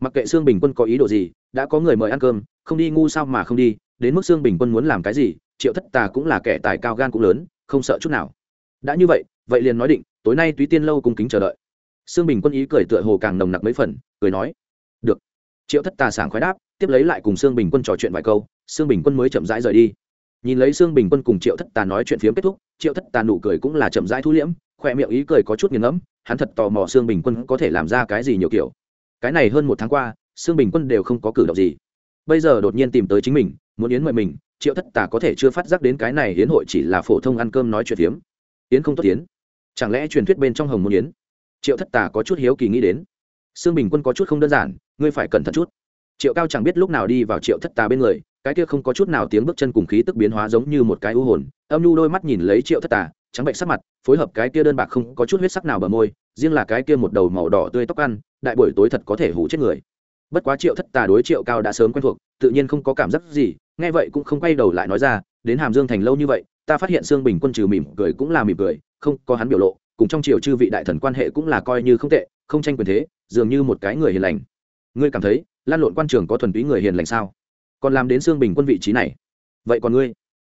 mặc kệ xương bình quân có ý đồ gì, đã có người mời ăn cơm, không đi ngu sao mà không đi, đến mức xương bình quân muốn làm cái gì, triệu thất tà cũng là kẻ tài cao gan cũng lớn, không sợ chút nào. Đã như vậy vậy liền nói định, tối nay túy tiên lâu cung kính chờ đợi. Xương bình quân ý cười tựa hồ càng nồng nặc mấy phần, cười nói, được. Triệu thất tà sảng khoái đáp, tiếp lấy lại cùng xương bình quân trò chuyện vài câu xương bình quân mới chậm rãi rời đi. Nhìn lấy xương bình quân cùng triệu thất tà nói chuyện phiếm kết thúc, triệu thất tà nụ cười cũng là chậm rãi thu liễm, khoe miệng ý cười có chút nghiền ngẫm, hắn thật tò mò xương bình quân có thể làm ra cái gì nhiều kiểu cái này hơn một tháng qua xương bình quân đều không có cử động gì. Bây giờ đột nhiên tìm tới chính mình, muốn yến mời mình, triệu thất tà có thể chưa phát giác đến cái này yến hội chỉ là phổ thông ăn cơm nói chuyện phiếm. Yến không tốt yến. Chẳng lẽ truyền thuyết bên trong hồng muốn yến? Triệu thất tà có chút hiếu kỳ nghĩ đến. Xương bình quân có chút không đơn giản, ngươi phải cẩn thận chút. Triệu cao chẳng biết lúc nào đi vào triệu thất tà bên người, cái kia không có chút nào tiếng bước chân cùng khí tức biến hóa giống như một cái u hồn, âm nhu đôi mắt nhìn lấy triệu thất tà, trắng bệnh sắc mặt, phối hợp cái kia đơn bạc không có chút huyết sắc nào bờ môi riêng là cái kia một đầu màu đỏ tươi tóc ăn, đại buổi tối thật có thể hủ chết người. Bất quá triệu thất tà đối triệu cao đã sớm quen thuộc, tự nhiên không có cảm giác gì, nghe vậy cũng không quay đầu lại nói ra, đến hàm dương thành lâu như vậy, ta phát hiện xương bình quân trừ mỉm cười cũng là mỉm cười, không, có hắn biểu lộ, cùng trong triều chư vị đại thần quan hệ cũng là coi như không tệ, không tranh quyền thế, dường như một cái người hiền lành. Ngươi cảm thấy, lan lộn quan trường có thuần túy người hiền lành sao? Còn làm đến xương bình quân vị trí này. Vậy còn ngươi?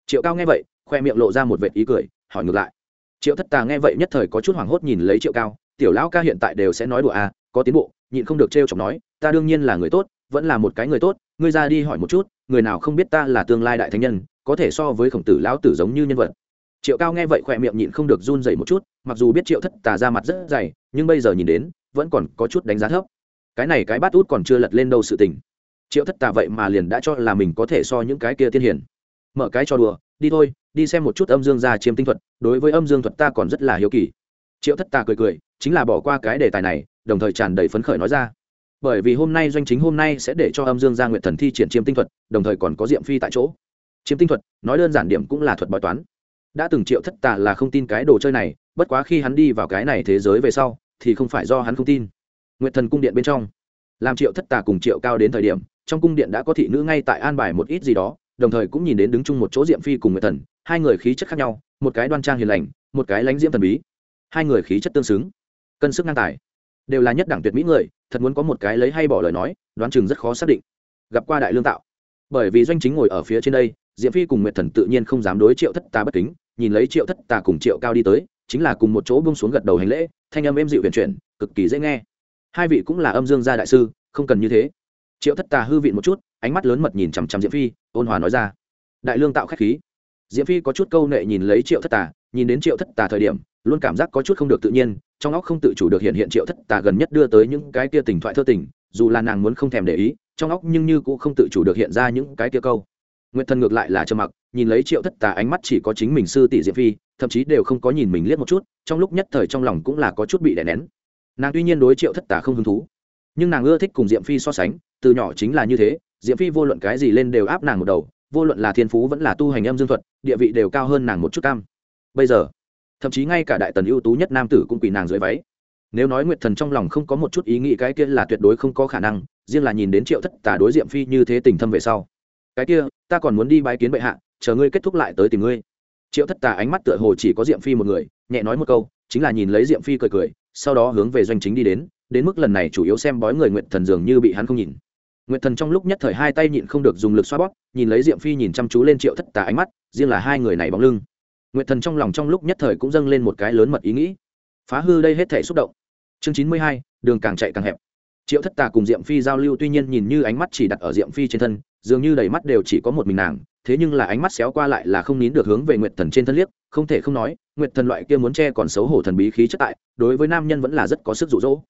Triệu cao nghe vậy, khoe miệng lộ ra một vệ ý cười, hỏi ngược lại. Triệu thất tà nghe vậy nhất thời có chút hoảng hốt nhìn lấy triệu cao tiểu lão ca hiện tại đều sẽ nói đùa à có tiến bộ, nhịn không được trêu chọc nói, ta đương nhiên là người tốt, vẫn là một cái người tốt, ngươi ra đi hỏi một chút, người nào không biết ta là tương lai đại thánh nhân, có thể so với khổng tử lão tử giống như nhân vật. Triệu cao nghe vậy khỏe miệng nhịn không được run dày một chút, mặc dù biết triệu thất tà ra mặt rất dày, nhưng bây giờ nhìn đến, vẫn còn có chút đánh giá thấp. Cái này cái bát út còn chưa lật lên đâu sự tình. Triệu thất tà vậy mà liền đã cho là mình có thể so những cái kia tiên hiển mở cái cho đùa, đi thôi, đi xem một chút âm dương ra chiêm tinh thuật, đối với âm dương thuật ta còn rất là hiếu kỳ. Triệu thất tà cười cười chính là bỏ qua cái đề tài này, đồng thời tràn đầy phấn khởi nói ra. Bởi vì hôm nay doanh chính hôm nay sẽ để cho âm dương gia nguyện thần thi triển chiêm tinh thuật, đồng thời còn có diệm phi tại chỗ. Chiêm tinh thuật, nói đơn giản điểm cũng là thuật bói toán. Đã từng triệu thất tà là không tin cái đồ chơi này, bất quá khi hắn đi vào cái này thế giới về sau, thì không phải do hắn không tin. Nguyện thần cung điện bên trong, làm triệu thất tà cùng triệu cao đến thời điểm, trong cung điện đã có thị nữ ngay tại an bài một ít gì đó, đồng thời cũng nhìn đến đứng chung một chỗ diệm phi cùng nguyện thần, hai người khí chất khác nhau, một cái đoan trang hiền lành, một cái lánh diễm thần bí, hai người khí chất tương xứng cân sức ngang tài. Đều là nhất đẳng tuyệt mỹ người, thật muốn có một cái lấy hay bỏ lời nói, đoán chừng rất khó xác định. Gặp qua đại lương tạo. Bởi vì doanh chính ngồi ở phía trên đây diệm phi cùng nguyệt thần tự nhiên không dám đối triệu thất tà bất kính, nhìn lấy triệu thất tà cùng triệu cao đi tới, chính là cùng một chỗ bung xuống gật đầu hành lễ, thanh âm êm dịu huyền chuyển, cực kỳ dễ nghe. Hai vị cũng là âm dương gia đại sư, không cần như thế. Triệu thất tà hư vịn một chút, ánh mắt lớn mật nhìn chằm chằm diệm phi, ôn hòa nói ra. Đại lương tạo k h á c h khí. Diệm phi có chút câu nệ nhìn lấy triệu thất tà nhìn đến triệu thất tà thời điểm, luôn cảm giác có chút không được tự nhiên, trong óc không tự chủ được hiện hiện triệu thất tà gần nhất đưa tới những cái kia tình thoại thơ tình, dù là nàng muốn không thèm để ý, trong óc nhưng như cũng không tự chủ được hiện ra những cái kia câu. Nguyện thần ngược lại là trầm mặc, nhìn lấy triệu thất tà ánh mắt chỉ có chính mình sư tỷ diệp phi, thậm chí đều không có nhìn mình liếc một chút, trong lúc nhất thời trong lòng cũng là có chút bị đè nén. Nàng tuy nhiên đối triệu thất tà không hứng thú, nhưng nàng ưa thích cùng diệm phi so sánh, từ nhỏ chính là như thế diệm phi vô luận cái gì lên đều áp nàng một đầu, vô luận là thiên phú vẫn là tu hành âm dương thuật, địa vị đều cao hơn nàng một chút cam bây giờ, thậm chí ngay cả đại tần ưu tú nhất nam tử cũng quỳ nàng dưới váy. Nếu nói nguyệt thần trong lòng không có một chút ý nghĩ cái kia là tuyệt đối không có khả năng, riêng là nhìn đến triệu thất tà đối diệm phi như thế tình thâm về sau. Cái kia, ta còn muốn đi bái kiến bệ hạ, chờ ngươi kết thúc lại tới tìm ngươi. Triệu thất tà ánh mắt tựa hồ chỉ có diệm phi một người, nhẹ nói một câu, chính là nhìn lấy diệm phi cười cười, sau đó hướng về doanh chính đi đến đến mức lần này chủ yếu xem bói người nguyệt thần dường như bị hắn không nhìn. Nguyệt thần trong lúc nhất thời hai tay nhịn không được dùng lực xoa bóp, nhìn lấy diệm phi nhìn chăm chú lên triệu thất tà ánh mắt, riêng là hai người này bóng lưng. Nguyệt thần trong lòng trong lúc nhất thời cũng dâng lên một cái lớn mật ý nghĩ. Phá hư đây hết thể xúc động. Chương chín mươi hai, đường càng chạy càng hẹp. Triệu thất tà cùng diệm phi giao lưu tuy nhiên nhìn như ánh mắt chỉ đặt ở diệm phi trên thân, dường như đầy mắt đều chỉ có một mình nàng, thế nhưng là ánh mắt xéo qua lại là không nín được hướng về nguyệt thần trên thân liếc, không thể không nói, nguyệt thần loại kia muốn che còn xấu hổ thần bí khí chất tại, đối với nam nhân vẫn là rất có sức dụ dỗ.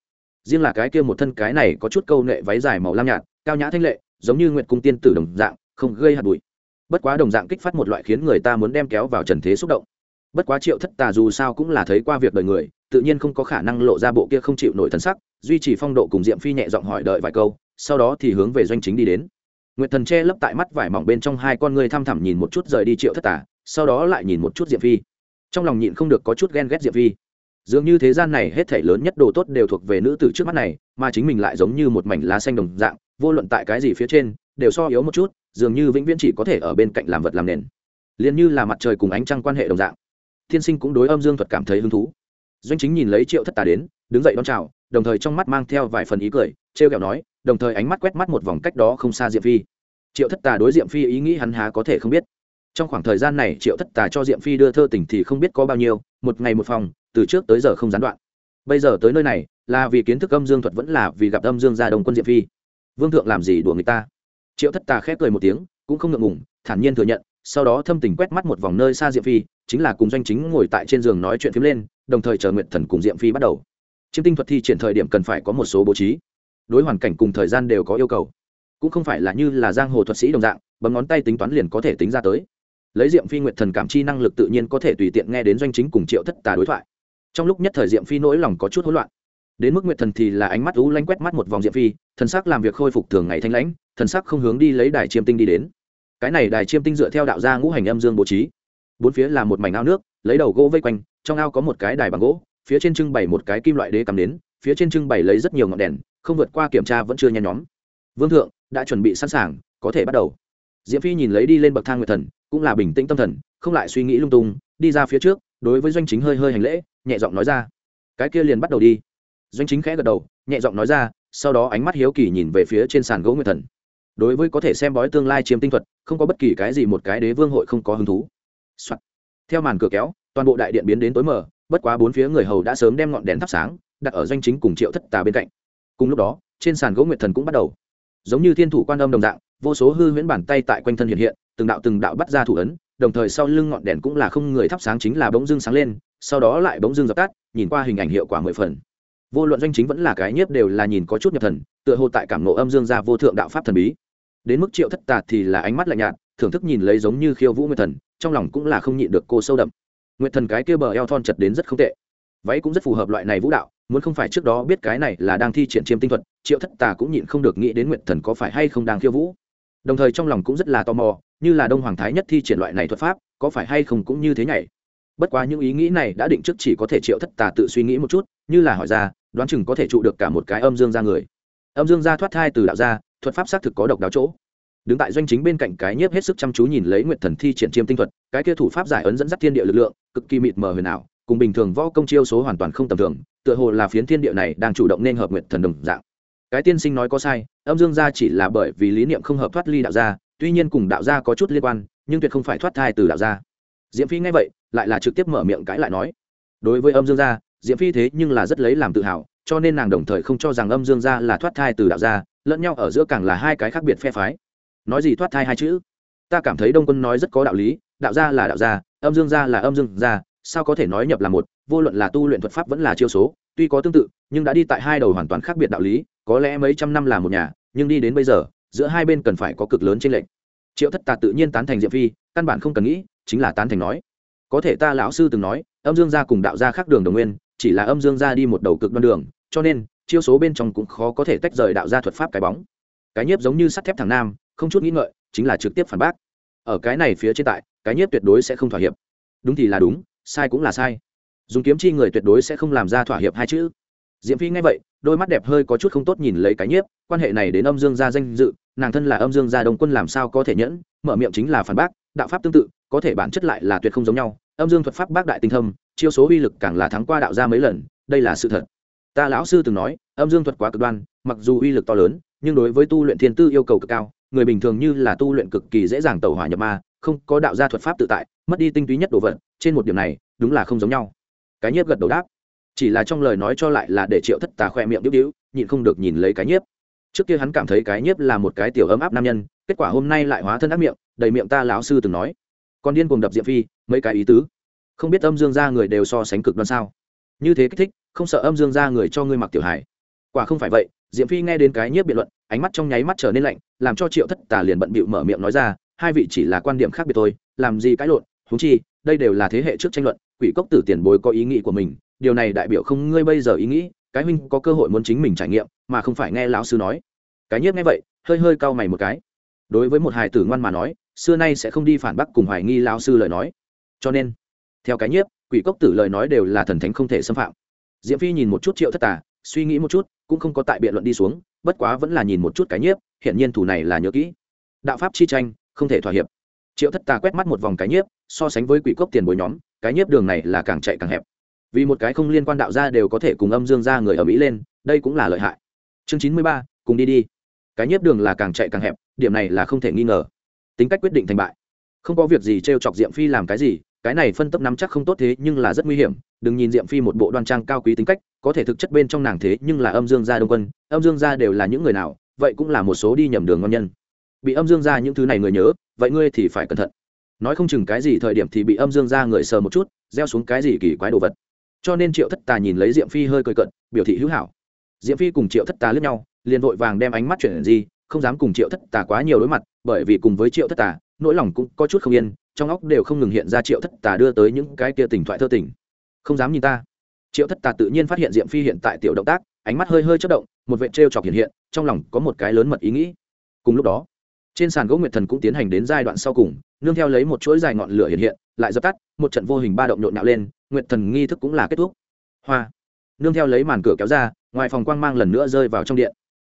riêng là cái kia một thân cái này có chút câu nệ váy dài màu lam nhạt, cao nhã thanh lệ, giống như nguyệt cung tiên tử đồng dạng, không gây hạt bụi bất quá đồng dạng kích phát một loại khiến người ta muốn đem kéo vào trần thế xúc động. Bất quá triệu thất tà dù sao cũng là thấy qua việc đời người, tự nhiên không có khả năng lộ ra bộ kia không chịu nổi thân sắc, duy trì phong độ cùng diệm phi nhẹ giọng hỏi đợi vài câu, sau đó thì hướng về doanh chính đi đến. Nguyệt thần che lấp tại mắt vải mỏng bên trong hai con ngươi thăm thẳm nhìn một chút rời đi triệu thất tà, sau đó lại nhìn một chút diệm phi. Trong lòng nhịn không được có chút ghen ghét diệm phi. Dường như thế gian này hết thể lớn nhất đồ tốt đều thuộc về nữ tử trước mắt này, mà chính mình lại giống như một mảnh lá xanh đồng dạng, vô luận tại cái gì phía trên đều so yếu một chút, dường như vĩnh viễn chỉ có thể ở bên cạnh làm vật làm nền. Liền như là mặt trời cùng ánh trăng quan hệ đồng dạng. Thiên sinh cũng đối âm dương thuật cảm thấy hứng thú. Doanh chính nhìn lấy triệu thất tà đến, đứng dậy đón chào, đồng thời trong mắt mang theo vài phần ý cười, trêu kẹo nói, đồng thời ánh mắt quét mắt một vòng cách đó không xa diệm phi. Triệu thất tà đối diệm phi ý nghĩ hắn há có thể không biết. Trong khoảng thời gian này, triệu thất tà cho diệm phi đưa thơ tỉnh thì không biết có bao nhiêu, một ngày một phòng, từ trước tới giờ không gián đoạn. Bây giờ tới nơi này, là vì kiến thức âm dương thuật vẫn là vì gặp âm dương gia đồng quân diệm phi. Vương thượng làm gì đùa người ta? Triệu thất tà khép cười một tiếng, cũng không ngượng ngùng, thản nhiên thừa nhận, sau đó thâm tình quét mắt một vòng nơi xa diệm phi, chính là cùng doanh chính ngồi tại trên giường nói chuyện phím lên, đồng thời chờ nguyện thần cùng diệm phi bắt đầu. Chiêm tinh thuật thi triển thời điểm cần phải có một số bố trí. Đối hoàn cảnh cùng thời gian đều có yêu cầu. Cũng không phải là như là giang hồ thuật sĩ đồng dạng, bấm ngón tay tính toán liền có thể tính ra tới. Lấy diệm phi nguyện thần cảm chi năng lực tự nhiên có thể tùy tiện nghe đến doanh chính cùng triệu thất tà đối thoại. Trong lúc nhất thời diệm phi nỗi lòng có chút hỗn loạn đến mức nguyện thần thì là ánh mắt lũ lanh quét mắt một vòng diệm phi, thần sắc làm việc khôi phục thường ngày thanh lãnh, thần sắc không hướng đi lấy đài chiêm tinh đi đến. Cái này đài chiêm tinh dựa theo đạo gia ngũ hành âm dương bố trí. Bốn phía là một mảnh ao nước, lấy đầu gỗ vây quanh, trong ao có một cái đài bằng gỗ, phía trên trưng bày một cái kim loại đế cắm đến, phía trên trưng bày lấy rất nhiều ngọn đèn, không vượt qua kiểm tra vẫn chưa nhen nhóm. Vương thượng, đã chuẩn bị sẵn sàng, có thể bắt đầu. Diễm phi nhìn lấy đi lên bậc thang nguyệt thần, cũng là bình tĩnh tâm thần, không lại suy nghĩ lung tung, đi ra phía trước, đối với doanh chính hơi hơi hành lễ, nhẹ giọng nói ra, cái kia liền bắt đầu đi doanh chính khẽ gật đầu, nhẹ giọng nói ra, sau đó ánh mắt hiếu kỳ nhìn về phía trên sàn gỗ nguyệt thần. Đối với có thể xem bói tương lai chiếm tinh thuật, không có bất kỳ cái gì một cái đế vương hội không có hứng thú、Soạn. theo màn cửa kéo, toàn bộ đại điện biến đến tối mờ, bất quá bốn phía người hầu đã sớm đem ngọn đèn thắp sáng, đặt ở doanh chính cùng triệu thất tà bên cạnh. Cùng lúc đó, trên sàn gỗ nguyệt thần cũng bắt đầu. Giống như thiên thủ quan âm đồng dạng, vô số hư huyễn bàn tay tại quanh thân hiện hiện, từng đạo từng đạo bắt ra thủ ấn, đồng thời sau lưng ngọn đèn cũng là không người thắp sáng chính là bỗng dưng sáng lên, sau đó lại bỗng dưng dập tắt, nhìn qua hình ảnh hiệu quả mười phần vô luận doanh chính vẫn là cái nhiếp đều là nhìn có chút nhập thần, tựa hồ tại cảm nộ âm dương gia vô thượng đạo pháp thần bí. Đến mức triệu thất tạt thì là ánh mắt lạnh nhạt, thưởng thức nhìn lấy giống như khiêu vũ nguyệt thần, trong lòng cũng là không nhịn được cô sâu đậm. Nguyệt thần cái kia bờ eo thon chật đến rất không tệ. Váy cũng rất phù hợp loại này vũ đạo, muốn không phải trước đó biết cái này là đang thi triển chiêm tinh thuật, triệu thất tà cũng nhịn không được nghĩ đến nguyệt thần có phải hay không đang khiêu vũ. Đồng thời trong lòng cũng rất là tò mò, như là đông hoàng thái nhất thi triển loại này thuật pháp, có phải hay không cũng như thế nhảy bất quá những ý nghĩ này đã định trước chỉ có thể triệu thất tà tự suy nghĩ một chút, như là hỏi ra đoán chừng có thể trụ được cả một cái âm dương ra người. Âm dương ra thoát thai từ đạo ra thuật pháp xác thực có độc đáo chỗ. Đứng tại doanh chính bên cạnh cái nhiếp hết sức chăm chú nhìn lấy nguyệt thần thi triển chiêm tinh thuật, cái kia thủ pháp giải ấn dẫn dắt thiên địa lực lượng, cực kỳ mịt mờ huyền ảo, cùng bình thường võ công chiêu số hoàn toàn không tầm thường, tựa hồ là phiến thiên địa này đang chủ động nên hợp nguyệt thần đồng dạng. Cái tiên sinh nói có sai, âm dương gia chỉ là bởi vì lý niệm không hợp thoát ly đạo gia, tuy nhiên cùng đạo gia có chút liên quan, nhưng tuyệt không phải thoát thai từ đạo gia. Diễm phi nghe vậy, lại là trực tiếp mở miệng cãi lại nói, đối với âm dương gia Diệp phi thế nhưng là rất lấy làm tự hào, cho nên nàng đồng thời không cho rằng âm dương gia là thoát thai từ đạo gia, lẫn nhau ở giữa càng là hai cái khác biệt phe phái. Nói gì thoát thai hai chữ? Ta cảm thấy đông quân nói rất có đạo lý, đạo gia là đạo gia, âm dương gia là âm dương gia, sao có thể nói nhập là một, vô luận là tu luyện thuật pháp vẫn là chiêu số, tuy có tương tự, nhưng đã đi tại hai đầu hoàn toàn khác biệt đạo lý, có lẽ mấy trăm năm là một nhà, nhưng đi đến bây giờ, giữa hai bên cần phải có cực lớn trên lệnh triệu thất tà tự nhiên tán thành diệm phi, căn bản không cần nghĩ, chính là tán thành nói. Có thể ta lão sư từng nói, âm dương gia cùng đạo gia khác đường đồng nguyên chỉ là âm dương gia đi một đầu cực đoan đường, cho nên, chiêu số bên trong cũng khó có thể tách rời đạo gia thuật pháp cái bóng. Cái nhiếp giống như sắt thép thằng nam, không chút nghĩ ngợi, chính là trực tiếp phản bác. Ở cái này phía trên tại, cái nhiếp tuyệt đối sẽ không thỏa hiệp. Đúng thì là đúng, sai cũng là sai. Dùng kiếm chi người tuyệt đối sẽ không làm ra thỏa hiệp hai chữ. Diễm phi nghe vậy, đôi mắt đẹp hơi có chút không tốt nhìn lấy cái nhiếp, quan hệ này đến âm dương gia danh dự, nàng thân là âm dương gia đông quân làm sao có thể nhẫn, mở miệng chính là phản bác, đạo pháp tương tự, có thể bản chất lại là tuyệt không giống nhau. Âm dương thuật pháp bác đại tinh thâm chiêu số uy lực càng là thắng qua đạo gia mấy lần, đây là sự thật. Ta lão sư từng nói, âm dương thuật quá cực đoan, mặc dù uy lực to lớn, nhưng đối với tu luyện thiên tư yêu cầu cực cao, người bình thường như là tu luyện cực kỳ dễ dàng tẩu hỏa nhập ma, không có đạo gia thuật pháp tự tại, mất đi tinh túy nhất đồ vật, trên một điểm này, đúng là không giống nhau. Cái nhiếp gật đầu đáp. Chỉ là trong lời nói cho lại là để triệu thất tà khoe miệng điếu điếu nhịn không được nhìn lấy cái nhiếp. Trước kia hắn cảm thấy cái nhiếp là một cái tiểu ấm áp nam nhân, kết quả hôm nay lại hóa thân ác miệng, đầy miệng ta lão sư từng nói. Còn điên cùng đập diệp phi, mấy cái ý tứ không biết âm dương ra người đều so sánh cực đoan sao? Như thế kích thích, không sợ âm dương ra người cho ngươi mặc tiểu hải quả không phải vậy, diệm phi nghe đến cái nhiếp biện luận, ánh mắt trong nháy mắt trở nên lạnh, làm cho triệu thất tà liền bận bịu mở miệng nói ra, hai vị chỉ là quan điểm khác biệt thôi, làm gì cãi lộn húng chi, đây đều là thế hệ trước tranh luận, quỷ cốc tử tiền bối có ý nghĩ của mình, điều này đại biểu không ngươi bây giờ ý nghĩ, cái huynh có cơ hội muốn chính mình trải nghiệm, mà không phải nghe lão sư nói. Cái nhiếp nghe vậy, hơi hơi cau mày một cái. Đối với một hài tử ngoan mà nói, xưa nay sẽ không đi phản bác cùng hoài nghi lão sư lời nói. Cho nên theo cái nhiếp, quỷ cốc tử lời nói đều là thần thánh không thể xâm phạm. Diễm phi nhìn một chút triệu thất tà, suy nghĩ một chút, cũng không có tại biện luận đi xuống, bất quá vẫn là nhìn một chút cái nhiếp hiện nhiên thủ này là nhớ kỹ. Đạo pháp chi tranh, không thể thỏa hiệp. Triệu thất tà quét mắt một vòng cái nhiếp, so sánh với quỷ cốc tiền bối nhóm, cái nhiếp đường này là càng chạy càng hẹp. Vì một cái không liên quan đạo ra đều có thể cùng âm dương ra người ở mỹ lên, đây cũng là lợi hại. Chương chín mươi ba, cùng đi đi. Cái nhiếp đường là càng chạy càng hẹp, điểm này là không thể nghi ngờ. Tính cách quyết định thành bại. Không có việc gì t r e o chọc diệm phi làm cái gì cái này phân tấp nắm chắc không tốt thế nhưng là rất nguy hiểm, đừng nhìn diệm phi một bộ đoan trang cao quý tính cách, có thể thực chất bên trong nàng thế nhưng là âm dương gia đông quân, âm dương gia đều là những người nào, vậy cũng là một số đi nhầm đường ngon nhân. Bị âm dương gia những thứ này người nhớ, vậy ngươi thì phải cẩn thận. Nói không chừng cái gì thời điểm thì bị âm dương gia người sờ một chút, gieo xuống cái gì kỳ quái đồ vật. Cho nên triệu thất tà nhìn lấy diệm phi hơi cười cận biểu thị hữu hảo. Diệm phi cùng triệu thất tà lướt nhau, liền vội vàng đem ánh mắt chuyển gì, không dám cùng triệu thất tà quá nhiều đối mặt, bởi vì cùng với triệu thất tà, nỗi lòng cũng có chút không yên trong óc đều không ngừng hiện ra triệu thất tà đưa tới những cái kia tình thoại thơ tình. Không dám nhìn ta. Triệu thất tà tự nhiên phát hiện diệm phi hiện tại tiểu động tác, ánh mắt hơi hơi chất động, một vệ t chọc hiện hiện, trong lòng có một cái lớn mật ý nghĩ. Cùng lúc đó, trên sàn gỗ nguyệt thần cũng tiến hành đến giai đoạn sau cùng, nương theo lấy một chuỗi dài ngọn lửa hiện hiện, lại dập tắt, một trận vô hình ba động nhộn nhạo lên, nguyệt thần nghi thức cũng là kết thúc. Hoa. Nương theo lấy màn cửa kéo ra, ngoài phòng quang mang lần nữa rơi vào trong điện.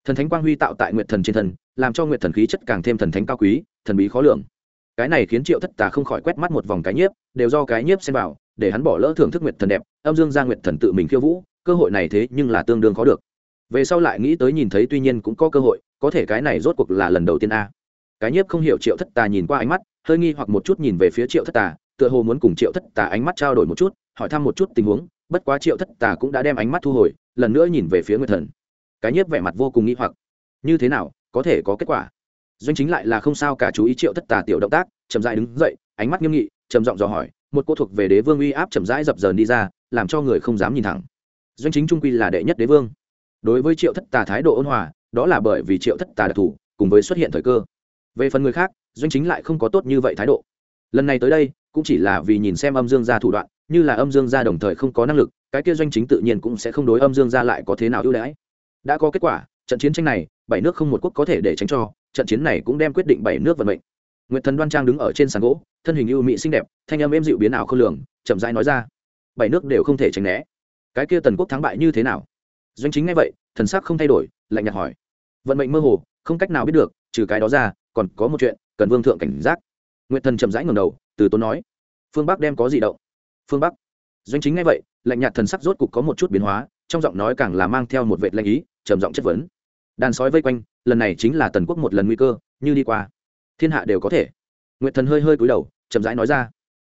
Thần thánh quang huy tạo tại nguyệt thần trên thần làm cho nguyệt thần khí chất càng thêm thần thánh cao quý, thần bí khó lường cái này khiến triệu thất tà không khỏi quét mắt một vòng cái nhiếp, đều do cái nhiếp xem vào, để hắn bỏ lỡ thưởng thức nguyệt thần đẹp, âm dương gia nguyệt thần tự mình khiêu vũ, cơ hội này thế nhưng là tương đương khó được. Về sau lại nghĩ tới nhìn thấy tuy nhiên cũng có cơ hội, có thể cái này rốt cuộc là lần đầu tiên a. Cái nhiếp không hiểu triệu thất tà nhìn qua ánh mắt, hơi nghi hoặc một chút nhìn về phía triệu thất tà, tựa hồ muốn cùng triệu thất tà ánh mắt trao đổi một chút, hỏi thăm một chút tình huống, bất quá triệu thất tà cũng đã đem ánh mắt thu hồi, lần nữa nhìn về phía nguyệt thần. Cái nhiếp vẻ mặt vô cùng nghi hoặc. Như thế nào, có thể có kết quả? Doanh chính lại là không sao cả, chú ý triệu thất tà tiểu động tác, chậm rãi đứng dậy, ánh mắt nghiêm nghị, trầm giọng dò hỏi, một cô thuộc về đế vương uy áp chậm rãi dập dờn đi ra, làm cho người không dám nhìn thẳng. Doanh chính trung quy là đệ nhất đế vương. Đối với triệu thất tà thái độ ôn hòa, đó là bởi vì triệu thất tà đặc thủ cùng với xuất hiện thời cơ. Về phần người khác, doanh chính lại không có tốt như vậy thái độ. Lần này tới đây, cũng chỉ là vì nhìn xem âm dương gia thủ đoạn, như là âm dương gia đồng thời không có năng lực, cái kia doanh chính tự nhiên cũng sẽ không đối âm dương gia lại có thế nào ưu đãi. Đã có kết quả, trận chiến tranh này, bảy nước không một quốc có thể để tránh cho trận chiến này cũng đem quyết định bảy nước vận mệnh. Nguyệt thần đoan trang đứng ở trên sàn gỗ, thân hình ưu mỹ xinh đẹp, thanh âm êm dịu biến ảo không lường, chậm rãi nói ra, bảy nước đều không thể tránh né. Cái kia tần quốc thắng bại như thế nào? Doanh chính ngay vậy, thần sắc không thay đổi, lạnh nhạt hỏi, vận mệnh mơ hồ, không cách nào biết được, trừ cái đó ra, còn có một chuyện, cần vương thượng cảnh giác. Nguyệt thần chậm rãi ngẩng đầu, từ tốn nói, phương bắc đem có gì động? Phương bắc. Doanh chính ngay vậy, lạnh nhạt thần sắc rốt cục có một chút biến hóa, trong giọng nói càng là mang theo một vệt lạnh ý, trầm giọng chất vấn đàn sói vây quanh, lần này chính là tần quốc một lần nguy cơ, như đi qua. Thiên hạ đều có thể. Nguyệt thần hơi hơi cúi đầu, chậm rãi nói ra.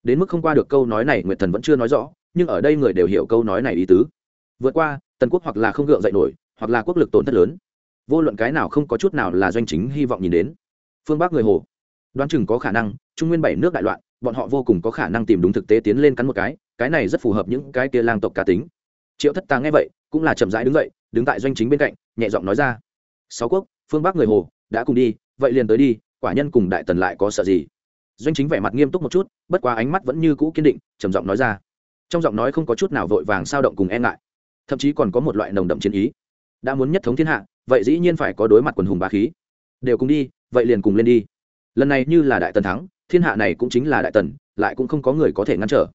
Đến mức không qua được câu nói này, nguyệt thần vẫn chưa nói rõ, nhưng ở đây người đều hiểu câu nói này ý tứ. Vượt qua, tần quốc hoặc là không gượng dậy nổi, hoặc là quốc lực tổn thất lớn. Vô luận cái nào không có chút nào là doanh chính hy vọng nhìn đến. Phương bắc người hồ. Đoán chừng có khả năng, trung nguyên bảy nước đại loạn, bọn họ vô cùng có khả năng tìm đúng thực tế tiến lên cắn một cái cái này rất phù hợp những cái kia lang tộc cá tính. Triệu thất tàng nghe vậy, cũng là chậm rãi đứng dậy, đứng tại doanh chính bên cạnh, nhẹ giọng nói ra sáu quốc, phương bắc người hồ, đã cùng đi, vậy liền tới đi, quả nhân cùng đại tần lại có sợ gì? Doanh chính vẻ mặt nghiêm túc một chút, bất quá ánh mắt vẫn như cũ kiên định, trầm giọng nói ra. Trong giọng nói không có chút nào vội vàng sao động cùng e ngại. Thậm chí còn có một loại nồng đậm chiến ý. Đã muốn nhất thống thiên hạ, vậy dĩ nhiên phải có đối mặt quần hùng bá khí. Đều cùng đi, vậy liền cùng lên đi. Lần này như là đại tần thắng, thiên hạ này cũng chính là đại tần, lại cũng không có người có thể ngăn trở.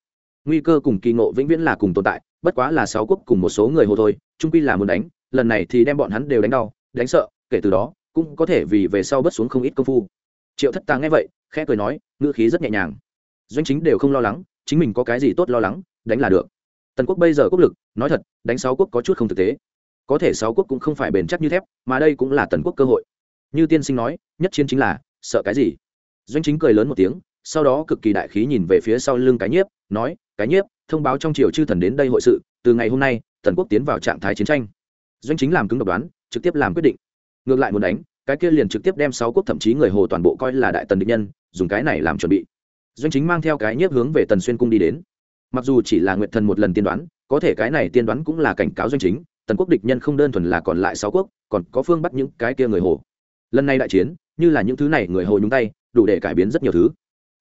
Nguy cơ cùng kỳ ngộ vĩnh viễn là cùng tồn tại, bất quá là sáu quốc cùng một số người hồ thôi trung quy là muốn đánh, lần này thì đem bọn hắn đều đánh đau đánh sợ, kể từ đó, cũng có thể vì về sau bớt xuống không ít công phu. Triệu thất tàng nghe vậy, khẽ cười nói, ngữ khí rất nhẹ nhàng. Doanh chính đều không lo lắng, chính mình có cái gì tốt lo lắng, đánh là được. Tần quốc bây giờ quốc lực, nói thật, đánh sáu quốc có chút không thực tế. Có thể sáu quốc cũng không phải bền chắc như thép, mà đây cũng là tần quốc cơ hội. Như tiên sinh nói, nhất chiến chính là, sợ cái gì? Doanh chính cười lớn một tiếng, sau đó cực kỳ đại khí nhìn về phía sau lưng cái nhiếp, nói, cái nhiếp, thông báo trong triều chư thần đến đây hội sự, từ ngày hôm nay, tần quốc tiến vào trạng thái chiến tranh. Doanh chính làm cứng độc đoán trực tiếp làm quyết định. Ngược lại muốn đánh, cái kia liền trực tiếp đem sáu quốc thậm chí người hồ toàn bộ coi là đại tần địch nhân, dùng cái này làm chuẩn bị. Doanh chính mang theo cái nhiếp hướng về tần xuyên cung đi đến. Mặc dù chỉ là nguyện thần một lần tiên đoán, có thể cái này tiên đoán cũng là cảnh cáo doanh chính, tần quốc địch nhân không đơn thuần là còn lại sáu quốc, còn có phương bắt những cái kia người hồ. Lần này đại chiến, như là những thứ này người hồ nhúng tay, đủ để cải biến rất nhiều thứ.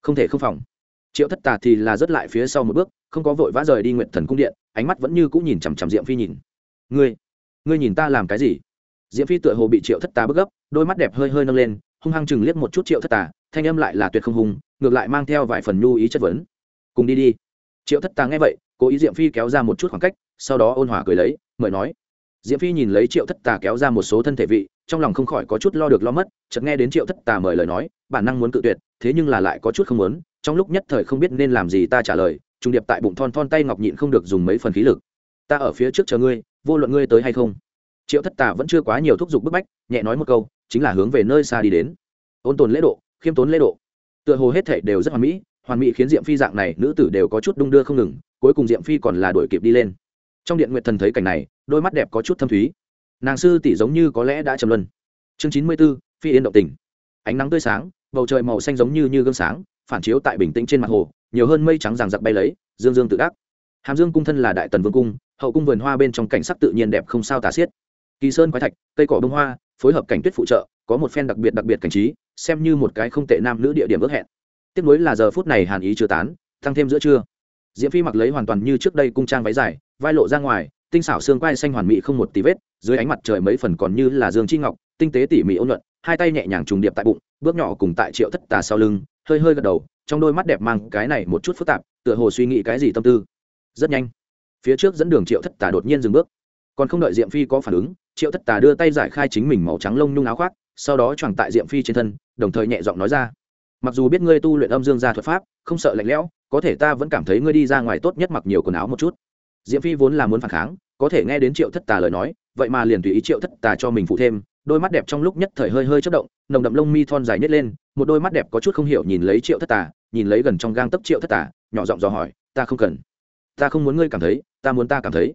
Không thể không phòng. Triệu thất tà thì là rớt lại phía sau một bước, không có vội vã rời đi nguyện thần cung điện, ánh mắt vẫn như cũng nhìn chằm chằm diệm phi nhìn. Ngươi ngươi nhìn ta làm cái gì? Diễm phi tựa hồ bị triệu thất tà bức gấp, đôi mắt đẹp hơi hơi nâng lên, hung hăng chừng liếc một chút triệu thất tà, thanh âm lại là tuyệt không hùng ngược lại mang theo vài phần nhu ý chất vấn. Cùng đi đi. Triệu thất tà nghe vậy, cố ý diễm phi kéo ra một chút khoảng cách, sau đó ôn hòa cười lấy, mời nói. Diễm phi nhìn lấy triệu thất tà kéo ra một số thân thể vị, trong lòng không khỏi có chút lo được lo mất, chợt nghe đến triệu thất tà mời lời nói, bản năng muốn cự tuyệt, thế nhưng là lại có chút không muốn, trong lúc nhất thời không biết nên làm gì ta trả lời trung điệp tại bụng thon thon tay ngọc nhịn không được dùng mấy phần khí lực. Ta ở phía trước chờ ngươi, vô luận ngươi tới hay không triệu thất tà vẫn chưa quá nhiều thúc giục bức bách, nhẹ nói một câu, chính là hướng về nơi xa đi đến. Ôn tồn lễ độ, khiêm tốn lễ độ. Tựa hồ hết thể đều rất hoàn mỹ hoàn mỹ khiến diệm phi dạng này nữ tử đều có chút đung đưa không ngừng, cuối cùng diệm phi còn là đuổi kịp đi lên. Trong điện nguyện thần thấy cảnh này, đôi mắt đẹp có chút thâm thúy. Nàng sư tỷ giống như có lẽ đã trầm luân. Chương chín mươi b ố phi yên động tình ánh nắng tươi sáng, bầu trời màu xanh giống như như gương sáng, phản chiếu tại bình tĩnh trên mặt hồ, nhiều hơn mây trắng ràng giặc bay lấy, dương dương tự đắc. Hàm dương cung thân là đại tần vương cung, hậu cung vườn hoa bên trong cảnh sắc tự nhiên đẹp không sao tả xiết kỳ sơn quái thạch, cây cỏ bông hoa, phối hợp cảnh tuyết phụ trợ, có một phen đặc biệt đặc biệt cảnh trí, xem như một cái không tệ nam nữ địa điểm ước hẹn. Tiếp nối là giờ phút này hàn ý chưa tán, tăng thêm giữa trưa. Diễm phi mặc lấy hoàn toàn như trước đây cung trang váy dài, vai lộ ra ngoài, tinh xảo xương quai xanh hoàn mỹ không một tí vết, dưới ánh mặt trời mấy phần còn như là dương chi ngọc, tinh tế tỉ mỉ ôn luận hai tay nhẹ nhàng trùng điệp tại bụng, bước nhỏ cùng tại triệu thất tà sau lưng, hơi hơi gật đầu, trong đôi mắt đẹp mang cái này một chút phức tạp, tựa hồ suy nghĩ cái gì tâm tư. Rất nhanh, phía trước dẫn đường triệu thất tà đột nhiên dừng bước. Còn không đợi diệm phi có phản ứng triệu thất tà đưa tay giải khai chính mình màu trắng lông nhung áo khoác, sau đó choàng tại diệm phi trên thân, đồng thời nhẹ giọng nói ra. Mặc dù biết ngươi tu luyện âm dương gia thuật pháp, không sợ lạnh lẽo, có thể ta vẫn cảm thấy ngươi đi ra ngoài tốt nhất mặc nhiều quần áo một chút. Diệm phi vốn là muốn phản kháng, có thể nghe đến triệu thất tà lời nói, vậy mà liền tùy ý triệu thất tà cho mình phụ thêm, đôi mắt đẹp trong lúc nhất thời hơi hơi chất động, nồng đậm lông mi thon dài nhét lên, một đôi mắt đẹp có chút không hiểu nhìn lấy triệu thất tà, nhìn lấy gần trong gang tấp triệu thất tà, nhỏ giọng dò hỏi, ta không cần, ta không muốn ngươi cảm thấy, ta muốn ta cảm thấy.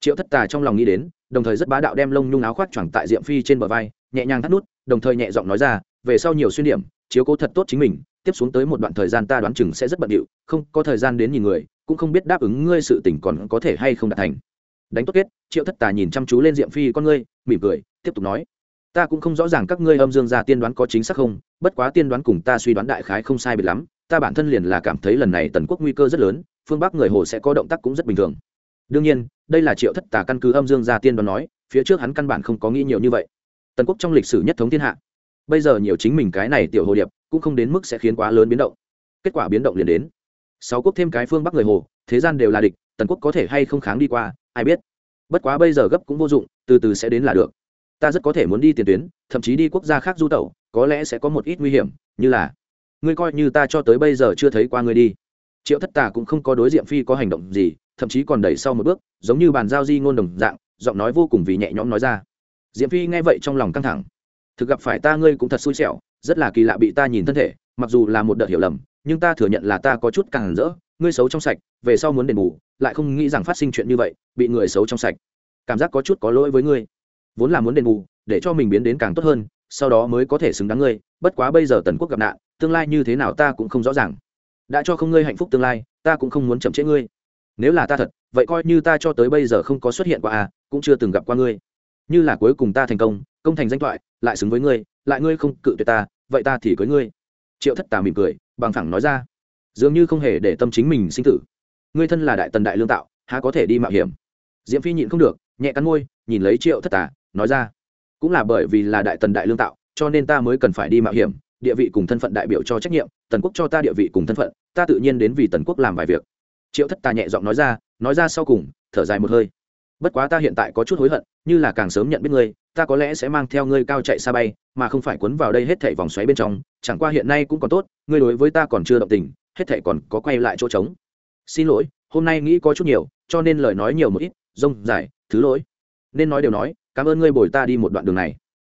Triệu thất tà trong lòng nghĩ đến đồng thời rất bá đạo đem lông nhung áo khoác choàng tại diệm phi trên bờ vai, nhẹ nhàng thắt nút, đồng thời nhẹ giọng nói ra, về sau nhiều xuyên điểm, chiếu cố thật tốt chính mình, tiếp xuống tới một đoạn thời gian ta đoán chừng sẽ rất bận điệu, không, có thời gian đến nhìn người, cũng không biết đáp ứng ngươi sự tình còn có thể hay không đạt thành. Đánh tốt kết, triệu thất tà nhìn chăm chú lên diệm phi con ngươi, mỉm cười, tiếp tục nói, ta cũng không rõ ràng các ngươi âm dương gia tiên đoán có chính xác không, bất quá tiên đoán cùng ta suy đoán đại khái không sai biệt lắm, ta bản thân liền là cảm thấy lần này tần quốc nguy cơ rất lớn, phương bắc người hồ sẽ có động tác cũng rất bình thường đương nhiên, đây là triệu thất tà căn cứ âm dương gia tiên đoán nói, phía trước hắn căn bản không có nghĩ nhiều như vậy. Tần quốc trong lịch sử nhất thống thiên hạ. Bây giờ nhiều chính mình cái này tiểu hồ điệp, cũng không đến mức sẽ khiến quá lớn biến động. Kết quả biến động liền đến. Sáu quốc thêm cái phương bắc người hồ, thế gian đều là địch, tần quốc có thể hay không kháng đi qua, ai biết. Bất quá bây giờ gấp cũng vô dụng, từ từ sẽ đến là được. Ta rất có thể muốn đi tiền tuyến, thậm chí đi quốc gia khác du tẩu, có lẽ sẽ có một ít nguy hiểm, như là, ngươi coi như ta cho tới bây giờ chưa thấy qua ngươi đi. Triệu thất tà cũng không có đối diện phi có hành động gì thậm chí còn đẩy sau một bước, giống như bàn giao di ngôn đồng dạng, giọng nói vô cùng vì nhẹ nhõm nói ra. Diễm phi nghe vậy trong lòng căng thẳng. Thực gặp phải ta ngươi cũng thật xui xẻo, rất là kỳ lạ bị ta nhìn thân thể, mặc dù là một đợt hiểu lầm, nhưng ta thừa nhận là ta có chút càng rỡ, ngươi xấu trong sạch, về sau muốn đền bù, lại không nghĩ rằng phát sinh chuyện như vậy, bị người xấu trong sạch. Cảm giác có chút có lỗi với ngươi. Vốn là muốn đền bù, để cho mình biến đến càng tốt hơn, sau đó mới có thể xứng đáng ngươi, bất quá bây giờ tần quốc gặp nạn, tương lai như thế nào ta cũng không rõ ràng. Đã cho không ngươi hạnh phúc tương lai, ta cũng không muốn chậm trễ ngươi nếu là ta thật, vậy coi như ta cho tới bây giờ không có xuất hiện qua à cũng chưa từng gặp qua ngươi. Như là cuối cùng ta thành công công thành danh thoại, lại xứng với ngươi, lại ngươi không cự tuyệt ta, vậy ta thì cưới ngươi. Triệu thất tà mỉm cười, bằng thẳng nói ra. Dường như không hề để tâm chính mình sinh tử. Ngươi thân là đại tần đại lương tạo, há có thể đi mạo hiểm? Diễm phi nhịn không được, nhẹ cắn môi, nhìn lấy triệu thất tà, nói ra. Cũng là bởi vì là đại tần đại lương tạo, cho nên ta mới cần phải đi mạo hiểm, địa vị cùng thân phận đại biểu cho trách nhiệm, tần quốc cho ta địa vị cùng thân phận, ta tự nhiên đến vì tần quốc làm vài việc triệu thất tà nhẹ giọng nói ra nói ra sau cùng, thở dài một hơi. Bất quá ta hiện tại có chút hối hận, như là càng sớm nhận biết ngươi, ta có lẽ sẽ mang theo ngươi cao chạy xa bay, mà không phải cuốn vào đây hết thảy vòng xoáy bên trong, chẳng qua hiện nay cũng còn tốt, ngươi đối với ta còn chưa động tình, hết thảy còn có quay lại chỗ trống. Xin lỗi, hôm nay nghĩ có chút nhiều, cho nên lời nói nhiều một ít, rông dài, thứ lỗi. Nên nói đều nói, cảm ơn ngươi bồi ta đi một đoạn đường này.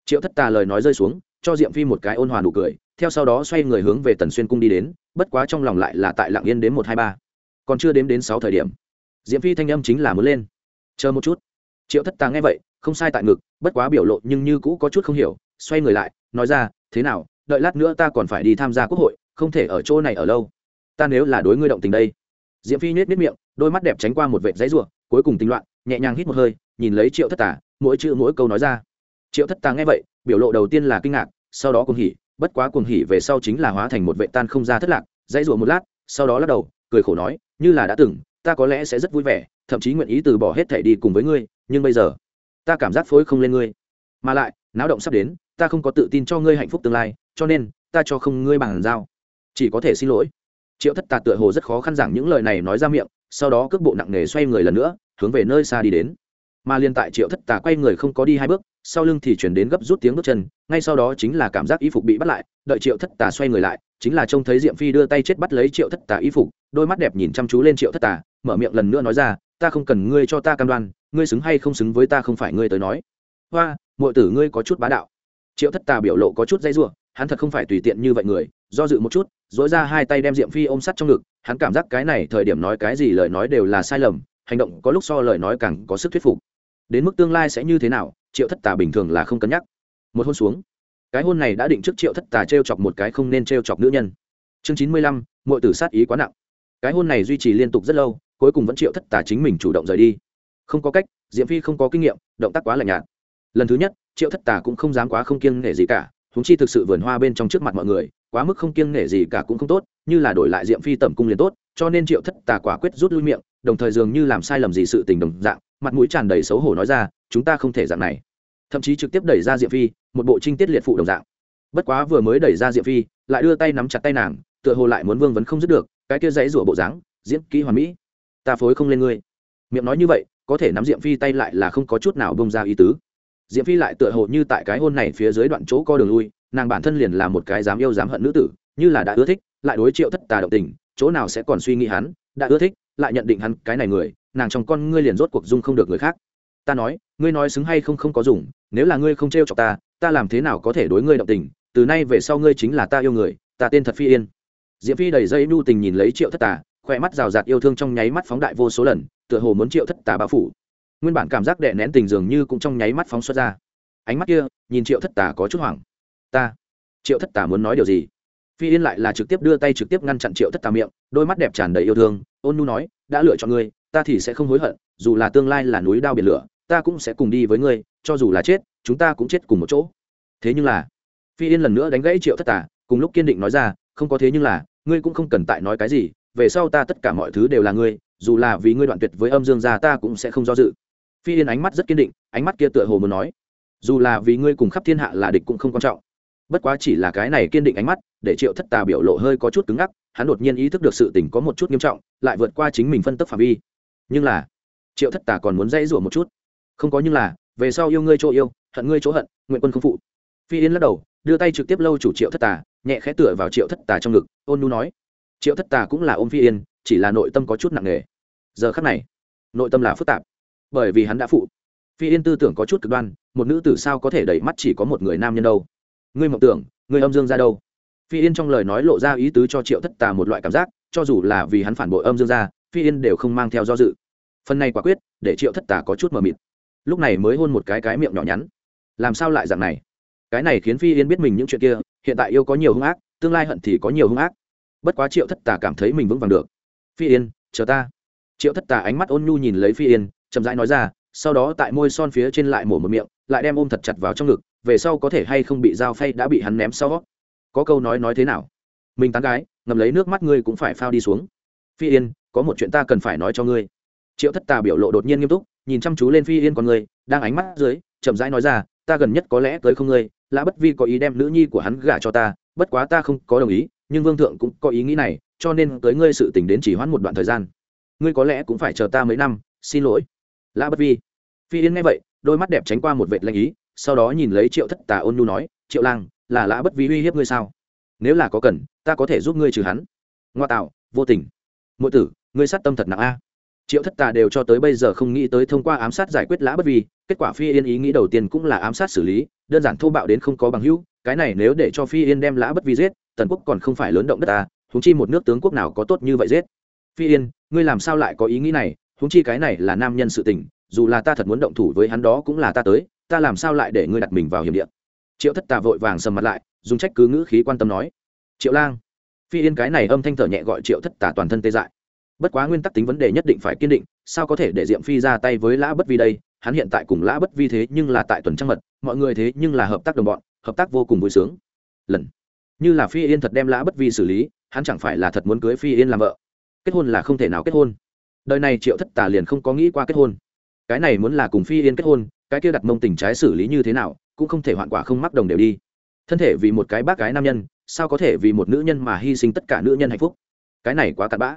Triệu thất tà lời nói rơi xuống, cho diệm phi một cái ôn hòa nụ cười, theo sau đó xoay người hướng về tần xuyên cung đi đến, bất quá trong lòng lại là tại lạng yên đến một hai ba còn chưa đếm đến sáu thời điểm diễm phi thanh âm chính là muốn lên. Chờ một chút. Triệu thất tà nghe vậy, không sai tại ngực, bất quá biểu lộ nhưng như cũ có chút không hiểu, xoay người lại, nói ra, thế nào, đợi lát nữa ta còn phải đi tham gia quốc hội, không thể ở chỗ này ở lâu. Ta nếu là đối ngươi động tình đây. Diễm phi nhét nhét miệng, đôi mắt đẹp tránh qua một vệt giấy ruộng cuối cùng tình loạn, nhẹ nhàng hít một hơi, nhìn lấy triệu thất tà, mỗi chữ mỗi câu nói ra. Triệu thất tà nghe vậy, biểu lộ đầu tiên là kinh ngạc, sau đó cuồng hỉ, bất quá cuồng hỉ về sau chính là hóa thành một vệ tan không ra thất lạc, dãy rủa một lát, sau đó lắc đầu cười khổ nói, như là đã từng, ta có lẽ sẽ rất vui vẻ, thậm chí nguyện ý từ bỏ hết thể đi cùng với ngươi, nhưng bây giờ, ta cảm giác phối không lên ngươi. Mà lại, náo động sắp đến, ta không có tự tin cho ngươi hạnh phúc tương lai, cho nên, ta cho không ngươi bằng giao. Chỉ có thể xin lỗi. Triệu thất tà tựa hồ rất khó khăn giảng những lời này nói ra miệng, sau đó cước bộ nặng nề xoay người lần nữa, hướng về nơi xa đi đến. Mà liên tại triệu thất tà quay người không có đi hai bước, sau lưng thì chuyển đến gấp rút tiếng bước chân, ngay sau đó chính là cảm giác y phục bị bắt lại, đợi triệu thất tà xoay người lại chính là trông thấy diệm phi đưa tay chết bắt lấy triệu thất tà y phục, đôi mắt đẹp nhìn chăm chú lên triệu thất tà, mở miệng lần nữa nói ra, ta không cần ngươi cho ta cam đoan, ngươi xứng hay không xứng với ta không phải ngươi tới nói. Hoa mọi tử ngươi có chút bá đạo. Triệu thất tà biểu lộ có chút dây r hắn thật không phải tùy tiện như vậy người, do dự một chút dối ra hai tay đem diệm phi ôm sắt trong ngực, hắn cảm giác cái này thời điểm nói cái gì lời nói đều là sai lầm, hành động có lúc so lời nói càng có sức thuyết phục. Đến mức tương lai sẽ như thế nào, triệu thất tà bình thường là không cân nhắc. Một hôn xuống cái hôn này đã định trước triệu thất tà t r e o chọc một cái không nên t r e o chọc nữ nhân. Chương chín mươi lăm mọi tử sát ý quá nặng. Cái hôn này duy trì liên tục rất lâu, cuối cùng vẫn triệu thất tà chính mình chủ động rời đi. Không có cách diệm phi không có kinh nghiệm, động tác quá lạnh nhạt. Lần thứ nhất, triệu thất tà cũng không dám quá không kiêng nể gì cả húng chi thực sự vườn hoa bên trong trước mặt mọi người, quá mức không kiêng nể gì cả cũng không tốt, như là đổi lại diệm phi tẩm cung liền tốt, cho nên triệu thất tà quả quyết rút lui miệng, đồng thời dường như làm sai lầm gì sự tình đồng dạng, mặt mũi tràn đầy xấu hổ nói ra, chúng ta không thể dạng này thậm chí trực tiếp đẩy ra diệm phi, một bộ trinh tiết liệt phụ đồng dạng. Bất quá vừa mới đẩy ra diệm phi, lại đưa tay nắm chặt tay nàng, tựa hồ lại muốn vương vấn không dứt được, cái kia dãy rủa bộ dáng, diễn kỹ hoàn mỹ. Ta phối không lên ngươi. Miệng nói như vậy, có thể nắm diệm phi tay lại là không có chút nào bông ra ý tứ. Diệm phi lại tựa hồ như tại cái hôn này phía dưới đoạn chỗ co đường lui, nàng bản thân liền là một cái dám yêu dám hận nữ tử, như là đã ưa thích, lại đối triệu thất tà động tình, chỗ nào sẽ còn suy nghĩ hắn, đã ưa thích, lại nhận định hắn cái này người, nàng trong con ngươi liền rốt cuộc dung không được người khác ta nói, ngươi nói xứng hay không không có dùng, nếu là ngươi không t r e o chọc ta ta làm thế nào có thể đối ngươi động tình, từ nay về sau ngươi chính là ta yêu người, ta tên thật phi yên. Diễm phi đầy dây nhu tình nhìn lấy triệu thất tà khoe mắt rào rạt yêu thương trong nháy mắt phóng đại vô số lần, tựa hồ muốn triệu thất tà bao phủ. Nguyên bản cảm giác đệ nén tình dường như cũng trong nháy mắt phóng xuất ra. Ánh mắt kia, nhìn triệu thất tà có chút hoảng. Ta, triệu thất tà muốn nói điều gì? Phi yên lại là trực tiếp đưa tay trực tiếp ngăn chặn triệu thất tà miệng, đôi mắt đẹp tràn đầy yêu thương, ôn nu nói, đã lựa chọn ngươi, ta thì sẽ không hối hận, dù là tương lai là núi đao biển lửa ta cũng sẽ cùng đi với ngươi, cho dù là chết, chúng ta cũng chết cùng một chỗ. Thế nhưng là, phi yên lần nữa đánh gãy triệu thất tà, cùng lúc kiên định nói ra, không có thế nhưng là, ngươi cũng không cần tại nói cái gì, về sau ta tất cả mọi thứ đều là ngươi, dù là vì ngươi đoạn tuyệt với âm dương gia ta cũng sẽ không do dự. Phi yên ánh mắt rất kiên định, ánh mắt kia tựa hồ muốn nói, dù là vì ngươi cùng khắp thiên hạ là địch cũng không quan trọng. Bất quá chỉ là cái này kiên định ánh mắt, để triệu thất tà biểu lộ hơi có chút cứng ngắc, hắn đột nhiên ý thức được sự tình có một chút nghiêm trọng, lại vượt qua chính mình phân tức phạm vi. Nhưng là, triệu thất tà còn muốn dãy rủa một chút không có nhưng là, về sau yêu ngươi chỗ yêu, hận ngươi chỗ hận, nguyện quân không phụ. Phi yên lắc đầu, đưa tay trực tiếp lâu chủ triệu thất tà, nhẹ khẽ tựa vào triệu thất tà trong ngực, ôn nu nói. Triệu thất tà cũng là ôm phi yên chỉ là nội tâm có chút nặng nề. Giờ khắc này, nội tâm là phức tạp, bởi vì hắn đã phụ. Phi yên tư tưởng có chút cực đoan, một nữ tử sao có thể đẩy mắt chỉ có một người nam nhân đâu? Ngươi mộng tưởng, ngươi âm dương ra đâu? Phi yên trong lời nói lộ ra ý tứ cho triệu thất tà một loại cảm giác, cho dù là vì hắn phản bội âm dương ra, phi yên đều không mang theo do dự. Phần này quả quyết, để triệu thất tà có chút mờ mịt lúc này mới hôn một cái cái miệng nhỏ nhắn. Làm sao lại dạng này? Cái này khiến phi yên biết mình những chuyện kia, hiện tại yêu có nhiều hung ác, tương lai hận thì có nhiều hung ác. Bất quá triệu thất tà cảm thấy mình vững vàng được. Phi yên, chờ ta. Triệu thất tà ánh mắt ôn nhu nhìn lấy phi yên, chậm rãi nói ra, sau đó tại môi son phía trên lại mổ một miệng, lại đem ôm thật chặt vào trong ngực, về sau có thể hay không bị dao phay đã bị hắn ném sau có câu nói nói thế nào? Mình tán gái ngầm lấy nước mắt ngươi cũng phải phao đi xuống. Phi yên, có một chuyện ta cần phải nói cho ngươi triệu thất tà biểu lộ đột nhiên nghiêm túc nhìn chăm chú lên phi yên con người, đang ánh mắt dưới chậm rãi nói ra ta gần nhất có lẽ tới không ngươi lã bất vi có ý đem nữ nhi của hắn gả cho ta bất quá ta không có đồng ý nhưng vương thượng cũng có ý nghĩ này cho nên tới ngươi sự tình đến chỉ hoãn một đoạn thời gian. Ngươi có lẽ cũng phải chờ ta mấy năm xin lỗi. Lã bất vi. Phi yên nghe vậy đôi mắt đẹp tránh qua một vệt lanh ý sau đó nhìn lấy triệu thất tà ôn nhu nói triệu lang là lã bất vi uy hiếp ngươi sao? Nếu là có cần ta có thể giúp ngươi trừ hắn. Ngoa tạo vô tình. Mỗi tử ngươi sát tâm thật nặng a triệu thất tà đều cho tới bây giờ không nghĩ tới thông qua ám sát giải quyết lã bất vi, kết quả phi yên ý nghĩ đầu tiên cũng là ám sát xử lý, đơn giản thô bạo đến không có bằng hữu, cái này nếu để cho phi yên đem lã bất vi giết, tần quốc còn không phải lớn động đất à, ta húng chi một nước tướng quốc nào có tốt như vậy giết. Phi yên, ngươi làm sao lại có ý nghĩ này húng chi cái này là nam nhân sự tình, dù là ta thật muốn động thủ với hắn đó cũng là ta tới, ta làm sao lại để ngươi đặt mình vào hiểm địa? Triệu thất tà vội vàng sầm mặt lại, dùng trách cứ ngữ khí quan tâm nói. Triệu lang, phi yên cái này âm thanh thở nhẹ gọi triệu thất tà toàn thân tê dại bất quá nguyên tắc tính vấn đề nhất định phải kiên định, sao có thể để diệm phi ra tay với lã bất vi đây? Hắn hiện tại cùng lã bất vi thế nhưng là tại tuần trăng mật, mọi người thế nhưng là hợp tác đồng bọn, hợp tác vô cùng vui sướng. Lần. Như là phi yên thật đem lã bất vi xử lý, hắn chẳng phải là thật muốn cưới phi yên làm vợ. Kết hôn là không thể nào kết hôn. Đời này triệu thất tà liền không có nghĩ qua kết hôn. Cái này muốn là cùng phi yên kết hôn, cái kia đặt mông tình trái xử lý như thế nào, cũng không thể hoạn quả không mắc đồng đều đi. Thân thể vì một cái bác gái nam nhân, sao có thể vì một nữ nhân mà hy sinh tất cả nữ nhân hạnh phúc? Cái này quá cặn bã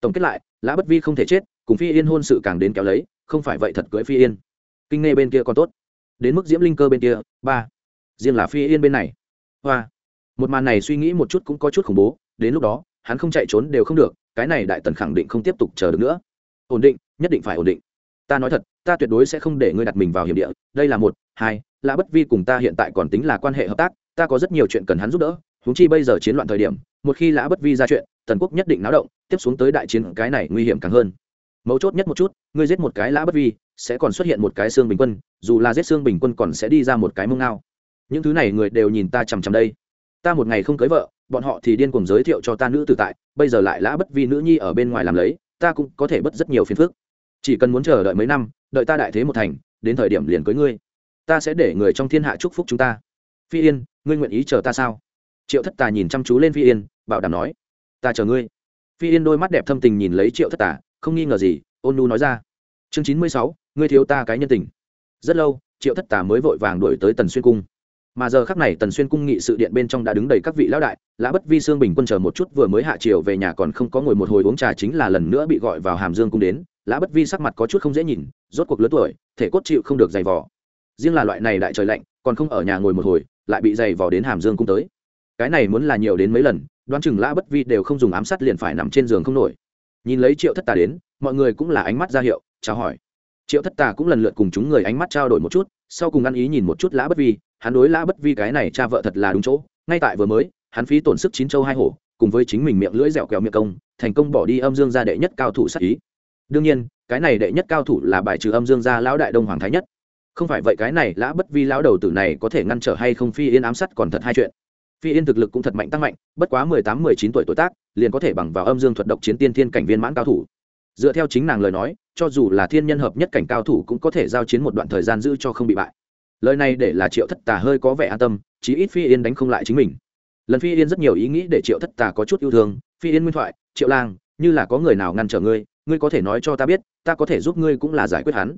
tổng kết lại, lã bất vi không thể chết, cùng phi yên hôn sự càng đến kéo lấy, không phải vậy thật cưới phi yên. Kinh nghe bên kia còn tốt. Đến mức diễm linh cơ bên kia, ba. Riêng là phi yên bên này. Hoa. Một màn này suy nghĩ một chút cũng có chút khủng bố, đến lúc đó, hắn không chạy trốn đều không được, cái này đại tần khẳng định không tiếp tục chờ được nữa. Ổn định, nhất định phải ổn định. Ta nói thật, ta tuyệt đối sẽ không để ngươi đặt mình vào hiểm địa. Đây là một, hai, lã bất vi cùng ta hiện tại còn tính là quan hệ hợp tác, ta có rất nhiều chuyện cần hắn giúp đỡ. Húng chi bây giờ chiến loạn thời điểm, một khi lã bất vi ra chuyện tần quốc nhất định náo động, tiếp xuống tới đại chiến cái này nguy hiểm càng hơn. Mấu chốt nhất một chút, ngươi giết một cái lã bất vi, sẽ còn xuất hiện một cái xương bình quân, dù là giết xương bình quân còn sẽ đi ra một cái mông ngao. Những thứ này người đều nhìn ta chằm chằm đây. Ta một ngày không cưới vợ, bọn họ thì điên cuồng giới thiệu cho ta nữ tử tại, bây giờ lại lã bất vi nữ nhi ở bên ngoài làm lấy, ta cũng có thể bất rất nhiều phiền phức. Chỉ cần muốn chờ đợi mấy năm, đợi ta đại thế một thành, đến thời điểm liền cưới ngươi. Ta sẽ để người trong thiên hạ chúc phúc chúng ta. Phi yên, ngươi nguyện ý chờ ta sao? Triệu thất tà nhìn chăm chú lên phi yên, bảo đảm nói ta chờ ngươi. Phi yên đôi mắt đẹp thâm tình nhìn lấy triệu thất tà, không nghi ngờ gì, ôn nu nói ra. Chương chín mươi sáu, ngươi thiếu ta cái nhân tình. Rất lâu, triệu thất tà mới vội vàng đuổi tới tần xuyên cung. Mà giờ khắc này tần xuyên cung nghị sự điện bên trong đã đứng đầy các vị lão đại, lã bất vi sương bình quân chờ một chút vừa mới hạ triều về nhà còn không có ngồi một hồi uống trà chính là lần nữa bị gọi vào hàm dương cung đến. Lã bất vi sắc mặt có chút không dễ nhìn, rốt cuộc lớn tuổi, thể cốt chịu không được dày vò. Riêng là loại này đại trời lạnh, còn không ở nhà ngồi một hồi, lại bị dày vò đến hàm dương cung tới. Cái này muốn là nhiều đến mấy lần đoán chừng lã bất vi đều không dùng ám sát liền phải nằm trên giường không nổi. Nhìn lấy triệu thất tà đến, mọi người cũng là ánh mắt ra hiệu, chào hỏi. Triệu thất tà cũng lần lượt cùng chúng người ánh mắt trao đổi một chút, sau cùng ăn ý nhìn một chút lã bất vi, hắn đối lã bất vi cái này cha vợ thật là đúng chỗ, ngay tại vừa mới, hắn phí tổn sức chín châu hai hổ, cùng với chính mình miệng lưỡi dẻo kẹo miệng công, thành công bỏ đi âm dương gia đệ nhất cao thủ sát ý. Đương nhiên, cái này đệ nhất cao thủ là bài trừ âm dương gia lão đại đông hoàng thái nhất. Không phải vậy cái này lã bất vi lão đầu tử này có thể ngăn trở hay không phi yên ám sát còn thật hai chuyện phi yên thực lực cũng thật mạnh tăng mạnh, bất quá mười tám, mười chín tuổi tuổi tác, liền có thể bằng vào âm dương thuật độc chiến tiên thiên cảnh viên mãn cao thủ. Dựa theo chính nàng lời nói, cho dù là thiên nhân hợp nhất cảnh cao thủ cũng có thể giao chiến một đoạn thời gian giữ cho không bị bại. Lời này để là triệu thất tà hơi có vẻ an tâm, chí ít phi yên đánh không lại chính mình. Lần phi yên rất nhiều ý nghĩ để triệu thất tà có chút yêu thương, phi yên nguyên thoại, triệu lang, như là có người nào ngăn trở ngươi ngươi có thể nói cho ta biết, ta có thể giúp ngươi cũng là giải quyết hắn.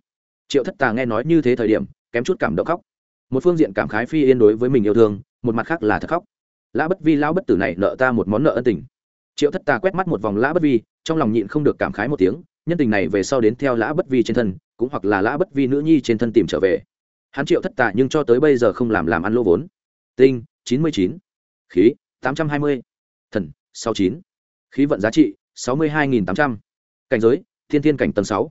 Triệu thất tà nghe nói như thế thời điểm, kém chút cảm động khóc. Một phương diện cảm khái phi yên đối với mình yêu thương, một mặt khác là thật khóc lã bất vi lão bất tử này nợ ta một món nợ ân tình. Triệu thất ta quét mắt một vòng lã bất vi, trong lòng nhịn không được cảm khái một tiếng, nhân tình này về sau đến theo lã bất vi trên thân, cũng hoặc là lã bất vi nữ nhi trên thân tìm trở về. Hắn triệu thất tạ nhưng cho tới bây giờ không làm làm ăn lỗ vốn. Tinh, chín mươi chín. Khí, tám trăm hai mươi. Thần, sáu chín. Khí vận giá trị, sáu mươi hai tám trăm. Cảnh giới, thiên thiên cảnh tầng sáu.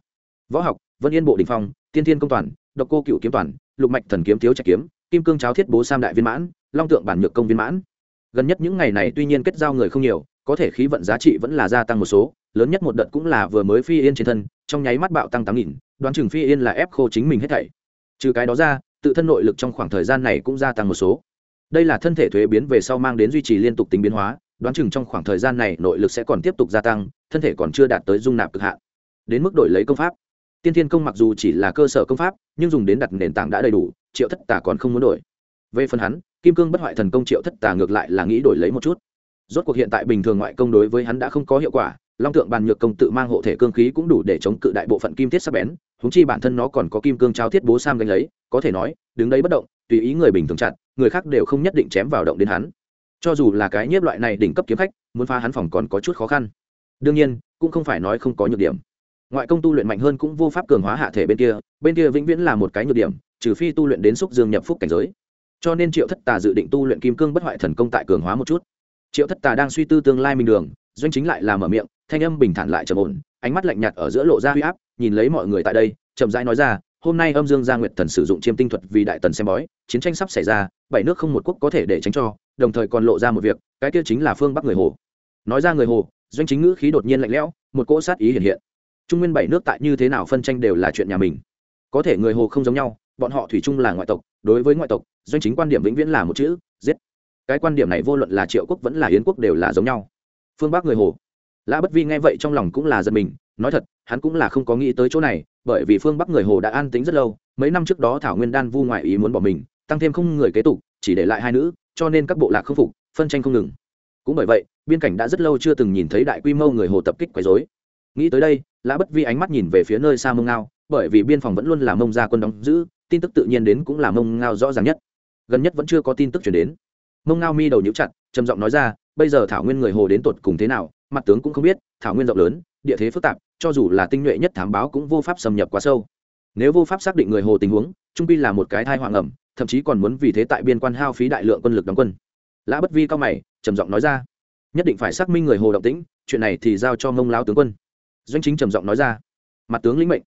Võ học, vân yên bộ đình phong, tiên thiên công toàn, độc cô cựu kiếm toàn, lục mạch thần kiếm thiếu trạch kiếm, kim cương cháo thiết bố sam đại viên mãn, long tượng bản nhược công viên mãn gần nhất những ngày này tuy nhiên kết giao người không nhiều, có thể khí vận giá trị vẫn là gia tăng một số, lớn nhất một đợt cũng là vừa mới phi yên trên thân, trong nháy mắt bạo tăng tám nghìn, đoán chừng phi yên là ép khô chính mình hết thảy. Trừ cái đó ra, tự thân nội lực trong khoảng thời gian này cũng gia tăng một số. Đây là thân thể thuế biến về sau mang đến duy trì liên tục tính biến hóa, đoán chừng trong khoảng thời gian này nội lực sẽ còn tiếp tục gia tăng, thân thể còn chưa đạt tới dung nạp cực hạn. Đến mức đổi lấy công pháp. Tiên thiên công mặc dù chỉ là cơ sở công pháp, nhưng dùng đến đặt nền tảng đã đầy đủ, triệu thất tà còn không muốn đổi. Về phần hắn kim cương bất hoại thần công triệu thất tà ngược lại là nghĩ đổi lấy một chút. Rốt cuộc hiện tại bình thường ngoại công đối với hắn đã không có hiệu quả, long tượng bàn nhược công tự mang hộ thể cương khí cũng đủ để chống cự đại bộ phận kim thiết sắc bén húng chi bản thân nó còn có kim cương trao thiết bố sam gánh lấy, có thể nói, đứng đấy bất động, tùy ý người bình thường chặn người khác đều không nhất định chém vào động đến hắn. Cho dù là cái nhiếp loại này đỉnh cấp kiếm khách, muốn phá hắn phòng còn có chút khó khăn. Đương nhiên, cũng không phải nói không có nhược điểm. Ngoại công tu luyện mạnh hơn cũng vô pháp cường hóa hạ thể bên kia bên kia vĩnh viễn là một cái nhược điểm, trừ phi tu luyện đến xúc dương nhập phúc cảnh giới cho nên triệu thất tà dự định tu luyện kim cương bất hoại thần công tại cường hóa một chút. Triệu thất tà đang suy tư tương lai mình đường, doanh chính lại làm mở miệng, thanh âm bình thản lại trầm ổn, ánh mắt lạnh nhạt ở giữa lộ ra huy áp, nhìn lấy mọi người tại đây, chậm rãi nói ra, hôm nay âm dương gia nguyệt thần sử dụng chiêm tinh thuật vì đại tần xem bói, chiến tranh sắp xảy ra, bảy nước không một quốc có thể để tránh cho, đồng thời còn lộ ra một việc, cái kia chính là phương bắc người hồ. Nói ra người hồ, doanh chính ngữ khí đột nhiên lạnh lẽo, một cỗ sát ý hiện hiện. Trung nguyên bảy nước tại như thế nào phân tranh đều là chuyện nhà mình. Có thể người hồ không giống nhau bọn họ thủy chung là ngoại tộc, đối với ngoại tộc, doanh chính quan điểm vĩnh viễn là một chữ, giết. Cái quan điểm này vô luận là triệu quốc vẫn là yến quốc đều là giống nhau. Phương bắc người hồ. Lã bất vi nghe vậy trong lòng cũng là giật mình, nói thật, hắn cũng là không có nghĩ tới chỗ này, bởi vì phương bắc người hồ đã an tính rất lâu, mấy năm trước đó thảo nguyên đan vu ngoại ý muốn bỏ mình, tăng thêm không người kế tục, chỉ để lại hai nữ, cho nên các bộ lạc không phục, phân tranh không ngừng. Cũng bởi vậy, biên cảnh đã rất lâu chưa từng nhìn thấy đại quy mô người hồ tập kích quấy dối nghĩ tới đây, lã bất vi ánh mắt nhìn về phía nơi xa mông ngao, bởi vì biên phòng vẫn luôn là mông gia quân đóng giữ tin tức tự nhiên đến cũng là mông ngao rõ ràng nhất. Gần nhất vẫn chưa có tin tức chuyển đến. Mông ngao mi đầu nhíu chặt, trầm giọng nói ra, bây giờ thảo nguyên người hồ đến tột cùng thế nào, mặt tướng cũng không biết, thảo nguyên rộng lớn, địa thế phức tạp, cho dù là tinh nhuệ nhất thám báo cũng vô pháp xâm nhập quá sâu. Nếu vô pháp xác định người hồ tình huống, trung pi là một cái thai hoàng ẩm thậm chí còn muốn vì thế tại biên quan hao phí đại lượng quân lực đóng quân. Lã bất vi cao mày, trầm giọng nói ra, nhất định phải xác minh người hồ động tĩnh, chuyện này thì giao cho mông lao tướng quân. Doanh chính trầm giọng nói ra, mặt tướng lĩnh mệnh.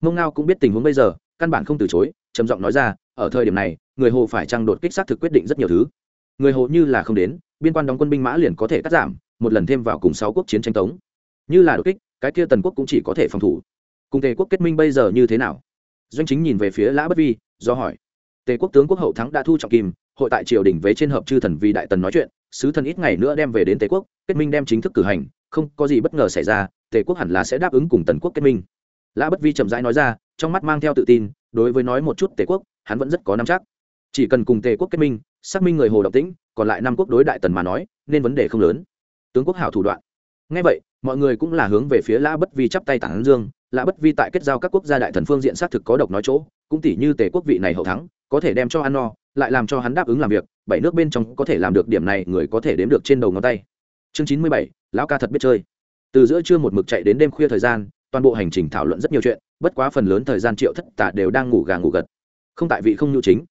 Mông ngao cũng biết tình huống bây giờ, căn bản không từ chối trầm giọng nói ra, ở thời điểm này, người hồ phải trang đột kích xác thực quyết định rất nhiều thứ. Người hồ như là không đến, biên quan đóng quân binh mã liền có thể cắt giảm, một lần thêm vào cùng sáu quốc chiến tranh tống. Như là đột kích, cái kia tần quốc cũng chỉ có thể phòng thủ. Cùng tề quốc kết minh bây giờ như thế nào? Doanh chính nhìn về phía lã bất vi, do hỏi. Tề quốc tướng quốc hậu thắng đã thu trọng kim, hội tại triều đình về trên hợp chư thần vì đại tần nói chuyện, sứ thần ít ngày nữa đem về đến tề quốc, kết minh đem chính thức cử hành, không có gì bất ngờ xảy ra, tề quốc hẳn là sẽ đáp ứng cùng tần quốc kết minh lã bất vi chậm rãi nói ra, trong mắt mang theo tự tin, đối với nói một chút tề quốc, hắn vẫn rất có nắm chắc. Chỉ cần cùng tề quốc kết minh, xác minh người hồ động tĩnh, còn lại năm quốc đối đại tần mà nói, nên vấn đề không lớn. Tướng quốc hảo thủ đoạn. Ngay vậy, mọi người cũng là hướng về phía lã bất vi chắp tay tản dương. Lã bất vi tại kết giao các quốc gia đại thần phương diện xác thực có độc nói chỗ, cũng tỷ như tề quốc vị này hậu thắng, có thể đem cho ăn no, lại làm cho hắn đáp ứng làm việc, bảy nước bên trong có thể làm được điểm này, người có thể đếm được trên đầu ngón tay. Chương chín mươi bảy, lão ca thật biết chơi. Từ giữa trưa một mực chạy đến đêm khuya thời gian toàn bộ hành trình thảo luận rất nhiều chuyện, bất quá phần lớn thời gian triệu thất tà đều đang ngủ gà ngủ gật. Không tại vị không nhu chính.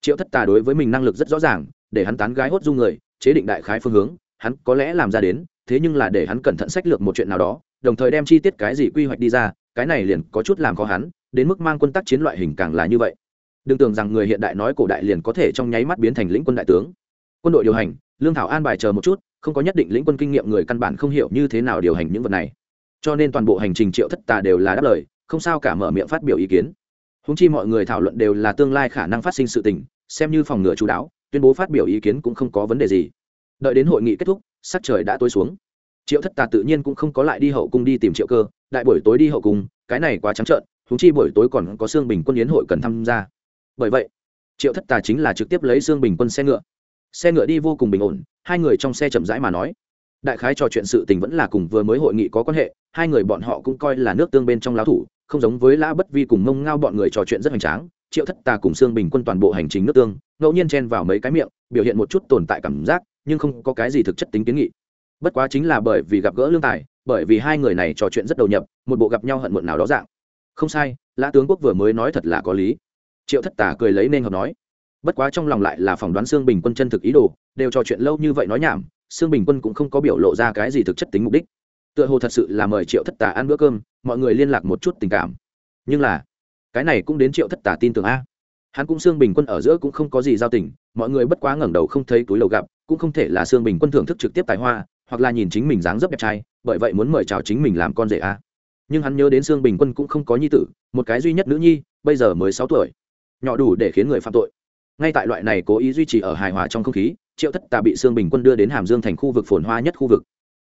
Triệu thất tà đối với mình năng lực rất rõ ràng, để hắn tán gái hốt du người, chế định đại khái phương hướng, hắn có lẽ làm ra đến, thế nhưng là để hắn cẩn thận sách lược một chuyện nào đó, đồng thời đem chi tiết cái gì quy hoạch đi ra, cái này liền có chút làm khó hắn, đến mức mang quân tác chiến loại hình càng là như vậy. Đừng tưởng rằng người hiện đại nói cổ đại liền có thể trong nháy mắt biến thành lĩnh quân đại tướng. Quân đội điều hành, lương thảo an bài chờ một chút, không có nhất định lĩnh quân kinh nghiệm người căn bản không hiểu như thế nào điều hành những vật này cho nên toàn bộ hành trình triệu thất tà đều là đáp lời, không sao cả mở miệng phát biểu ý kiến. Húng chi mọi người thảo luận đều là tương lai khả năng phát sinh sự tình, xem như phòng ngừa chú đáo, tuyên bố phát biểu ý kiến cũng không có vấn đề gì. Đợi đến hội nghị kết thúc, sắc trời đã tối xuống. Triệu thất tà tự nhiên cũng không có lại đi hậu cung đi tìm triệu cơ, đại buổi tối đi hậu cung, cái này quá trắng trợn húng chi buổi tối còn có xương bình quân yến hội cần tham gia. Bởi vậy, triệu thất tà chính là trực tiếp lấy xương bình quân xe ngựa. Xe ngựa đi vô cùng bình ổn, hai người trong xe chậm rãi mà nói đại khái trò chuyện sự tình vẫn là cùng vừa mới hội nghị có quan hệ, hai người bọn họ cũng coi là nước tương bên trong lao thủ, không giống với lã bất vi cùng mông ngao bọn người trò chuyện rất hoành tráng, triệu thất tà cùng xương bình quân toàn bộ hành trình nước tương, ngẫu nhiên chen vào mấy cái miệng, biểu hiện một chút tồn tại cảm giác, nhưng không có cái gì thực chất tính kiến nghị. Bất quá chính là bởi vì gặp gỡ lương tài, bởi vì hai người này trò chuyện rất đầu nhập, một bộ gặp nhau hận muộn nào đó dạng. Không sai, lã tướng quốc vừa mới nói thật là có lý. Triệu thất tà cười lấy nên hợp nói. Bất quá trong lòng lại là phỏng đoán xương bình quân chân thực ý đồ, đều trò chuyện lâu như vậy nói nhảm xương bình quân cũng không có biểu lộ ra cái gì thực chất tính mục đích. Tựa hồ thật sự là mời triệu thất tà ăn bữa cơm, mọi người liên lạc một chút tình cảm. Nhưng là, cái này cũng đến triệu thất tà tin tưởng a. Hắn cũng xương bình quân ở giữa cũng không có gì giao tình, mọi người bất quá ngẩng đầu không thấy túi lầu gặp, cũng không thể là xương bình quân thưởng thức trực tiếp tài hoa, hoặc là nhìn chính mình dáng dấp đẹp trai, bởi vậy muốn mời chào chính mình làm con rể a. Nhưng hắn nhớ đến xương bình quân cũng không có nhi tử, một cái duy nhất nữ nhi, bây giờ mới sáu tuổi. Nhỏ đủ để khiến người phạm tội. Ngay tại loại này cố ý duy trì ở hài hòa trong không khí triệu thất tà bị Sương bình quân đưa đến hàm dương thành khu vực phồn hoa nhất khu vực.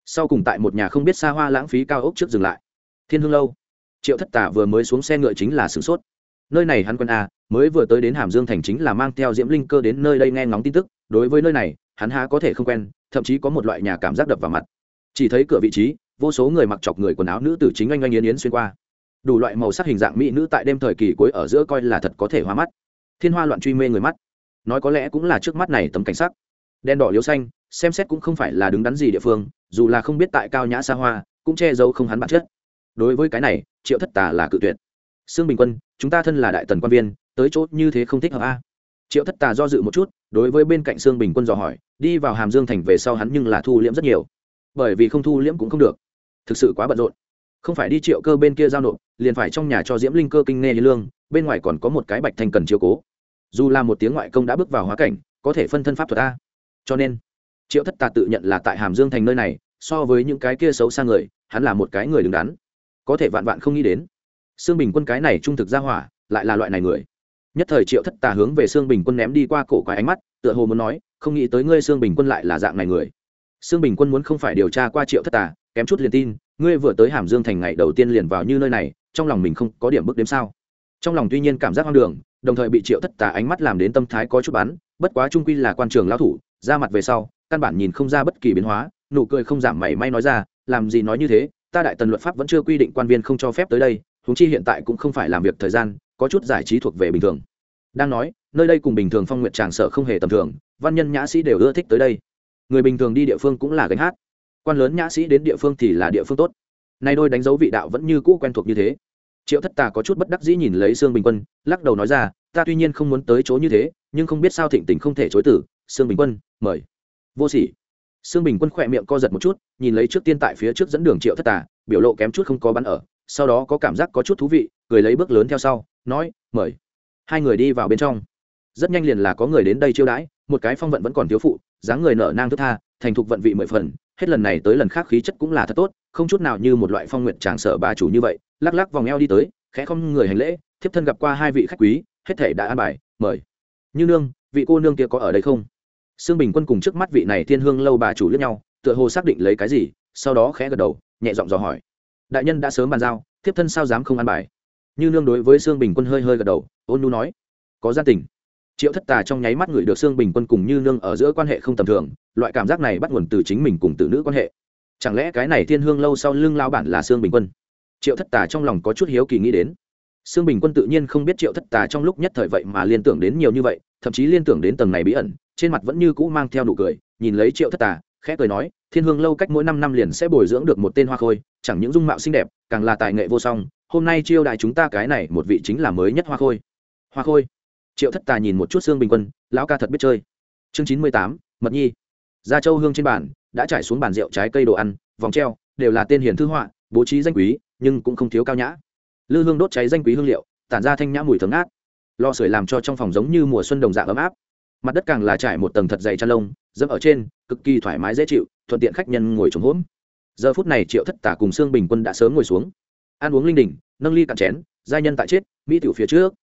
Sau cùng tại một nhà không biết xa hoa lãng phí cao ốc trước dừng lại. Thiên hương lâu. Triệu thất tà vừa mới xuống xe ngựa chính là sửng sốt. Nơi này hắn quân a à, mới vừa tới đến hàm dương thành chính là mang theo diễm linh cơ đến nơi đây nghe ngóng tin tức. Đối với nơi này, hắn há có thể không quen, thậm chí có một loại nhà cảm giác đập vào mặt. Chỉ thấy cửa vị trí, vô số người mặc chọc người quần áo nữ tử chính oanh oanh yến yến xuyên qua. Đủ loại màu sắc hình dạng mỹ nữ tại đêm thời kỳ cuối ở giữa coi là thật có thể hoa mắt. Thiên hoa loạn truy mê người mắt. Nói có lẽ cũng là trước mắt này tấm cảnh sắc đen đỏ liếu xanh, xem xét cũng không phải là đứng đắn gì địa phương, dù là không biết tại cao nhã xa hoa, cũng che giấu không hắn bản chất. Đối với cái này, triệu thất tà là cự tuyệt. Sương bình quân, chúng ta thân là đại tần quan viên, tới chỗ như thế không thích hợp a? Triệu thất tà do dự một chút, đối với bên cạnh sương bình quân dò hỏi, đi vào hàm dương thành về sau hắn nhưng là thu liễm rất nhiều. Bởi vì không thu liễm cũng không được. Thực sự quá bận rộn. Không phải đi triệu cơ bên kia giao nộp, liền phải trong nhà cho diễm linh cơ kinh nghe lương, bên ngoài còn có một cái bạch thanh cần chiếu cố. Dù là một tiếng ngoại công đã bước vào hóa cảnh, có thể phân thân pháp thuật a? Cho nên, triệu thất tà tự nhận là tại hàm dương thành nơi này, so với những cái kia xấu xa người, hắn là một cái người đứng đắn. Có thể vạn vạn không nghĩ đến xương bình quân cái này trung thực ra hỏa, lại là loại này người. Nhất thời triệu thất tà hướng về xương bình quân ném đi qua cổ quái ánh mắt, tựa hồ muốn nói, không nghĩ tới ngươi xương bình quân lại là dạng này người. Xương bình quân muốn không phải điều tra qua triệu thất tà, kém chút liền tin, ngươi vừa tới hàm dương thành ngày đầu tiên liền vào như nơi này, trong lòng mình không có điểm bước đếm sao? Trong lòng tuy nhiên cảm giác hoang đường, đồng thời bị triệu thất tà ánh mắt làm đến tâm thái có chút bắn bất quá trung quy là quan trường lao thủ, ra mặt về sau, căn bản nhìn không ra bất kỳ biến hóa, nụ cười không giảm mảy may nói ra, làm gì nói như thế, ta đại tần luật pháp vẫn chưa quy định quan viên không cho phép tới đây húng chi hiện tại cũng không phải làm việc thời gian, có chút giải trí thuộc về bình thường. Đang nói, nơi đây cùng bình thường phong nguyện tràng sở không hề tầm thường, văn nhân nhã sĩ đều ưa thích tới đây. Người bình thường đi địa phương cũng là gánh hát. Quan lớn nhã sĩ đến địa phương thì là địa phương tốt. Nay đôi đánh dấu vị đạo vẫn như cũ quen thuộc như thế. Triệu thất tà có chút bất đắc dĩ nhìn lấy sương bình quân, lắc đầu nói ra ta tuy nhiên không muốn tới chỗ như thế, nhưng không biết sao thịnh tình không thể chối tử sương bình quân, mời. Vô sỉ. Sương bình quân khỏe miệng co giật một chút, nhìn lấy trước tiên tại phía trước dẫn đường triệu thất tà, biểu lộ kém chút không có bắn ở, sau đó có cảm giác có chút thú vị, cười lấy bước lớn theo sau, nói, mời. Hai người đi vào bên trong. Rất nhanh liền là có người đến đây chiêu đãi, một cái phong vận vẫn còn thiếu phụ, dáng người nở nang thức tha, thành thục vận vị mười phần, hết lần này tới lần khác khí chất cũng là thật tốt, không chút nào như một loại phong nguyện tràng sở bà chủ như vậy, lắc lắc vòng eo đi tới, khẽ không người hành lễ, thiếp thân gặp qua hai vị khách quý hết thể đã an bài, mời. Như nương, vị cô nương kia có ở đây không? Sương bình quân cùng trước mắt vị này thiên hương lâu bà chủ lẫn nhau, tựa hồ xác định lấy cái gì, sau đó khẽ gật đầu, nhẹ giọng dò hỏi. Đại nhân đã sớm bàn giao, thiếp thân sao dám không an bài? Như nương đối với sương bình quân hơi hơi gật đầu, ôn nu nói. Có gia tình. Triệu thất tà trong nháy mắt người được sương bình quân cùng như nương ở giữa quan hệ không tầm thường, loại cảm giác này bắt nguồn từ chính mình cùng tử nữ quan hệ. Chẳng lẽ cái này thiên hương lâu sau lưng lao bản là sương bình quân? Triệu thất tà trong lòng có chút hiếu kỳ nghĩ đến sương bình quân tự nhiên không biết triệu thất tà trong lúc nhất thời vậy mà liên tưởng đến nhiều như vậy, thậm chí liên tưởng đến tầng này bí ẩn, trên mặt vẫn như cũ mang theo nụ cười, nhìn lấy triệu thất tà, khẽ cười nói, thiên hương lâu cách mỗi năm năm liền sẽ bồi dưỡng được một tên hoa khôi, chẳng những dung mạo xinh đẹp, càng là tài nghệ vô song, hôm nay chiêu đại chúng ta cái này một vị chính là mới nhất hoa khôi. Hoa khôi? Triệu thất tà nhìn một chút sương bình quân, lão ca thật biết chơi. Chương chín mươi tám, mật nhi. Gia châu hương trên bàn, đã trải xuống bàn rượu trái cây đồ ăn, vòng treo, đều là tên hiền thư họa, bố trí danh quý, nhưng cũng không thiếu cao nhã lư hương đốt cháy danh quý hương liệu, tản ra thanh nhã mùi thấm át lò sưởi làm cho trong phòng giống như mùa xuân đồng dạng ấm áp. Mặt đất càng là trải một tầng thật dày chăn lông, dẫm ở trên, cực kỳ thoải mái dễ chịu, thuận tiện khách nhân ngồi trống hốm giờ phút này triệu thất tả cùng sương bình quân đã sớm ngồi xuống. Ăn uống linh đình, nâng ly cạn chén, giai nhân tại chết, mỹ tiểu phía trước.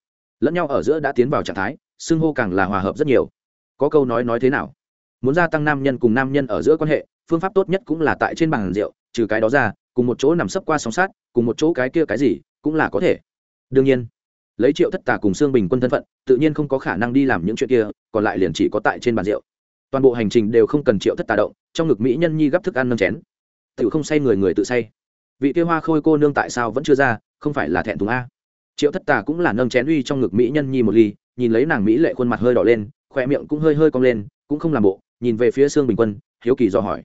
Lẫn nhau ở giữa đã tiến vào trạng thái, xưng hô càng là hòa hợp rất nhiều. Có câu nói nói thế nào? Muốn gia tăng nam nhân cùng nam nhân ở giữa quan hệ, phương pháp tốt nhất cũng là tại trên bàn rượu, trừ cái đó ra, cùng một chỗ nằm sấp qua sóng sát, cùng một chỗ cái kia cái gì? Cũng là có thể. Đương nhiên, lấy triệu thất tà cùng xương bình quân thân phận, tự nhiên không có khả năng đi làm những chuyện kia, còn lại liền chỉ có tại trên bàn rượu. Toàn bộ hành trình đều không cần triệu thất tà động, trong ngực mỹ nhân nhi gấp thức ăn nâng chén. Tự không say người người tự say. Vị kia hoa khôi cô nương tại sao vẫn chưa ra, không phải là thẹn thùng a? Triệu thất tà cũng là nâng chén uy trong ngực mỹ nhân nhi một ly, nhìn lấy nàng mỹ lệ khuôn mặt hơi đỏ lên khoe miệng cũng hơi hơi cong lên, cũng không làm bộ, nhìn về phía xương bình quân, hiếu kỳ dò hỏi.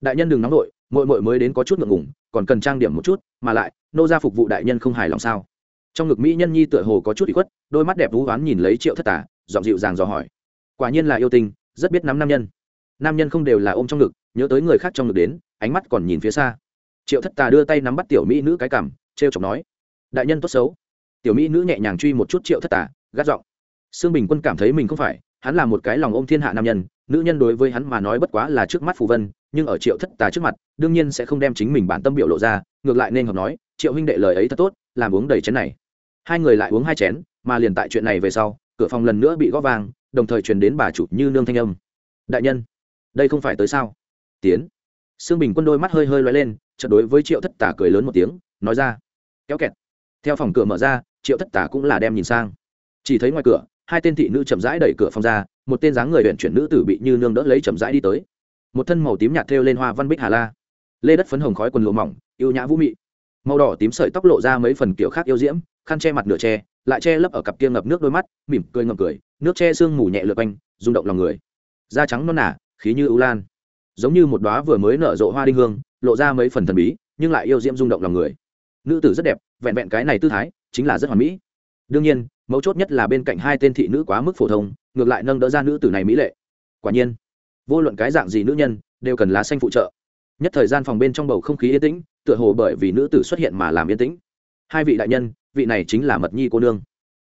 Đại nhân đừng nóng đội mội mội mới đến có chút ngượng ngủng còn cần trang điểm một chút, mà lại, nô ra phục vụ đại nhân không hài lòng sao? Trong ngực mỹ nhân nhi tựa hồ có chút bị khuất, đôi mắt đẹp vũ oán nhìn lấy triệu thất tà, giọng dịu dàng dò hỏi. Quả nhiên là yêu tình rất biết nắm nam nhân. Nam nhân không đều là ôm trong ngực, nhớ tới người khác trong ngực đến, ánh mắt còn nhìn phía xa. Triệu thất tà đưa tay nắm bắt tiểu mỹ nữ cái cảm t r e o chọc nói, đại nhân tốt xấu. Tiểu mỹ nữ nhẹ nhàng truy một chút triệu thất tà, gắt giọng, sương bình quân cảm thấy mình không phải, hắn là một cái lòng ôm thiên hạ nam nhân nữ nhân đối với hắn mà nói bất quá là trước mắt phù vân, nhưng ở triệu thất tà trước mặt, đương nhiên sẽ không đem chính mình bản tâm biểu lộ ra, ngược lại nên hợp nói, triệu huynh đệ lời ấy thật tốt, làm uống đầy chén này. Hai người lại uống hai chén, mà liền tại chuyện này về sau, cửa phòng lần nữa bị góp vang, đồng thời truyền đến bà chủ như nương thanh âm. Đại nhân, đây không phải tới sao? Tiến. Xương bình quân đôi mắt hơi hơi loay lên, chợt đối với triệu thất tà cười lớn một tiếng, nói ra, kéo kẹt. Theo phòng cửa mở ra, triệu thất tà cũng là đem nhìn sang. Chỉ thấy ngoài cửa hai tên thị nữ chậm rãi đẩy cửa phòng ra, một tên dáng người huyện chuyển nữ tử bị như nương đỡ lấy chậm rãi đi tới. Một thân màu tím nhạt thêu lên hoa văn bích hà la. Lê đất phấn hồng khói quần lụa mỏng, yêu nhã vũ mị. Màu đỏ tím sợi tóc lộ ra mấy phần kiểu khác yêu diễm, khăn che mặt nửa che, lại che lấp ở cặp kia ngập nước đôi mắt, mỉm cười ngập cười, nước che sương mù nhẹ lượt quanh, rung động lòng người. Da trắng non nả khí như ưu lan. Giống như một đóa vừa mới nở rộ hoa đinh hương, lộ ra mấy phần thần bí, nhưng lại yêu diễm rung động lòng người. Nữ tử rất đẹp, vẹn vẹn cái này tư thái, chính là rất hoàn mỹ đương nhiên, mấu chốt nhất là bên cạnh hai tên thị nữ quá mức phổ thông, ngược lại nâng đỡ ra nữ tử này mỹ lệ. Quả nhiên, vô luận cái dạng gì nữ nhân, đều cần lá xanh phụ trợ. Nhất thời gian phòng bên trong bầu không khí yên tĩnh, tựa hồ bởi vì nữ tử xuất hiện mà làm yên tĩnh. Hai vị đại nhân, vị này chính là mật nhi cô nương.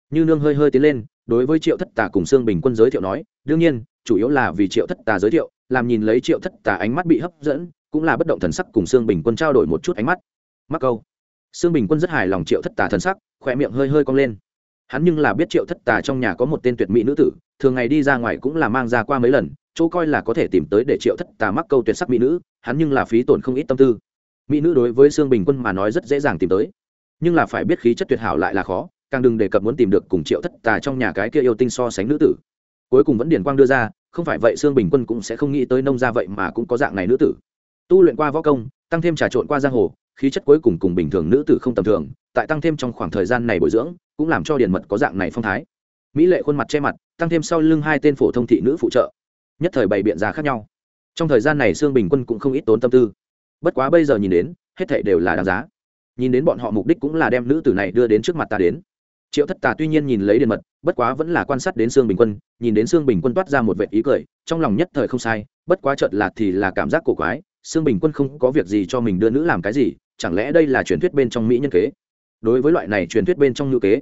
Như nương hơi hơi tiến lên, đối với triệu thất tà cùng sương bình quân giới thiệu nói, đương nhiên, chủ yếu là vì triệu thất tà giới thiệu, làm nhìn lấy triệu thất tà ánh mắt bị hấp dẫn, cũng là bất động thần sắc cùng sương bình quân trao đổi một chút ánh mắt. Mắc câu. Sương bình quân rất hài lòng triệu thất tà thần sắc khỏe miệng hơi hơi cong lên hắn nhưng là biết triệu thất tà trong nhà có một tên tuyệt mỹ nữ tử, thường ngày đi ra ngoài cũng là mang ra qua mấy lần, chỗ coi là có thể tìm tới để triệu thất tà mắc câu tuyệt sắc mỹ nữ, hắn nhưng là phí tổn không ít tâm tư. Mỹ nữ đối với sương bình quân mà nói rất dễ dàng tìm tới. Nhưng là phải biết khí chất tuyệt hảo lại là khó, càng đừng đề cập muốn tìm được cùng triệu thất tà trong nhà cái kia yêu tinh so sánh nữ tử. Cuối cùng vẫn điển quang đưa ra, không phải vậy sương bình quân cũng sẽ không nghĩ tới nông gia vậy mà cũng có dạng này nữ tử. Tu luyện qua võ công, tăng thêm trà trộn qua giang hồ, khí chất cuối cùng cùng bình thường nữ tử không tầm thường, tại tăng thêm trong khoảng thời gian này bồi dưỡng cũng làm cho Điền mật có dạng này phong thái. Mỹ lệ khuôn mặt che mặt, tăng thêm sau lưng hai tên phổ thông thị nữ phụ trợ. Nhất thời bày biện ra khác nhau. Trong thời gian này sương bình quân cũng không ít tốn tâm tư. Bất quá bây giờ nhìn đến, hết thệ đều là đáng giá. Nhìn đến bọn họ mục đích cũng là đem nữ tử này đưa đến trước mặt ta đến. Triệu thất tà tuy nhiên nhìn lấy điện mật, bất quá vẫn là quan sát đến sương bình quân, nhìn đến sương bình quân toát ra một vệ ý cười, trong lòng nhất thời không sai, bất quá chợt lạt thì là cảm giác cổ quái, sương bình quân không có việc gì cho mình đưa nữ làm cái gì, chẳng lẽ đây là truyền thuyết bên trong mỹ nhân kế? Đối với loại này truyền thuyết bên trong ngữ kế,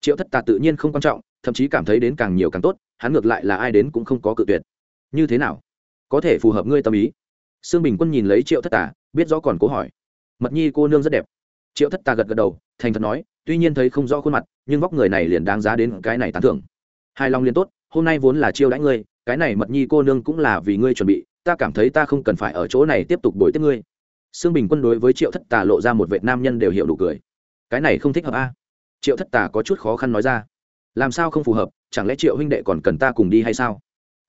triệu thất tà tự nhiên không quan trọng, thậm chí cảm thấy đến càng nhiều càng tốt, hắn ngược lại là ai đến cũng không có cự tuyệt. Như thế nào? Có thể phù hợp ngươi tâm ý. Sương bình quân nhìn lấy triệu thất tà, biết rõ còn cố hỏi. Mật nhi cô nương rất đẹp. Triệu thất tà gật gật đầu, thành thật nói, tuy nhiên thấy không rõ khuôn mặt, nhưng vóc người này liền đáng giá đến cái này tán thưởng. Hài lòng liền tốt, hôm nay vốn là chiêu đãi ngươi, cái này mật nhi cô nương cũng là vì ngươi chuẩn bị, ta cảm thấy ta không cần phải ở chỗ này tiếp tục bồi tiếp ngươi. Sương bình quân đối với triệu thất tà lộ ra một vệ nam nhân đều hiểu đủ cười cái này không thích hợp a. Triệu thất tà có chút khó khăn nói ra. Làm sao không phù hợp, chẳng lẽ triệu huynh đệ còn cần ta cùng đi hay sao?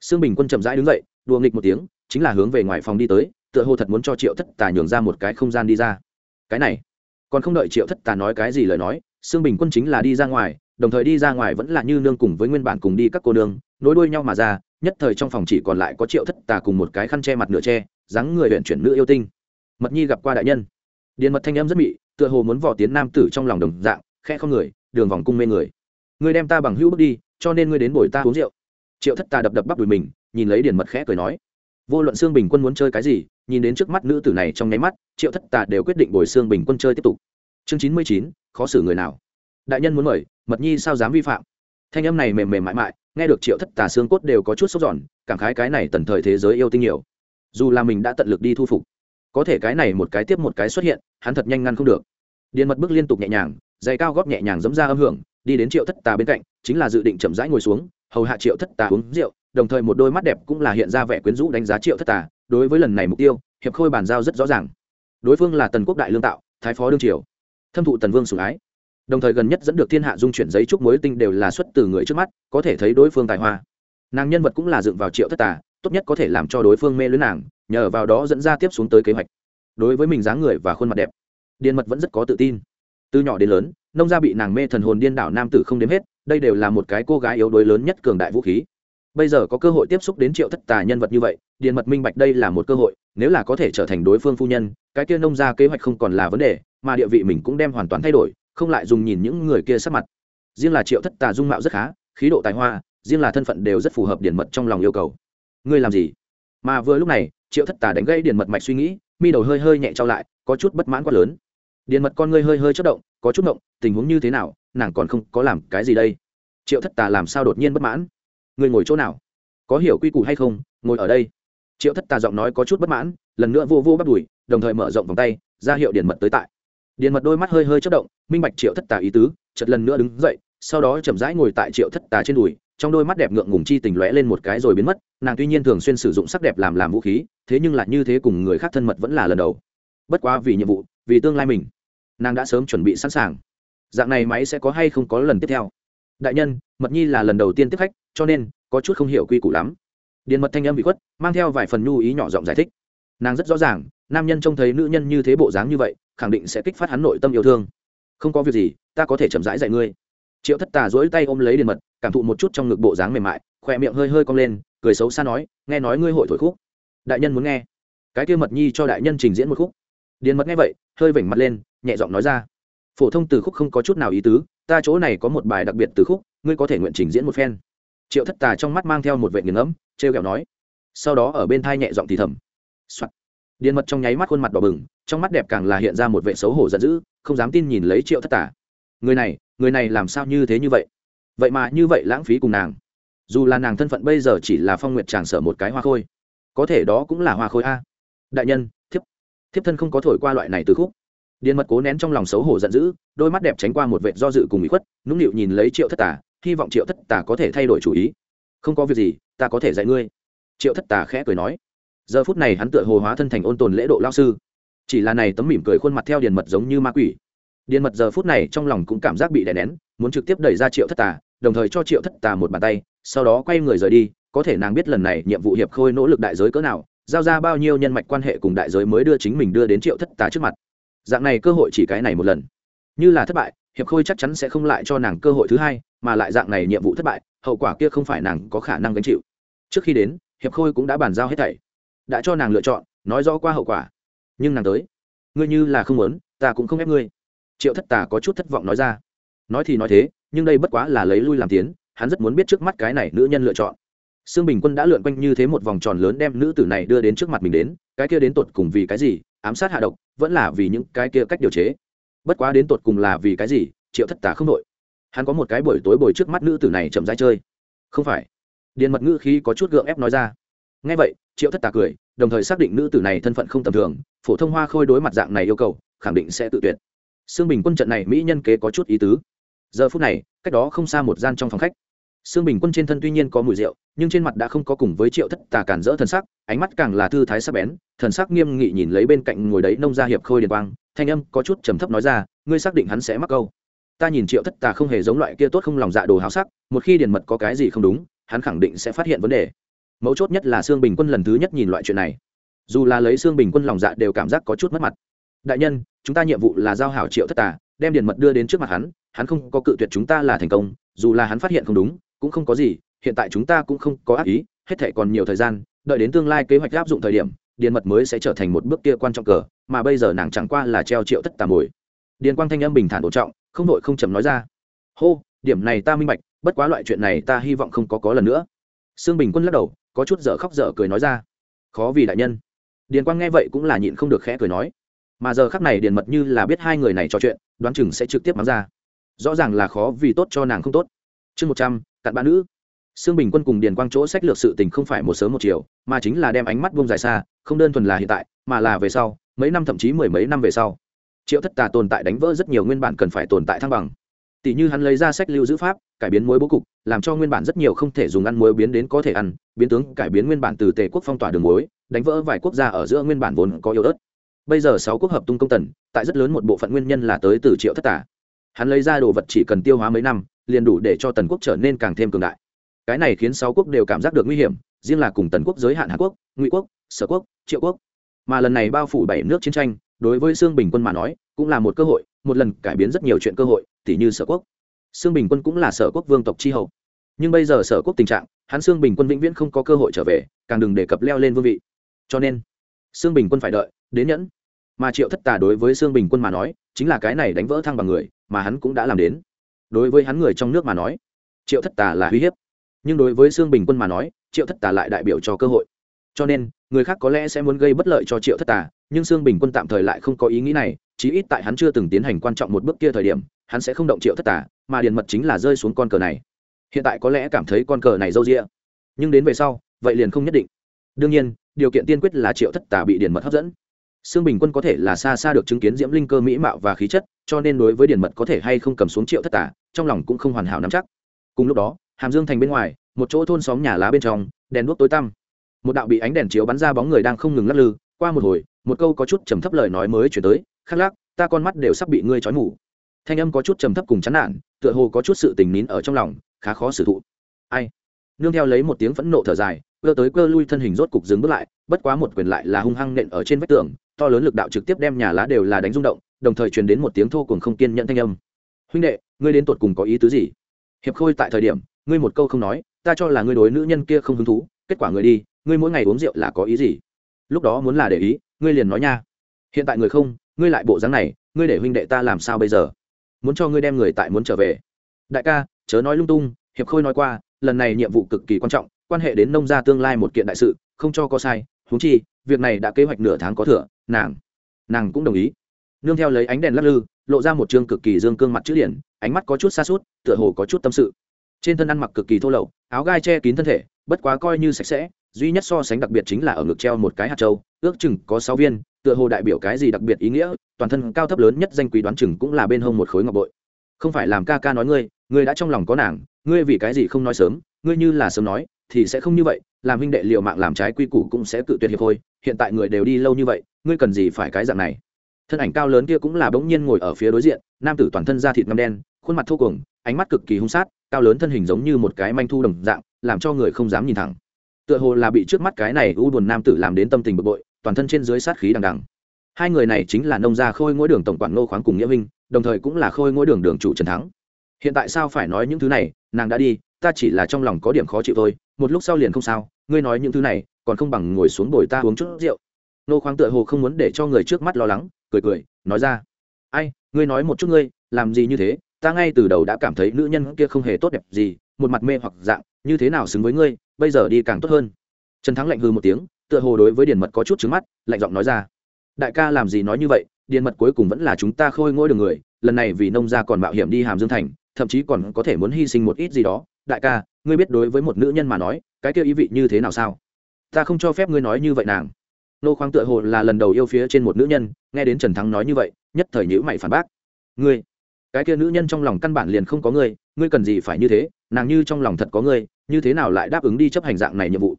Sương bình quân chậm rãi đứng dậy, đùa nghịch một tiếng, chính là hướng về ngoài phòng đi tới, tựa hồ thật muốn cho triệu thất tà nhường ra một cái không gian đi ra. Cái này, còn không đợi triệu thất tà nói cái gì lời nói, sương bình quân chính là đi ra ngoài, đồng thời đi ra ngoài vẫn là như nương cùng với nguyên bản cùng đi các cô nương, nối đuôi nhau mà ra, nhất thời trong phòng chỉ còn lại có triệu thất tà cùng một cái khăn che mặt nửa che, dáng người huyện chuyển nữ yêu tinh. Mật nhi gặp qua đại nhân. Điện mật thanh em rất mị tựa hồ muốn vò tiến nam tử trong lòng đồng dạng khe không người, đường vòng cung mê người. Ngươi đem ta bằng hữu bước đi, cho nên ngươi đến bồi ta uống rượu. Triệu thất tà đập đập bắp đùi mình, nhìn lấy điền mật khẽ cười nói. Vô luận xương bình quân muốn chơi cái gì, nhìn đến trước mắt nữ tử này trong nháy mắt, triệu thất tà đều quyết định bồi xương bình quân chơi tiếp tục. Chương chín mươi chín, khó xử người nào? Đại nhân muốn mời, mật nhi sao dám vi phạm? Thanh âm này mềm mềm mại mại, nghe được triệu thất tà xương cốt đều có chút sốc giòn cảm khái cái này tần thời thế giới yêu tinh nhiều. Dù là mình đã tận lực đi thu phục có thể cái này một cái tiếp một cái xuất hiện, hắn thật nhanh ngăn không được. Điện mật bước liên tục nhẹ nhàng, giày cao góp nhẹ nhàng dẫm ra âm hưởng, đi đến triệu thất tà bên cạnh, chính là dự định chậm rãi ngồi xuống, hầu hạ triệu thất tà uống rượu, đồng thời một đôi mắt đẹp cũng là hiện ra vẻ quyến rũ đánh giá triệu thất tà, đối với lần này mục tiêu, hiệp khôi bàn giao rất rõ ràng. Đối phương là tần quốc đại lương tạo, thái phó đương triều. Thâm thụ tần vương sủng ái. Đồng thời gần nhất dẫn được thiên hạ dung chuyển giấy trúc mối tinh đều là xuất từ người trước mắt, có thể thấy đối phương tài hoa. Nàng nhân vật cũng là dựng vào triệu thất tà, tốt nhất có thể làm cho đối phương mê lưới nàng nhờ vào đó dẫn ra tiếp xuống tới kế hoạch. Đối với mình dáng người và khuôn mặt đẹp, điền mật vẫn rất có tự tin. Từ nhỏ đến lớn, nông gia bị nàng mê thần hồn điên đảo nam tử không đếm hết, đây đều là một cái cô gái yếu đuối lớn nhất cường đại vũ khí. Bây giờ có cơ hội tiếp xúc đến triệu thất tà nhân vật như vậy, điền mật minh bạch đây là một cơ hội, nếu là có thể trở thành đối phương phu nhân, cái kia nông gia kế hoạch không còn là vấn đề, mà địa vị mình cũng đem hoàn toàn thay đổi, không lại dùng nhìn những người kia sắc mặt. Riêng là triệu thất tà dung mạo rất khá, khí độ tài hoa, riêng là thân phận đều rất phù hợp điền mật trong lòng yêu cầu. Ngươi làm gì? Mà vừa lúc này triệu thất tà đánh gây điền mật mạch suy nghĩ, mi đầu hơi hơi nhẹ trao lại, có chút bất mãn quá lớn. Điền mật con ngươi hơi hơi chất động, có chút động tình huống như thế nào, nàng còn không có làm cái gì đây? Triệu thất tà làm sao đột nhiên bất mãn? Người ngồi chỗ nào? Có hiểu quy củ hay không, ngồi ở đây. Triệu thất tà giọng nói có chút bất mãn, lần nữa vô vô bắt đùi, đồng thời mở rộng vòng tay, ra hiệu điền mật tới tại. Điền mật đôi mắt hơi hơi chất động, minh bạch triệu thất tà ý tứ chật lần nữa đứng dậy, sau đó chậm rãi ngồi tại triệu thất tà trên đùi trong đôi mắt đẹp ngượng ngùng chi tình lóe lên một cái rồi biến mất, nàng tuy nhiên thường xuyên sử dụng sắc đẹp làm làm vũ khí, thế nhưng lại như thế cùng người khác thân mật vẫn là lần đầu. Bất quá vì nhiệm vụ, vì tương lai mình, nàng đã sớm chuẩn bị sẵn sàng. Dạng này máy sẽ có hay không có lần tiếp theo. Đại nhân, mật nhi là lần đầu tiên tiếp khách, cho nên, có chút không hiểu quy củ lắm. Điện mật thanh âm bị khuất, mang theo vài phần nhu ý nhỏ giọng giải thích. Nàng rất rõ ràng, nam nhân trông thấy nữ nhân như thế bộ dáng như vậy, khẳng định sẽ kích phát hắn nội tâm yêu thương. Không có việc gì, ta có thể chậm rãi dạy ngươi triệu thất tà dỗi tay ôm lấy điện mật, cảm thụ một chút trong ngực bộ dáng mềm mại, khỏe miệng hơi hơi cong lên, cười xấu xa nói, nghe nói ngươi hội thổi khúc. Đại nhân muốn nghe. Cái kia mật nhi cho đại nhân trình diễn một khúc. Điện mật nghe vậy, hơi vểnh mặt lên, nhẹ giọng nói ra, phổ thông từ khúc không có chút nào ý tứ, ta chỗ này có một bài đặc biệt từ khúc, ngươi có thể nguyện trình diễn một phen. Triệu thất tà trong mắt mang theo một vệ nghiền ngẫm, trêu ghẹo nói, sau đó ở bên thai nhẹ giọng thì thầm Soạn. điện mật trong nháy mắt khuôn mặt đỏ bừng, trong mắt đẹp càng là hiện ra một vệ xấu hổ giận dữ, không dám tin nhìn lấy triệu thất tà. Người này người này làm sao như thế như vậy? Vậy mà như vậy lãng phí cùng nàng. Dù là nàng thân phận bây giờ chỉ là phong nguyệt tràng sở một cái hoa khôi, có thể đó cũng là hoa khôi a. Đại nhân, thiếp thiếp thân không có thổi qua loại này từ khúc. Điền mật cố nén trong lòng xấu hổ giận dữ, đôi mắt đẹp tránh qua một vệ do dự cùng bị khuất, nũng nịu nhìn lấy triệu thất tà, hy vọng triệu thất tà có thể thay đổi chủ ý. Không có việc gì, ta có thể dạy ngươi. Triệu thất tà khẽ cười nói. Giờ phút này hắn tựa hồ hóa thân thành ôn tồn lễ độ lao sư. Chỉ là này tấm mỉm cười khuôn mặt theo điền mật giống như ma quỷ điền mật giờ phút này trong lòng cũng cảm giác bị đè nén, muốn trực tiếp đẩy ra triệu thất tà, đồng thời cho triệu thất tà một bàn tay, sau đó quay người rời đi, có thể nàng biết lần này nhiệm vụ hiệp khôi nỗ lực đại giới cỡ nào, giao ra bao nhiêu nhân mạch quan hệ cùng đại giới mới đưa chính mình đưa đến triệu thất tà trước mặt. Dạng này cơ hội chỉ cái này một lần. Như là thất bại, hiệp khôi chắc chắn sẽ không lại cho nàng cơ hội thứ hai, mà lại dạng này nhiệm vụ thất bại, hậu quả kia không phải nàng có khả năng gánh chịu. Trước khi đến, hiệp khôi cũng đã bàn giao hết thảy, đã cho nàng lựa chọn, nói rõ qua hậu quả. Nhưng nàng tới, ngươi như là không muốn, ta cũng không ép ngươi triệu thất tà có chút thất vọng nói ra nói thì nói thế nhưng đây bất quá là lấy lui làm tiến hắn rất muốn biết trước mắt cái này nữ nhân lựa chọn Sương Bình Quân đã lượn quanh như thế một vòng tròn lớn đem nữ tử này đưa đến trước mặt mình đến, cái kia đến tột cùng vì cái gì? Ám sát hạ độc, vẫn là vì những cái kia cách điều chế. Bất quá đến tột cùng là vì cái gì? Triệu Thất Tà không nội. hắn có một cái buổi tối bồi trước mắt nữ tử này chậm rãi chơi không phải điền mật ngữ khí có chút gượng ép nói ra ngay vậy triệu thất tà cười đồng thời xác định nữ tử này thân phận không tầm thường phổ thông hoa khôi đối mặt dạng này yêu cầu khẳng định sẽ tự tuyệt Sương bình quân trận này mỹ nhân kế có chút ý tứ. Giờ phút này, cách đó không xa một gian trong phòng khách. Sương bình quân trên thân tuy nhiên có mùi rượu, nhưng trên mặt đã không có cùng với triệu thất tà cản rỡ thần sắc, ánh mắt càng là thư thái sắc bén, thần sắc nghiêm nghị nhìn lấy bên cạnh ngồi đấy nông gia hiệp khôi điền quang, thanh âm có chút trầm thấp nói ra, ngươi xác định hắn sẽ mắc câu. Ta nhìn triệu thất tà không hề giống loại kia tốt không lòng dạ đồ háo sắc, một khi điền mật có cái gì không đúng, hắn khẳng định sẽ phát hiện vấn đề. Mấu chốt nhất là Sương bình quân lần thứ nhất nhìn loại chuyện này. Dù là lấy Sương bình quân lòng dạ đều cảm giác có chút mất mặt. Đại nhân chúng ta nhiệm vụ là giao hảo triệu thất tà, đem điền mật đưa đến trước mặt hắn hắn không có cự tuyệt chúng ta là thành công, dù là hắn phát hiện không đúng, cũng không có gì, hiện tại chúng ta cũng không có ác ý, hết thể còn nhiều thời gian, đợi đến tương lai kế hoạch áp dụng thời điểm, điền mật mới sẽ trở thành một bước kia quan trọng cờ, mà bây giờ nàng chẳng qua là treo triệu tất tà mồi điền quang thanh âm bình thản ổn trọng, không đội không chầm nói ra. Hô, điểm này ta minh bạch, bất quá loại chuyện này ta hy vọng không có có lần nữa. Sương bình quân lắc đầu, có chút dở khóc dở cười nói ra. Khó vì đại nhân. Điền quang nghe vậy cũng là nhịn không được khẽ cười nói mà giờ khắc này điền mật như là biết hai người này trò chuyện đoán chừng sẽ trực tiếp mắng ra rõ ràng là khó vì tốt cho nàng không tốt chương một trăm cặn ba nữ Sương Bình Quân cùng Điền Quang chỗ sách lược sự tình không phải một sớm một chiều, mà chính là đem ánh mắt buông dài xa, không đơn thuần là hiện tại, mà là về sau, mấy năm thậm chí mười mấy năm về sau. Triệu Thất Tà tồn tại đánh vỡ rất nhiều nguyên bản cần phải tồn tại thăng bằng. Tỷ như hắn lấy ra sách lưu giữ pháp, cải biến muối bố cục, làm cho nguyên bản rất nhiều không thể dùng ăn muối biến đến có thể ăn, biến tướng cải biến nguyên bản từ Tề quốc phong tỏa đường muối, đánh vỡ vài quốc gia ở giữa nguyên bản vốn có yếu ớt. Bây giờ sáu quốc hợp tung công tần, tại rất lớn một bộ phận nguyên nhân là tới từ Triệu Thất Tà. Hắn lấy ra đồ vật chỉ cần tiêu hóa mấy năm, liền đủ để cho tần quốc trở nên càng thêm cường đại. Cái này khiến sáu quốc đều cảm giác được nguy hiểm riêng là cùng tần quốc giới hạn hàn quốc ngụy quốc sở quốc triệu quốc. Mà lần này bao phủ bảy nước chiến tranh đối với sương bình quân mà nói cũng là một cơ hội một lần cải biến rất nhiều chuyện cơ hội tỷ như sở quốc. Sương bình quân cũng là sở quốc vương tộc tri hậu. Nhưng bây giờ sở quốc tình trạng hắn sương bình quân vĩnh viễn không có cơ hội trở về càng đừng đề cập leo lên vương vị. Cho nên sương bình quân phải đợi đến nhẫn. Mà triệu thất tà đối với sương bình quân mà nói, chính là cái này đánh vỡ thăng bằng người mà hắn cũng đã làm đến. Đối với hắn người trong nước mà nói, triệu thất tà là uy hiếp. Nhưng đối với sương bình quân mà nói, triệu thất tà lại đại biểu cho cơ hội. Cho nên, người khác có lẽ sẽ muốn gây bất lợi cho triệu thất tà, nhưng sương bình quân tạm thời lại không có ý nghĩ này, chí ít tại hắn chưa từng tiến hành quan trọng một bước kia thời điểm, hắn sẽ không động triệu thất tà, mà điền mật chính là rơi xuống con cờ này. Hiện tại có lẽ cảm thấy con cờ này râu rĩa nhưng đến về sau, vậy liền không nhất định. Đương nhiên, điều kiện tiên quyết là triệu thất tà bị điền mật hấp dẫn. Sương Bình Quân có thể là xa xa được chứng kiến Diễm Linh cơ mỹ mạo và khí chất, cho nên đối với Điền Mật có thể hay không cầm xuống Triệu Thất Tà, trong lòng cũng không hoàn hảo nắm chắc. Cùng lúc đó, hàm dương thành bên ngoài một chỗ thôn xóm nhà lá bên trong đèn đuốc tối tăm. Một đạo bị ánh đèn chiếu bắn ra bóng người đang không ngừng lắc lư qua một hồi một câu có chút trầm thấp lời nói mới chuyển tới khắc lắc ta con mắt đều sắp bị ngươi trói mù. Thanh âm có chút trầm thấp cùng chán nản tựa hồ có chút sự tình nín ở trong lòng khá khó xử thụ. Ai? Nương theo lấy một tiếng phẫn nộ thở dài cơ tới cơ lui thân hình rốt cục dừng bước lại bất quá một quyền lại là hung hăng nện ở trên vách tường to lớn lực đạo trực tiếp đem nhà lá đều là đánh rung động, đồng thời truyền đến một tiếng thô cùng không kiên nhận thanh âm. Huynh đệ, ngươi đến tột cùng có ý tứ gì? Hiệp khôi tại thời điểm, ngươi một câu không nói, ta cho là ngươi đối nữ nhân kia không hứng thú, kết quả ngươi đi, ngươi mỗi ngày uống rượu là có ý gì? Lúc đó muốn là để ý, ngươi liền nói nha. Hiện tại người không, ngươi lại bộ dáng này, ngươi để huynh đệ ta làm sao bây giờ? Muốn cho ngươi đem người tại muốn trở về. Đại ca, chớ nói lung tung, hiệp khôi nói qua, lần này nhiệm vụ cực kỳ quan trọng, quan hệ đến nông gia tương lai một kiện đại sự, không cho có sai, huống chi, việc này đã kế hoạch nửa tháng có thừa nàng nàng cũng đồng ý. Nương theo lấy ánh đèn lắc lư, lộ ra một chương cực kỳ dương cương mặt chữ điển, ánh mắt có chút xa suốt tựa hồ có chút tâm sự. Trên thân ăn mặc cực kỳ thô lậu, áo gai che kín thân thể, bất quá coi như sạch sẽ, duy nhất so sánh đặc biệt chính là ở ngực treo một cái hạt trâu, ước chừng có sáu viên, tựa hồ đại biểu cái gì đặc biệt ý nghĩa, toàn thân cao thấp lớn nhất danh quý đoán chừng cũng là bên hông một khối ngọc bội. Không phải làm ca ca nói ngươi ngươi đã trong lòng có nàng, ngươi vì cái gì không nói sớm, ngươi như là sớm nói, thì sẽ không như vậy làm huynh đệ liệu mạng làm trái quy củ cũng sẽ tự tuyệt hiệp thôi hiện tại người đều đi lâu như vậy, ngươi cần gì phải cái dạng này? Thân ảnh cao lớn kia cũng là bỗng nhiên ngồi ở phía đối diện, nam tử toàn thân da thịt ngâm đen, khuôn mặt thô cuồng, ánh mắt cực kỳ hung sát, cao lớn thân hình giống như một cái manh thu đồng dạng, làm cho người không dám nhìn thẳng. Tựa hồ là bị trước mắt cái này u buồn nam tử làm đến tâm tình bực bội, toàn thân trên dưới sát khí đằng đằng. Hai người này chính là nông gia khôi ngôi đường tổng quản ngô khoáng cùng nghĩa minh đồng thời cũng là khôi ngôi đường đường chủ trần thắng. Hiện tại sao phải nói những thứ này, nàng đã đi, ta chỉ là trong lòng có điểm khó chịu thôi một lúc sau liền không sao, ngươi nói những thứ này, còn không bằng ngồi xuống bồi ta uống chút rượu. Nô khoáng tựa hồ không muốn để cho người trước mắt lo lắng, cười cười, nói ra. Ai, ngươi nói một chút ngươi, làm gì như thế, ta ngay từ đầu đã cảm thấy nữ nhân kia không hề tốt đẹp gì, một mặt mê hoặc dạng, như thế nào xứng với ngươi, bây giờ đi càng tốt hơn. Trần thắng lạnh hư một tiếng, tựa hồ đối với điền mật có chút trứng mắt, lạnh giọng nói ra. Đại ca làm gì nói như vậy, điền mật cuối cùng vẫn là chúng ta khôi ngôi đường người, lần này vì nông gia còn mạo hiểm đi hàm dương thành, thậm chí còn có thể muốn hy sinh một ít gì đó. Đại ca ngươi biết đối với một nữ nhân mà nói, cái kia ý vị như thế nào sao? Ta không cho phép ngươi nói như vậy nàng. Nô khoáng tựa hồ là lần đầu yêu phía trên một nữ nhân, nghe đến trần thắng nói như vậy, nhất thời nhữ mày phản bác. Ngươi, cái kia nữ nhân trong lòng căn bản liền không có ngươi ngươi cần gì phải như thế, nàng như trong lòng thật có ngươi, như thế nào lại đáp ứng đi chấp hành dạng này nhiệm vụ?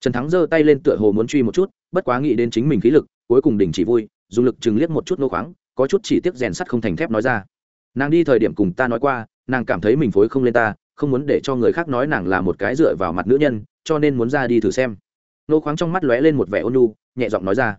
Trần thắng giơ tay lên tựa hồ muốn truy một chút, bất quá nghĩ đến chính mình khí lực, cuối cùng đình chỉ vui, dùng lực chừng liếc một chút nô khoáng, có chút chỉ tiếc rèn sắt không thành thép nói ra. Nàng đi thời điểm cùng ta nói qua, nàng cảm thấy mình phối không lên ta không muốn để cho người khác nói nàng là một cái dựa vào mặt nữ nhân, cho nên muốn ra đi thử xem. Nô khoáng trong mắt lóe lên một vẻ ôn nhu, nhẹ giọng nói ra.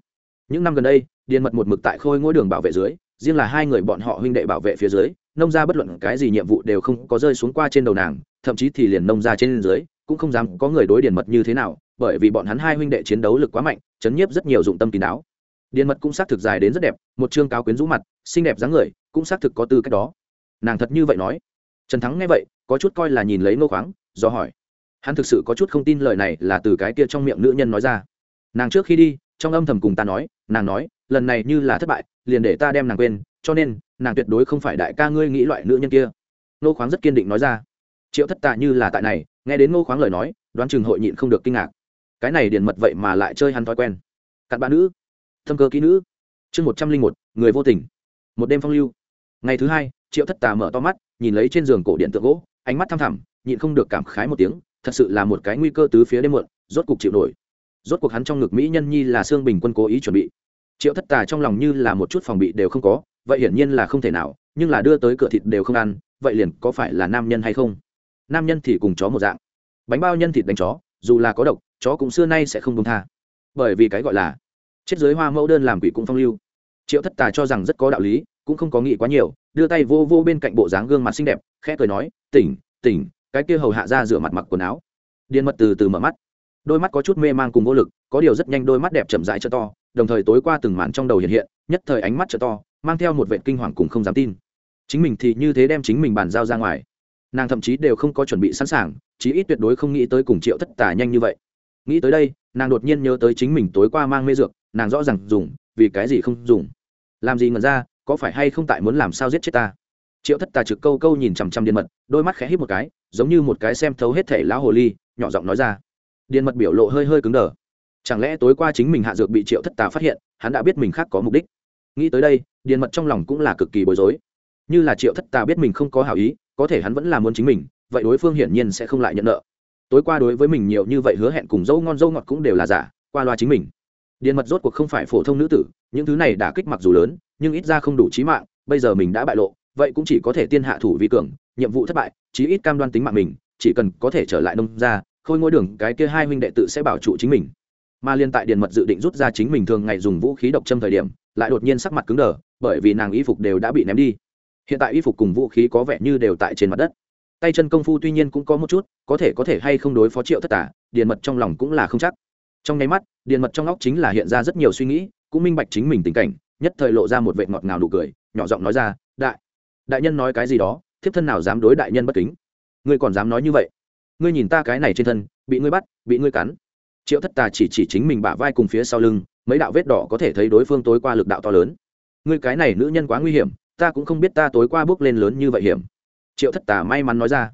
Những năm gần đây, điền mật một mực tại khôi ngôi đường bảo vệ dưới, riêng là hai người bọn họ huynh đệ bảo vệ phía dưới, nông ra bất luận cái gì nhiệm vụ đều không có rơi xuống qua trên đầu nàng, thậm chí thì liền nông ra trên dưới, cũng không dám có người đối điền mật như thế nào, bởi vì bọn hắn hai huynh đệ chiến đấu lực quá mạnh, chấn nhiếp rất nhiều dụng tâm kín đáo. Điền mật cũng xác thực dài đến rất đẹp, một chương cáo quyến rũ mặt, xinh đẹp dáng người, cũng xác thực có tư cách đó. Nàng thật như vậy nói. Trần thắng nghe vậy có chút coi là nhìn lấy Ngô khoáng, do hỏi. Hắn thực sự có chút không tin lời này là từ cái kia trong miệng nữ nhân nói ra. Nàng trước khi đi, trong âm thầm cùng ta nói, nàng nói, lần này như là thất bại, liền để ta đem nàng quên, cho nên, nàng tuyệt đối không phải đại ca ngươi nghĩ loại nữ nhân kia. Ngô khoáng rất kiên định nói ra. Triệu thất tạ như là tại này, nghe đến Ngô khoáng lời nói, đoán chừng hội nhịn không được kinh ngạc. Cái này điền mật vậy mà lại chơi hắn thói quen. Cặn bạn nữ, thâm cơ kỹ nữ. Chương một trăm linh một, người vô tình. Một đêm phong lưu. Ngày thứ hai, triệu thất tà mở to mắt, nhìn lấy trên giường cổ điện tượng gỗ ánh mắt thăm thẳm, nhịn không được cảm khái một tiếng, thật sự là một cái nguy cơ tứ phía đêm muộn, rốt cục chịu nổi. Rốt cuộc hắn trong ngực mỹ nhân nhi là xương bình quân cố ý chuẩn bị. Triệu thất tà trong lòng như là một chút phòng bị đều không có, vậy hiển nhiên là không thể nào, nhưng là đưa tới cửa thịt đều không ăn, vậy liền có phải là nam nhân hay không? Nam nhân thì cùng chó một dạng. Bánh bao nhân thịt đánh chó, dù là có độc, chó cũng xưa nay sẽ không công tha. Bởi vì cái gọi là chết giới hoa mẫu đơn làm quỷ cũng phong lưu. Triệu thất tà cho rằng rất có đạo lý, cũng không có nghĩ quá nhiều đưa tay vô vô bên cạnh bộ dáng gương mặt xinh đẹp, khẽ cười nói, tỉnh tỉnh, cái kia hầu hạ ra rửa mặt mặc quần áo. Điền mật từ từ mở mắt. Đôi mắt có chút mê man cùng vô lực, có điều rất nhanh đôi mắt đẹp chậm rãi cho to, đồng thời tối qua từng màn trong đầu hiện hiện, nhất thời ánh mắt trợ to, mang theo một vệ kinh hoàng cùng không dám tin. Chính mình thì như thế đem chính mình bàn giao ra ngoài. Nàng thậm chí đều không có chuẩn bị sẵn sàng, chí ít tuyệt đối không nghĩ tới cùng triệu thất tả nhanh như vậy. Nghĩ tới đây, nàng đột nhiên nhớ tới chính mình tối qua mang mê dược, nàng rõ ràng dùng, vì cái gì không dùng. Làm gì ngần ra có phải hay không tại muốn làm sao giết chết ta? Triệu thất tà trực câu câu nhìn chằm chằm điền mật, đôi mắt khẽ hít một cái, giống như một cái xem thấu hết thể lão hồ ly, nhỏ giọng nói ra. Điền mật biểu lộ hơi hơi cứng đờ. Chẳng lẽ tối qua chính mình hạ dược bị triệu thất tà phát hiện, hắn đã biết mình khác có mục đích? Nghĩ tới đây, điền mật trong lòng cũng là cực kỳ bối rối. Như là triệu thất tà biết mình không có hảo ý, có thể hắn vẫn là muốn chính mình, vậy đối phương hiển nhiên sẽ không lại nhận nợ. Tối qua đối với mình nhiều như vậy hứa hẹn cùng dâu ngon dâu ngọt cũng đều là giả, qua loa chính mình điền mật rốt cuộc không phải phổ thông nữ tử, những thứ này đã kích mặc dù lớn, nhưng ít ra không đủ trí mạng, bây giờ mình đã bại lộ, vậy cũng chỉ có thể tiên hạ thủ vi cường, nhiệm vụ thất bại, chí ít cam đoan tính mạng mình, chỉ cần có thể trở lại nông ra khôi ngôi đường, cái kia hai huynh đệ tự sẽ bảo trụ chính mình. Mà liên tại điền mật dự định rút ra chính mình thường ngày dùng vũ khí độc châm thời điểm, lại đột nhiên sắc mặt cứng đờ, bởi vì nàng y phục đều đã bị ném đi. Hiện tại y phục cùng vũ khí có vẻ như đều tại trên mặt đất. Tay chân công phu tuy nhiên cũng có một chút, có thể có thể hay không đối phó triệu thất tả điền mật trong lòng cũng là không chắc trong nháy mắt điền mật trong óc chính là hiện ra rất nhiều suy nghĩ, cũng minh bạch chính mình tình cảnh, nhất thời lộ ra một vệ ngọt ngào nụ cười, nhỏ giọng nói ra, đại đại nhân nói cái gì đó, thiếp thân nào dám đối đại nhân bất kính? Ngươi còn dám nói như vậy? Ngươi nhìn ta cái này trên thân, bị ngươi bắt, bị ngươi cắn. Triệu thất tà chỉ chỉ chính mình bả vai cùng phía sau lưng, mấy đạo vết đỏ có thể thấy đối phương tối qua lực đạo to lớn. Ngươi cái này nữ nhân quá nguy hiểm, ta cũng không biết ta tối qua bước lên lớn như vậy hiểm. Triệu thất tà may mắn nói ra.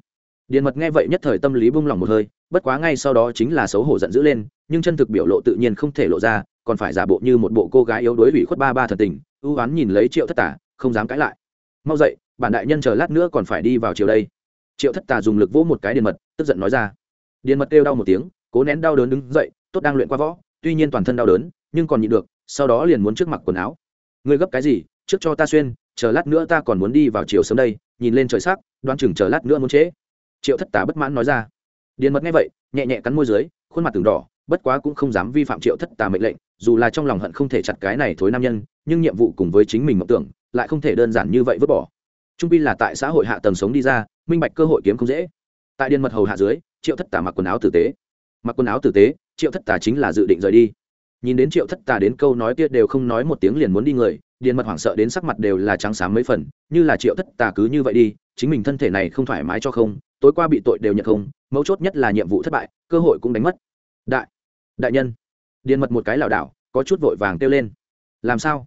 Điền mật nghe vậy nhất thời tâm lý bung lòng một hơi, bất quá ngay sau đó chính là xấu hổ giận dữ lên nhưng chân thực biểu lộ tự nhiên không thể lộ ra, còn phải giả bộ như một bộ cô gái yếu đuối ủy khuất ba ba thần tình, ưu oán nhìn lấy triệu thất tà, không dám cãi lại. Mau dậy, bản đại nhân chờ lát nữa còn phải đi vào chiều đây. Triệu thất tà dùng lực vỗ một cái điện mật, tức giận nói ra. Điện mật kêu đau một tiếng, cố nén đau đớn đứng dậy, tốt đang luyện qua võ, tuy nhiên toàn thân đau đớn, nhưng còn nhịn được, sau đó liền muốn trước mặc quần áo. Ngươi gấp cái gì? Trước cho ta xuyên, chờ lát nữa ta còn muốn đi vào chiều sớm đây, nhìn lên trời sắc đoan chừng chờ lát nữa muốn trễ. Triệu thất tà bất mãn nói ra. Điện mật nghe vậy, nhẹ nhẹ cắn môi dưới, khuôn mặt từng đỏ bất quá cũng không dám vi phạm triệu thất tà mệnh lệnh, dù là trong lòng hận không thể chặt cái này thối nam nhân, nhưng nhiệm vụ cùng với chính mình mộng tưởng, lại không thể đơn giản như vậy vứt bỏ. Trung pi là tại xã hội hạ tầng sống đi ra, minh bạch cơ hội kiếm không dễ. Tại điền mật hầu hạ dưới, triệu thất tà mặc quần áo tử tế. Mặc quần áo tử tế, triệu thất tà chính là dự định rời đi. Nhìn đến triệu thất tà đến câu nói kia đều không nói một tiếng liền muốn đi người, điền mật hoảng sợ đến sắc mặt đều là trắng xám mấy phần, như là triệu thất tà cứ như vậy đi, chính mình thân thể này không thoải mái cho không, tối qua bị tội đều nhận không, mấu chốt nhất là nhiệm vụ thất bại, cơ hội cũng đánh mất. Đại đại nhân điện mật một cái lảo đảo, có chút vội vàng kêu lên. Làm sao?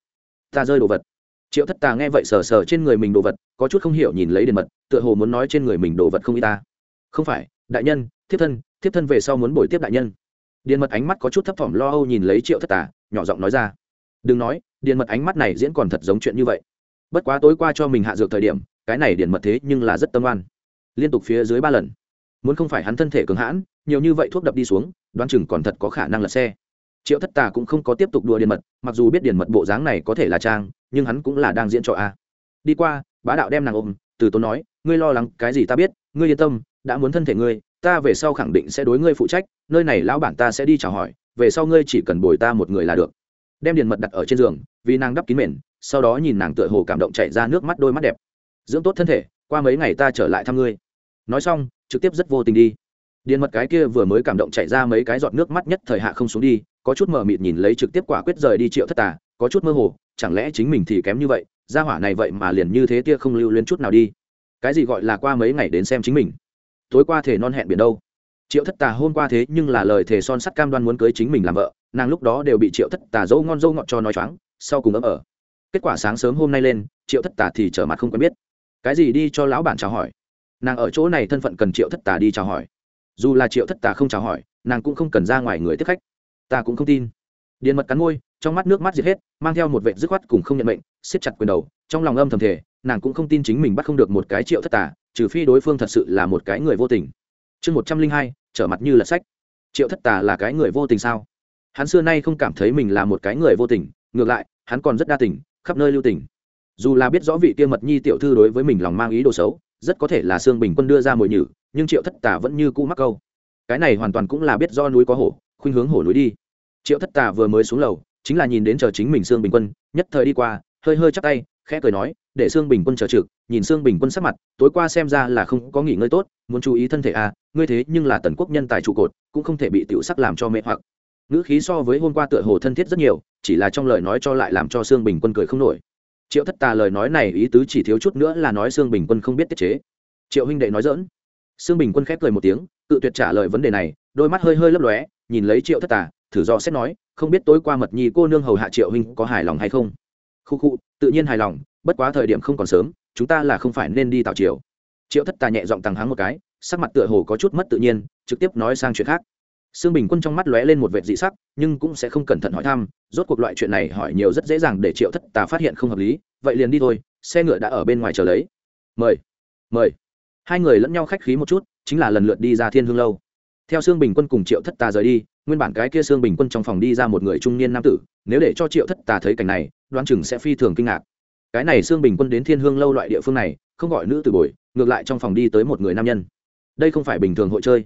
Ta rơi đồ vật. Triệu thất tà nghe vậy sờ sờ trên người mình đồ vật, có chút không hiểu nhìn lấy điện mật, tựa hồ muốn nói trên người mình đồ vật không y ta. Không phải, đại nhân, thiếp thân thiếp thân về sau muốn bồi tiếp đại nhân. Điện mật ánh mắt có chút thấp thỏm lo âu nhìn lấy triệu thất tà, nhỏ giọng nói ra. Đừng nói điện mật ánh mắt này diễn còn thật giống chuyện như vậy. Bất quá tối qua cho mình hạ dược thời điểm, cái này điện mật thế nhưng là rất tâm oan. Liên tục phía dưới ba lần. Muốn không phải hắn thân thể cường hãn nhiều như vậy thuốc đập đi xuống, đoán chừng còn thật có khả năng lật xe. Triệu thất tà cũng không có tiếp tục đùa điện mật, mặc dù biết điện mật bộ dáng này có thể là trang, nhưng hắn cũng là đang diễn trò a. Đi qua, bá đạo đem nàng ôm, từ tốn nói, ngươi lo lắng cái gì ta biết, ngươi yên tâm, đã muốn thân thể ngươi, ta về sau khẳng định sẽ đối ngươi phụ trách, nơi này lão bản ta sẽ đi chào hỏi, về sau ngươi chỉ cần bồi ta một người là được. Đem điện mật đặt ở trên giường, vì nàng đắp kín mền, sau đó nhìn nàng tựa hồ cảm động chạy ra nước mắt đôi mắt đẹp. Dưỡng tốt thân thể, qua mấy ngày ta trở lại thăm ngươi. Nói xong, trực tiếp rất vô tình đi điện mật cái kia vừa mới cảm động chảy ra mấy cái giọt nước mắt nhất thời hạ không xuống đi, có chút mờ mịt nhìn lấy trực tiếp quả quyết rời đi triệu thất tà, có chút mơ hồ, chẳng lẽ chính mình thì kém như vậy, gia hỏa này vậy mà liền như thế tia không lưu lên chút nào đi. Cái gì gọi là qua mấy ngày đến xem chính mình? Tối qua thể non hẹn biển đâu? Triệu thất tà hôm qua thế nhưng là lời thề son sắt cam đoan muốn cưới chính mình làm vợ, nàng lúc đó đều bị triệu thất tà dâu ngon dâu ngọt cho nói choáng, sau cùng ấm ở. Kết quả sáng sớm hôm nay lên, triệu thất tà thì trở mặt không quen biết. Cái gì đi cho lão bản chào hỏi? Nàng ở chỗ này thân phận cần triệu thất tà đi chào hỏi dù là triệu thất tà không chào hỏi, nàng cũng không cần ra ngoài người tiếp khách. Ta cũng không tin. Điện mật cắn môi, trong mắt nước mắt diệt hết, mang theo một vệ dứt khoát cùng không nhận mệnh, siết chặt quyền đầu, trong lòng âm thầm thể nàng cũng không tin chính mình bắt không được một cái triệu thất tà, trừ phi đối phương thật sự là một cái người vô tình. Chương một trăm linh hai, trở mặt như là sách. Triệu thất tà là cái người vô tình sao? Hắn xưa nay không cảm thấy mình là một cái người vô tình, ngược lại, hắn còn rất đa tình, khắp nơi lưu tình. Dù là biết rõ vị kia mật nhi tiểu thư đối với mình lòng mang ý đồ xấu, rất có thể là sương bình quân đưa ra mồi nhử nhưng triệu thất tà vẫn như cũ mắc câu. Cái này hoàn toàn cũng là biết do núi có hổ, khuynh hướng hổ núi đi. Triệu thất tà vừa mới xuống lầu, chính là nhìn đến chờ chính mình sương bình quân, nhất thời đi qua, hơi hơi chắc tay, khẽ cười nói, để sương bình quân chờ trực. Nhìn sương bình quân sắc mặt, tối qua xem ra là không có nghỉ ngơi tốt, muốn chú ý thân thể à ngươi thế nhưng là tần quốc nhân tài trụ cột, cũng không thể bị tiểu sắc làm cho mệt hoặc. Ngữ khí so với hôm qua tựa hồ thân thiết rất nhiều, chỉ là trong lời nói cho lại làm cho sương bình quân cười không nổi. Triệu thất tà lời nói này ý tứ chỉ thiếu chút nữa là nói sương bình quân không biết tiết chế. Triệu huynh đệ nói dỡn sương bình quân khép cười một tiếng tự tuyệt trả lời vấn đề này đôi mắt hơi hơi lấp lóe nhìn lấy triệu thất tà thử do xét nói không biết tối qua mật nhi cô nương hầu hạ triệu huynh có hài lòng hay không khu khu tự nhiên hài lòng bất quá thời điểm không còn sớm chúng ta là không phải nên đi tạo triều triệu thất tà nhẹ giọng tằng hắng một cái sắc mặt tựa hồ có chút mất tự nhiên trực tiếp nói sang chuyện khác Sương Bình Quân trong mắt lóe lên một vệt dị sắc, nhưng cũng sẽ không cẩn thận hỏi thăm, rốt cuộc loại chuyện này hỏi nhiều rất dễ dàng để Triệu Thất Tà phát hiện không hợp lý, vậy liền đi thôi, xe ngựa đã ở bên ngoài chờ lấy. Mời. Mời. Hai người lẫn nhau khách khí một chút, chính là lần lượt đi ra Thiên Hương lâu. Theo Sương Bình Quân cùng Triệu Thất Tà rời đi, nguyên bản cái kia Sương Bình Quân trong phòng đi ra một người trung niên nam tử, nếu để cho Triệu Thất Tà thấy cảnh này, đoán chừng sẽ phi thường kinh ngạc. Cái này Sương Bình Quân đến Thiên Hương lâu loại địa phương này, không gọi nữ từ bồi, ngược lại trong phòng đi tới một người nam nhân. Đây không phải bình thường hội chơi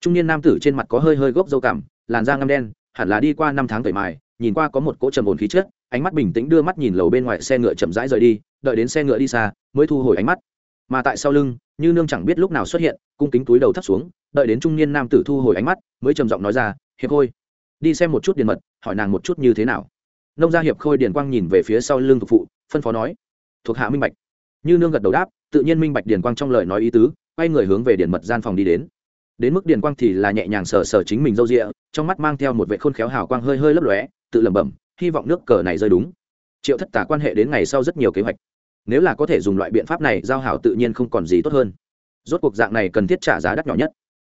trung niên nam tử trên mặt có hơi hơi gốc dâu cảm làn da ngâm đen hẳn là đi qua năm tháng tẩy mài nhìn qua có một cỗ trầm ổn khí trước, ánh mắt bình tĩnh đưa mắt nhìn lầu bên ngoài xe ngựa chậm rãi rời đi đợi đến xe ngựa đi xa mới thu hồi ánh mắt mà tại sau lưng, như nương chẳng biết lúc nào xuất hiện, cung kính túi đầu thấp xuống, đợi đến trung niên nam tử thu hồi ánh mắt, mới trầm giọng nói ra, hiệp khôi, đi xem một chút điện mật, hỏi nàng một chút như thế nào. Nông gia hiệp khôi điền quang nhìn về phía sau lưng thuộc phụ phân phó nói, thuộc hạ minh bạch. Như nương gật đầu đáp, tự nhiên minh bạch điền quang trong lời nói ý tứ, quay người hướng về điện mật gian phòng đi đến. Đến mức điền quang thì là nhẹ nhàng sờ sờ chính mình râu rịa, trong mắt mang theo một vệ khôn khéo hào quang hơi hơi lấp lóe, tự lẩm bẩm, hy vọng nước cờ này rơi đúng. Triệu thất tả quan hệ đến ngày sau rất nhiều kế hoạch nếu là có thể dùng loại biện pháp này giao hảo tự nhiên không còn gì tốt hơn. Rốt cuộc dạng này cần thiết trả giá đắt nhỏ nhất.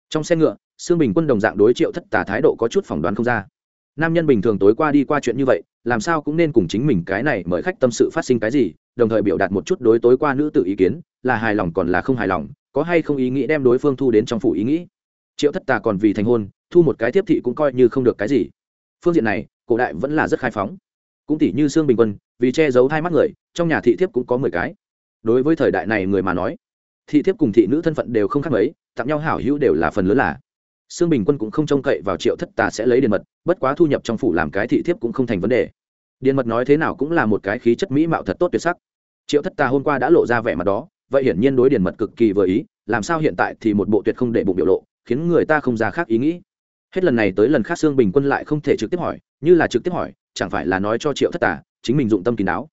Trong xe ngựa xương bình quân đồng dạng đối triệu thất tà thái độ có chút phỏng đoán không ra. Nam nhân bình thường tối qua đi qua chuyện như vậy, làm sao cũng nên cùng chính mình cái này mời khách tâm sự phát sinh cái gì, đồng thời biểu đạt một chút đối tối qua nữ tự ý kiến, là hài lòng còn là không hài lòng, có hay không ý nghĩ đem đối phương thu đến trong phủ ý nghĩ. Triệu thất tà còn vì thành hôn, thu một cái tiếp thị cũng coi như không được cái gì. Phương diện này, cổ đại vẫn là rất khai phóng cũng tỷ như xương bình quân, vì che giấu hai mắt người, trong nhà thị thiếp cũng có mười cái. Đối với thời đại này người mà nói, thị thiếp cùng thị nữ thân phận đều không khác mấy tặng nhau hảo hữu đều là phần lớn là. Xương bình quân cũng không trông cậy vào triệu thất tà sẽ lấy điện mật, bất quá thu nhập trong phủ làm cái thị thiếp cũng không thành vấn đề. Điện mật nói thế nào cũng là một cái khí chất mỹ mạo thật tốt tuyệt sắc. Triệu thất tà hôm qua đã lộ ra vẻ mặt đó, vậy hiển nhiên đối điện mật cực kỳ vừa ý, làm sao hiện tại thì một bộ tuyệt không để bụng biểu lộ, khiến người ta không ra khác ý nghĩ. Hết lần này tới lần khác xương bình quân lại không thể trực tiếp hỏi, như là trực tiếp hỏi chẳng phải là nói cho triệu thất tả chính mình dụng tâm kín đáo.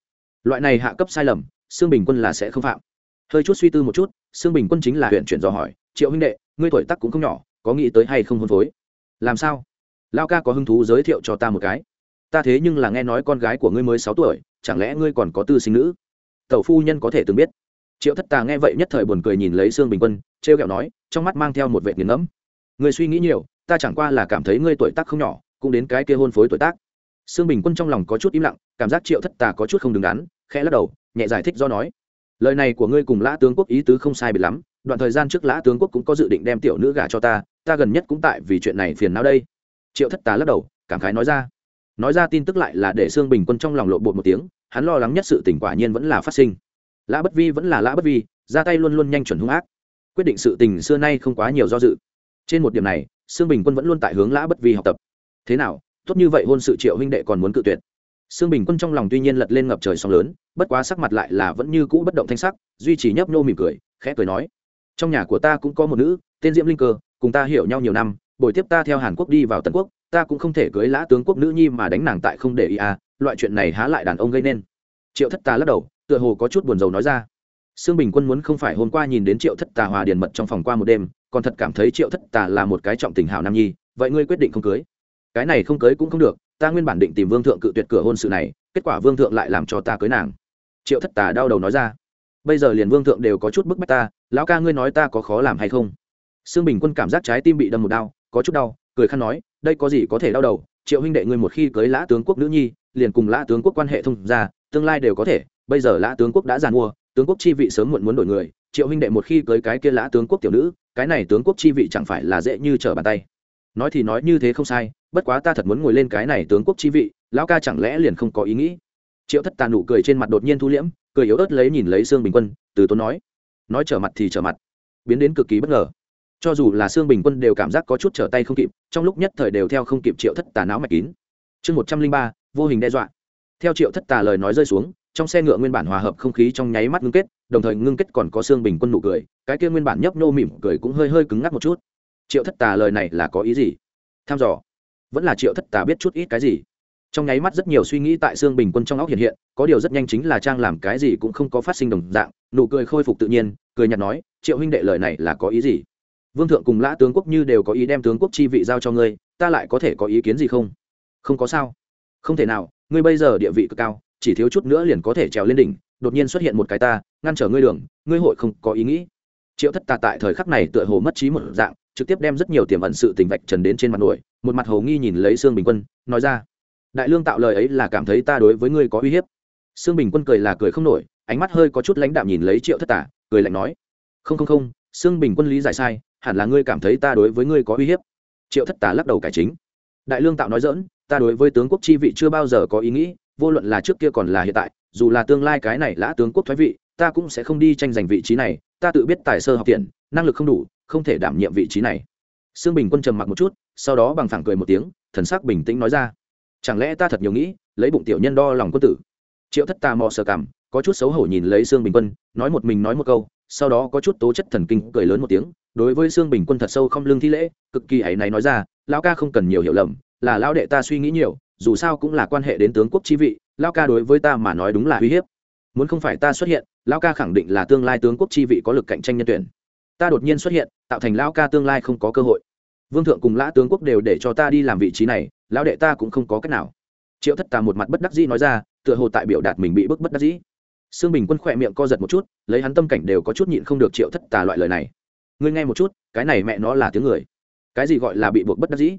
Loại này hạ cấp sai lầm xương bình quân là sẽ không phạm. Hơi chút suy tư một chút xương bình quân chính là huyện chuyển dò hỏi, triệu huynh đệ, ngươi tuổi tắc cũng không nhỏ, có nghĩ tới hay không hôn phối? Làm sao? Lao ca có hứng thú giới thiệu cho ta một cái. Ta thế nhưng là nghe nói con gái của ngươi mới sáu tuổi, chẳng lẽ ngươi còn có tư sinh nữ? Tẩu phu nhân có thể từng biết. Triệu thất tà nghe vậy nhất thời buồn cười nhìn lấy sương bình quân t r e o kẹo nói, trong mắt mang theo một vệ nghiền ngẫm. Người suy nghĩ nhiều, ta chẳng qua là cảm thấy ngươi tuổi tác không nhỏ, cũng đến cái kia hôn phối tuổi tác sương bình quân trong lòng có chút im lặng, cảm giác triệu thất tà có chút không đứng đắn, khẽ lắc đầu, nhẹ giải thích do nói. Lời này của ngươi cùng lã tướng quốc ý tứ không sai biệt lắm, đoạn thời gian trước lã tướng quốc cũng có dự định đem tiểu nữ gả cho ta ta gần nhất cũng tại vì chuyện này phiền não đây. Triệu thất tà lắc đầu, cảm khái nói ra. Nói ra tin tức lại là để sương bình quân trong lòng lộ bột một tiếng, hắn lo lắng nhất sự tình quả nhiên vẫn là phát sinh. Lã bất vi vẫn là lã bất vi, ra tay luôn luôn nhanh chuẩn hung ác. Quyết định sự tình xưa nay không quá nhiều do dự. Trên một điểm này, sương bình quân vẫn luôn tại hướng lã bất vi học tập. Thế nào tốt như vậy hôn sự triệu huynh đệ còn muốn cự tuyệt. Sương bình quân trong lòng tuy nhiên lật lên ngập trời sóng lớn, bất quá sắc mặt lại là vẫn như cũ bất động thanh sắc, duy trì nhấp nhô mỉm cười, khẽ cười nói, trong nhà của ta cũng có một nữ, tên diễm linh cơ, cùng ta hiểu nhau nhiều năm, buổi tiếp ta theo hàn quốc đi vào tần quốc, ta cũng không thể cưới lã tướng quốc nữ nhi mà đánh nàng tại không để ý à loại chuyện này há lại đàn ông gây nên. Triệu thất tà lắc đầu, tựa hồ có chút buồn rầu nói ra, sương bình quân muốn không phải hôm qua nhìn đến triệu thất tà hòa điền mật trong phòng qua một đêm, còn thật cảm thấy triệu thất tà là một cái trọng tình hảo nam nhi, vậy ngươi quyết định không cưới? Cái này không cưới cũng không được, ta nguyên bản định tìm vương thượng cự tuyệt cửa hôn sự này, kết quả vương thượng lại làm cho ta cưới nàng. Triệu thất tà đau đầu nói ra. Bây giờ liền vương thượng đều có chút bức bách ta, lão ca ngươi nói ta có khó làm hay không? Sương bình quân cảm giác trái tim bị đâm một đau, có chút đau, cười khăn nói, đây có gì có thể đau đầu, triệu huynh đệ ngươi một khi cưới lã tướng quốc nữ nhi, liền cùng lã tướng quốc quan hệ thông ra tương lai đều có thể, bây giờ lã tướng quốc đã giàn mua, tướng quốc chi vị sớm muộn muốn đổi người, triệu huynh đệ một khi cưới cái kia lã tướng quốc tiểu nữ, cái này tướng quốc chi vị chẳng phải là dễ như trở bàn tay nói thì nói như thế không sai, bất quá ta thật muốn ngồi lên cái này tướng quốc chi vị, lão ca chẳng lẽ liền không có ý nghĩ? Triệu thất Tà nụ cười trên mặt đột nhiên thu liễm, cười yếu ớt lấy nhìn lấy sương bình quân, từ tốn nói. Nói trở mặt thì trở mặt. Biến đến cực kỳ bất ngờ. Cho dù là sương bình quân đều cảm giác có chút trở tay không kịp, trong lúc nhất thời đều theo không kịp triệu thất tà não mạch kín. Chương một trăm linh ba, vô hình đe dọa. Theo triệu thất tà lời nói rơi xuống, trong xe ngựa nguyên bản hòa hợp không khí trong nháy mắt ngưng kết, đồng thời ngưng kết còn có xương bình quân nụ cười, cái kia nguyên bản nhấp nhô mỉm cười cũng hơi hơi cứng ngắc một chút triệu thất tà lời này là có ý gì? Tham dò. Vẫn là triệu thất tà biết chút ít cái gì? Trong nháy mắt rất nhiều suy nghĩ tại xương bình quân trong óc hiện hiện, có điều rất nhanh chính là trang làm cái gì cũng không có phát sinh đồng dạng, nụ cười khôi phục tự nhiên, cười nhạt nói, triệu huynh đệ lời này là có ý gì? Vương thượng cùng lã tướng quốc như đều có ý đem tướng quốc chi vị giao cho ngươi, ta lại có thể có ý kiến gì không? Không có sao. Không thể nào, ngươi bây giờ địa vị cực cao, chỉ thiếu chút nữa liền có thể trèo lên đỉnh, đột nhiên xuất hiện một cái ta, ngăn trở ngươi đường, ngươi hội không có ý nghĩ. Triệu thất tà tại thời khắc này tựa hồ mất trí một dạng trực tiếp đem rất nhiều tiềm ẩn sự tình vạch trần đến trên mặt nổi, một mặt hồ nghi nhìn lấy sương bình quân, nói ra, đại lương tạo lời ấy là cảm thấy ta đối với ngươi có uy hiếp. Sương bình quân cười là cười không nổi, ánh mắt hơi có chút lãnh đạm nhìn lấy triệu thất tà cười lạnh nói, không không không, sương bình quân lý giải sai, hẳn là ngươi cảm thấy ta đối với ngươi có uy hiếp. Triệu thất tà lắc đầu cải chính, đại lương tạo nói dỡn ta đối với tướng quốc chi vị chưa bao giờ có ý nghĩ, vô luận là trước kia còn là hiện tại, dù là tương lai cái này lã tướng quốc thoái vị, ta cũng sẽ không đi tranh giành vị trí này, ta tự biết tài sơ học tiện, năng lực không đủ không thể đảm nhiệm vị trí này. Sương bình quân trầm mặc một chút, sau đó bằng phẳng cười một tiếng, thần sắc bình tĩnh nói ra. Chẳng lẽ ta thật nhiều nghĩ, lấy bụng tiểu nhân đo lòng quân tử? Triệu thất ta mò sờ cảm có chút xấu hổ nhìn lấy sương bình quân, nói một mình nói một câu, sau đó có chút tố chất thần kinh cười lớn một tiếng, đối với sương bình quân thật sâu không lương thi lễ, cực kỳ ấy này nói ra, lão ca không cần nhiều hiểu lầm, là lão đệ ta suy nghĩ nhiều, dù sao cũng là quan hệ đến tướng quốc chi vị, lão ca đối với ta mà nói đúng là uy hiếp. Muốn không phải ta xuất hiện, lão ca khẳng định là tương lai tướng quốc chi vị có lực cạnh tranh nhân tuyển ta đột nhiên xuất hiện, tạo thành lão ca tương lai không có cơ hội. Vương thượng cùng lã tướng quốc đều để cho ta đi làm vị trí này, lão đệ ta cũng không có cách nào. Triệu thất tà một mặt bất đắc dĩ nói ra, tựa hồ tại biểu đạt mình bị bức bất đắc dĩ. Sương bình quân khỏe miệng co giật một chút, lấy hắn tâm cảnh đều có chút nhịn không được triệu thất tà loại lời này. Ngươi nghe một chút, cái này mẹ nó là tiếng người. Cái gì gọi là bị buộc bất đắc dĩ?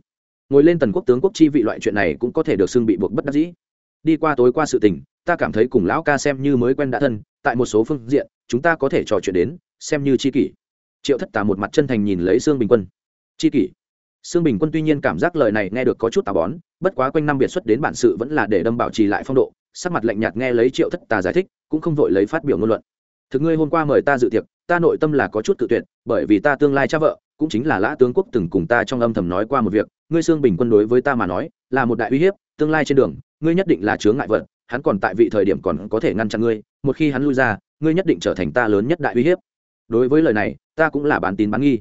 Ngồi lên tần quốc tướng quốc chi vị loại chuyện này cũng có thể được xưng bị buộc bất đắc dĩ. Đi qua tối qua sự tình, ta cảm thấy cùng lão ca xem như mới quen đã thân, tại một số phương diện, chúng ta có thể trò chuyện đến, xem như c h i kỷ triệu thất tà một mặt chân thành nhìn lấy sương bình quân. Chi kỷ. Sương bình quân tuy nhiên cảm giác lời này nghe được có chút tà bón, bất quá quanh năm biệt xuất đến bản sự vẫn là để đâm bảo trì lại phong độ, sắc mặt lạnh nhạt nghe lấy triệu thất tà giải thích, cũng không vội lấy phát biểu ngôn luận. Thực ngươi hôm qua mời ta dự tiệc, ta nội tâm là có chút tự tuyệt, bởi vì ta tương lai cha vợ, cũng chính là lã tướng quốc từng cùng ta trong âm thầm nói qua một việc, ngươi Sương bình quân đối với ta mà nói, là một đại uy hiếp, tương lai trên đường, ngươi nhất định là chướng ngại vật, hắn còn tại vị thời điểm còn có thể ngăn chặn ngươi, một khi hắn lui ra, ngươi nhất định trở thành ta lớn nhất đại uy hiếp đối với lời này ta cũng là bán tín bán nghi.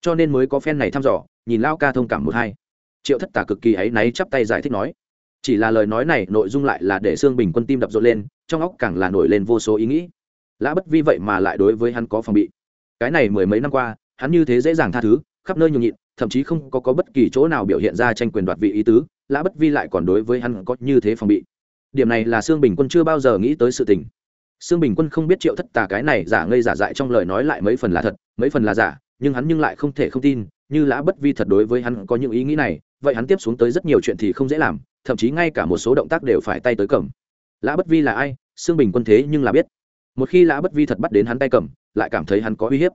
Cho nên mới có phen này thăm dò nhìn lao ca thông cảm một hai. Triệu thất tả cực kỳ áy náy chắp tay giải thích nói. Chỉ là lời nói này nội dung lại là để xương bình quân tim đập rộn lên trong óc càng là nổi lên vô số ý nghĩ. Lã bất vi vậy mà lại đối với hắn có phòng bị. Cái này mười mấy năm qua hắn như thế dễ dàng tha thứ khắp nơi nhường nhịn thậm chí không có, có bất kỳ chỗ nào biểu hiện ra tranh quyền đoạt vị ý tứ lã bất vi lại còn đối với hắn có như thế phòng bị. Điểm này là sương bình quân chưa bao giờ nghĩ tới sự tình. Sương Bình Quân không biết Triệu Thất Tà cái này giả ngây giả dại trong lời nói lại mấy phần là thật, mấy phần là giả, nhưng hắn nhưng lại không thể không tin, như Lã Bất Vi thật đối với hắn có những ý nghĩ này, vậy hắn tiếp xuống tới rất nhiều chuyện thì không dễ làm, thậm chí ngay cả một số động tác đều phải tay tới cầm. Lã Bất Vi là ai? Sương Bình Quân thế nhưng là biết. Một khi Lã Bất Vi thật bắt đến hắn tay cầm, lại cảm thấy hắn có uy hiếp.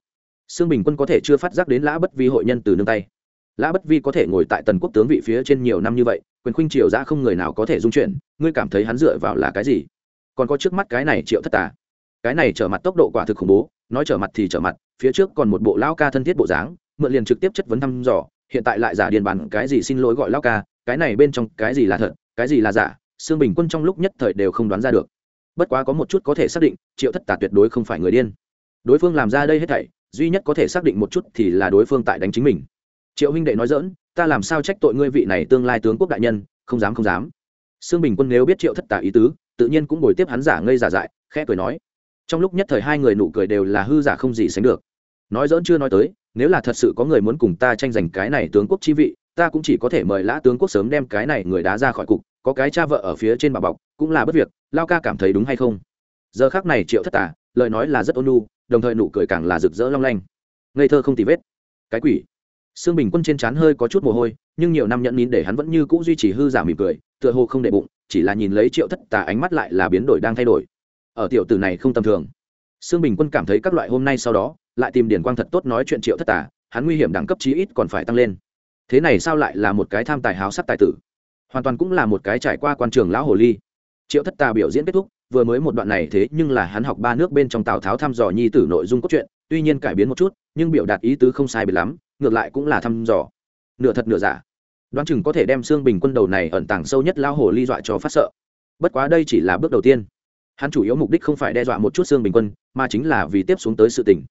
Sương Bình Quân có thể chưa phát giác đến Lã Bất Vi hội nhân từ nương tay. Lã Bất Vi có thể ngồi tại Tần Quốc tướng vị phía trên nhiều năm như vậy, quyền khuynh triều ra không người nào có thể dung chuyện. ngươi cảm thấy hắn dựa vào là cái gì? Còn có trước mắt cái này Triệu Thất Tà. Cái này trở mặt tốc độ quả thực khủng bố, nói trở mặt thì trở mặt, phía trước còn một bộ lao ca thân thiết bộ dáng, mượn liền trực tiếp chất vấn thăm dò, hiện tại lại giả điền bàn cái gì xin lỗi gọi lao ca, cái này bên trong cái gì là thật, cái gì là giả xương bình quân trong lúc nhất thời đều không đoán ra được. Bất quá có một chút có thể xác định, triệu thất tà tuyệt đối không phải người điên. Đối phương làm ra đây hết thảy, duy nhất có thể xác định một chút thì là đối phương tại đánh chính mình. Triệu huynh đệ nói dỡn ta làm sao trách tội ngươi vị này tương lai tướng quốc đại nhân, không dám không dám. Xương bình quân nếu biết triệu thất tà ý tứ tự nhiên cũng bồi tiếp hắn giả ngây giả dại, khẽ cười nói. Trong lúc nhất thời hai người nụ cười đều là hư giả không gì sánh được. Nói dỡn chưa nói tới, nếu là thật sự có người muốn cùng ta tranh giành cái này tướng quốc chi vị, ta cũng chỉ có thể mời lã tướng quốc sớm đem cái này người đá ra khỏi cục, có cái cha vợ ở phía trên bà bọc, cũng là bất việc, lao ca cảm thấy đúng hay không? Giờ khác này triệu thất tả, lời nói là rất ôn nhu, đồng thời nụ cười càng là rực rỡ long lanh. Ngây thơ không tì vết. Cái quỷ. Xương bình quân trên trán hơi có chút mồ hôi, nhưng nhiều năm nhẫn nín để hắn vẫn như c ũ duy trì hư giả mỉm cười, tựa hồ không đệ bụng chỉ là nhìn lấy triệu thất tà ánh mắt lại là biến đổi đang thay đổi. Ở tiểu tử này không tầm thường. Sương bình quân cảm thấy các loại hôm nay sau đó, lại tìm điển quang thật tốt nói chuyện triệu thất tà, hắn nguy hiểm đẳng cấp chí ít còn phải tăng lên. Thế này sao lại là một cái tham tài háo sắc tài tử? Hoàn toàn cũng là một cái trải qua quan trường lão hồ ly. Triệu thất tà biểu diễn kết thúc, vừa mới một đoạn này thế nhưng là hắn học ba nước bên trong tào tháo thăm dò nhi tử nội dung cốt truyện, tuy nhiên cải biến một chút, nhưng biểu đạt ý tứ không sai biệt lắm, ngược lại cũng là thăm dò. Nửa thật nửa giả đoán chừng có thể đem xương bình quân đầu này ẩn tàng sâu nhất lao hồ ly dọa cho phát sợ. Bất quá đây chỉ là bước đầu tiên. Hắn chủ yếu mục đích không phải đe dọa một chút xương bình quân, mà chính là vì tiếp xuống tới sự tình.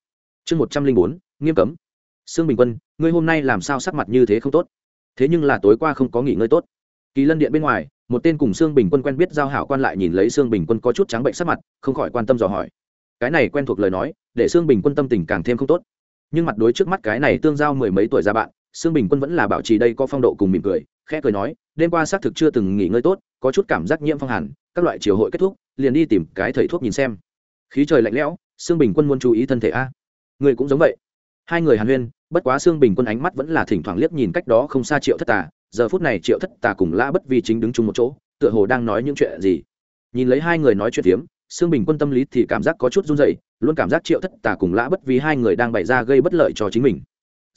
Chương một trăm linh bốn, nghiêm cấm. Xương bình quân, ngươi hôm nay làm sao sắc mặt như thế không tốt? Thế nhưng là tối qua không có nghỉ ngơi tốt. Kỳ lân điện bên ngoài, một tên cùng xương bình quân quen biết giao hảo quan lại nhìn lấy xương bình quân có chút trắng bệnh sắc mặt, không khỏi quan tâm dò hỏi. Cái này quen thuộc lời nói, để xương bình quân tâm tình càng thêm không tốt. Nhưng mặt đối trước mắt cái này tương giao mười mấy tuổi ra bạn Sương bình quân vẫn là bảo trì đây có phong độ cùng mỉm cười khẽ cười nói đêm qua xác thực chưa từng nghỉ ngơi tốt có chút cảm giác nhiễm phong hàn các loại triều hội kết thúc liền đi tìm cái thầy thuốc nhìn xem. Khí trời lạnh lẽo Sương bình quân muốn chú ý thân thể a. Người cũng giống vậy. Hai người hàn huyên bất quá Sương bình quân ánh mắt vẫn là thỉnh thoảng liếc nhìn cách đó không xa triệu thất tà giờ phút này triệu thất tà cùng lã bất vi chính đứng chung một chỗ tựa hồ đang nói những chuyện gì. Nhìn lấy hai người nói chuyện tiếm Sương bình quân tâm lý thì cảm giác có chút run rẩy, luôn cảm giác triệu thất tà cùng lã bất vi hai người đang bày ra gây bất lợi cho chính mình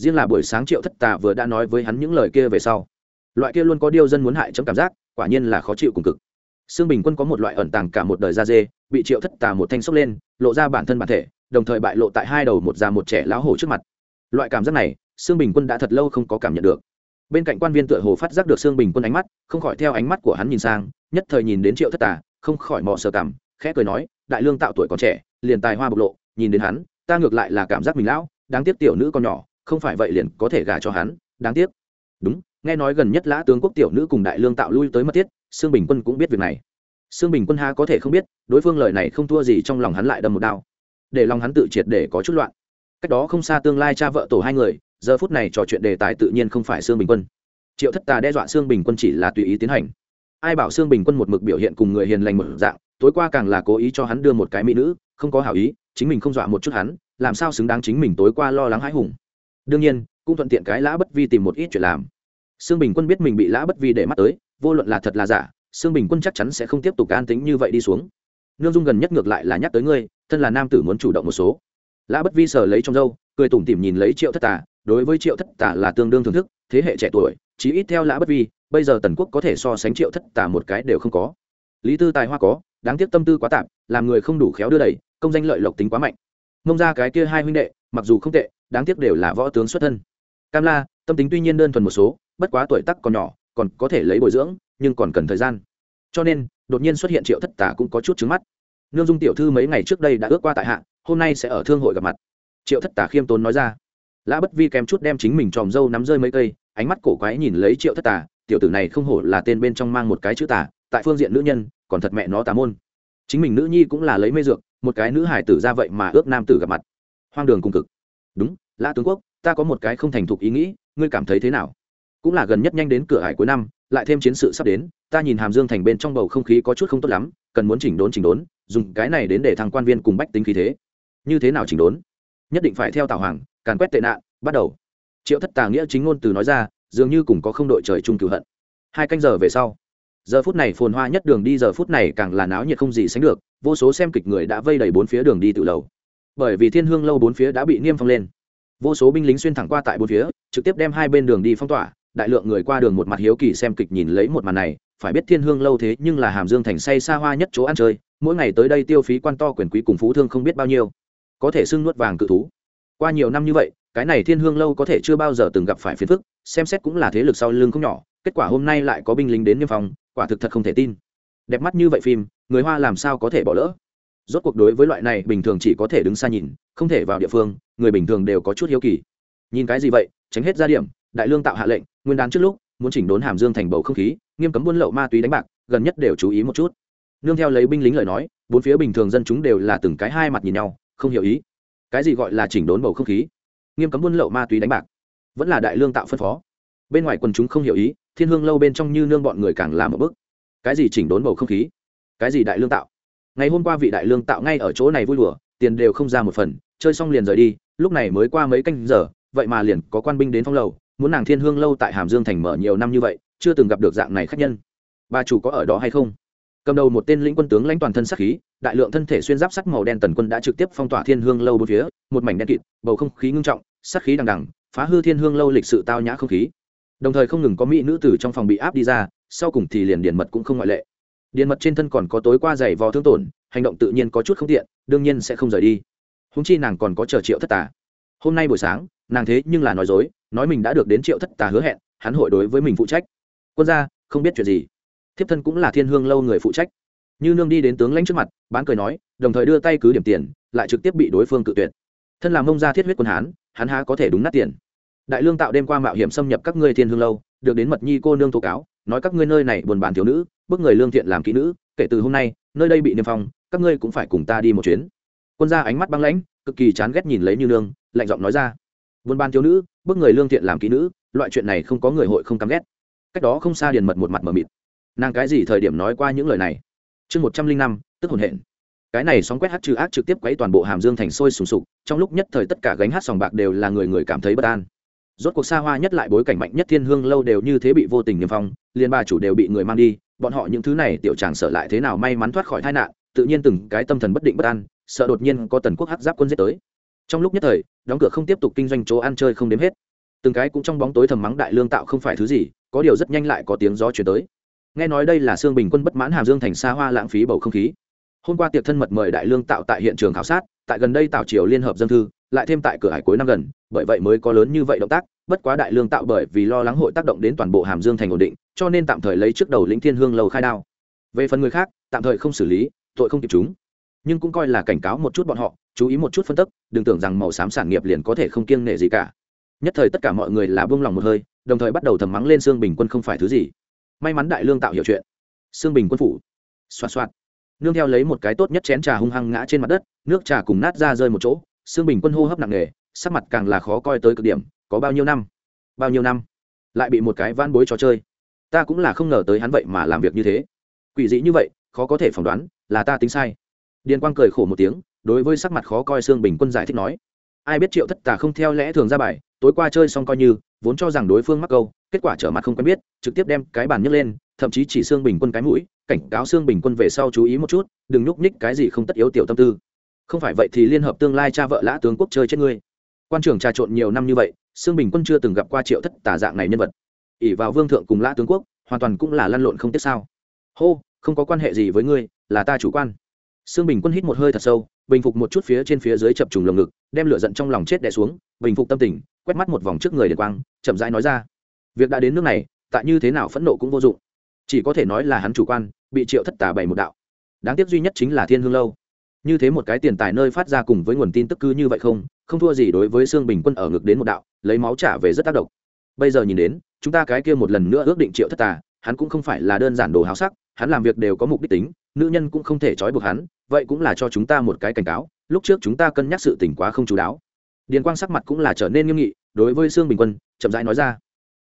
riêng là buổi sáng triệu thất tà vừa đã nói với hắn những lời kia về sau loại kia luôn có điều dân muốn hại chấm cảm giác quả nhiên là khó chịu cùng cực Sương Bình Quân có một loại ẩn tàng cả một đời da dê, bị Triệu Thất Tà một thanh sốc lên, lộ ra bản thân bản thể, đồng thời bại lộ tại hai đầu một già một trẻ lão hổ trước mặt. Loại cảm giác này, Sương Bình Quân đã thật lâu không có cảm nhận được. Bên cạnh quan viên tựa hồ phát giác được Sương Bình Quân ánh mắt, không khỏi theo ánh mắt của hắn nhìn sang, nhất thời nhìn đến Triệu Thất Tà, không khỏi mò sờ cảm, khẽ cười nói, đại lương tạo tuổi còn trẻ, liền tài hoa bộc lộ, nhìn đến hắn, ta ngược lại là cảm giác mình lão, đáng tiếc tiểu nữ con nhỏ, không phải vậy liền có thể gả cho hắn, đáng tiếc. Đúng, nghe nói gần nhất lã tướng quốc tiểu nữ cùng đại lương tạo lui tới mất tiết, Sương Bình Quân cũng biết việc này. Sương Bình Quân há có thể không biết, đối phương lời này không thua gì trong lòng hắn lại đâm một đao. Để lòng hắn tự triệt để có chút loạn. Cách đó không xa tương lai cha vợ tổ hai người, giờ phút này trò chuyện đề tài tự nhiên không phải Sương Bình Quân. Triệu Thất Tà đe dọa Sương Bình Quân chỉ là tùy ý tiến hành. Ai bảo Sương Bình Quân một mực biểu hiện cùng người hiền lành một dạng, tối qua càng là cố ý cho hắn đưa một cái mỹ nữ, không có hảo ý, chính mình không dọa một chút hắn, làm sao xứng đáng chính mình tối qua lo lắng hãi hùng. Đương nhiên, cũng thuận tiện cái lã bất vi tìm một ít chuyện làm. Sương Bình Quân biết mình bị lã bất vi để mắt tới, vô luận là thật là giả, Sương Bình Quân chắc chắn sẽ không tiếp tục an tính như vậy đi xuống. Nương Dung gần nhất ngược lại là nhắc tới ngươi, thân là nam tử muốn chủ động một số. Lã Bất Vi sờ lấy trong râu, cười tủm tỉm nhìn lấy Triệu Thất Tà, đối với Triệu Thất Tà là tương đương thưởng thức, thế hệ trẻ tuổi, chí ít theo Lã Bất Vi, bây giờ Tần Quốc có thể so sánh Triệu Thất Tà một cái đều không có. Lý Tư tài hoa có, đáng tiếc tâm tư quá tạm, làm người không đủ khéo đưa đẩy, công danh lợi lộc tính quá mạnh. Mông ra cái kia hai huynh đệ, mặc dù không tệ, đáng tiếc đều là võ tướng xuất thân. Cam La, tâm tính tuy nhiên đơn thuần một số, bất quá tuổi tác còn nhỏ, còn có thể lấy bồi dưỡng, nhưng còn cần thời gian. Cho nên đột nhiên xuất hiện triệu thất Tả cũng có chút trứng mắt. Nương dung tiểu thư mấy ngày trước đây đã ước qua tại hạ hôm nay sẽ ở thương hội gặp mặt. Triệu thất Tả khiêm tốn nói ra. Lã bất vi kèm chút đem chính mình tròm dâu nắm rơi mấy cây ánh mắt cổ quái nhìn lấy triệu thất Tả, tiểu tử này không hổ là tên bên trong mang một cái chữ Tả, tại phương diện nữ nhân còn thật mẹ nó tà môn. Chính mình nữ nhi cũng là lấy mê dược một cái nữ hải tử ra vậy mà ước nam tử gặp mặt hoang đường cùng cực. Đúng, lã tướng quốc, ta có một cái không thành thục ý nghĩ, ngươi cảm thấy thế nào? Cũng là gần nhất nhanh đến cửa hải cuối năm, lại thêm chiến sự sắp đến, ta nhìn hàm dương thành bên trong bầu không khí có chút không tốt lắm, cần muốn chỉnh đốn chỉnh đốn, dùng cái này đến để thằng quan viên cùng bách tính khí thế. Như thế nào chỉnh đốn? Nhất định phải theo tào hoàng, càn quét tệ nạn, bắt đầu. Triệu thất tà nghĩa chính ngôn từ nói ra, dường như cùng có không đội trời chung cửu hận. Hai canh giờ về sau, giờ phút này phồn hoa nhất đường đi, giờ phút này càng là náo nhiệt không gì sánh được, vô số xem kịch người đã vây đầy bốn phía đường đi tự lầu bởi vì thiên hương lâu bốn phía đã bị niêm phong lên. Vô số binh lính xuyên thẳng qua tại bốn phía, trực tiếp đem hai bên đường đi phong tỏa, đại lượng người qua đường một mặt hiếu kỳ xem kịch nhìn lấy một màn này, phải biết thiên hương lâu thế nhưng là hàm dương thành say xa hoa nhất chỗ ăn chơi, mỗi ngày tới đây tiêu phí quan to quyền quý cùng phú thương không biết bao nhiêu. Có thể xưng nuốt vàng cự thú. Qua nhiều năm như vậy, cái này thiên hương lâu có thể chưa bao giờ từng gặp phải phiền phức, xem xét cũng là thế lực sau lưng không nhỏ, kết quả hôm nay lại có binh lính đến niêm phòng quả thực thật không thể tin. Đẹp mắt như vậy phim, người hoa làm sao có thể bỏ lỡ? Rốt cuộc đối với loại này, bình thường chỉ có thể đứng xa nhìn, không thể vào địa phương, người bình thường đều có chút hiếu kỳ. Nhìn cái gì vậy? Tránh hết ra điểm, đại lương tạo hạ lệnh, nguyên đán trước lúc, muốn chỉnh đốn hàm dương thành bầu không khí, nghiêm cấm buôn lậu ma túy đánh bạc, gần nhất đều chú ý một chút. Nương theo lấy binh lính lời nói, bốn phía bình thường dân chúng đều là từng cái hai mặt nhìn nhau, không hiểu ý. Cái gì gọi là chỉnh đốn bầu không khí? Nghiêm cấm buôn lậu ma túy đánh bạc. Vẫn là đại lương tạo phân phó. Bên ngoài quần chúng không hiểu ý, thiên hương lâu bên trong như nương bọn người càng làm một bức cái gì chỉnh đốn bầu không khí? Cái gì đại lương tạo? Ngày hôm qua vị đại lương tạo ngay ở chỗ này vui đùa, tiền đều không ra một phần, chơi xong liền rời đi, lúc này mới qua mấy canh giờ, vậy mà liền có quan binh đến phong lầu, muốn nàng thiên hương lâu tại hàm dương thành mở nhiều năm như vậy, chưa từng gặp được dạng này khách nhân. Bà chủ có ở đó hay không? Cầm đầu một tên lĩnh quân tướng lãnh toàn thân sắc khí, đại lượng thân thể xuyên giáp sắc màu đen tần quân đã trực tiếp phong tỏa thiên hương lâu bốn phía, một mảnh đen kịt, bầu không khí ngưng trọng, sắc khí đằng đằng, phá hư thiên hương lâu lịch sự tao nhã không khí. Đồng thời không ngừng có mỹ nữ tử trong phòng bị áp đi ra, sau cùng thì liền điền mật cũng không ngoại lệ điền mật trên thân còn có tối qua giày vò thương tổn, hành động tự nhiên có chút không tiện, đương nhiên sẽ không rời đi. Húng chi nàng còn có chờ triệu thất tà. Hôm nay buổi sáng, nàng thế nhưng là nói dối, nói mình đã được đến triệu thất tà hứa hẹn, hắn hội đối với mình phụ trách. Quân gia, không biết chuyện gì. Thiếp thân cũng là thiên hương lâu người phụ trách. Như nương đi đến tướng lãnh trước mặt, bán cười nói, đồng thời đưa tay cứ điểm tiền, lại trực tiếp bị đối phương cự tuyệt. Thân làm mông gia thiết huyết quân hán, hắn há có thể đúng nát tiền. Đại lương tạo đêm qua mạo hiểm xâm nhập các ngươi thiên hương lâu, được đến mật nhi cô nương tố cáo nói các ngươi nơi này buồn bàn thiếu nữ, bức người lương thiện làm kỹ nữ, kể từ hôm nay, nơi đây bị niêm phong, các ngươi cũng phải cùng ta đi một chuyến. Quân gia ánh mắt băng lãnh, cực kỳ chán ghét nhìn lấy như nương, lạnh giọng nói ra, buôn ban thiếu nữ, bức người lương thiện làm kỹ nữ, loại chuyện này không có người hội không căm ghét. Cách đó không xa điền mật một mặt mờ mịt. Nàng cái gì thời điểm nói qua những lời này? Chương một trăm linh năm, tức hồn hển. Cái này sóng quét hát trừ ác trực tiếp quấy toàn bộ hàm dương thành sôi sùng sục, trong lúc nhất thời tất cả gánh hát sòng bạc đều là người người cảm thấy bất an rốt cuộc xa hoa nhất lại bối cảnh mạnh nhất thiên hương lâu đều như thế bị vô tình niêm phong liên ba chủ đều bị người mang đi, bọn họ những thứ này tiểu chàng sợ lại thế nào may mắn thoát khỏi tai nạn, tự nhiên từng cái tâm thần bất định bất an, sợ đột nhiên có tần quốc hắc giáp quân giết tới. Trong lúc nhất thời, đóng cửa không tiếp tục kinh doanh chỗ ăn chơi không đếm hết. Từng cái cũng trong bóng tối thầm mắng đại lương tạo không phải thứ gì, có điều rất nhanh lại có tiếng gió chuyển tới. Nghe nói đây là xương bình quân bất mãn hàm dương thành xa hoa lãng phí bầu không khí. Hôm qua tiệc thân mật mời đại lương tạo tại hiện trường khảo sát, tại gần đây tạo triều liên hợp dân thư lại thêm tại cửa hải cuối năm gần, bởi vậy mới có lớn như vậy động tác, bất quá đại lương tạo bởi vì lo lắng hội tác động đến toàn bộ hàm dương thành ổn định, cho nên tạm thời lấy trước đầu lĩnh thiên hương lầu khai đao. Về phần người khác, tạm thời không xử lý, tội không kịp chúng. Nhưng cũng coi là cảnh cáo một chút bọn họ, chú ý một chút phân tức, đừng tưởng rằng màu xám sản nghiệp liền có thể không kiêng nể gì cả. Nhất thời tất cả mọi người là buông lòng một hơi, đồng thời bắt đầu thầm mắng lên xương bình quân không phải thứ gì. May mắn đại lương tạo hiểu chuyện. Xương bình quân phủ. Xoạt xoạt. Nương theo lấy một cái tốt nhất chén trà hung hăng ngã trên mặt đất, nước trà cùng nát ra rơi một chỗ xương bình quân hô hấp nặng nề, sắc mặt càng là khó coi tới cực điểm, có bao nhiêu năm? Bao nhiêu năm? Lại bị một cái van bối trò chơi. Ta cũng là không ngờ tới hắn vậy mà làm việc như thế. Quỷ dị như vậy, khó có thể phỏng đoán, là ta tính sai. Điền quang cười khổ một tiếng, đối với sắc mặt khó coi xương bình quân giải thích nói, ai biết triệu thất tà không theo lẽ thường ra bài, tối qua chơi xong coi như, vốn cho rằng đối phương mắc câu, kết quả trở mặt không quen biết, trực tiếp đem cái bàn nhấc lên, thậm chí chỉ xương bình quân cái mũi, cảnh cáo xương bình quân về sau chú ý một chút, đừng nhúc nhích cái gì không tất yếu tiểu tâm tư không phải vậy thì liên hợp tương lai cha vợ lã tướng quốc chơi chết ngươi. Quan trưởng trà trộn nhiều năm như vậy xương bình quân chưa từng gặp qua triệu thất tà dạng này nhân vật. Ỉ vào vương thượng cùng lã tướng quốc hoàn toàn cũng là lăn lộn không tiếc sao. Hô không có quan hệ gì với ngươi là ta chủ quan. Xương Bình Quân hít một hơi thật sâu, bình phục một chút phía trên phía dưới chập trùng lồng ngực, đem lửa giận trong lòng chết đè xuống, bình phục tâm tình, quét mắt một vòng trước người Điền Quang, chậm rãi nói ra: "Việc đã đến nước này, tại như thế nào phẫn nộ cũng vô dụng, chỉ có thể nói là hắn chủ quan, bị Triệu Thất Tà bày một đạo. Đáng tiếc duy nhất chính là Thiên Hương lâu. Như thế một cái tiền tài nơi phát ra cùng với nguồn tin tức cứ như vậy không, không thua gì đối với xương Bình Quân ở ngực đến một đạo, lấy máu trả về rất tác động. Bây giờ nhìn đến, chúng ta cái kia một lần nữa ước định Triệu Thất Tà, hắn cũng không phải là đơn giản đồ háo sắc, hắn làm việc đều có mục đích tính, nữ nhân cũng không thể trói buộc hắn, vậy cũng là cho chúng ta một cái cảnh cáo lúc trước chúng ta cân nhắc sự tỉnh quá không chú đáo. Điền quang sắc mặt cũng là trở nên nghiêm nghị đối với sương bình quân chậm rãi nói ra.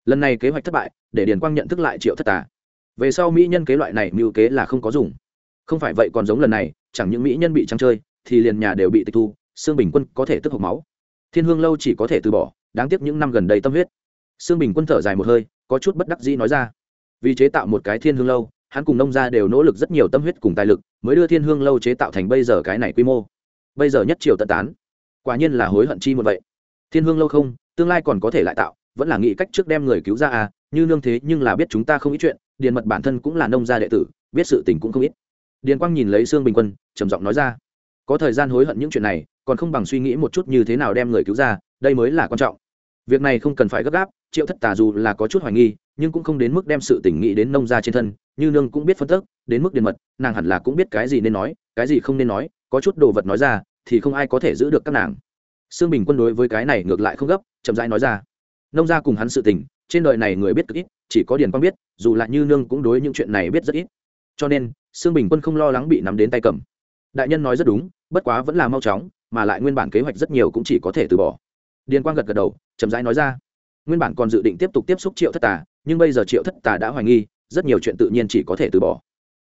Lần này kế hoạch thất bại để điền quang nhận thức lại triệu thất tà. Về sau mỹ nhân kế loại này mưu kế là không có dùng không phải vậy còn giống lần này, chẳng những mỹ nhân bị trắng chơi, thì liền nhà đều bị tịch thu xương bình quân có thể tức hộc máu. Thiên hương lâu chỉ có thể từ bỏ, đáng tiếc những năm gần đây tâm huyết. Xương bình quân thở dài một hơi, có chút bất đắc dĩ nói ra. Vì chế tạo một cái thiên hương lâu, hắn cùng nông gia đều nỗ lực rất nhiều tâm huyết cùng tài lực, mới đưa thiên hương lâu chế tạo thành bây giờ cái này quy mô. Bây giờ nhất triều tận tán. Quả nhiên là hối hận chi một vậy. Thiên hương lâu không, tương lai còn có thể lại tạo, vẫn là nghĩ cách trước đem người cứu ra à như nương thế nhưng là biết chúng ta không ít chuyện, điền mật bản thân cũng là nông gia đệ tử, biết sự tình cũng không ít điền quang nhìn lấy sương bình quân, trầm giọng nói ra, có thời gian hối hận những chuyện này, còn không bằng suy nghĩ một chút như thế nào đem người cứu ra, đây mới là quan trọng. Việc này không cần phải gấp gáp, triệu thất tà dù là có chút hoài nghi, nhưng cũng không đến mức đem sự tỉnh nghĩ đến nông gia trên thân, như nương cũng biết phân tức, đến mức điền mật, nàng hẳn là cũng biết cái gì nên nói, cái gì không nên nói, có chút đồ vật nói ra, thì không ai có thể giữ được các nàng. Sương bình quân đối với cái này ngược lại không gấp, chậm rãi nói ra, nông gia cùng hắn sự tình, trên đời này người biết cực ít, chỉ có điền quang biết, dù là như nương cũng đối những chuyện này biết rất ít cho nên, sương bình quân không lo lắng bị nắm đến tay cầm. Đại nhân nói rất đúng, bất quá vẫn là mau chóng, mà lại nguyên bản kế hoạch rất nhiều cũng chỉ có thể từ bỏ. Điền quang gật gật đầu, chậm rãi nói ra. Nguyên bản còn dự định tiếp tục tiếp xúc triệu thất tà, nhưng bây giờ triệu thất tà đã hoài nghi, rất nhiều chuyện tự nhiên chỉ có thể từ bỏ.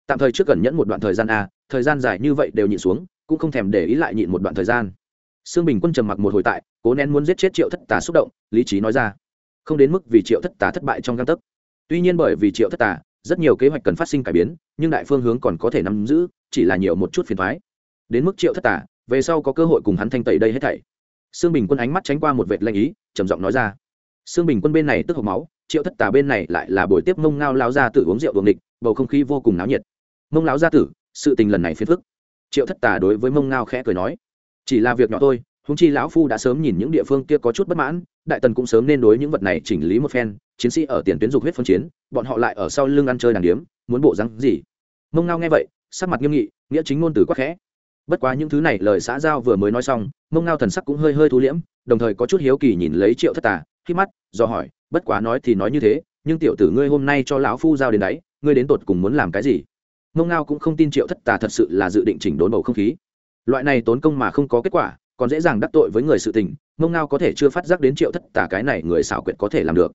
Tạm thời trước gần nhẫn một đoạn thời gian a, thời gian dài như vậy đều nhịn xuống, cũng không thèm để ý lại nhịn một đoạn thời gian. Sương bình quân trầm mặc một hồi tại, cố nén muốn giết chết triệu thất tà xúc động, lý trí nói ra. Không đến mức vì triệu thất tà thất bại trong găng tấc. Tuy nhiên bởi vì triệu thất tà rất nhiều kế hoạch cần phát sinh cải biến, nhưng đại phương hướng còn có thể nắm giữ, chỉ là nhiều một chút phiền thoái đến mức triệu thất tà về sau có cơ hội cùng hắn thanh tẩy đây hết thảy. Sương bình quân ánh mắt tránh qua một vệt lanh ý, trầm giọng nói ra. Sương bình quân bên này tức hộc máu, triệu thất tà bên này lại là buổi tiếp mông ngao lao ra tử uống rượu đuồng địch bầu không khí vô cùng náo nhiệt. Mông lão gia tử, sự tình lần này phiền phức. Triệu thất tà đối với mông ngao khẽ cười nói, chỉ là việc nhỏ thôi húng chi lão phu đã sớm nhìn những địa phương kia có chút bất mãn, đại tần cũng sớm nên đối những vật này chỉnh lý một phen, chiến sĩ ở tiền tuyến dục huyết phân chiến bọn họ lại ở sau lưng ăn chơi đàn điếm, muốn bộ rắn gì? Mông ngao nghe vậy, sắc mặt nghiêm nghị, nghĩa chính ngôn từ quắc khẽ. Bất quá những thứ này lời xã giao vừa mới nói xong mông ngao thần sắc cũng hơi hơi thu liễm, đồng thời có chút hiếu kỳ nhìn lấy triệu thất tà, khi mắt, do hỏi, bất quá nói thì nói như thế, nhưng tiểu tử ngươi hôm nay cho lão phu giao đến đấy, ngươi đến tột cùng muốn làm cái gì? Mông ngao cũng không tin triệu thất tà thật sự là dự định chỉnh đốn bầu không khí. Loại này tốn công mà không có kết quả, còn dễ dàng đắc tội với người sự tình mông ngao có thể chưa phát giác đến triệu thất tà cái này người xảo quyệt có thể làm được.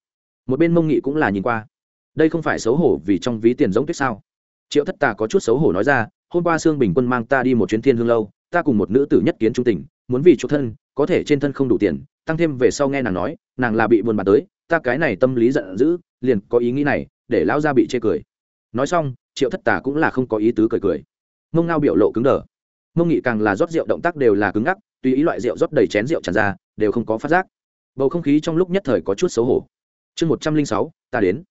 Một bên mông nghị cũng là nhìn qua đây không phải xấu hổ vì trong ví tiền giống tuyết sao? Triệu thất tà có chút xấu hổ nói ra, hôm qua sương bình quân mang ta đi một chuyến thiên hương lâu, ta cùng một nữ tử nhất kiến trung tình, muốn vì chỗ thân, có thể trên thân không đủ tiền, tăng thêm về sau nghe nàng nói, nàng là bị buồn bạt tới, ta cái này tâm lý giận dữ, liền có ý nghĩ này, để lão ra bị chê cười. Nói xong, triệu thất tà cũng là không có ý tứ cười cười. Mông ngao biểu lộ cứng đờ. Mông nghị càng là rót rượu động tác đều là cứng ngắc, tùy ý loại rượu rót đầy chén rượu tràn ra, đều không có phát giác. Bầu không khí trong lúc nhất thời có chút xấu hổ. Chương một trăm linh sáu, ta đến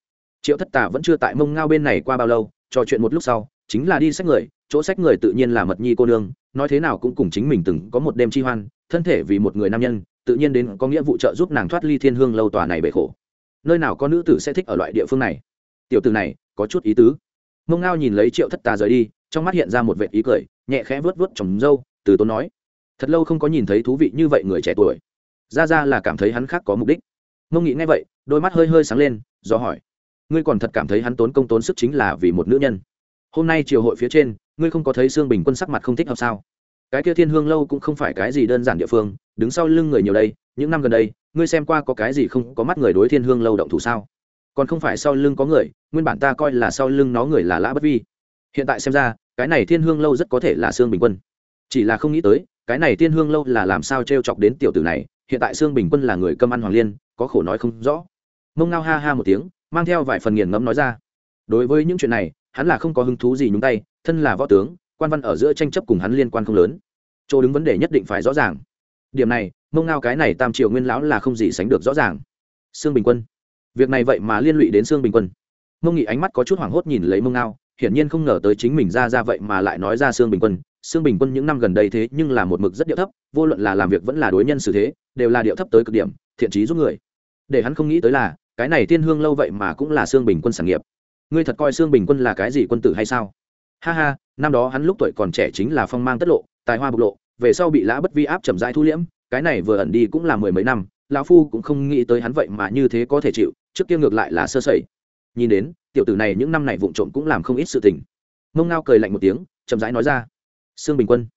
triệu thất tà vẫn chưa tại mông ngao bên này qua bao lâu, trò chuyện một lúc sau, chính là đi sách người, chỗ sách người tự nhiên là mật nhi cô nương, nói thế nào cũng cùng chính mình từng có một đêm chi hoan, thân thể vì một người nam nhân, tự nhiên đến có nghĩa vụ trợ giúp nàng thoát ly thiên hương lâu tòa này bể khổ. Nơi nào có nữ tử sẽ thích ở loại địa phương này? Tiểu tử này, có chút ý tứ. Mông ngao nhìn lấy triệu thất tà rời đi, trong mắt hiện ra một vệ ý cười, nhẹ khẽ vớt vớt trồng dâu từ tốn nói, thật lâu không có nhìn thấy thú vị như vậy người trẻ tuổi. Ra ra là cảm thấy hắn khác có mục đích. Mông nghĩ ngay vậy, đôi mắt hơi hơi sáng lên, do hỏi ngươi còn thật cảm thấy hắn tốn công tốn sức chính là vì một nữ nhân. Hôm nay triều hội phía trên, ngươi không có thấy xương bình quân sắc mặt không thích hợp sao? Cái kia thiên hương lâu cũng không phải cái gì đơn giản địa phương, đứng sau lưng người nhiều đây, những năm gần đây, ngươi xem qua có cái gì không có mắt người đối thiên hương lâu động thủ sao? Còn không phải sau lưng có người, nguyên bản ta coi là sau lưng nó người là lã bất vi. Hiện tại xem ra, cái này thiên hương lâu rất có thể là sương bình quân. Chỉ là không nghĩ tới, cái này thiên hương lâu là làm sao t r e o chọc đến tiểu tử này, hiện tại sương bình quân là người cơm ăn hoàng liên, có khổ nói không rõ. Mông ngao ha ha một tiếng mang theo vài phần nghiền ngẫm nói ra. Đối với những chuyện này, hắn là không có hứng thú gì nhúng tay, thân là võ tướng, quan văn ở giữa tranh chấp cùng hắn liên quan không lớn. Chỗ đứng vấn đề nhất định phải rõ ràng. Điểm này, mông ngao cái này tam triều nguyên lão là không gì sánh được rõ ràng. Sương bình quân. Việc này vậy mà liên lụy đến sương bình quân. Mông nghị ánh mắt có chút hoảng hốt nhìn lấy mông ngao, hiển nhiên không ngờ tới chính mình ra ra vậy mà lại nói ra sương bình quân. Sương bình quân những năm gần đây thế nhưng là một mực rất điệu thấp, vô luận là làm việc vẫn là đối nhân xử thế, đều là điệu thấp tới cực điểm, thiện trí giúp người. Để hắn không nghĩ tới là cái này tiên hương lâu vậy mà cũng là xương bình quân sản nghiệp. Ngươi thật coi xương bình quân là cái gì quân tử hay sao? Ha ha, năm đó hắn lúc tuổi còn trẻ chính là phong mang tất lộ, tài hoa bộc lộ, về sau bị lã bất vi áp chậm rãi thu liễm, cái này vừa ẩn đi cũng là mười mấy năm, lão phu cũng không nghĩ tới hắn vậy mà như thế có thể chịu, trước kia ngược lại là sơ sẩy. Nhìn đến, tiểu tử này những năm này vụng trộm cũng làm không ít sự tình. Mông ngao cười lạnh một tiếng, chậm rãi nói ra, sương bình quân.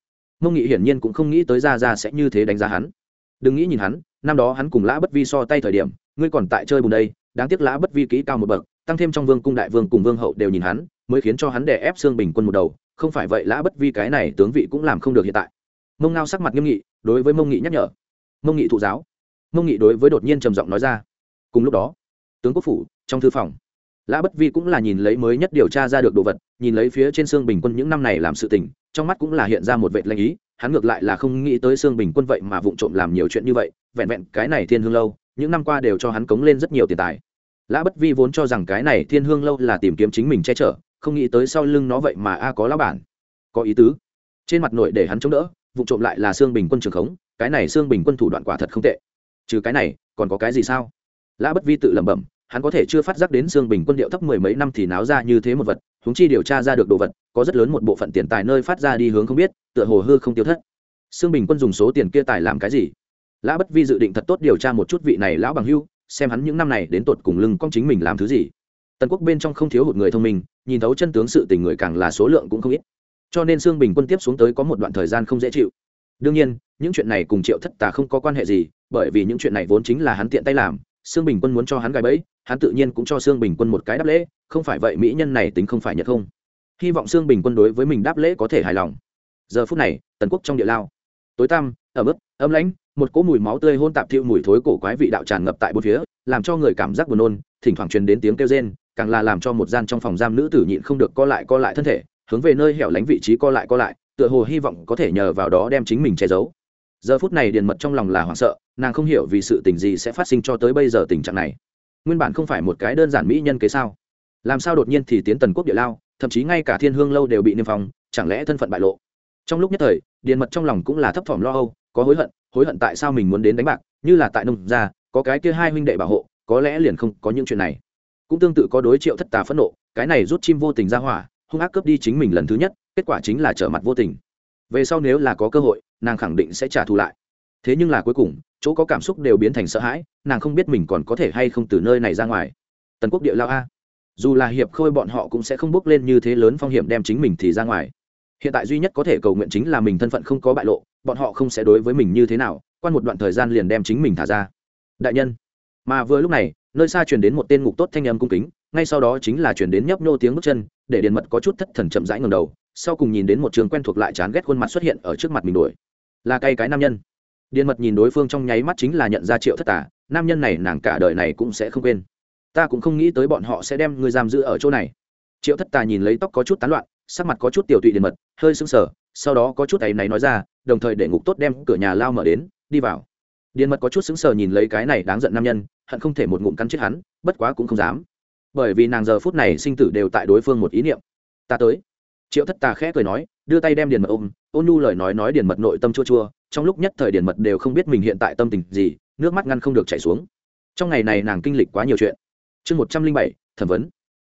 Mông nghị hiển nhiên cũng không nghĩ tới ra ra sẽ như thế đánh giá hắn. Đừng nghĩ nhìn hắn, năm đó hắn cùng lã bất vi so tay thời điểm ngươi còn tại chơi bùn đây, đáng tiếc lã bất vi kỹ cao một bậc, tăng thêm trong vương cung đại vương cùng vương hậu đều nhìn hắn, mới khiến cho hắn đè ép xương bình quân một đầu, không phải vậy lã bất vi cái này tướng vị cũng làm không được hiện tại. Mông ngao sắc mặt nghiêm nghị, đối với mông nghị nhắc nhở. Mông nghị thụ giáo. Mông nghị đối với đột nhiên trầm giọng nói ra. Cùng lúc đó, tướng quốc phủ, trong thư phòng, lã bất vi cũng là nhìn lấy mới nhất điều tra ra được đồ vật, nhìn lấy phía trên xương bình quân những năm này làm sự tình, trong mắt cũng là hiện ra một vệ lanh ý, hắn ngược lại là không nghĩ tới xương bình quân vậy mà vụng trộm làm nhiều chuyện như vậy, vẹn vẹn cái này thiên hương lâu những năm qua đều cho hắn cống lên rất nhiều tiền tài. Lã bất vi vốn cho rằng cái này thiên hương lâu là tìm kiếm chính mình che chở, không nghĩ tới sau lưng nó vậy mà a có lão bản. Có ý tứ. Trên mặt nội để hắn chống đỡ, vụ trộm lại là xương bình quân trường khống, cái này xương bình quân thủ đoạn quả thật không tệ. Trừ cái này, còn có cái gì sao? Lã bất vi tự lẩm bẩm, hắn có thể chưa phát giác đến xương bình quân điệu thấp mười mấy năm thì náo ra như thế một vật húng chi điều tra ra được đồ vật, có rất lớn một bộ phận tiền tài nơi phát ra đi hướng không biết, tựa hồ hư không tiêu thất. Xương bình quân dùng số tiền kia tài làm cái gì? Lã bất vi dự định thật tốt điều tra một chút vị này lão bằng hưu, xem hắn những năm này đến tột cùng lưng con chính mình làm thứ gì. Tần quốc bên trong không thiếu hụt người thông minh, nhìn thấu chân tướng sự tình người càng là số lượng cũng không ít. Cho nên xương bình quân tiếp xuống tới có một đoạn thời gian không dễ chịu. Đương nhiên, những chuyện này cùng triệu thất tà không có quan hệ gì, bởi vì những chuyện này vốn chính là hắn tiện tay làm xương bình quân muốn cho hắn gài bẫy, hắn tự nhiên cũng cho xương bình quân một cái đáp lễ, không phải vậy mỹ nhân này tính không phải nhật không. Hy vọng xương bình quân đối với mình đáp lễ có thể hài lòng. Giờ phút này, tần quốc trong địa lao. Tối tăm, ẩm ướt, ấm lãnh một cỗ mùi máu tươi hôn tạp thiệu mùi thối cổ quái vị đạo tràn ngập tại bốn phía, làm cho người cảm giác buồn nôn, thỉnh thoảng truyền đến tiếng kêu rên, càng là làm cho một gian trong phòng giam nữ tử nhịn không được co lại co lại thân thể, hướng về nơi hẻo lánh vị trí co lại co lại, tựa hồ hy vọng có thể nhờ vào đó đem chính mình che giấu. Giờ phút này điền mật trong lòng là hoảng sợ, nàng không hiểu vì sự tình gì sẽ phát sinh cho tới bây giờ tình trạng này. Nguyên bản không phải một cái đơn giản mỹ nhân kế sao? Làm sao đột nhiên thì tiến tần quốc địa lao, thậm chí ngay cả thiên hương lâu đều bị niêm phong, chẳng lẽ thân phận bại lộ? Trong lúc nhất thời, điền mật trong lòng cũng là thấp thỏm lo âu, có hối hận hối hận tại sao mình muốn đến đánh bạc, như là tại nông gia, có cái kia hai huynh đệ bảo hộ, có lẽ liền không có những chuyện này. Cũng tương tự có đối triệu thất tà phẫn nộ, cái này rút chim vô tình ra hỏa, hung ác cướp đi chính mình lần thứ nhất, kết quả chính là trở mặt vô tình. Về sau nếu là có cơ hội, nàng khẳng định sẽ trả thù lại. Thế nhưng là cuối cùng, chỗ có cảm xúc đều biến thành sợ hãi, nàng không biết mình còn có thể hay không từ nơi này ra ngoài. Tần quốc địa lao a. Dù là hiệp khôi bọn họ cũng sẽ không bước lên như thế lớn phong hiểm đem chính mình thì ra ngoài. Hiện tại duy nhất có thể cầu nguyện chính là mình thân phận không có bại lộ bọn họ không sẽ đối với mình như thế nào, quan một đoạn thời gian liền đem chính mình thả ra. Đại nhân, mà vừa lúc này, nơi xa truyền đến một tên ngục tốt thanh âm cung kính, ngay sau đó chính là truyền đến nhấp nhô tiếng bước chân, để điện mật có chút thất thần chậm rãi ngầm đầu, sau cùng nhìn đến một trường quen thuộc lại chán ghét khuôn mặt xuất hiện ở trước mặt mình đuổi. Là cay cái nam nhân. Điện mật nhìn đối phương trong nháy mắt chính là nhận ra triệu thất tả nam nhân này nàng cả đời này cũng sẽ không quên. Ta cũng không nghĩ tới bọn họ sẽ đem người giam giữ ở chỗ này. Triệu thất tà nhìn lấy tóc có chút tán loạn, sắc mặt có chút tiểu tụy điện mật, hơi sưng sờ sau đó có chút ấy này nói ra, đồng thời để ngục tốt đem cửa nhà lao mở đến, đi vào. Điện mật có chút sững sờ nhìn lấy cái này đáng giận nam nhân, hận không thể một ngụm cắn chết hắn, bất quá cũng không dám. Bởi vì nàng giờ phút này sinh tử đều tại đối phương một ý niệm. Ta tới. Triệu thất tà khẽ cười nói, đưa tay đem điền mật ôm, ôn nu lời nói nói điền mật nội tâm chua chua, trong lúc nhất thời điền mật đều không biết mình hiện tại tâm tình gì, nước mắt ngăn không được chảy xuống. Trong ngày này nàng kinh lịch quá nhiều chuyện. Chương một trăm linh bảy, thẩm vấn.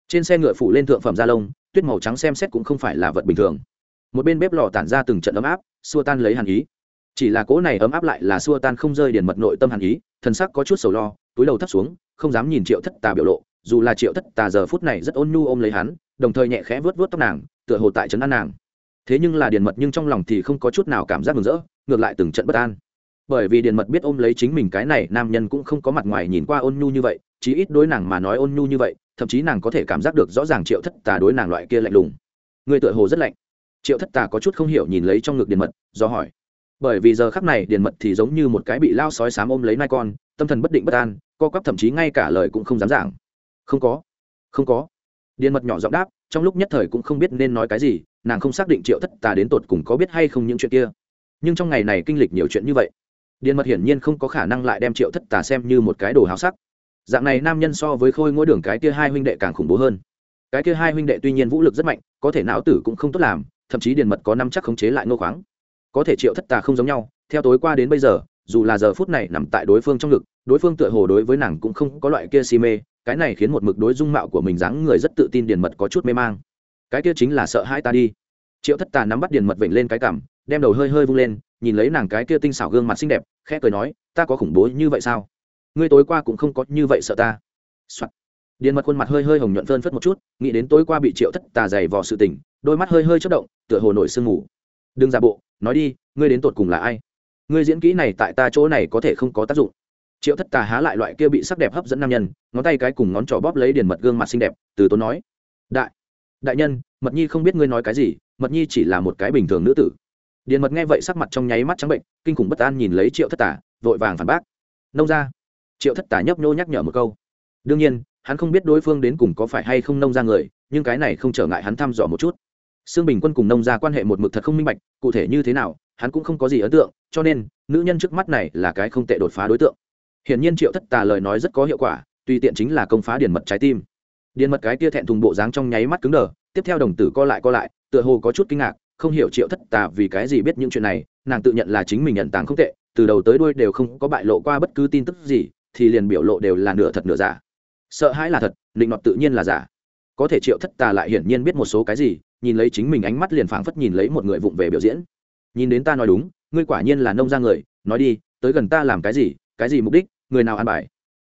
Trên xe ngựa phủ lên thượng phẩm gia lông, tuyết màu trắng xem xét cũng không phải là vật bình thường một bên bếp lò tản ra từng trận ấm áp, xua tan lấy hàn ý. Chỉ là cỗ này ấm áp lại là xua tan không rơi điền mật nội tâm hàn ý, thần sắc có chút sầu lo, túi đầu thấp xuống, không dám nhìn triệu thất tà biểu lộ, dù là triệu thất tà giờ phút này rất ôn nhu ôm lấy hắn, đồng thời nhẹ khẽ vớt vớt tóc nàng, tựa hồ tại trấn an nàng. Thế nhưng là điền mật nhưng trong lòng thì không có chút nào cảm giác mừng rỡ, ngược lại từng trận bất an. Bởi vì điền mật biết ôm lấy chính mình cái này, nam nhân cũng không có mặt ngoài nhìn qua ôn nhu như vậy, chí ít đối nàng mà nói ôn nhu như vậy, thậm chí nàng có thể cảm giác được rõ ràng triệu thất tà đối nàng loại kia lạnh lùng. Người tựa hồ rất lạnh triệu thất tà có chút không hiểu nhìn lấy trong ngực điền mật, do hỏi. Bởi vì giờ khắc này điền mật thì giống như một cái bị lao sói sám ôm lấy nai con, tâm thần bất định bất an, co quắp thậm chí ngay cả lời cũng không dám giảng. Không có không có. Điền mật nhỏ giọng đáp, trong lúc nhất thời cũng không biết nên nói cái gì, nàng không xác định triệu thất tà đến tột cùng có biết hay không những chuyện kia. Nhưng trong ngày này kinh lịch nhiều chuyện như vậy, điền mật hiển nhiên không có khả năng lại đem triệu thất tà xem như một cái đồ háo sắc. Dạng này nam nhân so với khôi ngôi đường cái kia hai huynh đệ càng khủng bố hơn. Cái kia hai huynh đệ tuy nhiên vũ lực rất mạnh, có thể não tử cũng không tốt làm thậm chí điền mật có năm chắc khống chế lại ngô khoáng. Có thể triệu thất tà không giống nhau, theo tối qua đến bây giờ, dù là giờ phút này nằm tại đối phương trong ngực, đối phương tựa hồ đối với nàng cũng không có loại kia si mê, cái này khiến một mực đối dung mạo của mình dáng người rất tự tin điền mật có chút mê mang. Cái kia chính là sợ hai ta đi. Triệu thất tà nắm bắt điền mật vểnh lên cái cảm đem đầu hơi hơi vung lên, nhìn lấy nàng cái kia tinh xảo gương mặt xinh đẹp, khẽ cười nói, ta có khủng bố như vậy sao? Ngươi tối qua cũng không có như vậy sợ ta、Soạn. điền mật khuôn mặt hơi hơi hồng nhuận phơn phất một chút, nghĩ đến tối qua bị triệu thất tà dày vò sự tình đôi mắt hơi hơi chất động tựa hồ nổi sương mù. Đừng giả bộ nói đi ngươi đến tột cùng là ai? Ngươi diễn kỹ này tại ta chỗ này có thể không có tác dụng. Triệu thất tà há lại loại kia bị sắc đẹp hấp dẫn nam nhân ngón tay cái cùng ngón trỏ bóp lấy điền mật gương mặt xinh đẹp từ tốn nói đại đại nhân mật nhi không biết ngươi nói cái gì mật nhi chỉ là một cái bình thường nữ tử. Điền mật nghe vậy sắc mặt trong nháy mắt trắng bệnh kinh khủng bất an nhìn lấy triệu thất tà, vội vàng phản bác nông ra triệu thất tà nhấp nhô nhắc nhở một câu đương nhiên hắn không biết đối phương đến cùng có phải hay không nông ra người nhưng cái này không trở ngại hắn thăm dò một chút. Sương Bình Quân cùng nông gia quan hệ một mực thật không minh bạch, cụ thể như thế nào, hắn cũng không có gì ấn tượng, cho nên, nữ nhân trước mắt này là cái không tệ đột phá đối tượng. Hiển nhiên Triệu Thất Tà lời nói rất có hiệu quả, tùy tiện chính là công phá điền mật trái tim. Điền mật cái kia thẹn thùng bộ dáng trong nháy mắt cứng đờ, tiếp theo đồng tử co lại co lại, tựa hồ có chút kinh ngạc, không hiểu Triệu Thất Tà vì cái gì biết những chuyện này, nàng tự nhận là chính mình nhận tàng không tệ, từ đầu tới đuôi đều không có bại lộ qua bất cứ tin tức gì, thì liền biểu lộ đều là nửa thật nửa giả. Sợ hãi là thật, định nọt tự nhiên là giả. Có thể Triệu Thất Tà lại hiển nhiên biết một số cái gì, nhìn lấy chính mình ánh mắt liền phảng phất nhìn lấy một người vụng về biểu diễn. Nhìn đến ta nói đúng ngươi quả nhiên là nông gia người nói đi tới gần ta làm cái gì cái gì mục đích người nào ăn bài?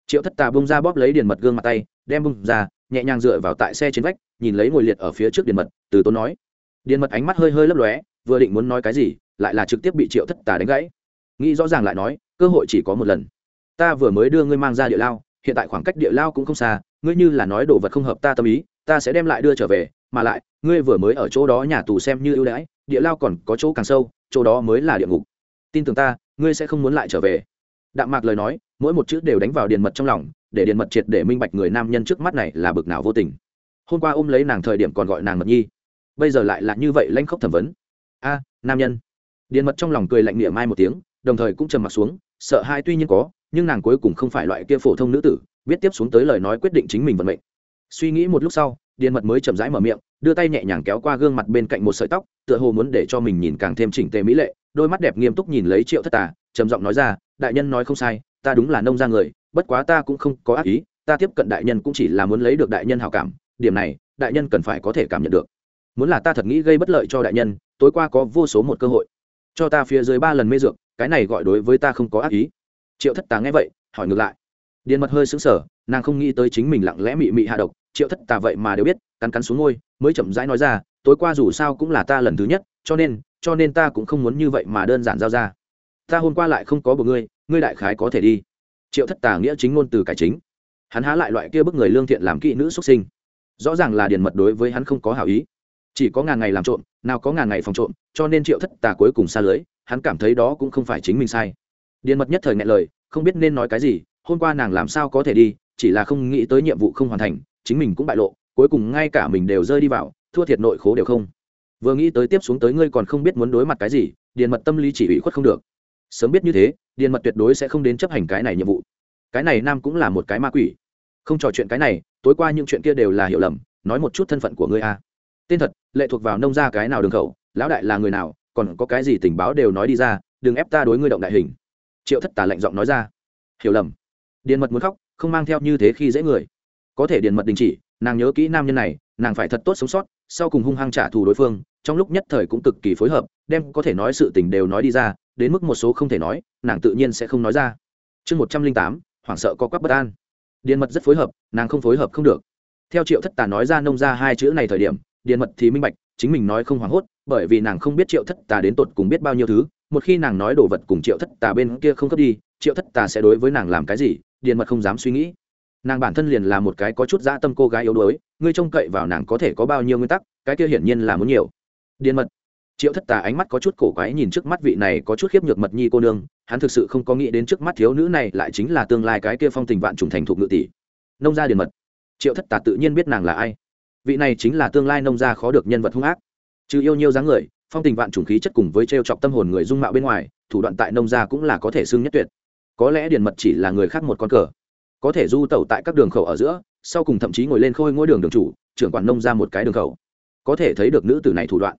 Triệu thất tà bông ra bóp lấy điền mật gương mặt tay đem bông ra nhẹ nhàng dựa vào tại xe trên vách nhìn lấy ngồi liệt ở phía trước điền mật từ tốn nói. Điền mật ánh mắt hơi hơi lấp lóe vừa định muốn nói cái gì lại là trực tiếp bị triệu thất tà đánh gãy. Nghĩ rõ ràng lại nói cơ hội chỉ có một lần. Ta vừa mới đưa ngươi mang ra địa lao hiện tại khoảng cách địa lao cũng không xa ngươi như là nói đồ vật không hợp ta tâm ý ta sẽ đem lại đưa trở về, mà lại, ngươi vừa mới ở chỗ đó nhà tù xem như ưu đãi, địa lao còn có chỗ càng sâu, chỗ đó mới là địa ngục. Tin tưởng ta, ngươi sẽ không muốn lại trở về. Đạm mạc lời nói, mỗi một chữ đều đánh vào điện mật trong lòng, để điện mật triệt để minh bạch người nam nhân trước mắt này là bực nào vô tình. Hôm qua ôm lấy nàng thời điểm còn gọi nàng mật nhi, bây giờ lại là như vậy lanh khóc thẩm vấn. A, nam nhân. Điện mật trong lòng cười lạnh miệng mai một tiếng, đồng thời cũng trầm m ặ t xuống, sợ hai tuy nhiên có, nhưng nàng cuối cùng không phải loại kia phổ thông nữ tử biết tiếp xuống tới lời nói quyết định chính mình vận mệnh suy nghĩ một lúc sau, điền mật mới chậm rãi mở miệng, đưa tay nhẹ nhàng kéo qua gương mặt bên cạnh một sợi tóc, tựa hồ muốn để cho mình nhìn càng thêm chỉnh tề mỹ lệ, đôi mắt đẹp nghiêm túc nhìn lấy triệu thất tà, trầm giọng nói ra, đại nhân nói không sai, ta đúng là nông ra người, bất quá ta cũng không có ác ý, ta tiếp cận đại nhân cũng chỉ là muốn lấy được đại nhân hào cảm, điểm này, đại nhân cần phải có thể cảm nhận được. Muốn là ta thật nghĩ gây bất lợi cho đại nhân, tối qua có vô số một cơ hội. Cho ta phía dưới ba lần mê dược, cái này gọi đối với ta không có ác ý. Triệu thất tà nghe vậy, hỏi ngược lại. Điền mật hơi xứng sở nàng không nghĩ tới chính mình lặng lẽ mị mị hạ độc triệu thất tà vậy mà đều biết, cắn cắn xuống ngôi, mới chậm rãi nói ra, tối qua dù sao cũng là ta lần thứ nhất, cho nên cho nên ta cũng không muốn như vậy mà đơn giản giao ra. Ta hôm qua lại không có một ngươi ngươi đại khái có thể đi. Triệu thất tà nghĩa chính ngôn từ cải chính. Hắn há lại loại kia bức người lương thiện làm kỹ nữ xuất sinh. Rõ ràng là điền mật đối với hắn không có hảo ý. Chỉ có ngàn ngày làm trộm, nào có ngàn ngày phòng trộm, cho nên triệu thất tà cuối cùng xa lưới, hắn cảm thấy đó cũng không phải chính mình sai. Điền mật nhất thời ngại lời, không biết nên nói cái gì, hôm qua nàng làm sao có thể đi, chỉ là không nghĩ tới nhiệm vụ không hoàn thành chính mình cũng bại lộ, cuối cùng ngay cả mình đều rơi đi vào, thua thiệt nội khố đều không. Vừa nghĩ tới tiếp xuống tới ngươi còn không biết muốn đối mặt cái gì, điền mật tâm lý chỉ ủy khuất không được. Sớm biết như thế, điền mật tuyệt đối sẽ không đến chấp hành cái này nhiệm vụ. Cái này nam cũng là một cái ma quỷ. Không trò chuyện cái này, tối qua những chuyện kia đều là hiểu lầm, nói một chút thân phận của ngươi a tên thật, lệ thuộc vào nông gia cái nào đường khẩu, lão đại là người nào, còn có cái gì tình báo đều nói đi ra, đừng ép ta đối ngươi động đại hình. Triệu thất tà lạnh giọng nói ra. Hiểu lầm. Điền mật muốn khóc, không mang theo như thế khi dễ người có thể điền mật đình chỉ, nàng nhớ kỹ nam nhân này, nàng phải thật tốt sống sót, sau cùng hung hăng trả thù đối phương, trong lúc nhất thời cũng cực kỳ phối hợp, đem có thể nói sự tình đều nói đi ra, đến mức một số không thể nói, nàng tự nhiên sẽ không nói ra. Chương một trăm linh tám, hoảng sợ có quắc bất an. Điền mật rất phối hợp, nàng không phối hợp không được. Theo triệu thất tà nói ra nông ra hai chữ này thời điểm, điền mật thì minh bạch, chính mình nói không hoảng hốt, bởi vì nàng không biết triệu thất tà đến tột cùng biết bao nhiêu thứ, một khi nàng nói đồ vật cùng triệu thất tà bên kia không cấp đi, triệu thất tà sẽ đối với nàng làm cái gì, điền mật không dám suy nghĩ nàng bản thân liền là một cái có chút dã tâm cô gái yếu đuối, ngươi trông cậy vào nàng có thể có bao nhiêu nguyên tắc, cái kia hiển nhiên là muốn nhiều. Điền mật. Triệu thất tà ánh mắt có chút cổ quái nhìn trước mắt vị này có chút khiếp nhược mật nhi cô nương, hắn thực sự không có nghĩ đến trước mắt thiếu nữ này lại chính là tương lai cái kia phong tình vạn trùng thành thuộc ngự tỷ. Nông gia điền mật. Triệu thất tà tự nhiên biết nàng là ai. Vị này chính là tương lai nông gia khó được nhân vật hung ác. Chứ yêu nhiều dáng người, phong tình vạn trùng khí chất cùng với t r e o chọc tâm hồn người dung mạo bên ngoài, thủ đoạn tại nông gia cũng là có thể xưng nhất tuyệt. Có lẽ điền mật chỉ là người khác một con cờ có thể du tẩu tại các đường khẩu ở giữa, sau cùng thậm chí ngồi lên khôi ngôi đường đường chủ, trưởng quản nông ra một cái đường khẩu. Có thể thấy được nữ tử này thủ đoạn.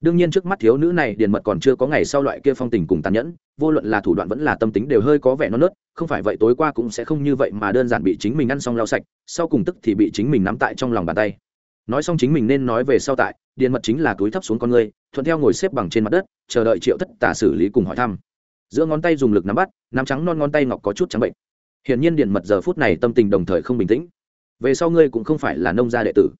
Đương nhiên trước mắt thiếu nữ này điền mật còn chưa có ngày sau loại kia phong tình cùng tàn nhẫn, vô luận là thủ đoạn vẫn là tâm tính đều hơi có vẻ non nớt, không phải vậy tối qua cũng sẽ không như vậy mà đơn giản bị chính mình ăn xong lau sạch, sau cùng tức thì bị chính mình nắm tại trong lòng bàn tay. Nói xong chính mình nên nói về sau tại, điền mật chính là túi thấp xuống con người, thuận theo ngồi xếp bằng trên mặt đất, chờ đợi triệu thất tả xử lý cùng hỏi thăm. Giữa ngón tay dùng lực nắm bắt, nắm trắng non ngón tay ngọc có chút trắng bệnh hiển nhiên điện mật giờ phút này tâm tình đồng thời không bình tĩnh. Về sau ngươi cũng không phải là nông gia đệ tử.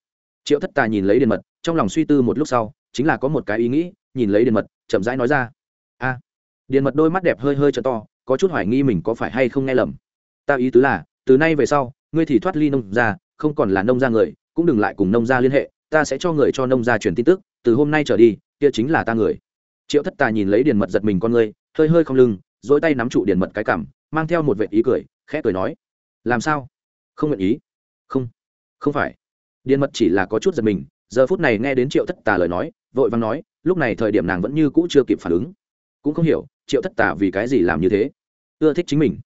Triệu thất tà nhìn lấy điện mật trong lòng suy tư một lúc sau chính là có một cái ý nghĩ nhìn lấy điện mật chậm rãi nói ra. A điện mật đôi mắt đẹp hơi hơi t to có chút hoài nghi mình có phải hay không nghe lầm. Ta ý tứ là từ nay về sau ngươi thì thoát ly nông gia không còn là nông gia người cũng đừng lại cùng nông gia liên hệ ta sẽ cho người cho nông gia truyền tin tức từ hôm nay trở đi kia chính là ta người. Triệu thất tà nhìn lấy điền mật giật mình con ngươi, hơi hơi không lưng dỗi tay nắm trụ điền mật cái cảm mang theo một vệ ý cười khẽ cười nói, làm sao? Không nguyện ý? Không không phải. Điền mật chỉ là có chút giật mình, giờ phút này nghe đến triệu thất tà lời nói, vội vàng nói, lúc này thời điểm nàng vẫn như cũ chưa kịp phản ứng. Cũng không hiểu, triệu thất tà vì cái gì làm như thế? Ưa thích chính mình,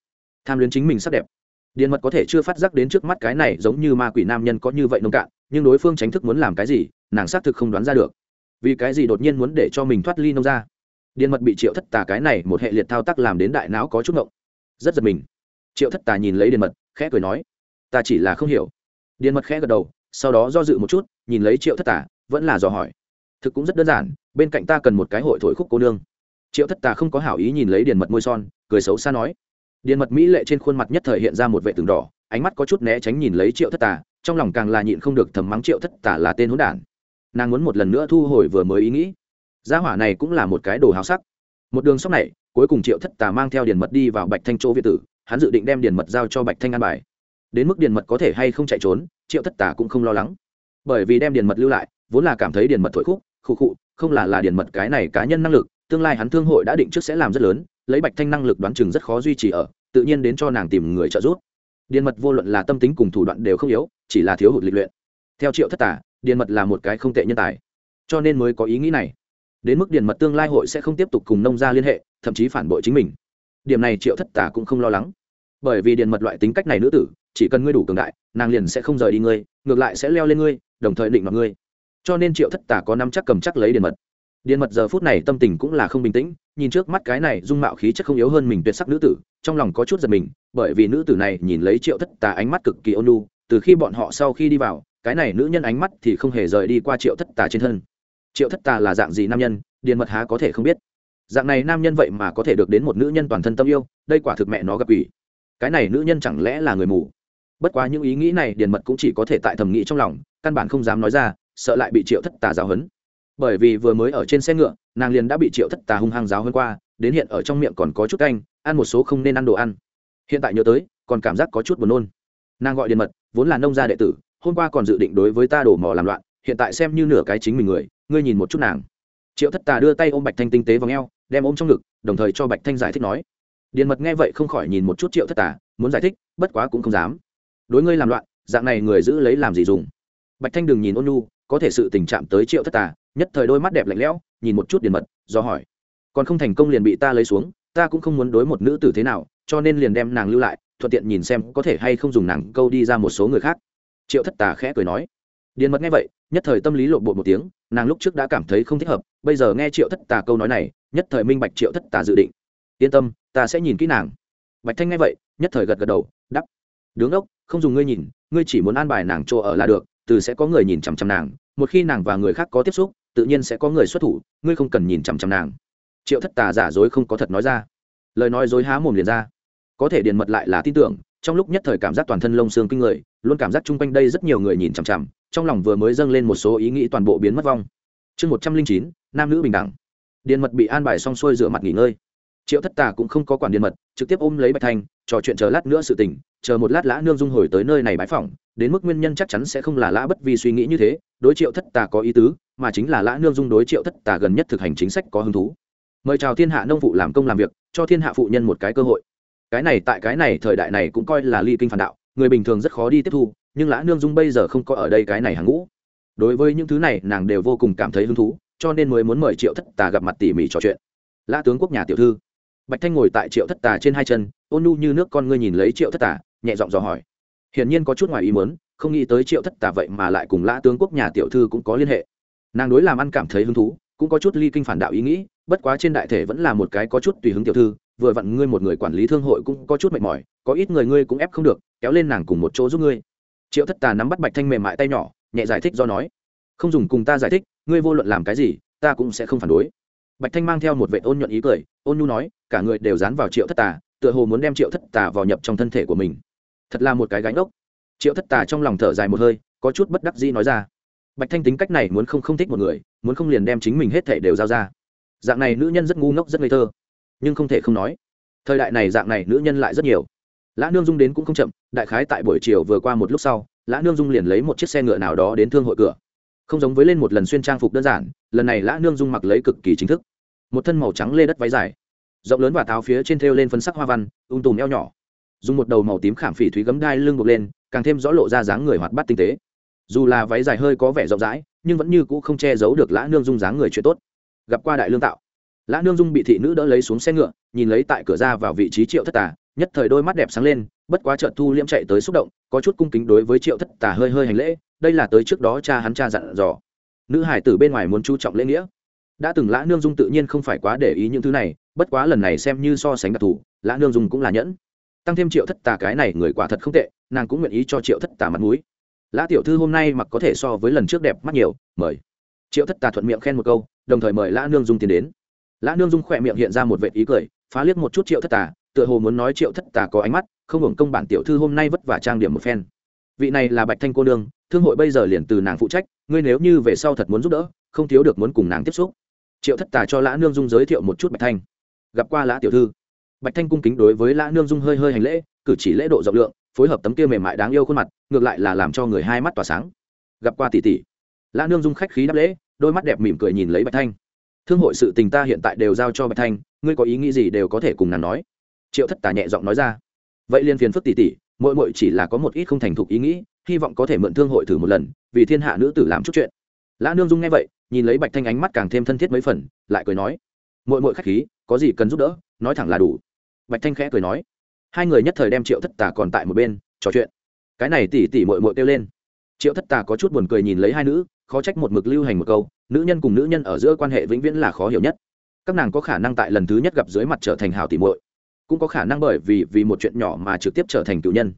tham luyến chính mình sắc đẹp. Điền mật có thể chưa phát giác đến trước mắt cái này giống như ma quỷ nam nhân có như vậy nông cạn, nhưng đối phương tránh thức muốn làm cái gì, nàng xác thực không đoán ra được. Vì cái gì đột nhiên muốn để cho mình thoát ly nông ra điền mật bị triệu thất tà cái này một hệ liệt thao tác làm đến đại não có chút ngộng. Rất giật mình triệu thất tà nhìn lấy điền mật, khẽ cười nói, ta chỉ là không hiểu. Điền mật khẽ gật đầu, sau đó do dự một chút, nhìn lấy triệu thất tà, vẫn là dò hỏi. Thực cũng rất đơn giản, bên cạnh ta cần một cái hội thổi khúc cô nương. Triệu thất tà không có hảo ý nhìn lấy điền mật môi son, cười xấu xa nói. Điền mật mỹ lệ trên khuôn mặt nhất thời hiện ra một vệ tường đỏ, ánh mắt có chút né tránh nhìn lấy triệu thất tà, trong lòng càng là nhịn không được thầm mắng triệu thất tà là tên hỗn đản. Nàng muốn một lần nữa thu hồi vừa mới ý nghĩ. Gia hỏa này cũng là một cái đồ háo sắc. Một đường sóc này, cuối cùng triệu thất tà mang theo điền mật đi vào bạch thanh chỗ việt tử hắn dự định đem điền mật giao cho bạch thanh an bài. đến mức điền mật có thể hay không chạy trốn, triệu thất Tả cũng không lo lắng. bởi vì đem điền mật lưu lại, vốn là cảm thấy điền mật thổi khúc, khụ khụ, không là là điền mật cái này cá nhân năng lực, tương lai hắn thương hội đã định trước sẽ làm rất lớn, lấy bạch thanh năng lực đoán chừng rất khó duy trì ở, tự nhiên đến cho nàng tìm người trợ giúp. điền mật vô luận là tâm tính cùng thủ đoạn đều không yếu, chỉ là thiếu hụt lịch luyện. theo triệu thất tả điền mật là một cái không tệ nhân tài. cho nên mới có ý nghĩ này. đến mức điền mật tương lai hội sẽ không tiếp tục cùng nông gia liên hệ, thậm chí phản bội chính mình điểm này triệu thất tả cũng không lo lắng. Bởi vì điền mật loại tính cách này nữ tử, chỉ cần ngươi đủ cường đại, nàng liền sẽ không rời đi ngươi, ngược lại sẽ leo lên ngươi, đồng thời định mặt ngươi. Cho nên triệu thất tả có năm chắc cầm chắc lấy điền mật. Điền mật giờ phút này tâm tình cũng là không bình tĩnh, nhìn trước mắt cái này dung mạo khí chất không yếu hơn mình tuyệt sắc nữ tử, trong lòng có chút giật mình, bởi vì nữ tử này nhìn lấy triệu thất tà ánh mắt cực kỳ ôn lu từ khi bọn họ sau khi đi vào, cái này nữ nhân ánh mắt thì không hề rời đi qua triệu thất tà trên thân. Triệu thất tà là dạng gì nam nhân điền mật há có thể không biết dạng này nam nhân vậy mà có thể được đến một nữ nhân toàn thân tâm yêu, đây quả thực mẹ nó gặp ủy cái này nữ nhân chẳng lẽ là người mù? Bất quá những ý nghĩ này điền mật cũng chỉ có thể tại thầm nghĩ trong lòng, căn bản không dám nói ra, sợ lại bị triệu thất tà giáo hấn bởi vì vừa mới ở trên xe ngựa, nàng liền đã bị triệu thất tà hung hăng giáo hơn qua, đến hiện ở trong miệng còn có chút canh, ăn một số không nên ăn đồ ăn. Hiện tại nhớ tới, còn cảm giác có chút buồn nôn. Nàng gọi điện mật, vốn là nông gia đệ tử, hôm qua còn dự định đối với ta đổ mỏ làm loạn, hiện tại xem như nửa cái chính mình người, ngươi nhìn một chút nàng. Triệu thất tà đưa tay ôm bạch thanh tinh tế vào ngheo đem ôm trong ngực đồng thời cho bạch thanh giải thích nói. Điện mật nghe vậy không khỏi nhìn một chút triệu thất Tả, muốn giải thích bất quá cũng không dám. Đối ngươi làm loạn dạng này người giữ lấy làm gì dùng? Bạch thanh đừng nhìn ôn nhu, có thể sự tình trạng tới triệu thất Tả, nhất thời đôi mắt đẹp lạnh lẽo nhìn một chút điện mật do hỏi. Còn không thành công liền bị ta lấy xuống ta cũng không muốn đối một nữ tử thế nào cho nên liền đem nàng lưu lại thuận tiện nhìn xem có thể hay không dùng nàng câu đi ra một số người khác. Triệu thất tà khẽ cười nói. Điện mật nghe vậy nhất thời tâm lý lộn bộ một tiếng nàng lúc trước đã cảm thấy không thích hợp bây giờ nghe triệu thất tà câu nói này nhất thời minh bạch triệu thất tà dự định. Yên tâm, ta sẽ nhìn kỹ nàng. Bạch thanh nghe vậy, nhất thời gật gật đầu đắp đứng ốc không dùng ngươi nhìn, ngươi chỉ muốn an bài nàng chỗ ở là được, từ sẽ có người nhìn chằm chằm nàng, một khi nàng và người khác có tiếp xúc, tự nhiên sẽ có người xuất thủ, ngươi không cần nhìn chằm chằm nàng. Triệu thất tà giả dối không có thật nói ra. Lời nói dối há mồm liền ra. Có thể điền mật lại là tin tưởng, trong lúc nhất thời cảm giác toàn thân lông xương kinh người, luôn cảm giác chung quanh đây rất nhiều người nhìn chằm chằm, trong lòng vừa mới dâng lên một số ý nghĩ toàn bộ biến mất vong. Chương một trăm linh chín, nam nữ bình đẳng điền mật bị an bài xong xuôi rửa mặt nghỉ ngơi. Triệu thất tà cũng không có quản điền mật, trực tiếp ôm lấy bạch thanh, trò chuyện chờ lát nữa sự tình, chờ một lát lã nương dung hồi tới nơi này bãi phỏng, đến mức nguyên nhân chắc chắn sẽ không là lã bất vì suy nghĩ như thế, đối triệu thất tà có ý tứ, mà chính là lã nương dung đối triệu thất tà gần nhất thực hành chính sách có hứng thú. Mời chào thiên hạ nông phụ làm công làm việc, cho thiên hạ phụ nhân một cái cơ hội. Cái này tại cái này thời đại này cũng coi là ly kinh phản đạo, người bình thường rất khó đi tiếp thu, nhưng lã nương dung bây giờ không có ở đây cái này hàng ngũ. Đối với những thứ này, nàng đều vô cùng cảm thấy hứng thú cho nên mới muốn mời triệu thất tà gặp mặt tỉ mỉ trò chuyện. Lã tướng quốc nhà tiểu thư. Bạch thanh ngồi tại triệu thất tà trên hai chân, ôn nu như nước con ngươi nhìn lấy triệu thất tà, nhẹ giọng dò hỏi. Hiển nhiên có chút ngoài ý muốn, không nghĩ tới triệu thất tà vậy mà lại cùng lã tướng quốc nhà tiểu thư cũng có liên hệ. Nàng đối làm ăn cảm thấy hứng thú, cũng có chút ly kinh phản đạo ý nghĩ, bất quá trên đại thể vẫn là một cái có chút tùy hứng tiểu thư, vừa vặn ngươi một người quản lý thương hội cũng có chút mệt mỏi, có ít người ngươi cũng ép không được, kéo lên nàng cùng một chỗ giúp ngươi. Triệu thất tà nắm bắt bạch thanh mềm mại tay nhỏ, nhẹ giải thích do nói. Không dùng cùng ta giải thích ngươi vô luận làm cái gì, ta cũng sẽ không phản đối. Bạch thanh mang theo một vệ ôn nhuận ý cười, ôn nhu nói, cả người đều dán vào triệu thất tà, tựa hồ muốn đem triệu thất tà vào nhập trong thân thể của mình. Thật là một cái gánh ốc. Triệu thất tà trong lòng thở dài một hơi, có chút bất đắc dĩ nói ra. Bạch thanh tính cách này muốn không không thích một người, muốn không liền đem chính mình hết thể đều giao ra. Dạng này nữ nhân rất ngu ngốc, rất ngây thơ. Nhưng không thể không nói, thời đại này dạng này nữ nhân lại rất nhiều. Lã nương dung đến cũng không chậm, đại khái tại buổi chiều vừa qua một lúc sau, lã nương dung liền lấy một chiếc xe ngựa nào đó đến thương hội cửa không giống với lên một lần xuyên trang phục đơn giản, lần này lã nương dung mặc lấy cực kỳ chính thức. Một thân màu trắng lê đất váy dài, rộng lớn và tháo phía trên thêu lên phân sắc hoa văn ung tùm eo nhỏ. Dùng một đầu màu tím khảm phỉ thúy gấm đai lưng buộc lên, càng thêm rõ lộ ra dáng người hoạt bát tinh tế. Dù là váy dài hơi có vẻ rộng rãi, nhưng vẫn như cũ không che giấu được lã nương dung dáng người chuyện tốt. Gặp qua đại lương tạo, lã nương dung bị thị nữ đỡ lấy xuống xe ngựa, nhìn lấy tại cửa ra vào vị trí triệu thất tà, nhất thời đôi mắt đẹp sáng lên, bất quá trợt thu liễm chạy tới xúc động có chút cung kính đối với triệu thất tà hơi hơi hành lễ, đây là tới trước đó cha hắn cha dặn dò. Nữ hải tử bên ngoài muốn chú trọng lễ nghĩa. Đã từng lã nương dung tự nhiên không phải quá để ý những thứ này, bất quá lần này xem như so sánh đặc thù, lã nương dung cũng là nhẫn. Tăng thêm triệu thất tà cái này người quả thật không tệ, nàng cũng nguyện ý cho triệu thất tà mặt mũi. Lã tiểu thư hôm nay mặc có thể so với lần trước đẹp mắt nhiều, mời. Triệu thất tà thuận miệng khen một câu, đồng thời mời lã nương dung tiến đến. Lã nương dung khỏe miệng hiện ra một vệ ý cười, phá liếc một chút triệu thất tà, tựa hồ muốn nói triệu thất tà có ánh mắt không hưởng công bản tiểu thư hôm nay vất vả trang điểm một phen. Vị này là bạch thanh cô nương, thương hội bây giờ liền từ nàng phụ trách, ngươi nếu như về sau thật muốn giúp đỡ, không thiếu được muốn cùng nàng tiếp xúc. Triệu thất tà cho lã nương dung giới thiệu một chút bạch thanh. Gặp qua lã tiểu thư. Bạch thanh cung kính đối với lã nương dung hơi hơi hành lễ, cử chỉ lễ độ rộng lượng, phối hợp tấm kia mềm mại đáng yêu khuôn mặt, ngược lại là làm cho người hai mắt tỏa sáng. Gặp qua tỷ tỷ. Lã nương dung khách khí đáp lễ, đôi mắt đẹp mỉm cười nhìn lấy bạch thanh. Thương hội sự tình ta hiện tại đều giao cho bạch thanh, ngươi có ý nghĩ gì đều có thể cùng nàng nói. Triệu thất tà nhẹ giọng nói ra vậy liên phiền phức tỷ tỷ mỗi mỗi chỉ là có một ít không thành thục ý nghĩ, hy vọng có thể mượn thương hội thử một lần, vì thiên hạ nữ tử làm chút chuyện. Lã nương dung nghe vậy, nhìn lấy bạch thanh ánh mắt càng thêm thân thiết mấy phần, lại cười nói mỗi mỗi khách khí, có gì cần giúp đỡ, nói thẳng là đủ. Bạch thanh khẽ cười nói, hai người nhất thời đem triệu thất tà còn tại một bên, trò chuyện. Cái này tỉ tỉ mội mội kêu lên. Triệu thất tà có chút buồn cười nhìn lấy hai nữ, khó trách một mực lưu hành một câu, nữ nhân cùng nữ nhân ở giữa quan hệ vĩnh viễn là khó hiểu nhất. Các nàng có khả năng tại lần thứ nhất gặp dưới mặt trở thành hào tỉ muội cũng có khả năng bởi vì vì một chuyện nhỏ mà trực tiếp trở thành cựu nhân.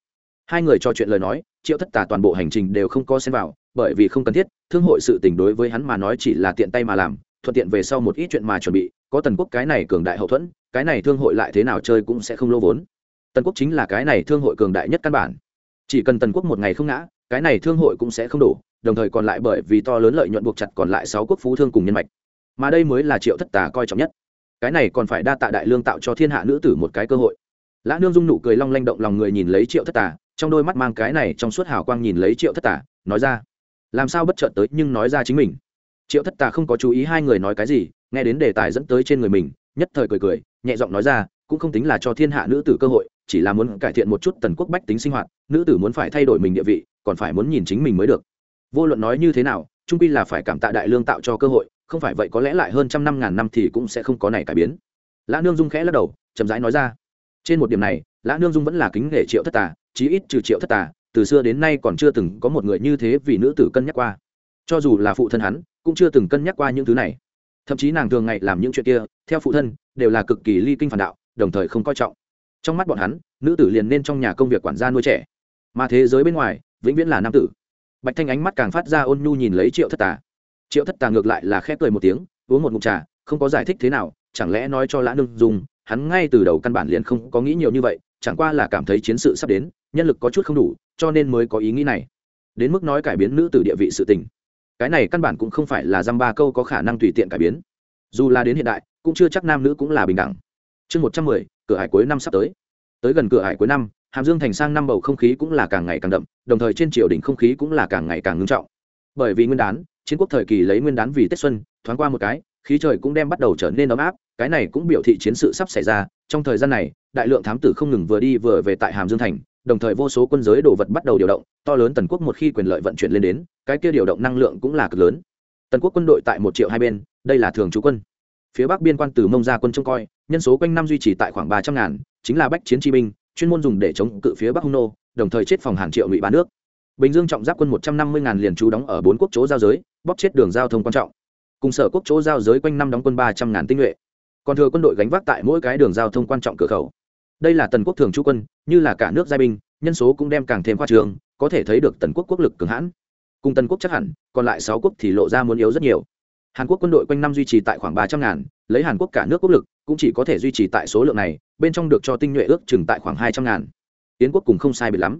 Hai người trò chuyện lời nói, triệu thất tà toàn bộ hành trình đều không có xen vào, bởi vì không cần thiết, thương hội sự tình đối với hắn mà nói chỉ là tiện tay mà làm, thuận tiện về sau một ít chuyện mà chuẩn bị, có tần quốc cái này cường đại hậu thuẫn, cái này thương hội lại thế nào chơi cũng sẽ không lô vốn. Tần quốc chính là cái này thương hội cường đại nhất căn bản. Chỉ cần tần quốc một ngày không ngã, cái này thương hội cũng sẽ không đủ đồng thời còn lại bởi vì to lớn lợi nhuận buộc chặt còn lại sáu quốc phú thương cùng nhân mạch. Mà đây mới là triệu thất tà coi trọng nhất cái này còn phải đa tạ đại lương tạo cho thiên hạ nữ tử một cái cơ hội. Lã nương dung nụ cười long lanh động lòng người nhìn lấy triệu thất tà, trong đôi mắt mang cái này trong suốt hào quang nhìn lấy triệu thất tà, nói ra, làm sao bất chợt tới nhưng nói ra chính mình. Triệu thất tà không có chú ý hai người nói cái gì, nghe đến đề tài dẫn tới trên người mình, nhất thời cười cười, nhẹ giọng nói ra, cũng không tính là cho thiên hạ nữ tử cơ hội, chỉ là muốn cải thiện một chút tần quốc bách tính sinh hoạt, nữ tử muốn phải thay đổi mình địa vị, còn phải muốn nhìn chính mình mới được. Vô luận nói như thế nào, trung pi là phải cảm tạ đại lương tạo cho cơ hội không phải vậy có lẽ lại hơn trăm năm ngàn năm thì cũng sẽ không có này cải biến. Lã nương dung khẽ lắc đầu, chậm rãi nói ra. Trên một điểm này, lã nương dung vẫn là kính nể triệu thất tà, chí ít trừ triệu thất tà, từ xưa đến nay còn chưa từng có một người như thế vì nữ tử cân nhắc qua. Cho dù là phụ thân hắn, cũng chưa từng cân nhắc qua những thứ này. Thậm chí nàng thường ngày làm những chuyện kia, theo phụ thân, đều là cực kỳ ly kinh phản đạo, đồng thời không coi trọng. Trong mắt bọn hắn, nữ tử liền nên trong nhà công việc quản gia nuôi trẻ. Mà thế giới bên ngoài, vĩnh viễn là nam tử. Bạch thanh ánh mắt càng phát ra ôn nhu nhìn lấy triệu thất tà triệu thất tà ngược lại là khép cười một tiếng, uống một ngụm trà, không có giải thích thế nào, chẳng lẽ nói cho lã nương dùng, hắn ngay từ đầu căn bản liền không có nghĩ nhiều như vậy, chẳng qua là cảm thấy chiến sự sắp đến, nhân lực có chút không đủ, cho nên mới có ý nghĩ này. Đến mức nói cải biến nữ từ địa vị sự tình. Cái này căn bản cũng không phải là dăm ba câu có khả năng tùy tiện cải biến. Dù là đến hiện đại, cũng chưa chắc nam nữ cũng là bình đẳng. Chương một trăm mười, cửa hải cuối năm sắp tới. Tới gần cửa hải cuối năm, hàm dương thành sang năm bầu không khí cũng là càng ngày càng đậm, đồng thời trên triều đình không khí cũng là càng ngày càng ngưng trọng. Bởi vì nguyên đán chiến quốc thời kỳ lấy nguyên đán vì tết xuân, thoáng qua một cái, khí trời cũng đem bắt đầu trở nên ấm áp, cái này cũng biểu thị chiến sự sắp xảy ra. Trong thời gian này, đại lượng thám tử không ngừng vừa đi vừa về tại hàm dương thành, đồng thời vô số quân giới đồ vật bắt đầu điều động, to lớn tần quốc một khi quyền lợi vận chuyển lên đến, cái kia điều động năng lượng cũng là cực lớn. Tần quốc quân đội tại một triệu hai bên, đây là thường trú quân. Phía bắc biên quan từ mông ra quân trông coi, nhân số quanh năm duy trì tại khoảng ba trăm ngàn, chính là bách chiến chi binh, chuyên môn dùng để chống cự phía bắc hung nô, đồng thời chết phòng hàng triệu ngụy ba nước. Bình dương trọng giáp quân một trăm năm mươi ngàn liền trú đóng ở bốn quốc chỗ giao giới bóp chết đường giao thông quan trọng. Cùng sở quốc chỗ giao giới quanh năm đóng quân ba trăm ngàn tinh nhuệ. Còn thừa quân đội gánh vác tại mỗi cái đường giao thông quan trọng cửa khẩu. Đây là tần quốc thường trú quân, như là cả nước giai binh, nhân số cũng đem càng thêm khoa trường có thể thấy được tần quốc quốc lực cường hãn. Cùng tần quốc chắc hẳn, còn lại sáu quốc thì lộ ra muốn yếu rất nhiều. Hàn quốc quân đội quanh năm duy trì tại khoảng ba trăm ngàn, lấy hàn quốc cả nước quốc lực, cũng chỉ có thể duy trì tại số lượng này, bên trong được cho tinh nhuệ ước chừng tại khoảng hai trăm ngàn. Yến quốc cùng không sai biệt lắm.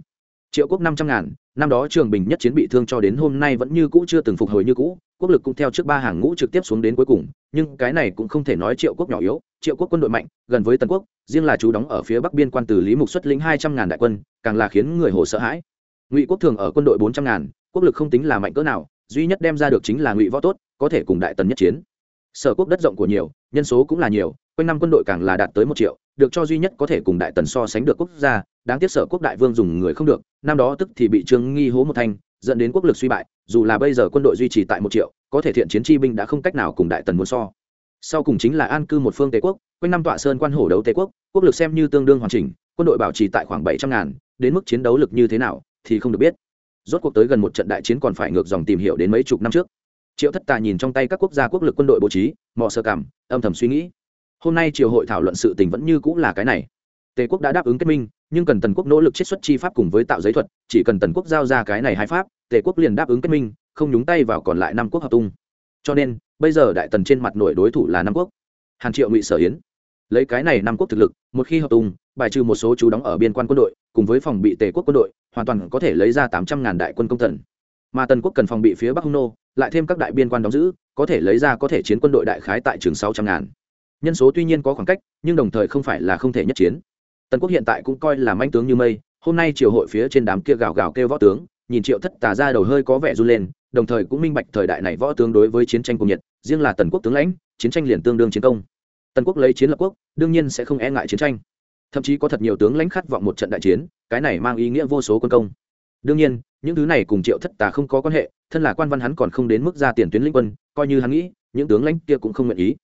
Triệu quốc năm trăm ngàn năm đó trường bình nhất chiến bị thương cho đến hôm nay vẫn như cũ chưa từng phục hồi như cũ, quốc lực cũng theo trước ba hàng ngũ trực tiếp xuống đến cuối cùng, nhưng cái này cũng không thể nói triệu quốc nhỏ yếu. Triệu quốc quân đội mạnh, gần với tần quốc, riêng là chú đóng ở phía bắc biên quan từ lý mục xuất lĩnh hai trăm ngàn đại quân, càng là khiến người hồ sợ hãi. Ngụy quốc thường ở quân đội bốn trăm ngàn, quốc lực không tính là mạnh cỡ nào, duy nhất đem ra được chính là ngụy võ tốt, có thể cùng đại tần nhất chiến. Sở quốc đất rộng của nhiều, nhân số cũng là nhiều, quanh năm quân đội càng là đạt tới một triệu, được cho duy nhất có thể cùng đại tần so sánh được quốc gia, đáng tiếc sở quốc đại vương dùng người không được năm đó tức thì bị trương nghi hố một thanh, dẫn đến quốc lực suy bại, dù là bây giờ quân đội duy trì tại một triệu, có thể thiện chiến chi binh đã không cách nào cùng đại tần muốn so. Sau cùng chính là an cư một phương tề quốc, quanh năm tọa sơn quan hổ đấu tề quốc quốc lực xem như tương đương hoàn chỉnh, quân đội bảo trì tại khoảng bảy trăm ngàn, đến mức chiến đấu lực như thế nào thì không được biết. Rốt cuộc tới gần một trận đại chiến còn phải ngược dòng tìm hiểu đến mấy chục năm trước. Triệu thất tà nhìn trong tay các quốc gia quốc lực quân đội bố trí, mò sơ cảm, âm thầm suy nghĩ. Hôm nay triều hội thảo luận sự tình vẫn như cũng là cái này. Tề quốc đã đáp ứng kết minh nhưng cần tần quốc nỗ lực chiết xuất chi pháp cùng với tạo giấy thuật, chỉ cần tần quốc giao ra cái này hai pháp, tề quốc liền đáp ứng kết minh, không nhúng tay vào còn lại năm quốc hợp tung. Cho nên, bây giờ đại tần trên mặt nổi đối thủ là năm quốc. Hàn triệu ngụy sở yến. Lấy cái này năm quốc thực lực, một khi hợp tung, bài trừ một số chú đóng ở biên quan quân đội, cùng với phòng bị tề quốc quân đội, hoàn toàn có thể lấy ra tám trăm ngàn đại quân công thần mà tần quốc cần phòng bị phía bắc hung nô, lại thêm các đại biên quan đóng giữ, có thể lấy ra có thể chiến quân đội đại khái tại trường sáu trăm ngàn. Nhân số tuy nhiên có khoảng cách, nhưng đồng thời không phải là không thể nhất chiến tần quốc hiện tại cũng coi là manh tướng như mây, hôm nay triều hội phía trên đám kia gào gào kêu võ tướng, nhìn triệu thất tà ra đầu hơi có vẻ run lên, đồng thời cũng minh bạch thời đại này võ tướng đối với chiến tranh cùng nhiệt, riêng là tần quốc tướng lãnh, chiến tranh liền tương đương chiến công. Tần quốc lấy chiến lập quốc, đương nhiên sẽ không e ngại chiến tranh. Thậm chí có thật nhiều tướng lãnh khát vọng một trận đại chiến, cái này mang ý nghĩa vô số quân công. Đương nhiên, những thứ này cùng triệu thất tà không có quan hệ, thân là quan văn hắn còn không đến mức ra tiền tuyến lĩnh quân, coi như hắn nghĩ, những tướng lãnh kia cũng không nguyện ý.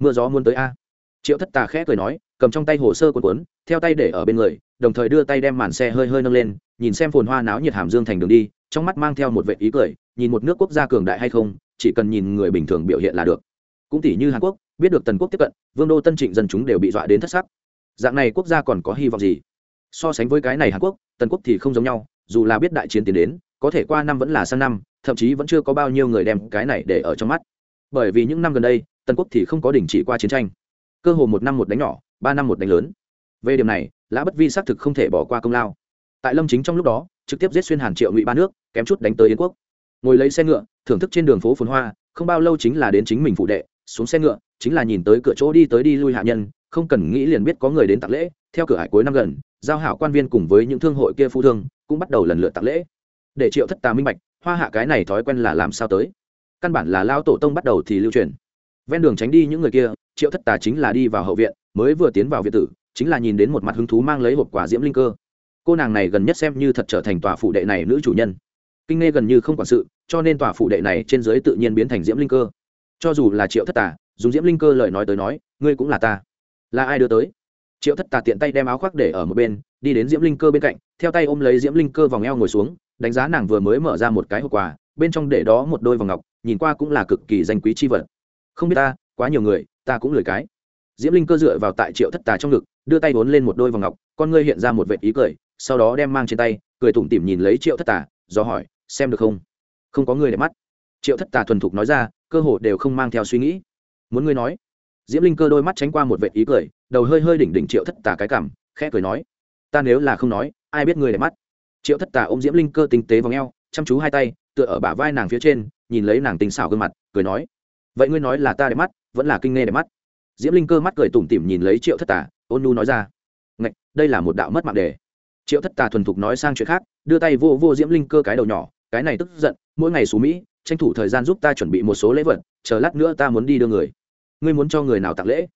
Mưa gió muốn tới a. Triệu thất tà khẽ cười nói cầm trong tay hồ sơ cuốn cuốn, theo tay để ở bên người, đồng thời đưa tay đem màn xe hơi hơi nâng lên, nhìn xem phồn hoa náo nhiệt hàm dương thành đường đi, trong mắt mang theo một vệ ý cười, nhìn một nước quốc gia cường đại hay không, chỉ cần nhìn người bình thường biểu hiện là được. Cũng tỷ như hàn quốc, biết được tần quốc tiếp cận, vương đô tân trịnh dân chúng đều bị dọa đến thất sắc. Dạng này quốc gia còn có hy vọng gì? So sánh với cái này hàn quốc, tần quốc thì không giống nhau, dù là biết đại chiến tiến đến, có thể qua năm vẫn là sang năm, thậm chí vẫn chưa có bao nhiêu người đem cái này để ở trong mắt. Bởi vì những năm gần đây, tần quốc thì không có đình chỉ qua chiến tranh. Cơ hồ một năm một đánh nhỏ ba năm một đánh lớn. Về điểm này, lã bất vi xác thực không thể bỏ qua công lao. Tại lâm chính trong lúc đó, trực tiếp giết xuyên hàn triệu ngụy ba nước, kém chút đánh tới yến quốc. Ngồi lấy xe ngựa, thưởng thức trên đường phố phồn hoa, không bao lâu chính là đến chính mình phụ đệ, xuống xe ngựa, chính là nhìn tới cửa chỗ đi tới đi lui hạ nhân, không cần nghĩ liền biết có người đến tặng lễ, theo cửa hải cuối năm gần, giao hảo quan viên cùng với những thương hội kia phu thương, cũng bắt đầu lần lượt tặng lễ. Để triệu thất tà minh bạch, hoa hạ cái này thói quen là làm sao tới? Căn bản là lao tổ tông bắt đầu thì lưu truyền. Ven đường tránh đi những người kia triệu thất tà chính là đi vào hậu viện, mới vừa tiến vào viện tử, chính là nhìn đến một mặt hứng thú mang lấy hộp quả diễm linh cơ. Cô nàng này gần nhất xem như thật trở thành tòa phủ đệ này nữ chủ nhân. Kinh nghe gần như không quản sự, cho nên tòa phủ đệ này trên dưới tự nhiên biến thành diễm linh cơ. Cho dù là triệu thất tà, dùng diễm linh cơ lời nói tới nói, ngươi cũng là ta. Là ai đưa tới? Triệu thất tà tiện tay đem áo khoác để ở một bên, đi đến diễm linh cơ bên cạnh, theo tay ôm lấy diễm linh cơ vòng eo ngồi xuống, đánh giá nàng vừa mới mở ra một cái hộp quà, bên trong để đó một đôi vòng ngọc, nhìn qua cũng là cực kỳ danh quý c h i vật. Không biết ta, quá nhiều người ta cũng lười cái. Diễm linh cơ dựa vào tại triệu thất tà trong ngực, đưa tay vốn lên một đôi vòng ngọc, con ngươi hiện ra một vệ ý cười, sau đó đem mang trên tay, cười tủm tỉm nhìn lấy triệu thất tà, do hỏi, xem được không? Không có người để mắt. Triệu thất tà thuần thục nói ra, cơ hồ đều không mang theo suy nghĩ. Muốn ngươi nói? Diễm linh cơ đôi mắt tránh qua một vệ ý cười, đầu hơi hơi đỉnh đỉnh triệu thất tà cái cảm khẽ cười nói, ta nếu là không nói, ai biết ngươi để mắt? Triệu thất tà ôm diễm linh cơ tinh tế vào ngheo chăm chú hai tay, tựa ở bả vai nàng phía trên, nhìn lấy nàng tình xảo gương mặt, cười nói, vậy ngươi nói là ta để mắt vẫn là kinh nghe để mắt. Diễm linh cơ mắt cười tủm tỉm nhìn lấy triệu thất tà, ôn nu nói ra, ngạch, đây là một đạo mất mạng đề. Triệu thất tà thuần thục nói sang chuyện khác, đưa tay vô vô diễm linh cơ cái đầu nhỏ, cái này tức giận, mỗi ngày xú mỹ, tranh thủ thời gian giúp ta chuẩn bị một số lễ vật, chờ lát nữa ta muốn đi đưa người. Ngươi muốn cho người nào tặng lễ?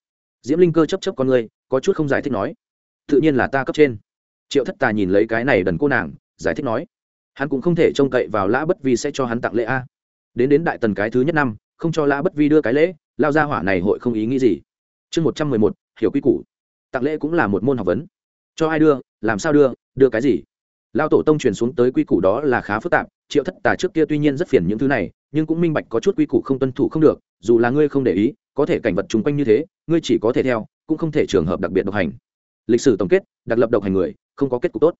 Diễm linh cơ chấp chấp con ngươi, có chút không giải thích nói, tự nhiên là ta cấp trên. Triệu thất tà nhìn lấy cái này đần cô nàng, giải thích nói, hắn cũng không thể trông cậy vào lã bất vi sẽ cho hắn tặng lễ a. Đến đến đại tần cái thứ nhất năm, không cho lã bất vi đưa cái lễ lao gia hỏa này hội không ý nghĩ gì. Chương một trăm mười một, hiểu quy củ. Tặng lễ cũng là một môn học vấn. Cho ai đưa, làm sao đưa đưa cái gì? Lao tổ tông truyền xuống tới quy củ đó là khá phức tạp, triệu thất tà trước kia tuy nhiên rất phiền những thứ này, nhưng cũng minh bạch có chút quy củ không tuân thủ không được, dù là ngươi không để ý, có thể cảnh vật chung quanh như thế, ngươi chỉ có thể theo, cũng không thể trường hợp đặc biệt độc hành. Lịch sử tổng kết, đặc lập độc hành người, không có kết cục tốt.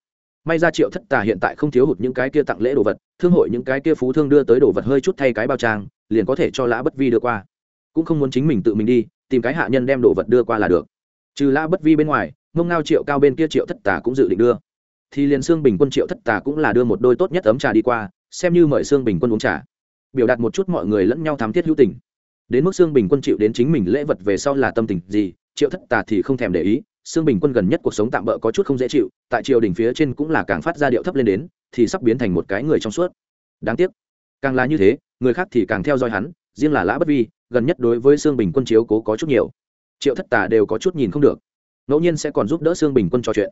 May ra triệu thất tà hiện tại không thiếu hụt những cái kia tặng lễ đồ vật, thương hội những cái kia phú thương đưa tới đồ vật hơi chút thay cái bao trang, liền có thể cho lã bất vi đưa qua cũng không muốn chính mình tự mình đi, tìm cái hạ nhân đem đồ vật đưa qua là được. Trừ lã bất vi bên ngoài, ngông ngao triệu cao bên kia triệu thất tà cũng dự định đưa. Thì liền xương bình quân triệu thất tà cũng là đưa một đôi tốt nhất ấm trà đi qua, xem như mời xương bình quân uống trà. Biểu đạt một chút mọi người lẫn nhau thám thiết hữu tình. Đến mức xương bình quân chịu đến chính mình lễ vật về sau là tâm tình gì, triệu thất tà thì không thèm để ý. Xương bình quân gần nhất cuộc sống tạm bỡ có chút không dễ chịu, tại triều đình phía trên cũng là càng phát ra điệu thấp lên đến, thì sắp biến thành một cái người trong suốt. Đáng tiếc, càng là như thế, người khác thì càng theo dõi hắn, riêng là lã bất vi gần nhất đối với xương bình quân chiếu cố có chút nhiều. Triệu thất tà đều có chút nhìn không được. Ngẫu nhiên sẽ còn giúp đỡ xương bình quân trò chuyện.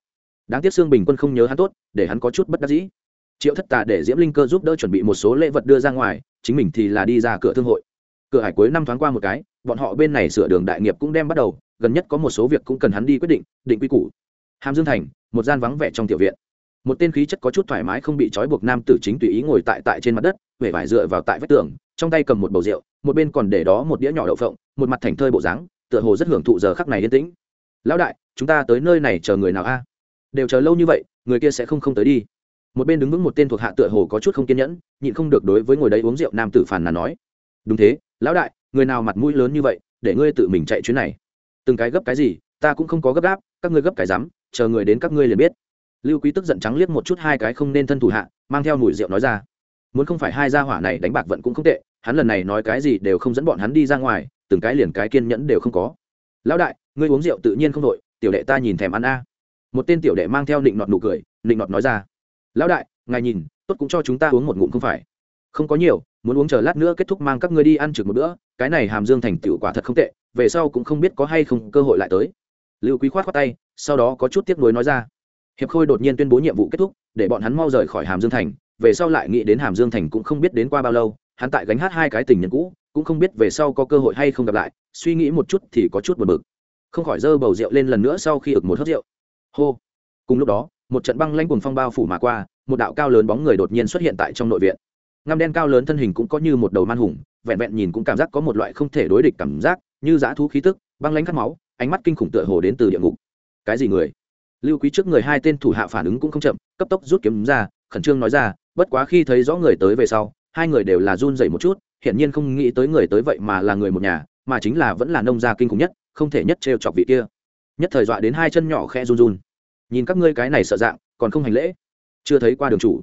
Đáng tiếc xương bình quân không nhớ hắn tốt, để hắn có chút bất đắc dĩ. Triệu thất tà để diễm linh cơ giúp đỡ chuẩn bị một số lễ vật đưa ra ngoài, chính mình thì là đi ra cửa thương hội. Cửa hải cuối năm thoáng qua một cái, bọn họ bên này sửa đường đại nghiệp cũng đem bắt đầu, gần nhất có một số việc cũng cần hắn đi quyết định định quy củ. Hàm dương thành, một gian vắng vẻ trong tiểu viện một tên khí chất có chút thoải mái không bị trói buộc nam tử chính tùy ý ngồi tại tại trên mặt đất huệ vải dựa vào tại vách tường, trong tay cầm một bầu rượu, một bên còn để đó một đĩa nhỏ đậu phộng, một mặt thành thơi bộ dáng, tựa hồ rất hưởng thụ giờ khắc này yên tĩnh. Lão đại, chúng ta tới nơi này chờ người nào a? Đều chờ lâu như vậy, người kia sẽ không không tới đi. Một bên đứng vững một tên thuộc hạ tựa hồ có chút không kiên nhẫn, nhịn không được đối với ngồi đấy uống rượu nam tử phàn là nói. Đúng thế, lão đại, người nào mặt mũi lớn như vậy, để ngươi tự mình chạy chuyến này? Từng cái gấp cái gì, ta cũng không có gấp gáp, các ngươi gấp cái rắm, chờ người đến các ngươi liền biết lưu quý tức giận trắng liếc một chút hai cái không nên thân thủ hạ, mang theo mùi rượu nói ra. Muốn không phải hai gia hỏa này đánh bạc vận cũng không tệ, hắn lần này nói cái gì đều không dẫn bọn hắn đi ra ngoài, từng cái liền cái kiên nhẫn đều không có. Lão đại, ngươi uống rượu tự nhiên không đội, tiểu đệ ta nhìn thèm ăn a. Một tên tiểu đệ mang theo định nọt nụ cười định nọt nói ra. Lão đại, ngài nhìn, tốt cũng cho chúng ta uống một ngụm không phải? Không có nhiều, muốn uống chờ lát nữa kết thúc mang các ngươi đi ăn trực một bữa, cái này hàm dương thành tựu quả thật không tệ, về sau cũng không biết có hay không cơ hội lại tới. Lưu quý khoát khoát tay, sau đó có chút tiếc nuối nói ra hiệp khôi đột nhiên tuyên bố nhiệm vụ kết thúc, để bọn hắn mau rời khỏi hàm dương thành, về sau lại nghĩ đến hàm dương thành cũng không biết đến qua bao lâu, hắn tại gánh hát hai cái tình nhân cũ, cũng không biết về sau có cơ hội hay không gặp lại, suy nghĩ một chút thì có chút buồn bực. Không khỏi dơ bầu rượu lên lần nữa sau khi ực một hớt rượu. Hô! Cùng lúc đó, một trận băng lanh cùng phong bao phủ mà qua, một đạo cao lớn bóng người đột nhiên xuất hiện tại trong nội viện. Ngăm đen cao lớn thân hình cũng có như một đầu man hùng, vẹn vẹn nhìn cũng cảm giác có một loại không thể đối địch cảm giác, như dã thú khí tức, băng lanh khát máu, ánh mắt kinh khủng tựa hồ đến từ địa ngục. Cái gì người? Lưu quý trước người hai tên thủ hạ phản ứng cũng không chậm, cấp tốc rút kiếm ra, khẩn trương nói ra, bất quá khi thấy rõ người tới về sau, hai người đều là run dậy một chút, hiển nhiên không nghĩ tới người tới vậy mà là người một nhà, mà chính là vẫn là nông gia kinh khủng nhất, không thể nhất trêu chọc vị kia. Nhất thời dọa đến hai chân nhỏ khe run run. Nhìn các ngươi cái này sợ dạng, còn không hành lễ? Chưa thấy qua đường chủ.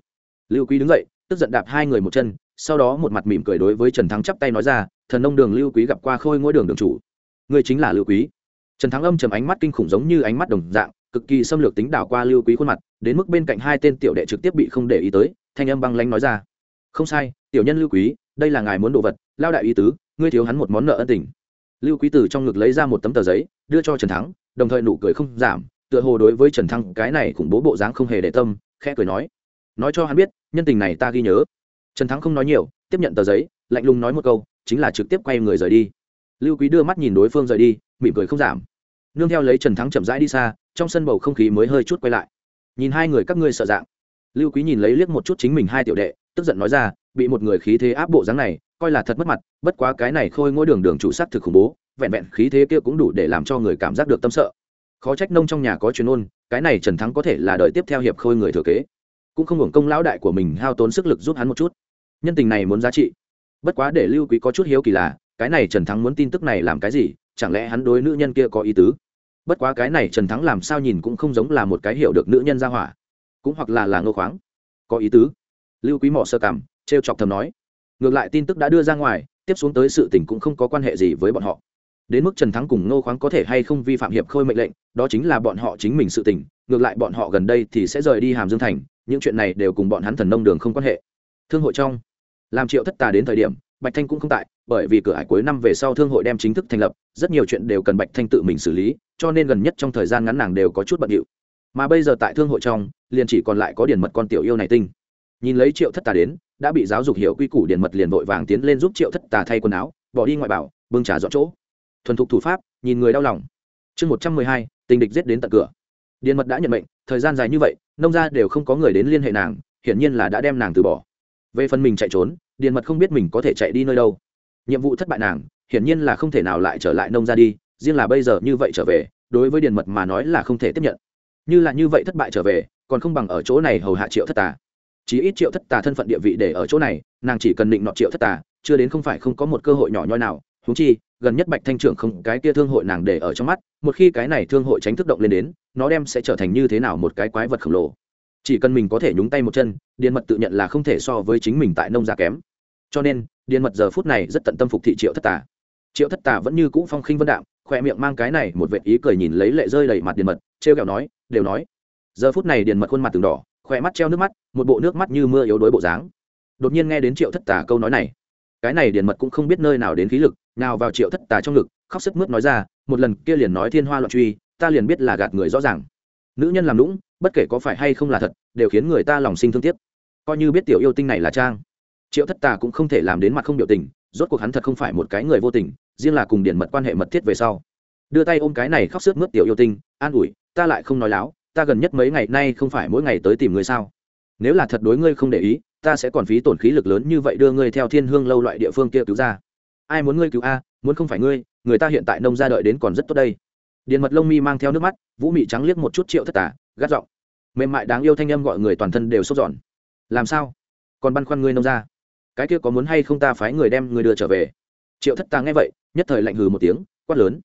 Lưu quý đứng dậy, tức giận đạp hai người một chân, sau đó một mặt mỉm cười đối với trần thắng chắp tay nói ra, thần nông đường lưu quý gặp qua khôi ngôi đường đường chủ. Người chính là lưu quý. Trần thắng âm trầm ánh mắt kinh khủng giống như ánh mắt đồng dạng cực kỳ xâm lược tính đảo qua lưu quý khuôn mặt, đến mức bên cạnh hai tên tiểu đệ trực tiếp bị không để ý tới, thanh âm băng lanh nói ra. Không sai, tiểu nhân lưu quý, đây là ngài muốn đồ vật, lao đại ý tứ, ngươi thiếu hắn một món nợ ân tình. Lưu quý từ trong ngực lấy ra một tấm tờ giấy, đưa cho trần thắng, đồng thời nụ cười không giảm, tựa hồ đối với trần thắng cái này khủng bố bộ dáng không hề để tâm, khẽ cười nói. Nói cho hắn biết, nhân tình này ta ghi nhớ. Trần thắng không nói nhiều, tiếp nhận tờ giấy, lạnh lùng nói một câu, chính là trực tiếp quay người rời đi. Lưu quý đưa mắt nhìn đối phương rời đi, mỉm cười không giảm. Nương theo lấy trần thắng chậm rãi đi xa trong sân bầu không khí mới hơi chút quay lại. Nhìn hai người các ngươi sợ dạng. Lưu quý nhìn lấy liếc một chút chính mình hai tiểu đệ, tức giận nói ra, bị một người khí thế áp bộ dáng này, coi là thật mất mặt, bất quá cái này khôi ngôi đường đường chủ sắc thực khủng bố, vẹn vẹn khí thế kia cũng đủ để làm cho người cảm giác được tâm sợ. Khó trách nông trong nhà có chuyên ôn cái này trần thắng có thể là đợi tiếp theo hiệp khôi người thừa kế. Cũng không hưởng công lão đại của mình hao tốn sức lực giúp hắn một chút. Nhân tình này muốn giá trị. Bất quá để lưu quý có chút hiếu kỳ là, cái này trần thắng muốn tin tức này làm cái gì, chẳng lẽ hắn đối nữ nhân kia có ý tứ? Bất quá cái này trần thắng làm sao nhìn cũng không giống là một cái hiểu được nữ nhân ra hỏa. Cũng hoặc là là ngô khoáng. Có ý tứ. Lưu quý mỏ sơ cảm t r e o chọc thầm nói. Ngược lại tin tức đã đưa ra ngoài, tiếp xuống tới sự tình cũng không có quan hệ gì với bọn họ. Đến mức trần thắng cùng ngô khoáng có thể hay không vi phạm hiệp khôi mệnh lệnh, đó chính là bọn họ chính mình sự tình, ngược lại bọn họ gần đây thì sẽ rời đi hàm dương thành, những chuyện này đều cùng bọn hắn thần nông đường không quan hệ. Thương hội trong, làm triệu thất tà đến thời điểm, bạch thanh cũng không tại, bởi vì cửa ải cuối năm về sau thương hội đem chính thức thành lập, rất nhiều chuyện đều cần bạch thanh tự mình xử lý cho nên gần nhất trong thời gian ngắn nàng đều có chút bận điệu. Mà bây giờ tại thương hội trong, liền chỉ còn lại có điển mật con tiểu yêu này tinh. Nhìn lấy triệu thất tà đến, đã bị giáo dục hiểu quy củ điển mật liền vội vàng tiến lên giúp triệu thất tà thay quần áo, bỏ đi ngoại bảo, bưng trà dọn chỗ. Thuần thục thủ pháp, nhìn người đau lòng. Chương một trăm mười hai, tình địch giết đến tận cửa. Điền mật đã nhận mệnh, thời gian dài như vậy, nông gia đều không có người đến liên hệ nàng, hiển nhiên là đã đem nàng từ bỏ. Về phần mình chạy trốn, điền mật không biết mình có thể chạy đi nơi đâu. Nhiệm vụ thất bại nàng, hiển nhiên là không thể nào lại trở lại nông gia đi riêng là bây giờ như vậy trở về, đối với điền mật mà nói là không thể tiếp nhận. Như là như vậy thất bại trở về, còn không bằng ở chỗ này hầu hạ triệu thất tà. Chỉ ít triệu thất tà thân phận địa vị để ở chỗ này, nàng chỉ cần định nọ triệu thất tà, chưa đến không phải không có một cơ hội nhỏ nhoi nào. Thú chi, gần nhất bạch thanh trưởng không, cái kia thương hội nàng để ở trong mắt, một khi cái này thương hội tránh thức động lên đến, nó đem sẽ trở thành như thế nào một cái quái vật khổng lồ. Chỉ cần mình có thể nhúng tay một chân, điền mật tự nhận là không thể so với chính mình tại nông gia kém. Cho nên, điền mật giờ phút này rất tận tâm phục thị triệu thất tà. Triệu thất tà vẫn như cũ phong khinh vân đạm khoe miệng mang cái này một vệ ý cười nhìn lấy lệ rơi đầy mặt điền mật, trêu kẹo nói, đều nói. Giờ phút này điền mật khuôn mặt từng đỏ khoe mắt treo nước mắt, một bộ nước mắt như mưa yếu đuối bộ dáng. Đột nhiên nghe đến triệu thất tà câu nói này, cái này điền mật cũng không biết nơi nào đến khí lực, nào vào triệu thất tà trong ngực, khóc sức mướt nói ra, một lần kia liền nói thiên hoa loạn truy, ta liền biết là gạt người rõ ràng. Nữ nhân làm lũng bất kể có phải hay không là thật, đều khiến người ta lòng sinh thương tiếc. Coi như biết tiểu yêu tinh này là trang. Triệu thất tà cũng không thể làm đến mặt không biểu tình, rốt cuộc hắn thật không phải một cái người vô tình riêng là cùng điển mật quan hệ mật thiết về sau. Đưa tay ôm cái này khóc sức mướt tiểu yêu tinh, an ủi, ta lại không nói láo, ta gần nhất mấy ngày nay không phải mỗi ngày tới tìm người sao? Nếu là thật đối ngươi không để ý, ta sẽ còn phí tổn khí lực lớn như vậy đưa ngươi theo thiên hương lâu loại địa phương kia cứu ra. Ai muốn ngươi cứu a, muốn không phải ngươi, người ta hiện tại nông ra đợi đến còn rất tốt đây. Điện mật lông mi mang theo nước mắt, vũ mị trắng liếc một chút triệu thất tả gắt giọng. Mềm mại đáng yêu thanh âm gọi người toàn thân đều sốt giòn làm sao? Còn băn khoăn ngươi nông ra cái kia có muốn hay không ta phái người đem người đưa trở về? Triệu thất tà nghe vậy, nhất thời lạnh hừ một tiếng, quát lớn.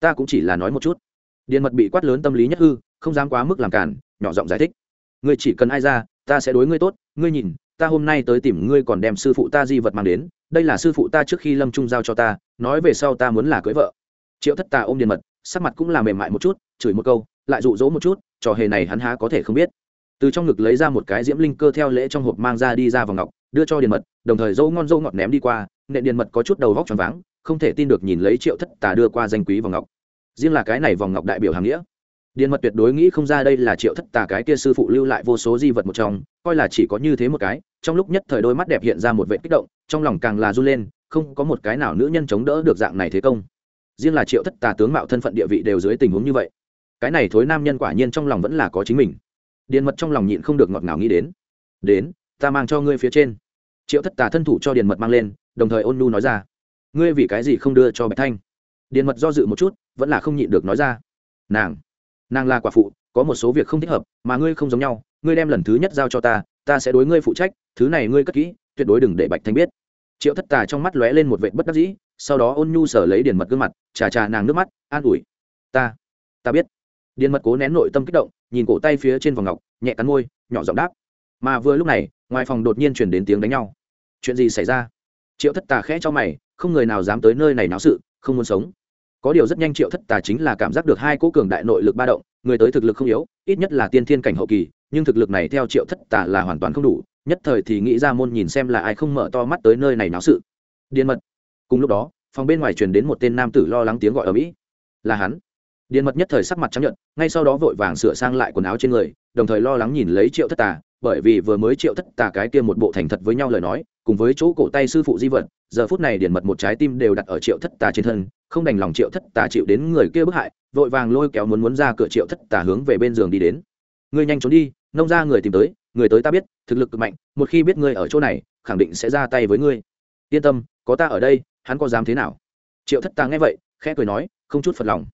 Ta cũng chỉ là nói một chút. Điện mật bị quát lớn tâm lý nhất hư, không dám quá mức làm cản nhỏ giọng giải thích. Ngươi chỉ cần ai ra, ta sẽ đối ngươi tốt, ngươi nhìn, ta hôm nay tới tìm ngươi còn đem sư phụ ta di vật mang đến, đây là sư phụ ta trước khi lâm trung giao cho ta, nói về sau ta muốn là cưới vợ. Triệu thất tà ôm điện mật, sắc mặt cũng là mềm mại một chút, chửi một câu, lại rụ rỗ một chút, trò hề này hắn há có thể không biết. Từ trong ngực lấy ra một cái diễm linh cơ theo lễ trong hộp mang ra đi ra vào ngọc đưa cho điện mật, đồng thời dâu ngon dâu ngọt ném đi qua nệ điện mật có chút đầu vóc tròn váng, không thể tin được nhìn lấy triệu thất tà đưa qua danh quý vòng ngọc. Riêng là cái này vòng ngọc đại biểu hàng nghĩa. Điện mật tuyệt đối nghĩ không ra đây là triệu thất tà cái kia sư phụ lưu lại vô số di vật một trong, coi là chỉ có như thế một cái, trong lúc nhất thời đôi mắt đẹp hiện ra một vệ kích động, trong lòng càng là run lên, không có một cái nào nữ nhân chống đỡ được dạng này thế công. Riêng là triệu thất tà tướng mạo thân phận địa vị đều dưới tình huống như vậy. Cái này thối nam nhân quả nhiên trong lòng vẫn là có chính mình. Điện mật trong lòng nhịn không được ngọt ngào nghĩ đến. Đến ta mang cho ngươi phía trên. Triệu thất tà thân thủ cho điền mật mang lên, đồng thời ôn nu nói ra. Ngươi vì cái gì không đưa cho bạch thanh? Điền mật do dự một chút, vẫn là không nhịn được nói ra. Nàng nàng là quả phụ, có một số việc không thích hợp, mà ngươi không giống nhau, ngươi đem lần thứ nhất giao cho ta ta sẽ đối ngươi phụ trách, thứ này ngươi cất kỹ, tuyệt đối đừng để bạch thanh biết. Triệu thất tà trong mắt lóe lên một vệ bất đắc dĩ, sau đó ôn nhu sở lấy điền mật gương mặt trà trà nàng nước mắt, an ủi. Ta ta biết. Điền mật cố nén nội tâm kích động, nhìn cổ tay phía trên vòng ngọc, nhẹ cắn môi, nhỏ giọng đáp mà vừa lúc này, ngoài phòng đột nhiên chuyển đến tiếng đánh nhau. Chuyện gì xảy ra? Triệu thất tà khẽ cho mày, không người nào dám tới nơi này náo sự, không muốn sống. Có điều rất nhanh triệu thất tà chính là cảm giác được hai cố cường đại nội lực ba động, người tới thực lực không yếu, ít nhất là tiên thiên cảnh hậu kỳ, nhưng thực lực này theo triệu thất tà là hoàn toàn không đủ, nhất thời thì nghĩ ra môn nhìn xem là ai không mở to mắt tới nơi này náo sự. Điên mật. Cùng lúc đó, phòng bên ngoài truyền đến một tên nam tử lo lắng tiếng gọi ở mỹ. Là hắn. Điên mật nhất thời sắc mặt chấp nhận ngay sau đó vội vàng sửa sang lại quần áo trên người, đồng thời lo lắng nhìn lấy triệu thất tà bởi vì vừa mới triệu thất tà cái kia một bộ thành thật với nhau lời nói, cùng với chỗ cổ tay sư phụ di vật, giờ phút này điền mật một trái tim đều đặt ở triệu thất tà trên thân, không đành lòng triệu thất tà chịu đến người kia bức hại, vội vàng lôi kéo muốn muốn ra cửa triệu thất tà hướng về bên giường đi đến. Ngươi nhanh trốn đi, nông ra người tìm tới, người tới ta biết, thực lực cực mạnh, một khi biết ngươi ở chỗ này, khẳng định sẽ ra tay với ngươi. Yên tâm, có ta ở đây, hắn có dám thế nào? Triệu thất tà nghe vậy, khẽ cười nói, không chút phật lòng.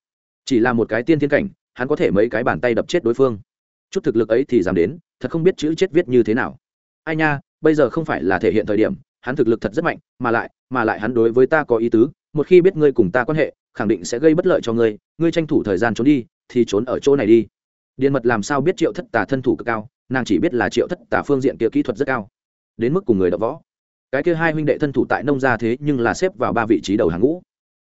Chỉ là một cái tiên thiên cảnh, hắn có thể mấy cái bàn tay đập chết đối phương. Chút thực lực ấy thì dám đến thật không biết chữ chết viết như thế nào. Ai nha, bây giờ không phải là thể hiện thời điểm, hắn thực lực thật rất mạnh, mà lại mà lại hắn đối với ta có ý tứ, một khi biết ngươi cùng ta quan hệ, khẳng định sẽ gây bất lợi cho ngươi ngươi tranh thủ thời gian trốn đi, thì trốn ở chỗ này đi. Điện mật làm sao biết triệu thất tà thân thủ cực cao, nàng chỉ biết là triệu thất tà phương diện kia kỹ thuật rất cao. Đến mức cùng người đập võ. Cái kia hai huynh đệ thân thủ tại nông gia thế nhưng là xếp vào ba vị trí đầu hàng ngũ.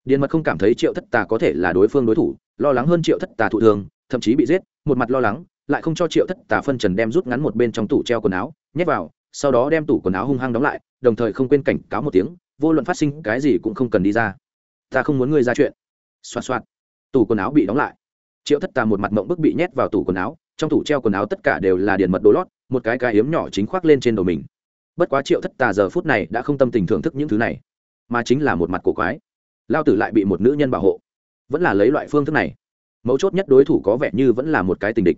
Điện mật không cảm thấy triệu thất tà có thể là đối phương đối thủ, lo lắng hơn triệu thất tà thụ thường, thậm chí bị giết, một mặt lo lắng lại không cho triệu thất tà phân trần đem rút ngắn một bên trong tủ treo quần áo, nhét vào, sau đó đem tủ quần áo hung hăng đóng lại, đồng thời không quên cảnh cáo một tiếng, vô luận phát sinh cái gì cũng không cần đi ra. Ta không muốn ngươi ra chuyện. Xoa xoa tủ quần áo bị đóng lại. Triệu thất tà một mặt mộng bức bị nhét vào tủ quần áo, trong tủ treo quần áo tất cả đều là điền mật đồ lót, một cái cái hiếm nhỏ chính khoác lên trên đầu mình. Bất quá triệu thất tà giờ phút này đã không tâm tình thưởng thức những thứ này, mà chính là một mặt cổ quái. Lao tử lại bị một nữ nhân bảo hộ. Vẫn là lấy loại phương thức này. Mấu chốt nhất đối thủ có vẻ như vẫn là một cái tình địch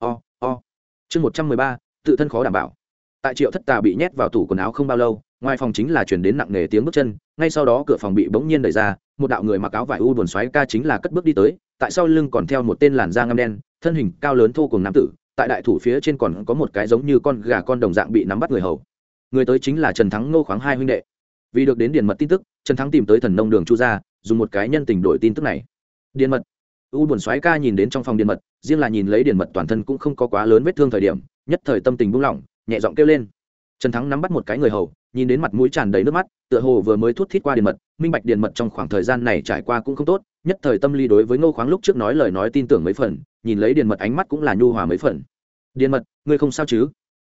o o. Chương một trăm mười ba, tự thân khó đảm bảo. Tại triệu thất tà bị nhét vào tủ quần áo không bao lâu, ngoài phòng chính là chuyển đến nặng nề tiếng bước chân, ngay sau đó cửa phòng bị bỗng nhiên đẩy ra, một đạo người mặc áo vải u buồn xoáy ca chính là cất bước đi tới, tại sau lưng còn theo một tên làn da ngâm đen, thân hình cao lớn thô cùng nam tử, tại đại thủ phía trên còn có một cái giống như con gà con đồng dạng bị nắm bắt người hầu. Người tới chính là trần thắng ngô khoáng hai huynh đệ. Vì được đến điện mật tin tức, trần thắng tìm tới thần nông đường chu gia, dùng một cái nhân tình đổi tin tức này. Điện mật u buồn xoáy ca nhìn đến trong phòng điện mật, riêng là nhìn lấy điện mật toàn thân cũng không có quá lớn vết thương thời điểm, nhất thời tâm tình buông lỏng, nhẹ giọng kêu lên. Trần thắng nắm bắt một cái người hầu, nhìn đến mặt mũi tràn đầy nước mắt, tựa hồ vừa mới thút thít qua điện mật, minh bạch điện mật trong khoảng thời gian này trải qua cũng không tốt, nhất thời tâm lý đối với ngô khoáng lúc trước nói lời nói tin tưởng mấy phần, nhìn lấy điện mật ánh mắt cũng là nhu hòa mấy phần. Điện mật, ngươi không sao chứ?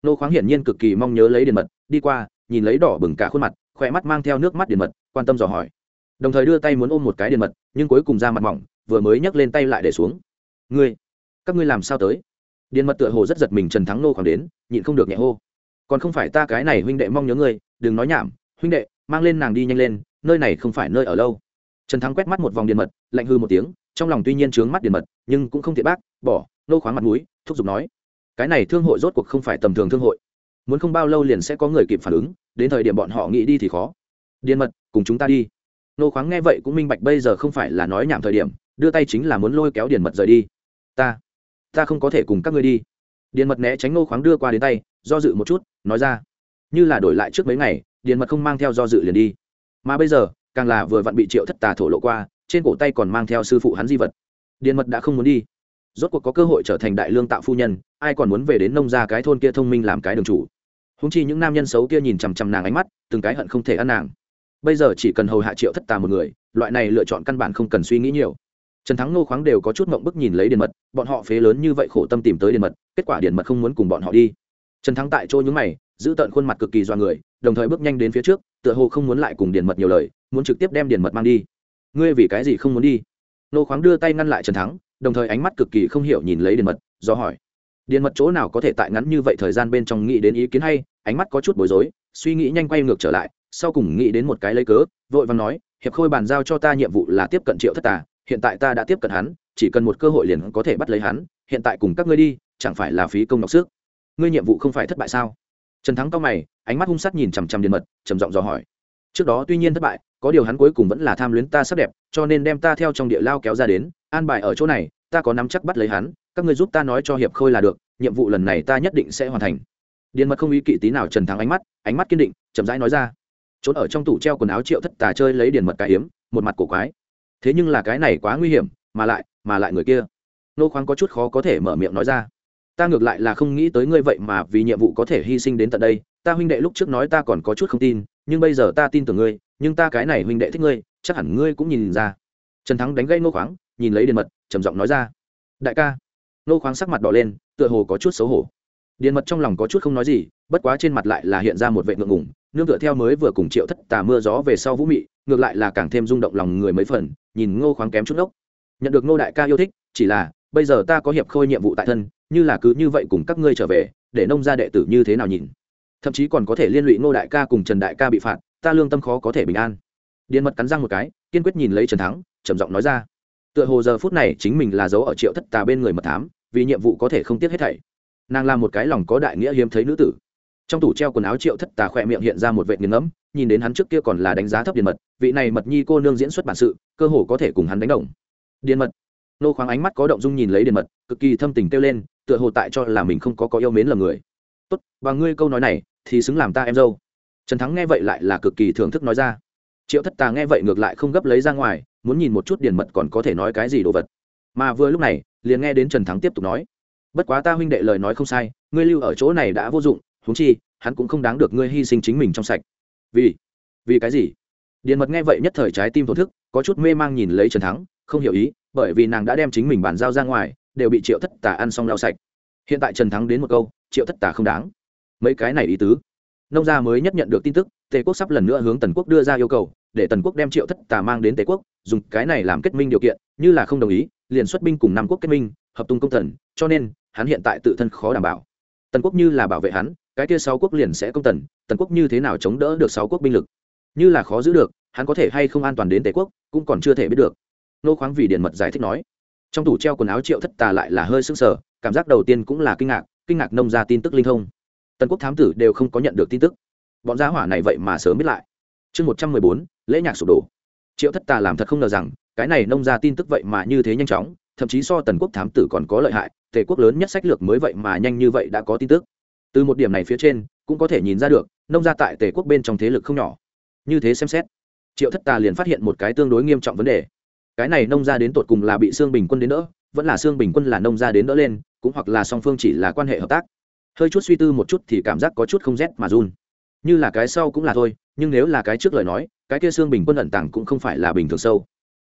Ngô khoáng hiển nhiên cực kỳ mong nhớ lấy điện mật, đi qua, nhìn lấy đỏ bừng cả khuôn mặt, khỏe mắt mang theo nước mắt điện mật, quan tâm dò hỏi. Đồng thời đưa tay muốn ôm một cái điện mật, nhưng cuối cùng ra mặt mỏng vừa mới nhấc lên tay lại để xuống. Ngươi, các ngươi làm sao tới? Điện mật tựa hồ rất giật mình trần thắng nô khoảng đến, nhịn không được nhẹ hô. Còn không phải ta cái này huynh đệ mong nhớ ngươi, đừng nói nhảm, huynh đệ, mang lên nàng đi nhanh lên, nơi này không phải nơi ở lâu. Trần thắng quét mắt một vòng điện mật, lạnh hư một tiếng, trong lòng tuy nhiên trướng mắt điện mật, nhưng cũng không thể bác, bỏ, nô khoáng mặt mũi, thúc giục nói. Cái này thương hội rốt cuộc không phải tầm thường thương hội. Muốn không bao lâu liền sẽ có người kịp phản ứng, đến thời điểm bọn họ nghĩ đi thì khó. Điện mật, cùng chúng ta đi. Nô khoáng nghe vậy cũng minh bạch bây giờ không phải là nói nhảm thời điểm đưa tay chính là muốn lôi kéo điện mật rời đi. Ta ta không có thể cùng các ngươi đi. Điện mật né tránh nô khoáng đưa qua đến tay, do dự một chút, nói ra, như là đổi lại trước mấy ngày điện mật không mang theo do dự liền đi. Mà bây giờ, càng là vừa vặn bị triệu thất tà thổ lộ qua, trên cổ tay còn mang theo sư phụ hắn di vật. Điện mật đã không muốn đi. Rốt cuộc có cơ hội trở thành đại lương tạo phu nhân, ai còn muốn về đến nông ra cái thôn kia thông minh làm cái đường chủ? Húng chi những nam nhân xấu kia nhìn chằm chằm nàng ánh mắt, từng cái hận không thể ăn nàng. Bây giờ chỉ cần hầu hạ triệu thất tà một người, loại này lựa chọn căn bản không cần suy nghĩ nhiều trần thắng nô khoáng đều có chút mộng bức nhìn lấy điện mật, bọn họ phế lớn như vậy khổ tâm tìm tới điện mật, kết quả điện mật không muốn cùng bọn họ đi. Trần thắng tại chỗ nhúng mày, giữ tận khuôn mặt cực kỳ do người, đồng thời bước nhanh đến phía trước, tựa hồ không muốn lại cùng điện mật nhiều lời, muốn trực tiếp đem điện mật mang đi. Ngươi vì cái gì không muốn đi? Nô khoáng đưa tay ngăn lại trần thắng, đồng thời ánh mắt cực kỳ không hiểu nhìn lấy điện mật, do hỏi. Điện mật chỗ nào có thể tại ngắn như vậy thời gian bên trong nghĩ đến ý kiến hay, ánh mắt có chút bối rối, suy nghĩ nhanh quay ngược trở lại, sau cùng nghĩ đến một cái lấy cớ, vội và nói, hiệp khôi bàn giao cho ta nhiệm vụ là tiếp cận triệu thất tà hiện tại ta đã tiếp cận hắn, chỉ cần một cơ hội liền có thể bắt lấy hắn, hiện tại cùng các ngươi đi, chẳng phải là phí công đọc sức. Ngươi nhiệm vụ không phải thất bại sao? Trần thắng cao mày, ánh mắt hung sát nhìn chằm chằm điện mật, trầm giọng dò hỏi. Trước đó tuy nhiên thất bại, có điều hắn cuối cùng vẫn là tham luyến ta sắc đẹp, cho nên đem ta theo trong địa lao kéo ra đến, an bài ở chỗ này, ta có nắm chắc bắt lấy hắn, các ngươi giúp ta nói cho hiệp khôi là được, nhiệm vụ lần này ta nhất định sẽ hoàn thành. Điện mật không ý kỵ tí nào trần thắng ánh mắt ánh mắt kiên định, chậm rãi nói ra. Trốn ở trong tủ treo quần áo triệu thất tà chơi lấy điện mật cái hiếm một mặt cổ quái thế nhưng là cái này quá nguy hiểm, mà lại mà lại người kia. Nô khoáng có chút khó có thể mở miệng nói ra. Ta ngược lại là không nghĩ tới ngươi vậy mà vì nhiệm vụ có thể hy sinh đến tận đây. Ta huynh đệ lúc trước nói ta còn có chút không tin, nhưng bây giờ ta tin tưởng ngươi, nhưng ta cái này huynh đệ thích ngươi, chắc hẳn ngươi cũng nhìn ra. Trần thắng đánh gây nô khoáng, nhìn lấy điện mật, trầm giọng nói ra. Đại ca. Nô khoáng sắc mặt đỏ lên, tựa hồ có chút xấu hổ. Điện mật trong lòng có chút không nói gì, bất quá trên mặt lại là hiện ra một vệ ngượng ngùng, nương tựa theo mới vừa cùng triệu thất tà mưa gió về sau vũ mị ngược lại là càng thêm rung động lòng người mấy phần, nhìn ngô khoáng kém chút ốc nhận được ngô đại ca yêu thích, chỉ là, bây giờ ta có hiệp khôi nhiệm vụ tại thân, như là cứ như vậy cùng các ngươi trở về, để nông gia đệ tử như thế nào nhìn? Thậm chí còn có thể liên lụy ngô đại ca cùng trần đại ca bị phạt, ta lương tâm khó có thể bình an. Điện mật cắn răng một cái, kiên quyết nhìn lấy trần thắng, trầm giọng nói ra. Tựa hồ giờ phút này chính mình là dấu ở triệu thất tà bên người mật thám, vì nhiệm vụ có thể không tiếc hết thảy. Nàng là một cái lòng có đại nghĩa hiếm thấy nữ tử trong tủ treo quần áo triệu thất tà khỏe miệng hiện ra một vệ nghiền ngẫm, nhìn đến hắn trước kia còn là đánh giá thấp điện mật, vị này mật nhi cô nương diễn xuất bản sự, cơ hồ có thể cùng hắn đánh đồng. Điện mật. Nô khoáng ánh mắt có động dung nhìn lấy điện mật, cực kỳ thâm tình kêu lên, tựa hồ tại cho là mình không có có yêu mến lầm người. Tốt, và ngươi câu nói này thì xứng làm ta em dâu. Trần thắng nghe vậy lại là cực kỳ thưởng thức nói ra. Triệu thất tà nghe vậy ngược lại không gấp lấy ra ngoài, muốn nhìn một chút điền mật còn có thể nói cái gì đồ vật. Mà vừa lúc này, liền nghe đến trần thắng tiếp tục nói, bất quá ta huynh đệ lời nói không sai, ngươi lưu ở chỗ này đã vô dụng huống chi, hắn cũng không đáng được ngươi hy sinh chính mình trong sạch. Vì vì cái gì? Điền mật nghe vậy nhất thời trái tim thổ thức, có chút mê mang nhìn lấy trần thắng, không hiểu ý, bởi vì nàng đã đem chính mình bàn giao ra ngoài, đều bị triệu thất tà ăn xong lau sạch. Hiện tại trần thắng đến một câu, triệu thất tà không đáng. Mấy cái này ý tứ. Nông gia mới nhất nhận được tin tức, tề quốc sắp lần nữa hướng tần quốc đưa ra yêu cầu, để tần quốc đem triệu thất tà mang đến tề quốc, dùng cái này làm kết minh điều kiện, như là không đồng ý, liền xuất binh cùng năm quốc kết minh, hợp tung công thần, cho nên, hắn hiện tại tự thân khó đảm bảo. Tần quốc như là bảo vệ hắn cái kia sáu quốc liền sẽ công tần tần quốc như thế nào chống đỡ được sáu quốc binh lực? Như là khó giữ được, hắn có thể hay không an toàn đến tề quốc, cũng còn chưa thể biết được. Nô khoáng vì điện mật giải thích nói. Trong tủ treo quần áo triệu thất tà lại là hơi sưng sờ, cảm giác đầu tiên cũng là kinh ngạc kinh ngạc nông ra tin tức linh thông. Tần quốc thám tử đều không có nhận được tin tức. Bọn gia hỏa này vậy mà sớm biết lại. Chương một trăm mười bốn, lễ nhạc sụp đổ. Triệu thất tà làm thật không ngờ rằng, cái này nông ra tin tức vậy mà như thế nhanh chóng, thậm chí so tần quốc thám tử còn có lợi hại, tề quốc lớn nhất sách lược mới vậy mà nhanh như vậy đã có tin tức từ một điểm này phía trên, cũng có thể nhìn ra được, nông gia tại tề quốc bên trong thế lực không nhỏ. Như thế xem xét, triệu thất tà liền phát hiện một cái tương đối nghiêm trọng vấn đề. Cái này nông gia đến tột cùng là bị xương bình quân đến đỡ, vẫn là xương bình quân là nông gia đến đỡ lên, cũng hoặc là song phương chỉ là quan hệ hợp tác. Hơi chút suy tư một chút thì cảm giác có chút không rét mà run. Như là cái sau cũng là thôi, nhưng nếu là cái trước lời nói, cái kia xương bình quân ẩn tàng cũng không phải là bình thường sâu.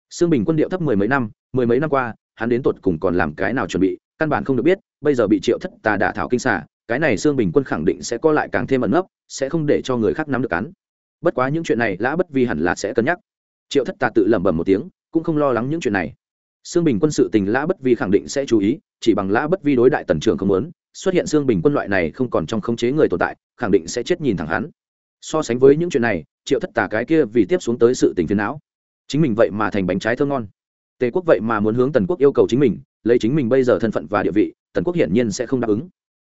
Xương bình quân điệu thấp mười mấy năm, mười mấy năm qua, hắn đến tột cùng còn làm cái nào chuẩn bị, căn bản không được biết, bây giờ bị triệu thất tà đả thảo kinh xả cái này xương bình quân khẳng định sẽ co lại càng thêm ẩn nấp, sẽ không để cho người khác nắm được cắn bất quá những chuyện này, lã bất vi hẳn là sẽ cân nhắc. Triệu thất tà tự lẩm bẩm một tiếng, cũng không lo lắng những chuyện này. Xương bình quân sự tình lã bất vi khẳng định sẽ chú ý, chỉ bằng lã bất vi đối đại tần trưởng không muốn, xuất hiện xương bình quân loại này không còn trong khống chế người tồn tại, khẳng định sẽ chết nhìn thẳng hắn. So sánh với những chuyện này, triệu thất tà cái kia vì tiếp xuống tới sự tình phiền não. Chính mình vậy mà thành bánh trái thơ ngon. Tề quốc vậy mà muốn hướng tần quốc yêu cầu chính mình, lấy chính mình bây giờ thân phận và địa vị, tần quốc hiển nhiên sẽ không đáp ứng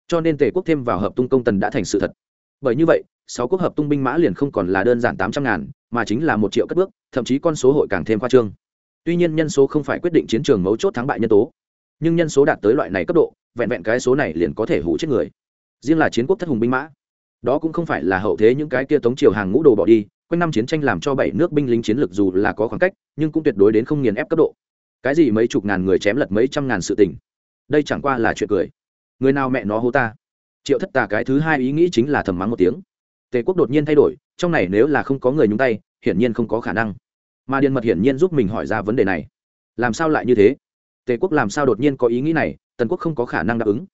cho nên tề quốc thêm vào hợp tung công tần đã thành sự thật. Bởi như vậy, sáu quốc hợp tung binh mã liền không còn là đơn giản tám trăm ngàn, mà chính là một triệu cất bước, thậm chí con số hội càng thêm khoa trương. Tuy nhiên nhân số không phải quyết định chiến trường mấu chốt thắng bại nhân tố, nhưng nhân số đạt tới loại này cấp độ, vẹn vẹn cái số này liền có thể hủ chết người. Riêng là chiến quốc thất hùng binh mã, đó cũng không phải là hậu thế những cái kia tống triều hàng ngũ đồ bỏ đi, quanh năm chiến tranh làm cho bảy nước binh lính chiến lược dù là có khoảng cách, nhưng cũng tuyệt đối đến không nghiền ép cấp độ. Cái gì mấy chục ngàn người chém lật mấy trăm ngàn sự tình, đây chẳng qua là chuyện cười người nào mẹ nó hô ta? Triệu thất tà cái thứ hai ý nghĩ chính là thầm mắng một tiếng. Tề quốc đột nhiên thay đổi, trong này nếu là không có người nhúng tay, hiển nhiên không có khả năng. Mà điện mật hiển nhiên giúp mình hỏi ra vấn đề này. Làm sao lại như thế? Tề quốc làm sao đột nhiên có ý nghĩ này, tần quốc không có khả năng đáp ứng.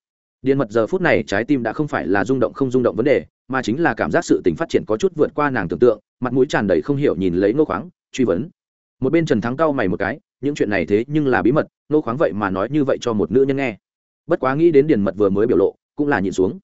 Điện mật giờ phút này trái tim đã không phải là rung động không rung động vấn đề, mà chính là cảm giác sự tình phát triển có chút vượt qua nàng tưởng tượng, mặt mũi tràn đầy không hiểu nhìn lấy nô khoáng, truy vấn. Một bên trần thắng cau mày một cái, những chuyện này thế nhưng là bí mật nô khoáng vậy mà nói như vậy cho một nữ nhân nghe bất quá nghĩ đến điền mật vừa mới biểu lộ, cũng là nhịn xuống.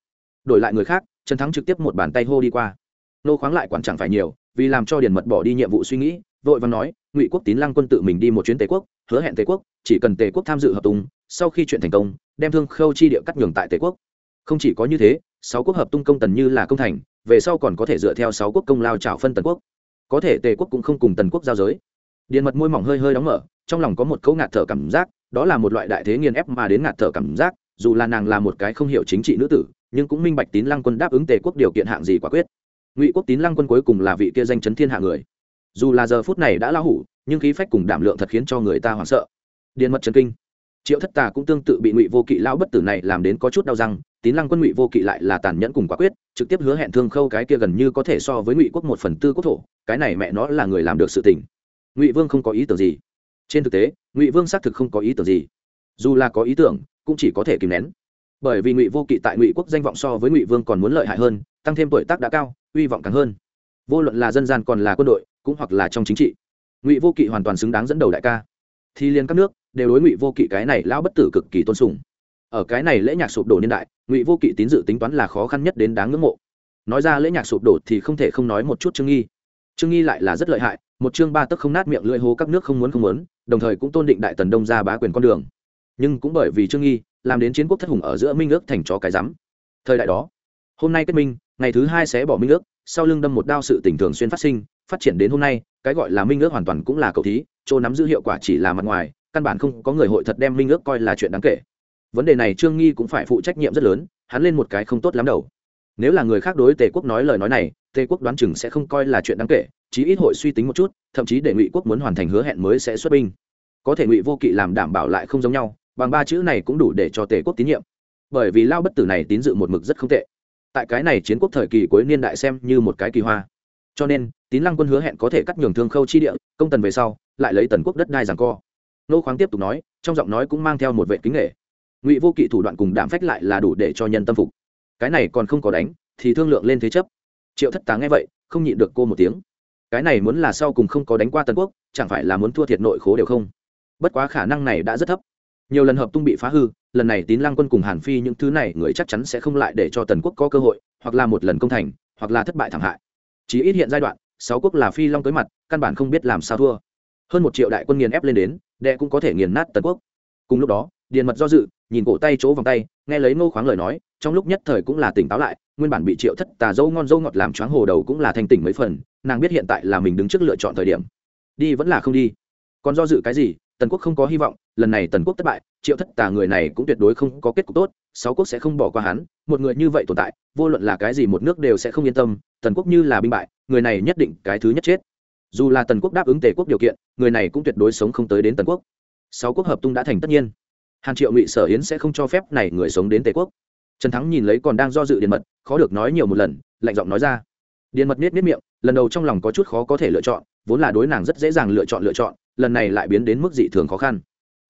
Đổi lại người khác, trần thắng trực tiếp một bàn tay hô đi qua. Nô khoáng lại quản chẳng phải nhiều, vì làm cho điền mật bỏ đi nhiệm vụ suy nghĩ, vội và nói, ngụy quốc tín lăng quân tự mình đi một chuyến tề quốc, hứa hẹn tề quốc, chỉ cần tề quốc tham dự hợp tung, sau khi chuyện thành công, đem thương khâu chi địa cắt nhường tại tề quốc. Không chỉ có như thế, sáu quốc hợp tung công tần như là công thành, về sau còn có thể dựa theo sáu quốc công lao trào phân tần quốc. Có thể tề quốc cũng không cùng tần quốc giao giới. Điện mật môi mỏng hơi hơi đóng mở, trong lòng có một cấu ngạt thở cảm giác đó là một loại đại thế nghiền ép mà đến ngạt thở cảm giác, dù là nàng là một cái không hiểu chính trị nữ tử, nhưng cũng minh bạch tín lăng quân đáp ứng tề quốc điều kiện hạng gì quả quyết. Ngụy quốc tín lăng quân cuối cùng là vị kia danh chấn thiên hạ người. Dù là giờ phút này đã lao hủ, nhưng khí phách cùng đảm lượng thật khiến cho người ta hoảng sợ. Điện mật trần kinh. Triệu thất tà cũng tương tự bị ngụy vô kỵ lao bất tử này làm đến có chút đau răng, tín lăng quân ngụy vô kỵ lại là tàn nhẫn cùng quả quyết, trực tiếp hứa hẹn thương khâu cái kia gần như có thể so với ngụy quốc một phần tư quốc thổ, cái này mẹ nó là người làm được sự tình. Ngụy vương không có ý tưởng gì trên thực tế, ngụy vương xác thực không có ý tưởng gì. Dù là có ý tưởng, cũng chỉ có thể kìm nén. Bởi vì ngụy vô kỵ tại ngụy quốc danh vọng so với ngụy vương còn muốn lợi hại hơn, tăng thêm tuổi tác đã cao, uy vọng càng hơn. Vô luận là dân gian còn là quân đội, cũng hoặc là trong chính trị, ngụy vô kỵ hoàn toàn xứng đáng dẫn đầu đại ca. Thì liên các nước đều đối ngụy vô kỵ cái này lão bất tử cực kỳ tôn sùng. Ở cái này lễ nhạc sụp đổ niên đại, ngụy vô kỵ tín dự tính toán là khó khăn nhất đến đáng ngưỡng mộ. Nói ra lễ nhạc sụp đổ thì không thể không nói một chút trương nghi. Trương nghi lại là rất lợi hại, một chương ba tức không nát miệng lưỡi hố các nước không muốn không muốn đồng thời cũng tôn định đại tần đông ra bá quyền con đường. Nhưng cũng bởi vì trương nghi, làm đến chiến quốc thất hùng ở giữa minh ước thành chó cái rắm. Thời đại đó, hôm nay kết minh, ngày thứ hai sẽ bỏ minh ước, sau lưng đâm một đao sự tình thường xuyên phát sinh, phát triển đến hôm nay, cái gọi là minh ước hoàn toàn cũng là cầu thí, chỗ nắm giữ hiệu quả chỉ là mặt ngoài, căn bản không có người hội thật đem minh ước coi là chuyện đáng kể. Vấn đề này trương nghi cũng phải phụ trách nhiệm rất lớn, hắn lên một cái không tốt lắm đầu. Nếu là người khác đối tề quốc nói lời nói này, tề quốc đoán chừng sẽ không coi là chuyện đáng kể chí ít hội suy tính một chút, thậm chí để ngụy quốc muốn hoàn thành hứa hẹn mới sẽ xuất binh. Có thể ngụy vô kỵ làm đảm bảo lại không giống nhau, bằng ba chữ này cũng đủ để cho tề quốc tín nhiệm. Bởi vì lao bất tử này tín dự một mực rất không tệ. Tại cái này chiến quốc thời kỳ cuối niên đại xem như một cái kỳ hoa. Cho nên, tín lăng quân hứa hẹn có thể cắt nhường thương khâu chi địa, công tần về sau, lại lấy tần quốc đất đai rằng co. Nô khoáng tiếp tục nói, trong giọng nói cũng mang theo một vệ kính nghệ ngụy vô kỵ thủ đoạn cùng đảm phách lại là đủ để cho nhân tâm phục. Cái này còn không có đánh, thì thương lượng lên thế chấp. Triệu thất tá nghe vậy, không nhịn được cô một tiếng cái này muốn là sau cùng không có đánh qua tần quốc, chẳng phải là muốn thua thiệt nội khố đều không? Bất quá khả năng này đã rất thấp. Nhiều lần hợp tung bị phá hư, lần này tín lăng quân cùng hàn phi những thứ này người chắc chắn sẽ không lại để cho tần quốc có cơ hội, hoặc là một lần công thành, hoặc là thất bại thảm hại. Chỉ ít hiện giai đoạn, sáu quốc là phi long tới mặt, căn bản không biết làm sao thua. Hơn một triệu đại quân nghiền ép lên đến, đệ cũng có thể nghiền nát tần quốc. Cùng lúc đó, điền mật do dự, nhìn cổ tay chỗ vòng tay, nghe lấy ngô khoáng lời nói, trong lúc nhất thời cũng là tỉnh táo lại, nguyên bản bị triệu thất tà dâu ngon dâu ngọt làm choáng hồ đầu cũng là thanh tỉnh mấy phần nàng biết hiện tại là mình đứng trước lựa chọn thời điểm. Đi vẫn là không đi. Còn do dự cái gì, tần quốc không có hy vọng, lần này tần quốc thất bại, triệu thất tà người này cũng tuyệt đối không có kết cục tốt, sáu quốc sẽ không bỏ qua hắn, một người như vậy tồn tại, vô luận là cái gì một nước đều sẽ không yên tâm, tần quốc như là binh bại, người này nhất định cái thứ nhất chết. Dù là tần quốc đáp ứng tề quốc điều kiện, người này cũng tuyệt đối sống không tới đến tần quốc. Sáu quốc hợp tung đã thành tất nhiên. Hàn triệu ngụy sở yến sẽ không cho phép này người sống đến tề quốc. Trần thắng nhìn lấy còn đang do dự điện mật, khó được nói nhiều một lần, lạnh giọng nói ra điện mật nết nết miệng, lần đầu trong lòng có chút khó có thể lựa chọn, vốn là đối nàng rất dễ dàng lựa chọn lựa chọn, lần này lại biến đến mức dị thường khó khăn.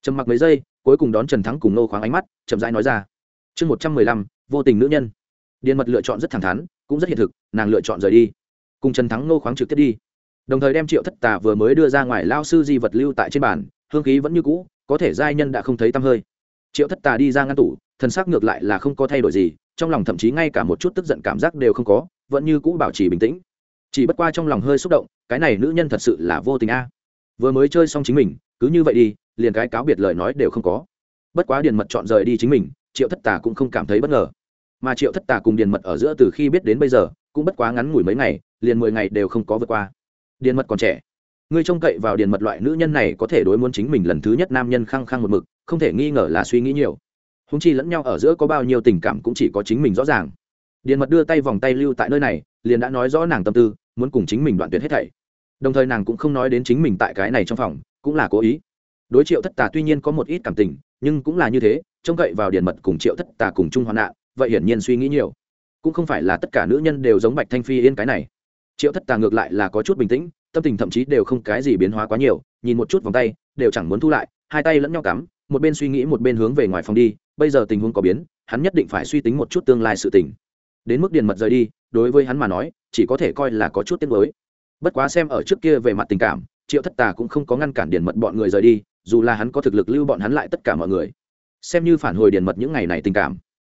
Trầm mặc mấy giây, cuối cùng đón trần thắng cùng nô khoáng ánh mắt, chậm rãi nói ra. Chương một trăm mười lăm, vô tình nữ nhân. Điện mật lựa chọn rất thẳng thắn, cũng rất hiện thực, nàng lựa chọn rời đi. Cùng trần thắng nô khoáng trực tiếp đi. Đồng thời đem triệu thất tà vừa mới đưa ra ngoài lao sư di vật lưu tại trên bàn, hương khí vẫn như cũ, có thể giai nhân đã không thấy tăm hơi. Triệu thất tà đi ra ngăn tủ thân xác ngược lại là không có thay đổi gì trong lòng thậm chí ngay cả một chút tức giận cảm giác đều không có, vẫn như cũ bảo trì bình tĩnh. Chỉ bất qua trong lòng hơi xúc động, cái này nữ nhân thật sự là vô tình a. Vừa mới chơi xong chính mình, cứ như vậy đi, liền cái cáo biệt lời nói đều không có. Bất quá điền mật chọn rời đi chính mình, triệu thất tà cũng không cảm thấy bất ngờ. Mà triệu thất tà cùng điền mật ở giữa từ khi biết đến bây giờ, cũng bất quá ngắn ngủi mấy ngày, liền mười ngày đều không có vượt qua. Điền mật còn trẻ. Ngươi trông cậy vào điền mật loại nữ nhân này có thể đối muốn chính mình lần thứ nhất nam nhân khăng khăng một mực, không thể nghi ngờ là suy nghĩ nhiều húng chi lẫn nhau ở giữa có bao nhiêu tình cảm cũng chỉ có chính mình rõ ràng. Điền mật đưa tay vòng tay lưu tại nơi này, liền đã nói rõ nàng tâm tư, muốn cùng chính mình đoạn tuyệt hết thảy. Đồng thời nàng cũng không nói đến chính mình tại cái này trong phòng, cũng là cố ý. Đối triệu thất tà tuy nhiên có một ít cảm tình, nhưng cũng là như thế, trông cậy vào điền mật cùng triệu thất tà cùng chung hoạn nạn, vậy hiển nhiên suy nghĩ nhiều. Cũng không phải là tất cả nữ nhân đều giống bạch thanh phi yên cái này. Triệu thất tà ngược lại là có chút bình tĩnh, tâm tình thậm chí đều không cái gì biến hóa quá nhiều, nhìn một chút vòng tay, đều chẳng muốn thu lại, hai tay lẫn nhau cắm, một bên suy nghĩ một bên hướng về ngoài phòng đi bây giờ tình huống có biến, hắn nhất định phải suy tính một chút tương lai sự tình. Đến mức điền mật rời đi, đối với hắn mà nói, chỉ có thể coi là có chút tiếc mới bất quá xem ở trước kia về mặt tình cảm, triệu thất tà cũng không có ngăn cản điền mật bọn người rời đi, dù là hắn có thực lực lưu bọn hắn lại tất cả mọi người. Xem như phản hồi điền mật những ngày này tình cảm.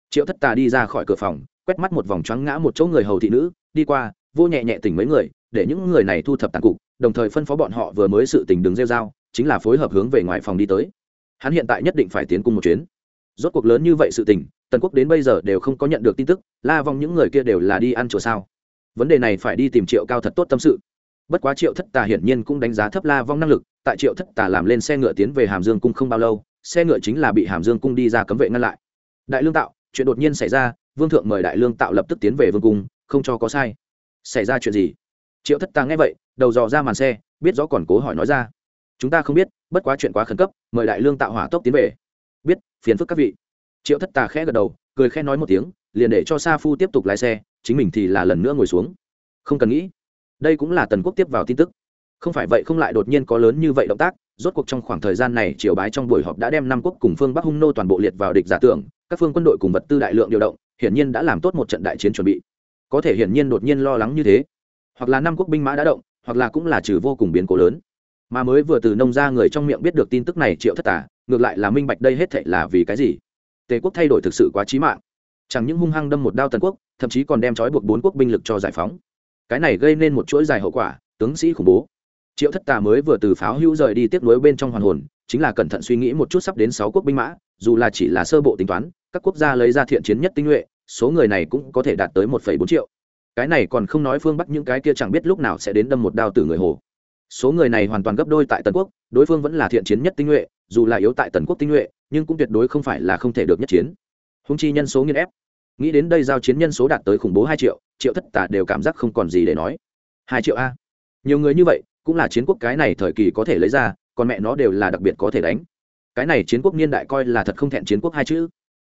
Triệu thất tà đi ra khỏi cửa phòng, quét mắt một vòng choáng ngã một chỗ người hầu thị nữ, đi qua, vô nhẹ nhẹ tỉnh mấy người, để những người này thu thập tàn cục, đồng thời phân phó bọn họ vừa mới sự tình đứng rêu dao chính là phối hợp hướng về ngoài phòng đi tới. Hắn hiện tại nhất định phải tiến cung một chuyến rốt cuộc lớn như vậy sự tình, tần quốc đến bây giờ đều không có nhận được tin tức, la vong những người kia đều là đi ăn chùa sao? Vấn đề này phải đi tìm triệu cao thật tốt tâm sự. Bất quá triệu thất tà hiển nhiên cũng đánh giá thấp la vong năng lực, tại triệu thất tà làm lên xe ngựa tiến về hàm dương cung không bao lâu, xe ngựa chính là bị hàm dương cung đi ra cấm vệ ngăn lại. Đại lương tạo, chuyện đột nhiên xảy ra, vương thượng mời đại lương tạo lập tức tiến về vương cung, không cho có sai. Xảy ra chuyện gì? Triệu thất tà nghe vậy, đầu dò ra màn xe, biết rõ còn cố hỏi nói ra. Chúng ta không biết, bất quá chuyện quá khẩn cấp, mời đại lương tạo hỏa tốc tiến về biết, phiền phức các vị. Triệu thất tà khẽ gật đầu, cười khẽ nói một tiếng, liền để cho sa phu tiếp tục lái xe, chính mình thì là lần nữa ngồi xuống. Không cần nghĩ, đây cũng là tần quốc tiếp vào tin tức. Không phải vậy không lại đột nhiên có lớn như vậy động tác, rốt cuộc trong khoảng thời gian này triều bái trong buổi họp đã đem năm quốc cùng phương bắc hung nô toàn bộ liệt vào địch giả tưởng, các phương quân đội cùng vật tư đại lượng điều động, hiển nhiên đã làm tốt một trận đại chiến chuẩn bị. Có thể hiển nhiên đột nhiên lo lắng như thế. Hoặc là năm quốc binh mã đã động, hoặc là cũng là trừ vô cùng biến cố lớn mà mới vừa từ nông ra người trong miệng biết được tin tức này triệu thất tả, ngược lại là minh bạch đây hết thệ là vì cái gì. Tề quốc thay đổi thực sự quá trí mạng. Chẳng những hung hăng đâm một đao tần quốc, thậm chí còn đem trói buộc bốn quốc binh lực cho giải phóng. Cái này gây nên một chuỗi dài hậu quả, tướng sĩ khủng bố. Triệu thất tà mới vừa từ pháo hữu rời đi tiếp nối bên trong hoàn hồn, chính là cẩn thận suy nghĩ một chút sắp đến sáu quốc binh mã, dù là chỉ là sơ bộ tính toán, các quốc gia lấy ra thiện chiến nhất tinh nhuệ, số người này cũng có thể đạt tới một bốn triệu. Cái này còn không nói phương bắc những cái kia chẳng biết lúc nào sẽ đến đâm một đao từ người hồ số người này hoàn toàn gấp đôi tại tần quốc, đối phương vẫn là thiện chiến nhất tinh nhuệ, dù là yếu tại tần quốc tinh nhuệ, nhưng cũng tuyệt đối không phải là không thể được nhất chiến. Húng chi nhân số nghiên ép. Nghĩ đến đây giao chiến nhân số đạt tới khủng bố hai triệu triệu thất tả đều cảm giác không còn gì để nói. Hai triệu a. Nhiều người như vậy, cũng là chiến quốc cái này thời kỳ có thể lấy ra, còn mẹ nó đều là đặc biệt có thể đánh. Cái này chiến quốc niên đại coi là thật không thẹn chiến quốc hai chữ.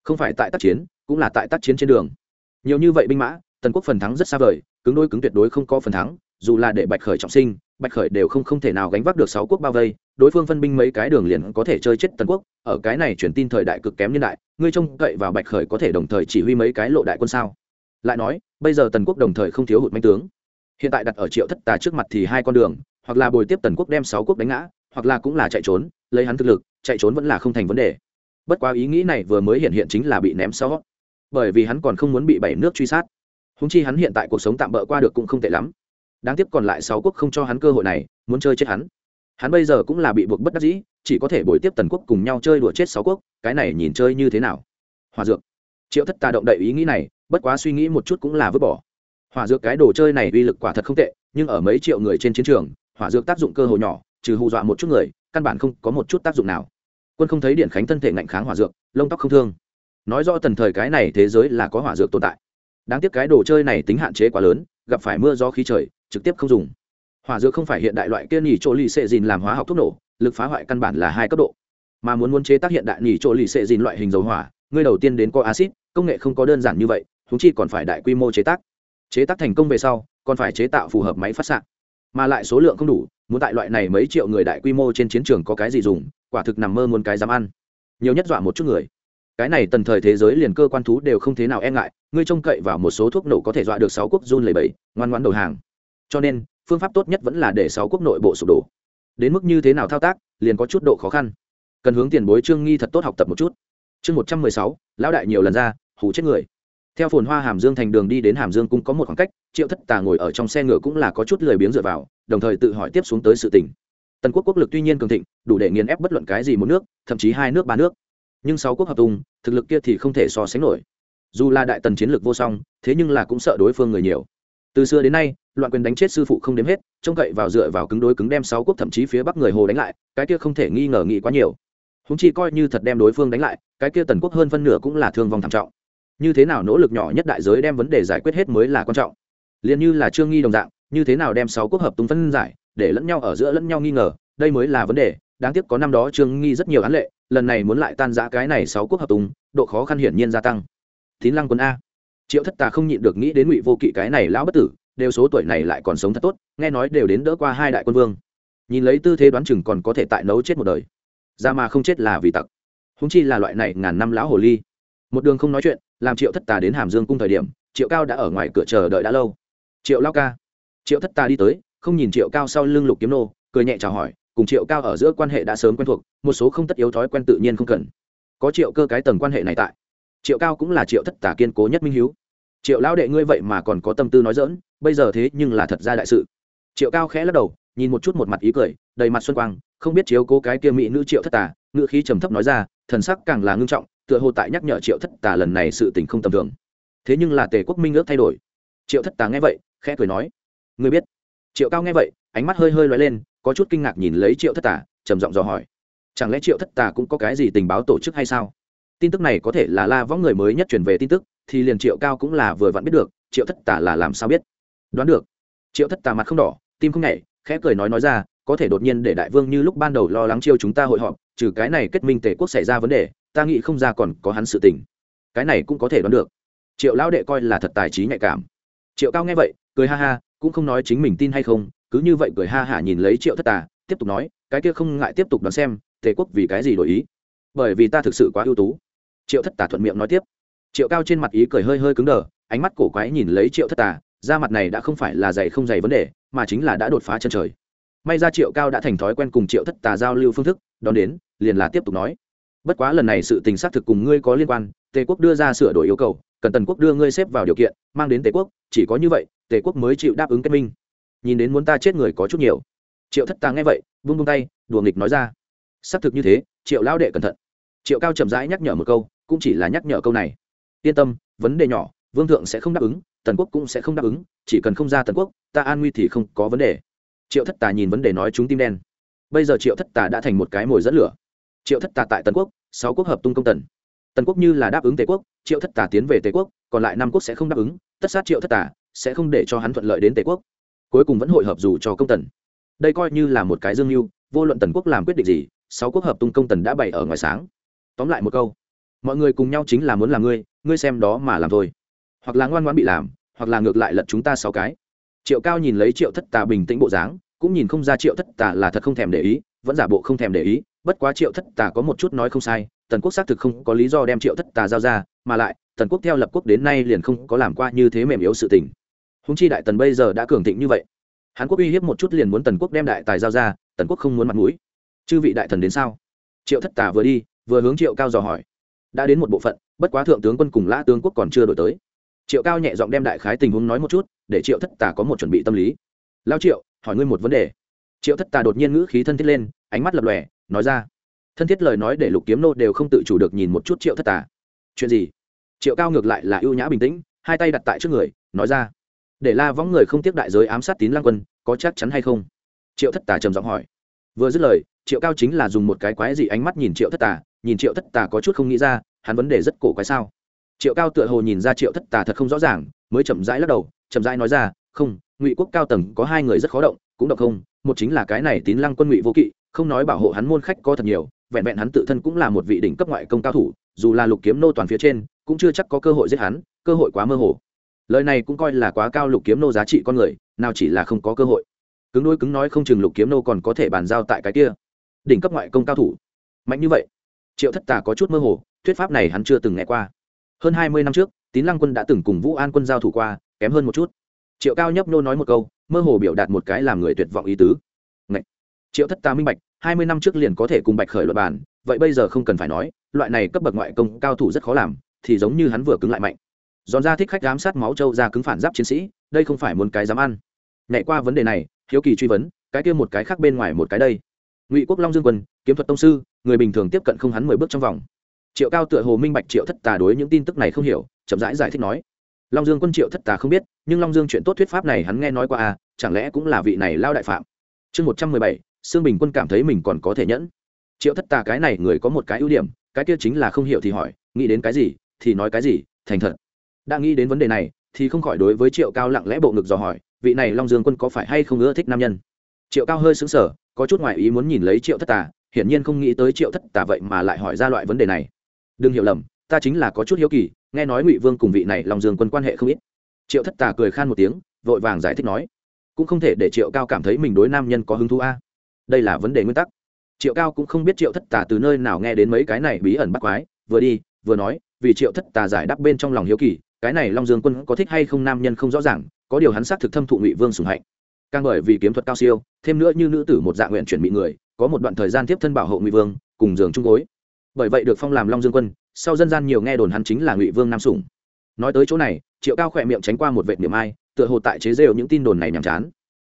Không phải tại tác chiến, cũng là tại tác chiến trên đường. Nhiều như vậy binh mã, tần quốc phần thắng rất xa vời, cứng đôi cứng tuyệt đối không có phần thắng, dù là để bạch khởi trọng sinh bạch khởi đều không không thể nào gánh vác được sáu quốc bao vây, đối phương phân binh mấy cái đường liền có thể chơi chết tần quốc, ở cái này truyền tin thời đại cực kém niên đại, ngươi trông cậy vào bạch khởi có thể đồng thời chỉ huy mấy cái lộ đại quân sao? Lại nói, bây giờ tần quốc đồng thời không thiếu hụt manh tướng. Hiện tại đặt ở triệu thất tà trước mặt thì hai con đường, hoặc là bồi tiếp tần quốc đem sáu quốc đánh ngã, hoặc là cũng là chạy trốn, lấy hắn thực lực, chạy trốn vẫn là không thành vấn đề. Bất quá ý nghĩ này vừa mới hiện hiện chính là bị ném sau. Bởi vì hắn còn không muốn bị bảy nước truy sát. Húng chi hắn hiện tại cuộc sống tạm bỡ qua được cũng không tệ lắm đáng tiếc còn lại sáu quốc không cho hắn cơ hội này, muốn chơi chết hắn. Hắn bây giờ cũng là bị buộc bất đắc dĩ, chỉ có thể bồi tiếp tần quốc cùng nhau chơi đùa chết sáu quốc, cái này nhìn chơi như thế nào? Hòa dược. Triệu thất tà động đậy ý nghĩ này, bất quá suy nghĩ một chút cũng là vứt bỏ. Hỏa dược cái đồ chơi này uy lực quả thật không tệ, nhưng ở mấy triệu người trên chiến trường, hỏa dược tác dụng cơ hội nhỏ, trừ hù dọa một chút người, căn bản không có một chút tác dụng nào. Quân không thấy điện khánh thân thể ngạnh kháng hỏa dược, lông tóc không thương. Nói rõ tần thời cái này thế giới là có hỏa dược tồn tại. Đáng tiếc cái đồ chơi này tính hạn chế quá lớn, gặp phải mưa gió khí trời trực tiếp không dùng. Hỏa dược không phải hiện đại loại kia nhỉ chỗ lì xệ dìn làm hóa học thuốc nổ, lực phá hoại căn bản là hai cấp độ. Mà muốn muốn chế tác hiện đại nhỉ chỗ lì xệ dìn loại hình dầu hỏa, ngươi đầu tiên đến có acid công nghệ không có đơn giản như vậy thúng chi còn phải đại quy mô chế tác. Chế tác thành công về sau, còn phải chế tạo phù hợp máy phát s mà lại số lượng không đủ, muốn tại loại này mấy triệu người đại quy mô trên chiến trường có cái gì dùng, quả thực nằm mơ muốn cái dám ăn. Nhiều nhất dọa một chút người. Cái này tần thời thế giới liền cơ quan thú đều không thế nào e ngại, ngươi trông cậy vào một số thuốc nổ có thể dọa được sáu quốc run lầy bẫy ngoan ngoãn đầu hàng cho nên, phương pháp tốt nhất vẫn là để sáu quốc nội bộ sụp đổ. Đến mức như thế nào thao tác, liền có chút độ khó khăn. Cần hướng tiền bối trương nghi thật tốt học tập một chút. Chương một trăm mười sáu, lão đại nhiều lần ra hủ chết người. Theo phồn hoa hàm dương thành đường đi đến hàm dương cũng có một khoảng cách, triệu thất tà ngồi ở trong xe ngựa cũng là có chút lười biếng dựa vào, đồng thời tự hỏi tiếp xuống tới sự tỉnh tần quốc quốc lực tuy nhiên cường thịnh, đủ để nghiền ép bất luận cái gì một nước, thậm chí hai nước ba nước. Nhưng sáu quốc hợp tung, thực lực kia thì không thể so sánh nổi. Dù là đại tần chiến lược vô song, thế nhưng là cũng sợ đối phương người nhiều. Từ xưa đến nay loạn quyền đánh chết sư phụ không đếm hết, trông cậy vào dựa vào cứng đối cứng đem sáu quốc thậm chí phía bắc người hồ đánh lại, cái kia không thể nghi ngờ nghĩ quá nhiều. Húng chi coi như thật đem đối phương đánh lại, cái kia tần quốc hơn phân nửa cũng là thương vong thảm trọng. Như thế nào nỗ lực nhỏ nhất đại giới đem vấn đề giải quyết hết mới là quan trọng. Liền như là trương nghi đồng dạng, như thế nào đem sáu quốc hợp tung phân giải, để lẫn nhau ở giữa lẫn nhau nghi ngờ, đây mới là vấn đề. Đáng tiếc có năm đó trương nghi rất nhiều án lệ, lần này muốn lại tan giã cái này sáu quốc hợp tung độ khó khăn hiển nhiên gia tăng. Tín lăng quân a. Triệu thất tà không nhịn được nghĩ đến ngụy vô kỵ cái này lão bất tử đều số tuổi này lại còn sống thật tốt, nghe nói đều đến đỡ qua hai đại quân vương. Nhìn lấy tư thế đoán chừng còn có thể tại nấu chết một đời. Ra mà không chết là vì tặc. Húng chi là loại này ngàn năm lão hồ ly. Một đường không nói chuyện, làm triệu thất tà đến hàm dương cung thời điểm, triệu cao đã ở ngoài cửa chờ đợi đã lâu. Triệu lao ca. Triệu thất tà đi tới, không nhìn triệu cao sau lưng lục kiếm nô, cười nhẹ chào hỏi, cùng triệu cao ở giữa quan hệ đã sớm quen thuộc, một số không tất yếu thói quen tự nhiên không cần. Có triệu cơ cái tầng quan hệ này tại. Triệu cao cũng là triệu thất tà kiên cố nhất minh hiếu triệu lão đệ ngươi vậy mà còn có tâm tư nói dỡn bây giờ thế nhưng là thật ra đại sự. Triệu cao khẽ lắc đầu, nhìn một chút một mặt ý cười, đầy mặt xuân quang, không biết chiếu cố cái kia mỹ nữ triệu thất tà, ngữ khí trầm thấp nói ra, thần sắc càng là ngưng trọng, tựa hồ tại nhắc nhở triệu thất tà lần này sự tình không tầm thường. Thế nhưng là tề quốc minh ước thay đổi. Triệu thất tà nghe vậy, khẽ cười nói, ngươi biết? Triệu cao nghe vậy, ánh mắt hơi hơi lóe lên, có chút kinh ngạc nhìn lấy triệu thất tà, trầm giọng dò hỏi, chẳng lẽ triệu thất tà cũng có cái gì tình báo tổ chức hay sao? Tin tức này có thể là la võng người mới nhất truyền về tin tức, thì liền triệu cao cũng là vừa vặn biết được, triệu thất tà là làm sao biết? Đoán được. Triệu thất tà mặt không đỏ, tim không nhảy, khẽ cười nói nói ra, có thể đột nhiên để đại vương như lúc ban đầu lo lắng chiêu chúng ta hội họp, trừ cái này kết minh tề quốc xảy ra vấn đề, ta nghĩ không ra còn có hắn sự tình. Cái này cũng có thể đoán được. Triệu lão đệ coi là thật tài trí nhạy cảm. Triệu cao nghe vậy, cười ha ha, cũng không nói chính mình tin hay không, cứ như vậy cười ha hả nhìn lấy triệu thất tà, tiếp tục nói, cái kia không ngại tiếp tục đoán xem, tề quốc vì cái gì đổi ý? Bởi vì ta thực sự quá ưu tú triệu thất tà thuận miệng nói tiếp. Triệu cao trên mặt ý cười hơi hơi cứng đờ, ánh mắt cổ quái nhìn lấy triệu thất tà, da mặt này đã không phải là dày không dày vấn đề, mà chính là đã đột phá chân trời. May ra triệu cao đã thành thói quen cùng triệu thất tà giao lưu phương thức, đón đến, liền là tiếp tục nói. Bất quá lần này sự tình xác thực cùng ngươi có liên quan, tề quốc đưa ra sửa đổi yêu cầu, cần tần quốc đưa ngươi xếp vào điều kiện, mang đến tề quốc, chỉ có như vậy, tề quốc mới chịu đáp ứng kết minh. Nhìn đến muốn ta chết người có chút nhiều. Triệu thất tà nghe vậy, vung vung tay, đùa nghịch nói ra. Xác thực như thế, triệu lao đệ cẩn thận. Triệu cao chậm rãi nhắc nhở một câu cũng chỉ là nhắc nhở câu này. Yên tâm, vấn đề nhỏ, vương thượng sẽ không đáp ứng, tần quốc cũng sẽ không đáp ứng, chỉ cần không ra tần quốc, ta an nguy thì không có vấn đề. Triệu thất tà nhìn vấn đề nói chúng tim đen. Bây giờ triệu thất tà đã thành một cái mồi dẫn lửa. Triệu thất tà tại tần quốc, sáu quốc hợp tung công tần. Tần quốc như là đáp ứng tề quốc, triệu thất tà tiến về tề quốc, còn lại năm quốc sẽ không đáp ứng, tất sát triệu thất tà sẽ không để cho hắn thuận lợi đến tề quốc. Cuối cùng vẫn hội hợp dù cho công tần. Đây coi như là một cái dương mưu, vô luận tần quốc làm quyết định gì, sáu quốc hợp tung công tần đã bày ở ngoài sáng. Tóm lại một câu mọi người cùng nhau chính là muốn làm ngươi ngươi xem đó mà làm thôi. Hoặc là ngoan ngoan bị làm, hoặc là ngược lại lật chúng ta sáu cái. Triệu cao nhìn lấy triệu thất tà bình tĩnh bộ dáng, cũng nhìn không ra triệu thất tà là thật không thèm để ý, vẫn giả bộ không thèm để ý, bất quá triệu thất tà có một chút nói không sai, tần quốc xác thực không có lý do đem triệu thất tà giao ra, mà lại, tần quốc theo lập quốc đến nay liền không có làm qua như thế mềm yếu sự tình. Húng chi đại tần bây giờ đã cường thịnh như vậy. Hàn quốc uy hiếp một chút liền muốn tần quốc đem đại tài giao ra, tần quốc không muốn mặt mũi. Chư vị đại thần đến sao? Triệu thất tà vừa đi, vừa hướng triệu cao dò hỏi đã đến một bộ phận, bất quá thượng tướng quân cùng lã tướng quốc còn chưa đổi tới. Triệu cao nhẹ giọng đem đại khái tình huống nói một chút, để triệu thất tà có một chuẩn bị tâm lý. Lao triệu, hỏi ngươi một vấn đề. Triệu thất tà đột nhiên ngữ khí thân thiết lên, ánh mắt lập lòe, nói ra, thân thiết lời nói để lục kiếm nô đều không tự chủ được nhìn một chút triệu thất tà. Chuyện gì? Triệu cao ngược lại là ưu nhã bình tĩnh, hai tay đặt tại trước người, nói ra, để la võng người không tiếc đại giới ám sát tín lang quân, có chắc chắn hay không? Triệu thất tà trầm giọng hỏi. Vừa dứt lời, triệu cao chính là dùng một cái quái dị ánh mắt nhìn triệu thất tà nhìn triệu thất tà có chút không nghĩ ra, hắn vấn đề rất cổ quái sao? Triệu cao tựa hồ nhìn ra triệu thất tà thật không rõ ràng, mới chậm rãi lắc đầu, chậm rãi nói ra, không, ngụy quốc cao tầng có hai người rất khó động, cũng động không, một chính là cái này tín lăng quân ngụy vô kỵ, không nói bảo hộ hắn môn khách có thật nhiều, vẹn vẹn hắn tự thân cũng là một vị đỉnh cấp ngoại công cao thủ, dù là lục kiếm nô toàn phía trên, cũng chưa chắc có cơ hội giết hắn, cơ hội quá mơ hồ. Lời này cũng coi là quá cao lục kiếm nô giá trị con người, nào chỉ là không có cơ hội. Cứng đôi cứng nói không chừng lục kiếm nô còn có thể bàn giao tại cái kia đỉnh cấp ngoại công cao thủ. Mạnh như vậy triệu thất tà có chút mơ hồ, thuyết pháp này hắn chưa từng nghe qua. Hơn hai mươi năm trước, tín lăng quân đã từng cùng vũ an quân giao thủ qua, kém hơn một chút. Triệu cao nhấp nô nói một câu, mơ hồ biểu đạt một cái làm người tuyệt vọng ý tứ. Ngậy! triệu thất ta minh bạch, hai mươi năm trước liền có thể cùng bạch khởi luật bản vậy bây giờ không cần phải nói, loại này cấp bậc ngoại công cao thủ rất khó làm, thì giống như hắn vừa cứng lại mạnh. Giòn ra thích khách giám sát máu trâu ra cứng phản giáp chiến sĩ, đây không phải muốn cái dám ăn. Nhảy qua vấn đề này, hiếu kỳ truy vấn, cái kia một cái khác bên ngoài một cái đây. Ngụy quốc long dương quân, kiếm thuật tông sư người bình thường tiếp cận không hắn mười bước trong vòng. Triệu cao tựa hồ minh bạch triệu thất tà đối những tin tức này không hiểu chậm rãi giải, giải thích nói long dương quân triệu thất tà không biết nhưng long dương chuyện tốt thuyết pháp này hắn nghe nói qua à chẳng lẽ cũng là vị này lao đại phạm? Chương một trăm mười bảy sương bình quân cảm thấy mình còn có thể nhẫn. Triệu thất tà cái này người có một cái ưu điểm cái kia chính là không hiểu thì hỏi nghĩ đến cái gì thì nói cái gì thành thật. Đã nghĩ đến vấn đề này thì không khỏi đối với triệu cao lặng lẽ bộ ngực dò hỏi vị này long dương quân có phải hay không ưa thích nam nhân? Triệu cao hơi xứng sở có chút ngoại ý muốn nhìn lấy triệu thất tà hiển nhiên không nghĩ tới triệu thất tà vậy mà lại hỏi ra loại vấn đề này. Đừng hiểu lầm, ta chính là có chút hiếu kỳ, nghe nói ngụy vương cùng vị này long dương quân quan hệ không ít. Triệu thất tà cười khan một tiếng, vội vàng giải thích nói, cũng không thể để triệu cao cảm thấy mình đối nam nhân có hứng thú a. Đây là vấn đề nguyên tắc. Triệu cao cũng không biết triệu thất tà từ nơi nào nghe đến mấy cái này bí ẩn bắt quái, vừa đi, vừa nói, vì triệu thất tà giải đáp bên trong lòng hiếu kỳ, cái này long dương quân có thích hay không nam nhân không rõ ràng, có điều hắn xác thực thâm thụ ngụy vương sùng hạnh càng bởi vì kiếm thuật cao siêu, thêm nữa như nữ tử một dạng nguyện chuyển bị người, có một đoạn thời gian tiếp thân bảo hộ ngụy vương, cùng giường trung gối. Bởi vậy được phong làm long dương quân, sau dân gian nhiều nghe đồn hắn chính là ngụy vương nam sủng. Nói tới chỗ này, triệu cao khỏe miệng tránh qua một vệ niệm ai, tựa hồ tại chế rêu những tin đồn này nhàm chán.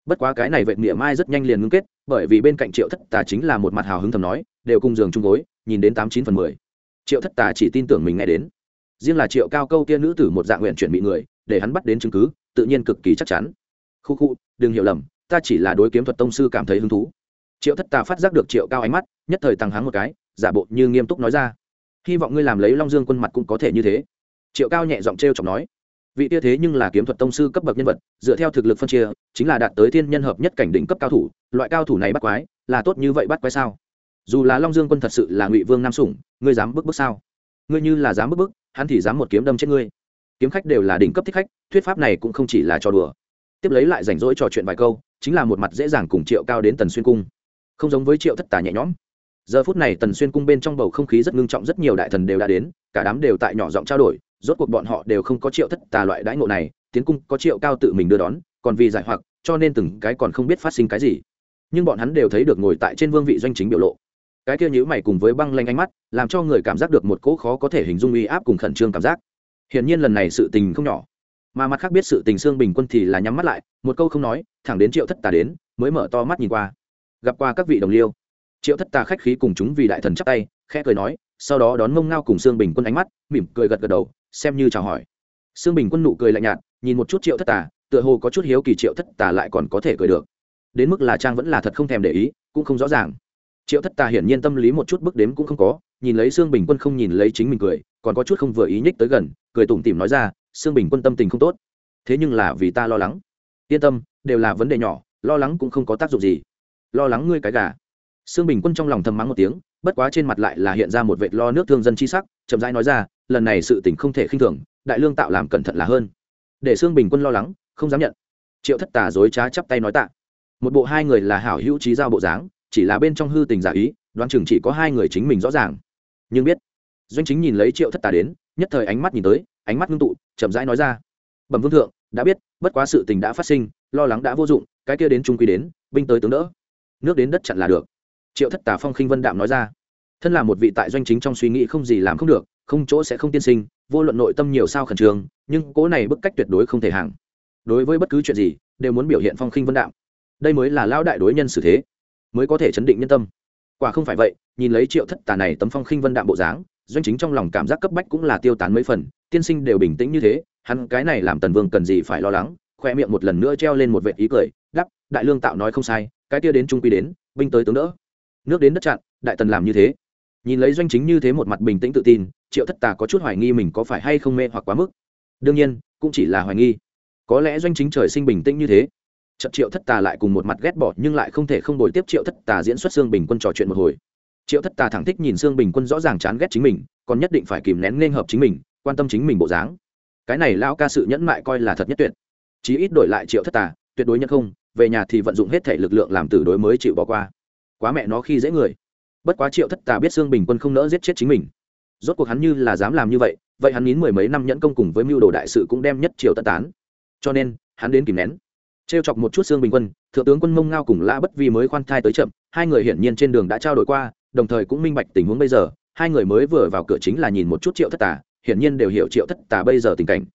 Bất quá cái này vệ niệm ai rất nhanh liền ngưng kết, bởi vì bên cạnh triệu thất tà chính là một mặt hào hứng thầm nói, đều cùng giường chung gối, nhìn đến tám chín phần mười. Triệu thất tà chỉ tin tưởng mình nghe đến. Riêng là triệu cao câu kia nữ tử một dạng nguyện chuyển bị người, để hắn bắt đến chứng cứ, tự nhiên cực kỳ chắc chắn khu khu, đừng hiểu lầm, ta chỉ là đối kiếm thuật tông sư cảm thấy hứng thú. Triệu thất tà phát giác được triệu cao ánh mắt, nhất thời tăng hắng một cái, giả bộ như nghiêm túc nói ra. Hy vọng ngươi làm lấy long dương quân mặt cũng có thể như thế. Triệu cao nhẹ giọng t r e o chọc nói. Vị tia thế nhưng là kiếm thuật tông sư cấp bậc nhân vật, dựa theo thực lực phân chia, chính là đạt tới thiên nhân hợp nhất cảnh đỉnh cấp cao thủ, loại cao thủ này bắt quái, là tốt như vậy bắt quái sao? Dù là long dương quân thật sự là ngụy vương nam sủng, ngươi dám bức bức sao? Ngươi như là dám bức bức, hắn thì dám một kiếm đâm chết ngươi. Kiếm khách đều là đỉnh cấp thích khách, thuyết pháp này cũng không chỉ là trò đùa tiếp lấy lại rảnh rỗi trò chuyện vài câu, chính là một mặt dễ dàng cùng triệu cao đến tần xuyên cung. Không giống với triệu thất tà nhẹ nhõm. Giờ phút này tần xuyên cung bên trong bầu không khí rất ngưng trọng, rất nhiều đại thần đều đã đến, cả đám đều tại nhỏ giọng trao đổi, rốt cuộc bọn họ đều không có triệu thất tà loại đãi ngộ này, tiến cung có triệu cao tự mình đưa đón, còn vì giải hoặc, cho nên từng cái còn không biết phát sinh cái gì. Nhưng bọn hắn đều thấy được ngồi tại trên vương vị doanh chính biểu lộ. Cái kia nhữ mày cùng với băng lanh ánh mắt, làm cho người cảm giác được một cỗ khó có thể hình dung uy áp cùng khẩn trương cảm giác. Hiển nhiên lần này sự tình không nhỏ mà mặt khác biết sự tình xương bình quân thì là nhắm mắt lại, một câu không nói, thẳng đến triệu thất tà đến, mới mở to mắt nhìn qua. Gặp qua các vị đồng liêu. Triệu thất tà khách khí cùng chúng vì đại thần chắp tay, khẽ cười nói, sau đó đón mông ngao cùng sương bình quân ánh mắt, mỉm cười gật gật đầu, xem như chào hỏi. Sương bình quân nụ cười lạnh nhạt, nhìn một chút triệu thất tà, tựa hồ có chút hiếu kỳ triệu thất tà lại còn có thể cười được. Đến mức là trang vẫn là thật không thèm để ý, cũng không rõ ràng. Triệu thất tà hiển nhiên tâm lý một chút bước đếm cũng không có, nhìn lấy sương bình quân không nhìn lấy chính mình cười, còn có chút không vừa ý nhích tới gần, cười tủm tỉm nói ra sương bình quân tâm tình không tốt thế nhưng là vì ta lo lắng yên tâm đều là vấn đề nhỏ lo lắng cũng không có tác dụng gì lo lắng ngươi cái gà Sương Bình Quân trong lòng thầm mắng một tiếng, bất quá trên mặt lại là hiện ra một vệt lo nước thương dân chi sắc, chậm rãi nói ra, lần này sự tình không thể khinh thường, đại lương tạo làm cẩn thận là hơn. Để Sương Bình Quân lo lắng, không dám nhận. Triệu Thất Tà dối trá chắp tay nói tạ. Một bộ hai người là hảo hữu trí giao bộ dáng, chỉ là bên trong hư tình giả ý, đoán chừng chỉ có hai người chính mình rõ ràng. Nhưng biết, Doanh Chính nhìn lấy Triệu Thất Tà đến, nhất thời ánh mắt nhìn tới, ánh mắt ngưng tụ, chậm rãi nói ra: "Bẩm vương thượng, đã biết, bất quá sự tình đã phát sinh, lo lắng đã vô dụng, cái kia đến trung quy đến, binh tới tướng đỡ. Nước đến đất chặn là được." triệu thất tà phong khinh vân đạm nói ra. Thân là một vị tại doanh chính trong suy nghĩ không gì làm không được không chỗ sẽ không tiên sinh vô luận nội tâm nhiều sao khẩn trương nhưng cố này bức cách tuyệt đối không thể hàng đối với bất cứ chuyện gì đều muốn biểu hiện phong khinh vân đạm. Đây mới là lao đại đối nhân xử thế mới có thể chấn định nhân tâm. Quả không phải vậy nhìn lấy triệu thất tà này tấm phong khinh vân đạm bộ dáng doanh chính trong lòng cảm giác cấp bách cũng là tiêu tán mấy phần tiên sinh đều bình tĩnh như thế, hắn cái này làm tần vương cần gì phải lo lắng, khoe miệng một lần nữa treo lên một vệ ý cười đắp đại lương tạo nói không sai, cái kia đến trung quy đến, binh tới tướng đỡ. Nước đến đất chặn, đại tần làm như thế. Nhìn lấy doanh chính như thế một mặt bình tĩnh tự tin, triệu thất tà có chút hoài nghi mình có phải hay không mê hoặc quá mức. Đương nhiên, cũng chỉ là hoài nghi. Có lẽ doanh chính trời sinh bình tĩnh như thế. Trận triệu thất tà lại cùng một mặt ghét bỏ nhưng lại không thể không đổi tiếp triệu thất tà diễn xuất xương bình quân trò chuyện một hồi. Triệu thất tà thẳng thích nhìn xương bình quân rõ ràng chán ghét chính mình, còn nhất định phải kìm nén nên hợp chính mình quan tâm chính mình bộ dáng. Cái này lao ca sự nhẫn mại coi là thật nhất tuyệt. Chí ít đổi lại triệu thất tà, tuyệt đối nhất không, về nhà thì vận dụng hết thể lực lượng làm tử đối mới chịu bỏ qua. Quá mẹ nó khi dễ người. Bất quá triệu thất tà biết xương bình quân không nỡ giết chết chính mình. Rốt cuộc hắn như là dám làm như vậy vậy hắn nín mười mấy năm nhẫn công cùng với mưu đồ đại sự cũng đem nhất triều tất tán. Cho nên, hắn đến kìm nén. T chọc một chút xương bình quân, thượng tướng quân mông ngao cùng lã bất vi mới khoan thai tới chậm, hai người hiển nhiên trên đường đã trao đổi qua, đồng thời cũng minh bạch tình huống bây giờ, hai người mới vừa vào cửa chính là nhìn một chút triệu thất tà hiển nhiên đều hiểu triệu thất tà bây giờ tình cảnh.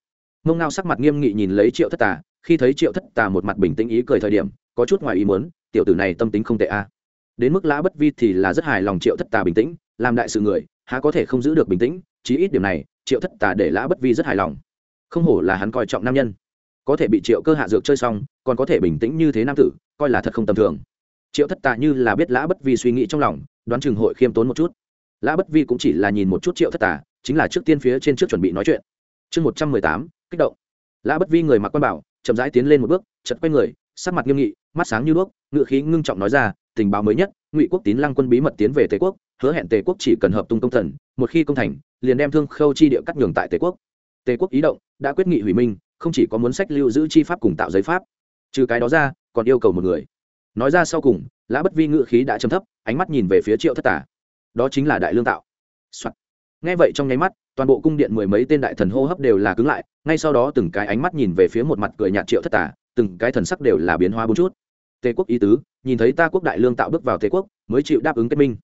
Mông ngao sắc mặt nghiêm nghị nhìn lấy triệu thất tà, khi thấy triệu thất tà một mặt bình tĩnh ý cười thời điểm, có chút ngoài ý muốn, tiểu tử này tâm tính không tệ a. Đến mức lã bất vi thì là rất hài lòng triệu thất tà bình tĩnh, làm đại sự người, há có thể không giữ được bình tĩnh, chí ít điểm này, triệu thất tà để lã bất vi rất hài lòng. Không hổ là hắn coi trọng nam nhân. Có thể bị triệu cơ hạ dược chơi xong, còn có thể bình tĩnh như thế nam tử, coi là thật không tầm thường. Triệu thất tà như là biết lã bất vi suy nghĩ trong lòng, đoán chừng hội khiêm tốn một chút lã bất vi cũng chỉ là nhìn một chút triệu thất tà, chính là trước tiên phía trên trước chuẩn bị nói chuyện. Chương một trăm mười tám, kích động. Lã bất vi người mặc quan bảo, chậm rãi tiến lên một bước chật quay người, sắc mặt nghiêm nghị, mắt sáng như đuốc ngự khí ngưng trọng nói ra, tình báo mới nhất, ngụy quốc tín lăng quân bí mật tiến về tề quốc, hứa hẹn tề quốc chỉ cần hợp tung công thần, một khi công thành, liền đem thương khâu chi địa cắt nhường tại tề quốc. Tề quốc ý động, đã quyết nghị hủy minh, không chỉ có muốn sách lưu giữ chi pháp cùng tạo giấy pháp, trừ cái đó ra, còn yêu cầu một người. Nói ra sau cùng, lã bất vi ngự khí đã chấm thấp, ánh mắt nhìn về phía triệu thất tả đó chính là đại lương tạo、Soạn. nghe vậy trong nháy mắt, toàn bộ cung điện mười mấy tên đại thần hô hấp đều là cứng lại, ngay sau đó từng cái ánh mắt nhìn về phía một mặt cười nhạt triệu thất tả từng cái thần sắc đều là biến hóa bốn chút. Tề quốc ý tứ, nhìn thấy ta quốc đại lương tạo bước vào tề quốc, mới chịu đáp ứng kết minh.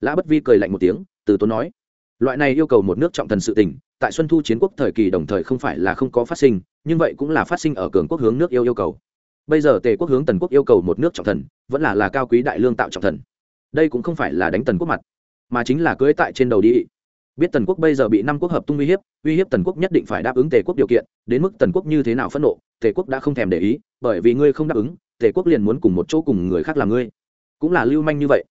Lã bất vi cười lạnh một tiếng, từ tốn nói, loại này yêu cầu một nước trọng thần sự tình, tại xuân thu chiến quốc thời kỳ đồng thời không phải là không có phát sinh, nhưng vậy cũng là phát sinh ở cường quốc hướng nước yêu yêu cầu. Bây giờ tề quốc hướng tần quốc yêu cầu một nước trọng thần, vẫn là là cao quý đại lương tạo trọng thần. Đây cũng không phải là đánh tần quốc mặt mà chính là cưới tại trên đầu đi. Biết tần quốc bây giờ bị năm quốc hợp tung uy hiếp uy hiếp tần quốc nhất định phải đáp ứng tề quốc điều kiện, đến mức tần quốc như thế nào phẫn nộ, tề quốc đã không thèm để ý, bởi vì ngươi không đáp ứng, tề quốc liền muốn cùng một chỗ cùng người khác làm ngươi. Cũng là lưu manh như vậy.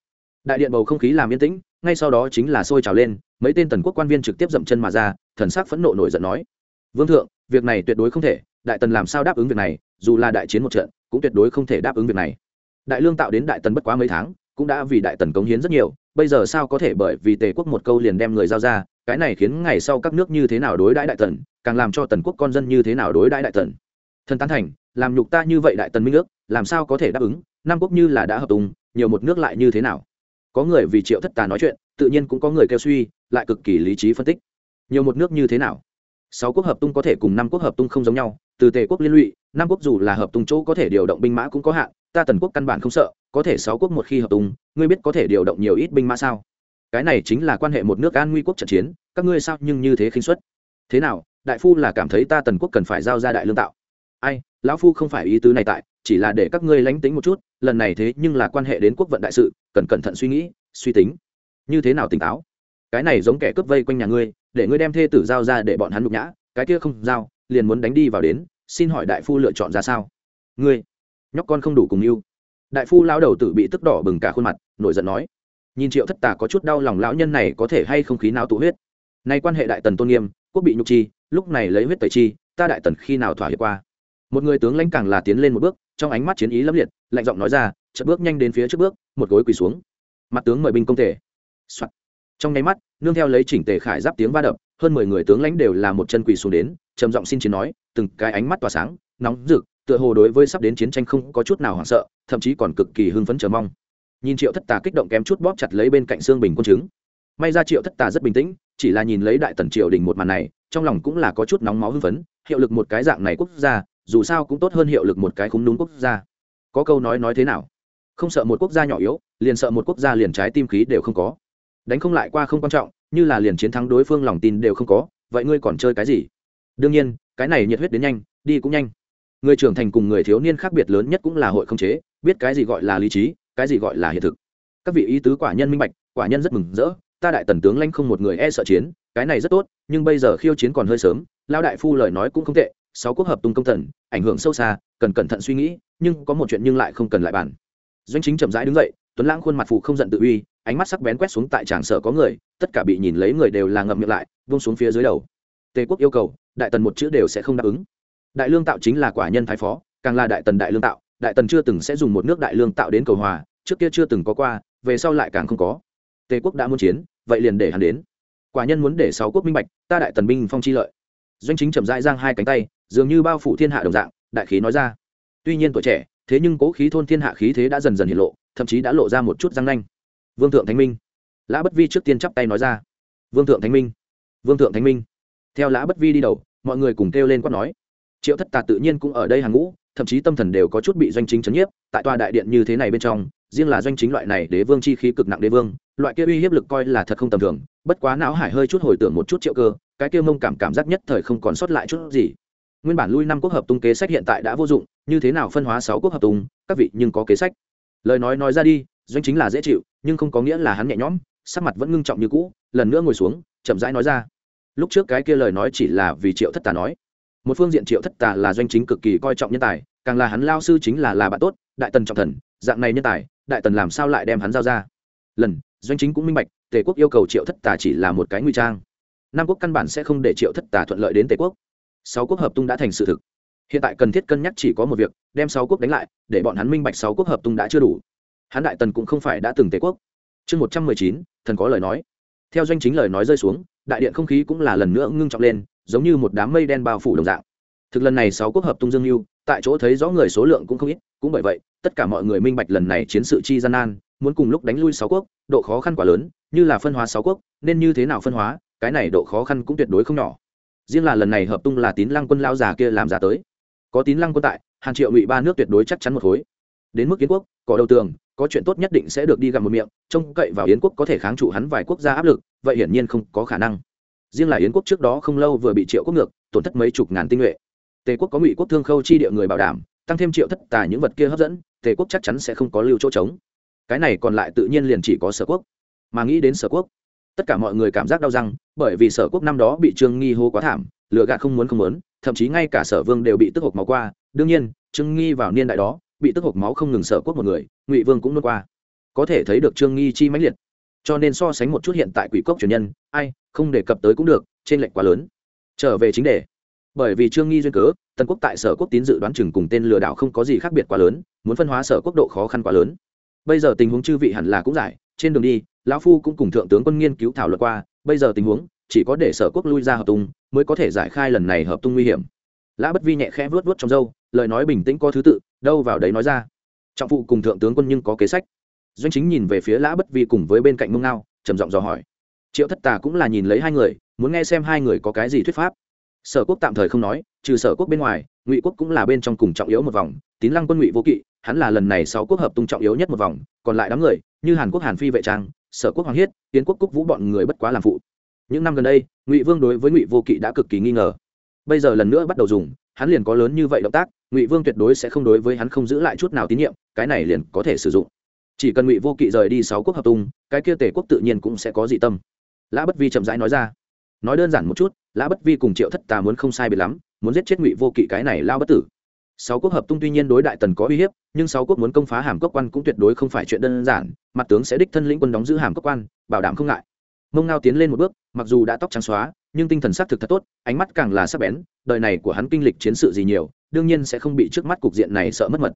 Đại điện bầu không khí làm yên tĩnh, ngay sau đó chính là sôi trào lên, mấy tên tần quốc quan viên trực tiếp dậm chân mà ra, thần sắc phẫn nộ nổi giận nói. Vương thượng, việc này tuyệt đối không thể, đại tần làm sao đáp ứng việc này, dù là đại chiến một trận, cũng tuyệt đối không thể đáp ứng việc này. Đại lương tạo đến đại tần bất quá mấy tháng, cũng đã vì đại tần cống hiến rất nhiều bây giờ sao có thể bởi vì tề quốc một câu liền đem người giao ra, cái này khiến ngày sau các nước như thế nào đối đãi đại tần, càng làm cho tần quốc con dân như thế nào đối đãi đại tần. Thần tán thành, làm nhục ta như vậy đại tần minh ước, làm sao có thể đáp ứng năm quốc như là đã hợp tùng, nhiều một nước lại như thế nào? Có người vì triệu thất tà nói chuyện, tự nhiên cũng có người kêu suy, lại cực kỳ lý trí phân tích. Nhiều một nước như thế nào? Sáu quốc hợp tung có thể cùng năm quốc hợp tung không giống nhau, từ tề quốc liên lụy năm quốc dù là hợp tung chỗ có thể điều động binh mã cũng có hạn ta tần quốc căn bản không sợ, có thể sáu quốc một khi hợp tung, ngươi biết có thể điều động nhiều ít binh mã sao? Cái này chính là quan hệ một nước an nguy quốc trận chiến, các ngươi sao nhưng như thế khinh suất? Thế nào, đại phu là cảm thấy ta tần quốc cần phải giao ra đại lương tạo? Ai, lão phu không phải ý tứ này tại, chỉ là để các ngươi lánh tính một chút, lần này thế nhưng là quan hệ đến quốc vận đại sự, cần cẩn thận suy nghĩ, suy tính. Như thế nào tỉnh táo? Cái này giống kẻ cướp vây quanh nhà ngươi, để ngươi đem thê tử giao ra để bọn hắn nhục nhã, cái kia không giao, liền muốn đánh đi vào đến, xin hỏi đại phu lựa chọn ra sao? Ngươi nhóc con không đủ cùng yêu. Đại phu lao đầu tử bị tức đỏ bừng cả khuôn mặt, nổi giận nói, nhìn triệu thất tà có chút đau lòng lão nhân này có thể hay không khí nào tụ huyết? Nay quan hệ đại tần tôn nghiêm, quốc bị nhục chi, lúc này lấy huyết tẩy chi, ta đại tần khi nào thỏa hiệp qua? Một người tướng lãnh càng là tiến lên một bước, trong ánh mắt chiến ý lâm liệt, lạnh giọng nói ra, chợt bước nhanh đến phía trước bước, một gối quỳ xuống. Mặt tướng mời binh công thể、Soạn. trong nháy mắt, nương theo lấy chỉnh tề khải giáp tiếng va đập, hơn mười người tướng lãnh đều là một chân quỳ xuống đến, trầm giọng xin chiến nói, từng cái ánh mắt tỏa sáng, nóng rực tựa hồ đối với sắp đến chiến tranh không có chút nào hoảng sợ, thậm chí còn cực kỳ hưng phấn chờ mong. Nhìn triệu thất tà kích động kém chút bóp chặt lấy bên cạnh xương bình quân chứng. May ra triệu thất tà rất bình tĩnh, chỉ là nhìn lấy đại tần triều đình một màn này, trong lòng cũng là có chút nóng máu hưng phấn, hiệu lực một cái dạng này quốc gia, dù sao cũng tốt hơn hiệu lực một cái khúng đúng quốc gia. Có câu nói nói thế nào? Không sợ một quốc gia nhỏ yếu, liền sợ một quốc gia liền trái tim khí đều không có. Đánh không lại qua không quan trọng, như là liền chiến thắng đối phương lòng tin đều không có, vậy ngươi còn chơi cái gì? Đương nhiên, cái này nhiệt huyết đến nhanh, đi cũng nhanh người trưởng thành cùng người thiếu niên khác biệt lớn nhất cũng là hội không chế, biết cái gì gọi là lý trí, cái gì gọi là hiện thực. Các vị ý tứ quả nhân minh bạch, quả nhân rất mừng rỡ, ta đại tần tướng lanh không một người e sợ chiến, cái này rất tốt, nhưng bây giờ khiêu chiến còn hơi sớm lao đại phu lời nói cũng không tệ, sáu quốc hợp tung công thần, ảnh hưởng sâu xa, cần cẩn thận suy nghĩ, nhưng có một chuyện nhưng lại không cần lại bàn. Doanh chính chậm rãi đứng dậy, tuấn lãng khuôn mặt phụ không giận tự uy, ánh mắt sắc bén quét xuống tại tràng sở có người, tất cả bị nhìn lấy người đều là ngậm miệng lại vung xuống phía dưới đầu. Tề quốc yêu cầu, đại tần một chữ đều sẽ không đáp ứng đại lương tạo chính là quả nhân thái phó, càng là đại tần đại lương tạo, đại tần chưa từng sẽ dùng một nước đại lương tạo đến cầu hòa, trước kia chưa từng có qua, về sau lại càng không có. Tề quốc đã muốn chiến, vậy liền để hắn đến. Quả nhân muốn để sáu quốc minh bạch, ta đại tần binh phong chi lợi. Doanh chính chậm rãi giang hai cánh tay, dường như bao phủ thiên hạ đồng dạng, đại khí nói ra. Tuy nhiên tuổi trẻ, thế nhưng cố khí thôn thiên hạ khí thế đã dần dần hiện lộ, thậm chí đã lộ ra một chút răng nanh. Vương thượng thánh minh. Lã bất vi trước tiên chắp tay nói ra. Vương thượng thánh minh. Vương thượng thánh minh. Theo lã bất vi đi đầu, mọi người cùng kêu lên quát nói triệu thất tà tự nhiên cũng ở đây hàng ngũ, thậm chí tâm thần đều có chút bị doanh chính chấn nhiếp, tại tòa đại điện như thế này bên trong, riêng là doanh chính loại này đế vương chi khí cực nặng đế vương, loại kia uy hiếp lực coi là thật không tầm thường, bất quá não hải hơi chút hồi tưởng một chút triệu cơ, cái kia mông cảm cảm giác nhất thời không còn sót lại chút gì. Nguyên bản lui năm quốc hợp tung kế sách hiện tại đã vô dụng, như thế nào phân hóa sáu quốc hợp tung, các vị nhưng có kế sách. Lời nói nói ra đi, doanh chính là dễ chịu, nhưng không có nghĩa là hắn nhẹ nhõm, sắc mặt vẫn ngưng trọng như cũ, lần nữa ngồi xuống, chậm rãi nói ra. Lúc trước cái kia lời nói chỉ là vì triệu thất tà nói một phương diện triệu thất tà là doanh chính cực kỳ coi trọng nhân tài, càng là hắn lao sư chính là là bạn tốt, đại tần trọng thần, dạng này nhân tài, đại tần làm sao lại đem hắn giao ra? Lần, doanh chính cũng minh bạch, tề quốc yêu cầu triệu thất tà chỉ là một cái nguy trang. Nam quốc căn bản sẽ không để triệu thất tà thuận lợi đến tề quốc. Sáu quốc hợp tung đã thành sự thực. Hiện tại cần thiết cân nhắc chỉ có một việc, đem sáu quốc đánh lại, để bọn hắn minh bạch sáu quốc hợp tung đã chưa đủ. Hắn đại tần cũng không phải đã từng tề quốc. Chương một trăm mười chín, thần có lời nói. Theo doanh chính lời nói rơi xuống, đại điện không khí cũng là lần nữa ngưng trọng lên giống như một đám mây đen bao phủ đồng dạng. Thực lần này sáu quốc hợp tung dương mưu tại chỗ thấy rõ người số lượng cũng không ít, cũng bởi vậy, tất cả mọi người minh bạch lần này chiến sự chi gian nan, muốn cùng lúc đánh lui sáu quốc, độ khó khăn quá lớn, như là phân hóa sáu quốc, nên như thế nào phân hóa, cái này độ khó khăn cũng tuyệt đối không nhỏ. Riêng là lần này hợp tung là tín lăng quân lao già kia làm giả tới. Có tín lăng quân tại, hàn triệu ngụy ba nước tuyệt đối chắc chắn một khối. Đến mức yến quốc, có đầu tường, có chuyện tốt nhất định sẽ được đi gặp một miệng, trông cậy vào yến quốc có thể kháng trụ hắn vài quốc gia áp lực, vậy hiển nhiên không có khả năng riêng là yến quốc trước đó không lâu vừa bị triệu quốc ngược, tổn thất mấy chục ngàn tinh nhuệ. Tề quốc có ngụy quốc thương khâu chi địa người bảo đảm, tăng thêm triệu thất tà những vật kia hấp dẫn, tề quốc chắc chắn sẽ không có lưu chỗ trống. Cái này còn lại tự nhiên liền chỉ có sở quốc. Mà nghĩ đến sở quốc, tất cả mọi người cảm giác đau răng, bởi vì sở quốc năm đó bị trương nghi hô quá thảm lựa gạt không muốn không muốn, thậm chí ngay cả sở vương đều bị tức hộp máu qua. Đương nhiên, trương nghi vào niên đại đó, bị tức hộp máu không ngừng sở quốc một người, ngụy vương cũng nuốt qua. Có thể thấy được trương nghi chi mãnh liệt cho nên so sánh một chút hiện tại quỷ cốc truyền nhân, ai không đề cập tới cũng được, trên lệnh quá lớn. Trở về chính đề. Bởi vì trương nghi duyên cớ, tần quốc tại sở quốc tín dự đoán chừng cùng tên lừa đảo không có gì khác biệt quá lớn, muốn phân hóa sở quốc độ khó khăn quá lớn. Bây giờ tình huống chư vị hẳn là cũng giải, trên đường đi, lão phu cũng cùng thượng tướng quân nghiên cứu thảo luận qua, bây giờ tình huống, chỉ có để sở quốc lui ra hợp tung, mới có thể giải khai lần này hợp tung nguy hiểm. Lã bất vi nhẹ khẽ vuốt vuốt trong râu, lời nói bình tĩnh có thứ tự, đâu vào đấy nói ra. Trọng phụ cùng thượng tướng quân nhưng có kế sách doanh chính nhìn về phía lã bất vi cùng với bên cạnh mông ngao, trầm giọng dò hỏi. Triệu thất tà cũng là nhìn lấy hai người, muốn nghe xem hai người có cái gì thuyết pháp. Sở quốc tạm thời không nói, trừ sở quốc bên ngoài, ngụy quốc cũng là bên trong cùng trọng yếu một vòng, tín lăng quân ngụy vô kỵ, hắn là lần này sáu quốc hợp tung trọng yếu nhất một vòng, còn lại đám người, như hàn quốc hàn phi vệ trang, sở quốc hoàng hiết, tiến quốc cúc vũ bọn người bất quá làm phụ. Những năm gần đây, ngụy vương đối với ngụy vô kỵ đã cực kỳ nghi ngờ. Bây giờ lần nữa bắt đầu dùng, hắn liền có lớn như vậy động tác, ngụy vương tuyệt đối sẽ không đối với hắn không giữ lại chút nào tín nhiệm, cái này liền có thể sử dụng chỉ cần ngụy vô kỵ rời đi sáu quốc hợp tung, cái kia tể quốc tự nhiên cũng sẽ có dị tâm. Lã bất vi chậm rãi nói ra. Nói đơn giản một chút, lã bất vi cùng triệu thất tà muốn không sai biệt lắm, muốn giết chết ngụy vô kỵ cái này lao bất tử. Sáu quốc hợp tung tuy nhiên đối đại tần có uy hiếp, nhưng sáu quốc muốn công phá hàm cốc quan cũng tuyệt đối không phải chuyện đơn giản, mặt tướng sẽ đích thân lĩnh quân đóng giữ hàm cốc quan, bảo đảm không ngại. Mông ngao tiến lên một bước, mặc dù đã tóc trắng xóa, nhưng tinh thần xác thực thật tốt, ánh mắt càng là sắc bén, đời này của hắn kinh lịch chiến sự gì nhiều, đương nhiên sẽ không bị trước mắt cục diện này sợ mất mật.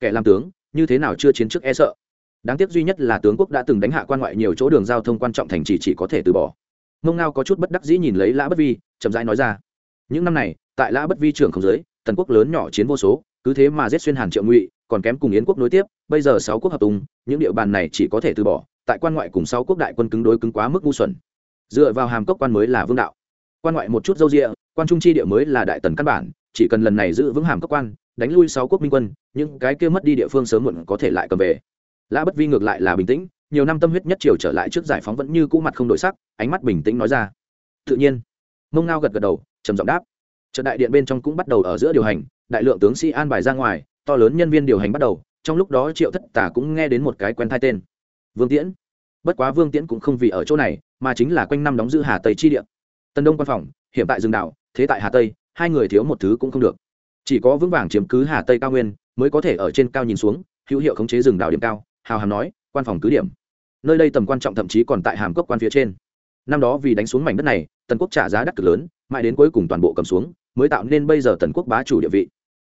Kẻ làm tướng, như thế nào chưa chiến trước e sợ? Đáng tiếc duy nhất là tướng quốc đã từng đánh hạ quan ngoại nhiều chỗ đường giao thông quan trọng thành trì chỉ, chỉ có thể từ bỏ. Mông ngao có chút bất đắc dĩ nhìn lấy lã bất vi chậm rãi nói ra. Những năm này tại lã bất vi trưởng không giới tần quốc lớn nhỏ chiến vô số cứ thế mà giết xuyên hàn triệu ngụy còn kém cùng yến quốc nối tiếp bây giờ sáu quốc hợp tùng những địa bàn này chỉ có thể từ bỏ tại quan ngoại cùng sáu quốc đại quân cứng đối cứng quá mức ngu xuẩn. Dựa vào hàm cốc quan mới là vương đạo. Quan ngoại một chút dâu rịa quan trung chi địa mới là đại tần căn bản chỉ cần lần này giữ vững hàm cốc quan đánh lui sáu quốc minh quân những cái kia mất đi địa phương sớm muộn có thể lại cầm về lã bất vi ngược lại là bình tĩnh, nhiều năm tâm huyết nhất triều trở lại trước giải phóng vẫn như cũ mặt không đổi sắc, ánh mắt bình tĩnh nói ra. Tự nhiên. Mông ngao gật gật đầu, trầm giọng đáp. Trận đại điện bên trong cũng bắt đầu ở giữa điều hành, đại lượng tướng sĩ an bài ra ngoài, to lớn nhân viên điều hành bắt đầu, trong lúc đó triệu thất tả cũng nghe đến một cái quen thai tên. Vương tiễn. Bất quá vương tiễn cũng không vì ở chỗ này, mà chính là quanh năm đóng giữ hà tây chi điện tân đông quan phòng hiện tại rừng đảo, thế tại hà tây, hai người thiếu một thứ cũng không được. Chỉ có vững vàng chiếm cứ hà tây cao nguyên, mới có thể ở trên cao nhìn xuống, hữu hiệu khống chế rừng đảo điểm cao hào hàm nói, quan phòng cứ điểm. Nơi đây tầm quan trọng thậm chí còn tại hàm cốc quan phía trên. Năm đó vì đánh xuống mảnh đất này, tần quốc trả giá đắt cực lớn, mãi đến cuối cùng toàn bộ cầm xuống, mới tạo nên bây giờ tần quốc bá chủ địa vị.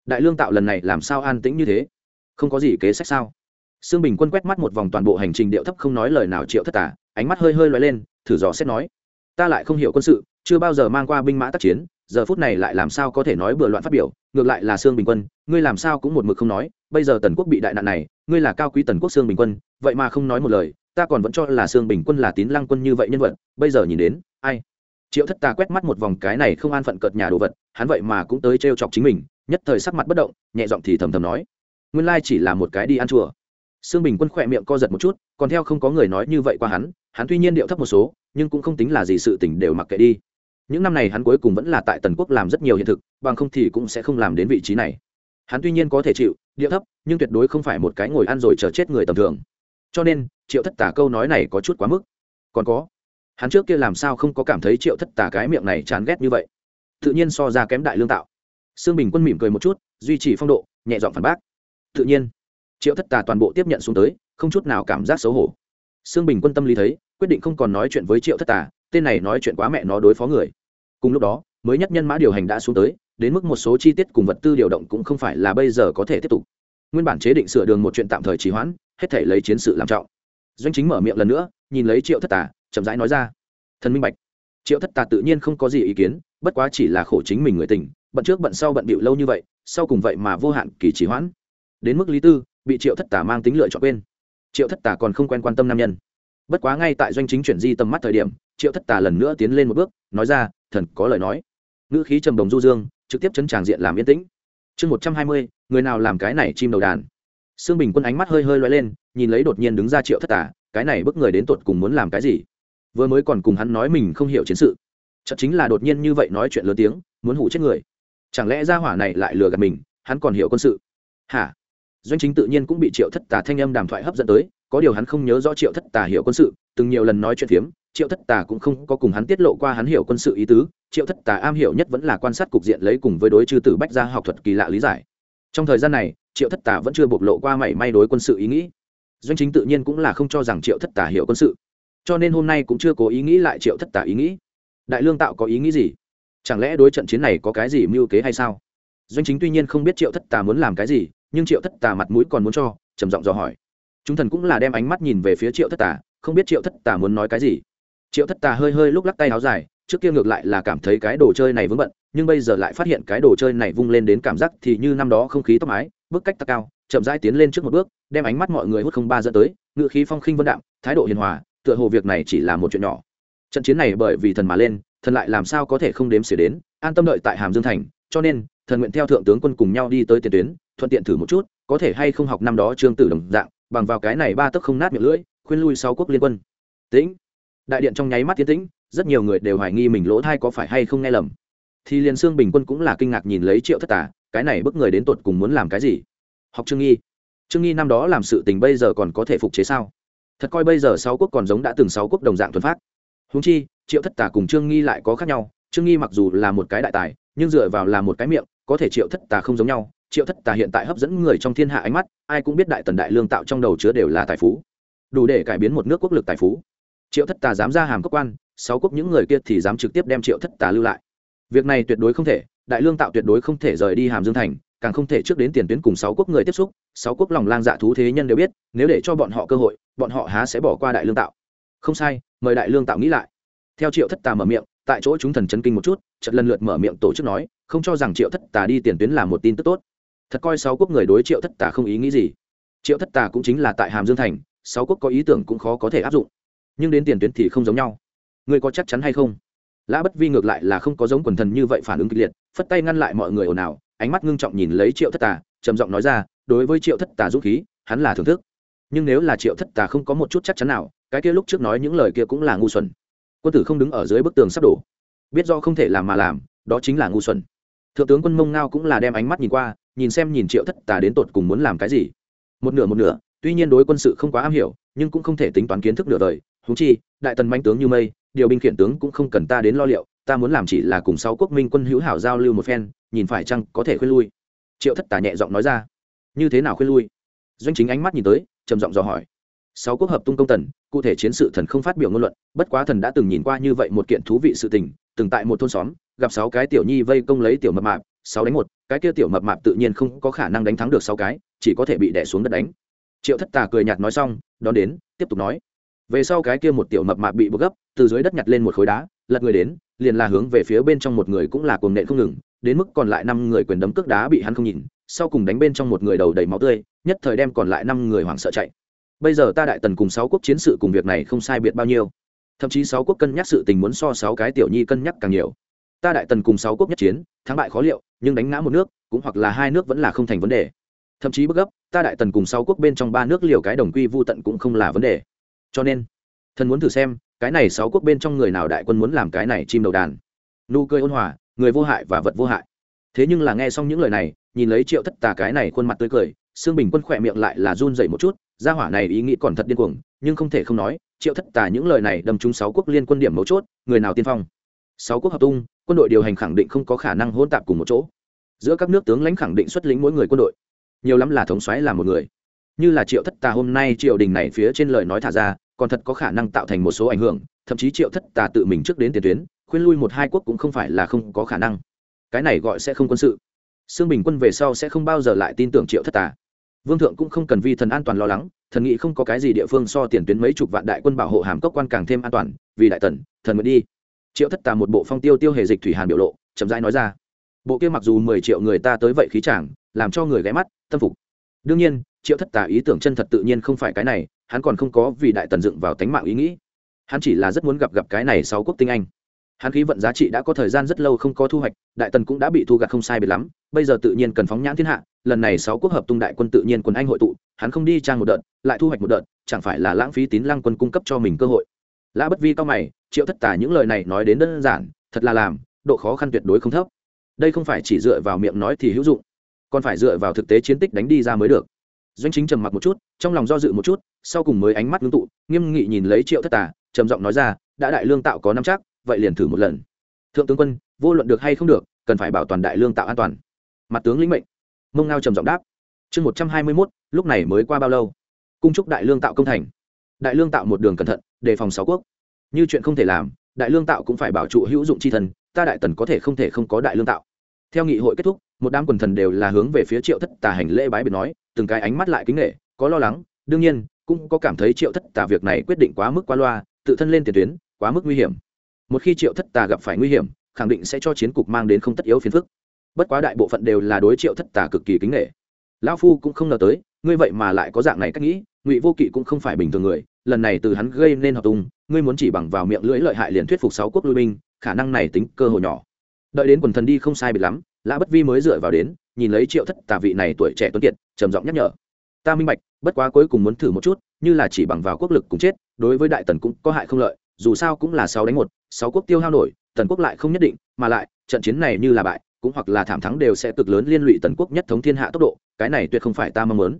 Đại lương tạo lần này làm sao an tĩnh như thế? Không có gì kế sách sao? Sương bình quân quét mắt một vòng toàn bộ hành trình điệu thấp không nói lời nào triệu thất tả ánh mắt hơi hơi loay lên, thử dò xét nói, ta lại không hiểu quân sự, chưa bao giờ mang qua binh mã tác chiến, giờ phút này lại làm sao có thể nói bừa loạn phát biểu, ngược lại là sương bình quân, ngươi làm sao cũng một mực không nói bây giờ tần quốc bị đại nạn này, ngươi là cao quý tần quốc sương bình quân, vậy mà không nói một lời, ta còn vẫn cho là sương bình quân là tín lăng quân như vậy nhân vật, bây giờ nhìn đến, ai? Triệu thất ta quét mắt một vòng cái này không an phận cợt nhà đồ vật, hắn vậy mà cũng tới t chọc chính mình, nhất thời sắc mặt bất động, nhẹ giọng thì thầm thầm nói. Nguyên lai chỉ là một cái đi ăn chùa. Sương bình quân khỏe miệng co giật một chút, còn theo không có người nói như vậy qua hắn hắn tuy nhiên điệu thấp một số, nhưng cũng không tính là gì sự tình đều mặc kệ đi. Những năm này hắn cuối cùng vẫn là tại tần quốc làm rất nhiều hiện thực, bằng không thì cũng sẽ không làm đến vị trí này hắn tuy nhiên có thể chịu, địa thấp, nhưng tuyệt đối không phải một cái ngồi ăn rồi chờ chết người tầm thường. Cho nên, triệu thất tả câu nói này có chút quá mức. Còn có, hắn trước kia làm sao không có cảm thấy triệu thất tả cái miệng này chán ghét như vậy? Tự nhiên so ra kém đại lương tạo. Sương bình quân mỉm cười một chút, duy trì phong độ, nhẹ giọng phản bác. Tự nhiên, triệu thất tà toàn bộ tiếp nhận xuống tới, không chút nào cảm giác xấu hổ. Sương bình quân tâm lý thấy, quyết định không còn nói chuyện với triệu thất tà, tên này nói chuyện quá mẹ nó đối phó người. Cùng lúc đó, mới nhất nhân mã điều hành đã xuống tới đến mức một số chi tiết cùng vật tư điều động cũng không phải là bây giờ có thể tiếp tục. Nguyên bản chế định sửa đường một chuyện tạm thời trì hoãn, hết thể lấy chiến sự làm trọng. Doanh chính mở miệng lần nữa, nhìn lấy triệu thất tà, chậm rãi nói ra. Thần minh bạch. Triệu thất tà tự nhiên không có gì ý kiến, bất quá chỉ là khổ chính mình người tình, bận trước bận sau bận bịu lâu như vậy, sau cùng vậy mà vô hạn kỳ trì hoãn. Đến mức lý tư, bị triệu thất tà mang tính lựa chọn quên. Triệu thất tà còn không quen quan tâm nam nhân. Bất quá ngay tại doanh chính chuyển di tầm mắt thời điểm, triệu thất tà lần nữa tiến lên một bước, nói ra, thần có lời nói. Ngữ khí trầm đồng du dương trực tiếp chấn tràng diện làm yên tĩnh. Chương một trăm hai mươi, người nào làm cái này chim đầu đàn? Sương bình quân ánh mắt hơi hơi lóe lên, nhìn lấy đột nhiên đứng ra triệu thất tà, cái này bức người đến tột cùng muốn làm cái gì? Vừa mới còn cùng hắn nói mình không hiểu chiến sự. Chợt chính là đột nhiên như vậy nói chuyện lớn tiếng, muốn hủ chết người. Chẳng lẽ gia hỏa này lại lừa gạt mình, hắn còn hiểu quân sự? Hả? Doanh chính tự nhiên cũng bị triệu thất tà thanh âm đàm thoại hấp dẫn tới có điều hắn không nhớ rõ triệu thất tà hiểu quân sự, từng nhiều lần nói chuyện phiếm, triệu thất tà cũng không có cùng hắn tiết lộ qua hắn hiểu quân sự ý tứ, triệu thất tà am hiểu nhất vẫn là quan sát cục diện lấy cùng với đối chư tử bách gia học thuật kỳ lạ lý giải. Trong thời gian này, triệu thất tà vẫn chưa bộc lộ qua mảy may đối quân sự ý nghĩ. Doanh chính tự nhiên cũng là không cho rằng triệu thất tà hiểu quân sự, cho nên hôm nay cũng chưa cố ý nghĩ lại triệu thất tà ý nghĩ. Đại lương tạo có ý nghĩ gì? Chẳng lẽ đối trận chiến này có cái gì mưu kế hay sao? Doanh chính tuy nhiên không biết triệu thất tà muốn làm cái gì, nhưng triệu thất tà mặt mũi còn muốn cho, trầm giọng dò hỏi chúng thần cũng là đem ánh mắt nhìn về phía triệu thất tà, không biết triệu thất tà muốn nói cái gì. Triệu thất tà hơi hơi lúc lắc tay áo dài, trước kia ngược lại là cảm thấy cái đồ chơi này vướng bận, nhưng bây giờ lại phát hiện cái đồ chơi này vung lên đến cảm giác thì như năm đó không khí tóc mái bước cách tắc cao, chậm rãi tiến lên trước một bước, đem ánh mắt mọi người hút không ba dẫn tới ngự khí phong khinh vân đạm, thái độ hiền hòa, tựa hồ việc này chỉ là một chuyện nhỏ. Trận chiến này bởi vì thần mà lên, thần lại làm sao có thể không đếm xỉa đến, an tâm đợi tại hàm dương thành, cho nên, thần nguyện theo thượng tướng quân cùng nhau đi tới tiền tuyến, thuận tiện thử một chút, có thể hay không học năm đó trương tử đồng dạng bằng vào cái này ba tấc không nát miệng lưỡi, khuyên lui sáu quốc liên quân. Tĩnh. Đại điện trong nháy mắt tiến tĩnh, rất nhiều người đều hoài nghi mình lỗ thai có phải hay không nghe lầm. Thì liền xương bình quân cũng là kinh ngạc nhìn lấy triệu thất tả cái này bức người đến tột cùng muốn làm cái gì? Học trương nghi. Trương nghi năm đó làm sự tình bây giờ còn có thể phục chế sao? Thật coi bây giờ sáu quốc còn giống đã từng sáu quốc đồng dạng thuần phát húng chi, triệu thất tả cùng trương nghi lại có khác nhau. Trương nghi mặc dù là một cái đại tài, nhưng dựa vào là một cái miệng, có thể triệu thất tà không giống nhau triệu thất tà hiện tại hấp dẫn người trong thiên hạ ánh mắt, ai cũng biết đại tần đại lương tạo trong đầu chứa đều là tài phú. Đủ để cải biến một nước quốc lực tài phú. Triệu thất tà dám ra hàm cấp quan, sáu quốc những người kia thì dám trực tiếp đem triệu thất tà lưu lại. Việc này tuyệt đối không thể, đại lương tạo tuyệt đối không thể rời đi hàm dương thành, càng không thể trước đến tiền tuyến cùng sáu quốc người tiếp xúc, sáu quốc lòng lang dạ thú thế nhân đều biết, nếu để cho bọn họ cơ hội, bọn họ há sẽ bỏ qua đại lương tạo. Không sai, mời đại lương tạo nghĩ lại. Theo triệu thất tà mở miệng, tại chỗ chúng thần chấn kinh một chút, chợt lần lượt mở miệng tổ chức nói, không cho rằng triệu thất tà đi tiền tuyến là một tin tức tốt thật coi sáu quốc người đối triệu thất tà không ý nghĩ gì. Triệu thất tà cũng chính là tại hàm dương thành, sáu quốc có ý tưởng cũng khó có thể áp dụng. Nhưng đến tiền tuyến thì không giống nhau. Ngươi có chắc chắn hay không? Lã bất vi ngược lại là không có giống quần thần như vậy phản ứng kịch liệt, phất tay ngăn lại mọi người ồn ào, ánh mắt ngưng trọng nhìn lấy triệu thất tà, trầm giọng nói ra, đối với triệu thất tà dũng khí, hắn là thưởng thức. Nhưng nếu là triệu thất tà không có một chút chắc chắn nào, cái kia lúc trước nói những lời kia cũng là ngu xuẩn. Quân tử không đứng ở dưới bức tường sắp đổ. Biết do không thể làm mà làm, đó chính là ngu xuẩn thượng tướng quân mông ngao cũng là đem ánh mắt nhìn qua, nhìn xem nhìn triệu thất tà đến tột cùng muốn làm cái gì. Một nửa một nửa, tuy nhiên đối quân sự không quá am hiểu, nhưng cũng không thể tính toán kiến thức nửa đời. Húng chi, đại tần manh tướng như mây, điều binh khiển tướng cũng không cần ta đến lo liệu, ta muốn làm chỉ là cùng sáu quốc minh quân hữu hảo giao lưu một phen, nhìn phải chăng có thể khuyên lui. Triệu thất tà nhẹ giọng nói ra. Như thế nào khuyên lui? Doanh chính ánh mắt nhìn tới, trầm giọng dò hỏi. Sáu quốc hợp tung công tần, cụ thể chiến sự thần không phát biểu ngôn luận, bất quá thần đã từng nhìn qua như vậy một kiện thú vị sự tình, từng tại một thôn xóm gặp sáu cái tiểu nhi vây công lấy tiểu mập mạp, sáu đánh một, cái kia tiểu mập mạp tự nhiên không có khả năng đánh thắng được sáu cái, chỉ có thể bị đẻ xuống đất đánh. Triệu thất tà cười nhạt nói xong, đón đến, tiếp tục nói. Về sau cái kia một tiểu mập mạp bị bực gấp, từ dưới đất nhặt lên một khối đá, lật người đến, liền là hướng về phía bên trong một người cũng là cuồng nện không ngừng, đến mức còn lại năm người quyền đấm cước đá bị hắn không nhìn, sau cùng đánh bên trong một người đầu đầy máu tươi, nhất thời đem còn lại năm người hoảng sợ chạy. Bây giờ ta đại tần cùng sáu quốc chiến sự cùng việc này không sai biệt bao nhiêu. Thậm chí sáu quốc cân nhắc sự tình muốn so sáu cái tiểu nhi cân nhắc càng nhiều ta đại tần cùng sáu quốc nhất chiến, thắng bại khó liệu, nhưng đánh ngã một nước, cũng hoặc là hai nước vẫn là không thành vấn đề. Thậm chí bất gấp, ta đại tần cùng sáu quốc bên trong ba nước liều cái đồng quy vô tận cũng không là vấn đề. Cho nên, thần muốn thử xem, cái này sáu quốc bên trong người nào đại quân muốn làm cái này chim đầu đàn. Nụ cười ôn hòa, người vô hại và vật vô hại. Thế nhưng là nghe xong những lời này, nhìn lấy triệu thất tà cái này khuôn mặt tươi cười xương bình quân khỏe miệng lại là run dậy một chút, gia hỏa này ý nghĩ còn thật điên cuồng, nhưng không thể không nói, triệu thất tà những lời này đâm trúng sáu quốc liên quân điểm mấu chốt, người nào tiên phong? Sáu quốc hợp tung quân đội điều hành khẳng định không có khả năng hỗn tạp cùng một chỗ. Giữa các nước tướng lãnh khẳng định xuất lĩnh mỗi người quân đội. Nhiều lắm là thống xoáy là một người. Như là triệu thất tà hôm nay, triều đình này phía trên lời nói thả ra, còn thật có khả năng tạo thành một số ảnh hưởng, thậm chí triệu thất tà tự mình trước đến tiền tuyến, khuyên lui một hai quốc cũng không phải là không có khả năng. Cái này gọi sẽ không quân sự. Xương bình quân về sau sẽ không bao giờ lại tin tưởng triệu thất tà. Vương thượng cũng không cần vì thần an toàn lo lắng, thần nghĩ không có cái gì địa phương so tiền tuyến mấy chục vạn đại quân bảo hộ hàm cốc quan càng thêm an toàn, vì đại tần, thần mới đi triệu thất tà một bộ phong tiêu tiêu hề dịch thủy hàn biểu lộ, chậm rãi nói ra. Bộ kia mặc dù mười triệu người ta tới vậy khí chàng, làm cho người ghé mắt, tâm phục. Đương nhiên, triệu thất tà ý tưởng chân thật tự nhiên không phải cái này, hắn còn không có vì đại tần dựng vào tánh mạng ý nghĩ. Hắn chỉ là rất muốn gặp gặp cái này sáu quốc tinh anh. Hắn khí vận giá trị đã có thời gian rất lâu không có thu hoạch, đại tần cũng đã bị thu gặt không sai biệt lắm, bây giờ tự nhiên cần phóng nhãn thiên hạ, lần này sáu quốc hợp tung đại quân tự nhiên quân anh hội tụ, hắn không đi trang một đợt, lại thu hoạch một đợt, chẳng phải là lãng phí tín lăng quân cung cấp cho mình cơ hội lã bất vi cao mày, triệu thất tả những lời này nói đến đơn giản, thật là làm, độ khó khăn tuyệt đối không thấp. Đây không phải chỉ dựa vào miệng nói thì hữu dụng, còn phải dựa vào thực tế chiến tích đánh đi ra mới được. Doanh chính trầm mặc một chút, trong lòng do dự một chút, sau cùng mới ánh mắt ngưng tụ, nghiêm nghị nhìn lấy triệu thất tả trầm giọng nói ra, đã đại lương tạo có năm chắc, vậy liền thử một lần. Thượng tướng quân, vô luận được hay không được, cần phải bảo toàn đại lương tạo an toàn. Mặt tướng lĩnh mệnh. Mông ngao trầm giọng đáp. Chương một trăm hai mươi mốt, lúc này mới qua bao lâu? Cung chúc đại lương tạo công thành đại lương tạo một đường cẩn thận, đề phòng sáu quốc. Như chuyện không thể làm, đại lương tạo cũng phải bảo trụ hữu dụng c h i thần, ta đại tần có thể không thể không có đại lương tạo. Theo nghị hội kết thúc, một đám quần thần đều là hướng về phía triệu thất tà hành lễ bái biệt nói, từng cái ánh mắt lại kính nghệ có lo lắng, đương nhiên, cũng có cảm thấy triệu thất tà việc này quyết định quá mức qua loa, tự thân lên tiền tuyến, quá mức nguy hiểm. Một khi triệu thất tà gặp phải nguy hiểm, khẳng định sẽ cho chiến cục mang đến không tất yếu phiền phức. Bất quá đại bộ phận đều là đối triệu thất tà cực kỳ kính nghệ lão phu cũng không ngờ tới ngươi vậy mà lại có dạng này cách nghĩ, ngụy vô kỵ cũng không phải bình thường người, lần này từ hắn gây nên hợp tung, ngươi muốn chỉ bằng vào miệng lưỡi lợi hại liền thuyết phục sáu quốc lui binh, khả năng này tính cơ hội nhỏ. Đợi đến quần thần đi không sai biệt lắm, lã bất vi mới dựa vào đến, nhìn lấy triệu thất tà vị này tuổi trẻ tuấn kiệt, trầm giọng nhắc nhở. Ta minh bạch, bất quá cuối cùng muốn thử một chút, như là chỉ bằng vào quốc lực cùng chết, đối với đại tần cũng có hại không lợi, dù sao cũng là sáu đánh một, sáu quốc tiêu hao nổi, tần quốc lại không nhất định, mà lại, trận chiến này như là bại, cũng hoặc là thảm thắng đều sẽ cực lớn liên lụy tần quốc nhất thống thiên hạ tốc độ, cái này tuyệt không phải ta mong muốn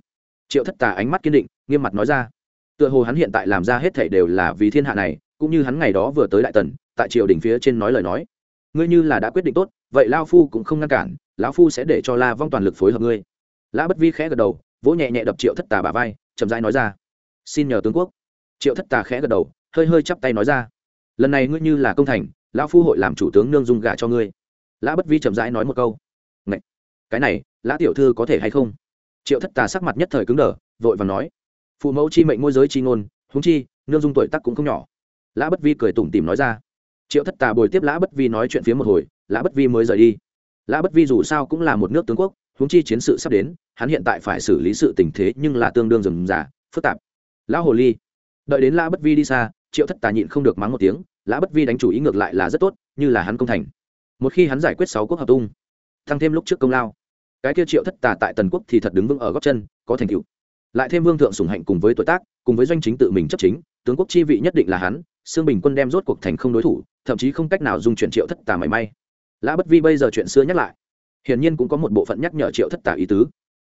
triệu thất tà ánh mắt kiên định, nghiêm mặt nói ra. Tựa hồ hắn hiện tại làm ra hết thảy đều là vì thiên hạ này, cũng như hắn ngày đó vừa tới đại tần, tại triều đình phía trên nói lời nói. Ngươi như là đã quyết định tốt, vậy lao phu cũng không ngăn cản, lão phu sẽ để cho la vong toàn lực phối hợp ngươi. Lã bất vi khẽ gật đầu, vỗ nhẹ nhẹ đập triệu thất tà bà vai, chậm rãi nói ra. Xin nhờ tướng quốc. Triệu thất tà khẽ gật đầu, hơi hơi chắp tay nói ra. Lần này ngươi như là công thành, lão phu hội làm chủ tướng nương dung gả cho ngươi. Lã bất vi chậm rãi nói một câu. Ngậy! cái này, lã tiểu thư có thể hay không? Triệu thất tà sắc mặt nhất thời cứng đờ, vội và nói, phụ mẫu chi mệnh môi giới chi ngôn húng chi, nương dung tuổi tắc cũng không nhỏ. Lã bất vi cười tủm tìm nói ra. Triệu thất tà bồi tiếp lã bất vi nói chuyện phía một hồi, lã bất vi mới rời đi. Lã bất vi dù sao cũng là một nước tướng quốc húng chi chiến sự sắp đến, hắn hiện tại phải xử lý sự tình thế nhưng là tương đương rừng giả phức tạp. Lão hồ ly, đợi đến lã bất vi đi xa, triệu thất tà nhịn không được mắng một tiếng, lã bất vi đánh chủ ý ngược lại là rất tốt, như là hắn công thành. Một khi hắn giải quyết sáu quốc hợp tung tăng thêm lúc trước công lao cái kia triệu thất tà tại tần quốc thì thật đứng vững ở góc chân, có thành tựu. Lại thêm vương thượng sùng hạnh cùng với tuổi tác, cùng với doanh chính tự mình chấp chính, tướng quốc chi vị nhất định là hắn xương bình quân đem rốt cuộc thành không đối thủ, thậm chí không cách nào dùng chuyển triệu thất tà mảy may. Lã bất vi bây giờ chuyện xưa nhắc lại. Hiển nhiên cũng có một bộ phận nhắc nhở triệu thất tà ý tứ.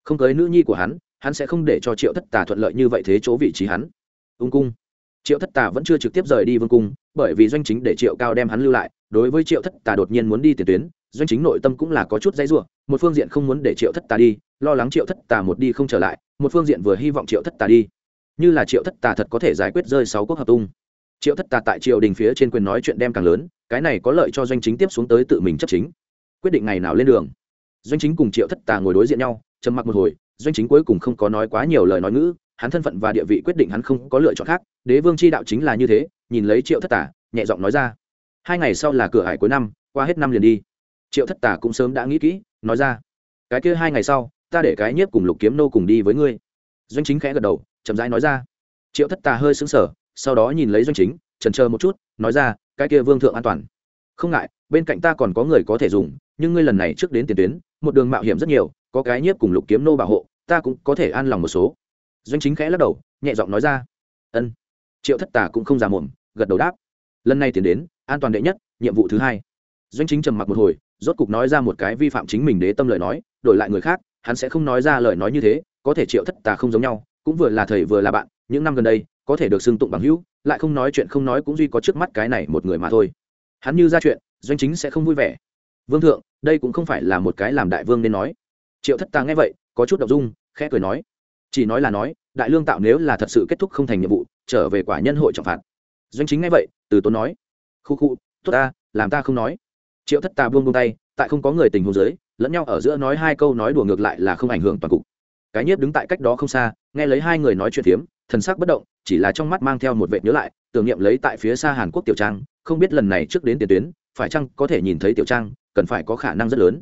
Không cưới nữ nhi của hắn hắn sẽ không để cho triệu thất tà thuận lợi như vậy thế chỗ vị trí hắn. Ung cung triệu thất tà vẫn chưa trực tiếp rời đi vương cung, bởi vì doanh chính để triệu cao đem hắn lưu lại, đối với triệu thất tà đột nhiên muốn đi tiền tuyến, doanh chính nội tâm cũng là có chút dãy ruộng một phương diện không muốn để triệu thất tà đi, lo lắng triệu thất tà một đi không trở lại, một phương diện vừa hy vọng triệu thất tà đi. Như là triệu thất tà thật có thể giải quyết rơi sáu quốc hợp tung. Triệu thất tà tại triều đình phía trên quyền nói chuyện đem càng lớn, cái này có lợi cho doanh chính tiếp xuống tới tự mình chấp chính. Quyết định ngày nào lên đường. Doanh chính cùng triệu thất tà ngồi đối diện nhau, trầm mặc một hồi, doanh chính cuối cùng không có nói quá nhiều lời nói ngữ hắn thân phận và địa vị quyết định hắn không có lựa chọn khác, đế vương chi đạo chính là như thế, nhìn lấy triệu thất tà, nhẹ giọng nói ra. Hai ngày sau là cửa hải cuối năm, qua hết năm liền đi. Triệu thất tà cũng sớm đã nghĩ kỹ, nói ra. Cái kia hai ngày sau, ta để cái nhiếp cùng lục kiếm nô cùng đi với ngươi. Doanh chính khẽ gật đầu, chậm rãi nói ra. Triệu thất tà hơi xứng sở sau đó nhìn lấy doanh chính trần chờ một chút, nói ra, cái kia vương thượng an toàn. Không ngại, bên cạnh ta còn có người có thể dùng, nhưng ngươi lần này trước đến tiền tuyến, một đường mạo hiểm rất nhiều, có cái nhiếp cùng lục kiếm nô bảo hộ, ta cũng có thể an lòng một số doanh chính khẽ lắc đầu, nhẹ giọng nói ra. Ân. Triệu thất tà cũng không già mồm gật đầu đáp. Lần này tiến đến, an toàn đệ nhất, nhiệm vụ thứ hai. Doanh chính trầm mặc một hồi, rốt cục nói ra một cái vi phạm chính mình đế tâm lời nói, đổi lại người khác, hắn sẽ không nói ra lời nói như thế, có thể triệu thất tà không giống nhau, cũng vừa là thầy vừa là bạn, những năm gần đây, có thể được xưng tụng bằng hữu, lại không nói chuyện không nói cũng duy có trước mắt cái này một người mà thôi. Hắn như ra chuyện, doanh chính sẽ không vui vẻ. Vương thượng, đây cũng không phải là một cái làm đại vương nên nói. Triệu thất tà nghe vậy, có chút đ ộ n g dung, khẽ cười nói chỉ nói là nói, đại lương tạo nếu là thật sự kết thúc không thành nhiệm vụ, trở về quả nhân hội trọng phạt. Doanh chính nghe vậy, từ tốn nói, khu khu, tốt ta, làm ta không nói. Triệu thất tà buông buông tay, tại không có người tình huống dưới, lẫn nhau ở giữa nói hai câu nói đùa ngược lại là không ảnh hưởng toàn cục. Cái nhiếp đứng tại cách đó không xa, nghe lấy hai người nói chuyện phiếm thần sắc bất động, chỉ là trong mắt mang theo một vệ nhớ lại, tưởng niệm lấy tại phía xa hàn quốc tiểu trang, không biết lần này trước đến tiền tuyến, phải chăng có thể nhìn thấy tiểu trang, cần phải có khả năng rất lớn.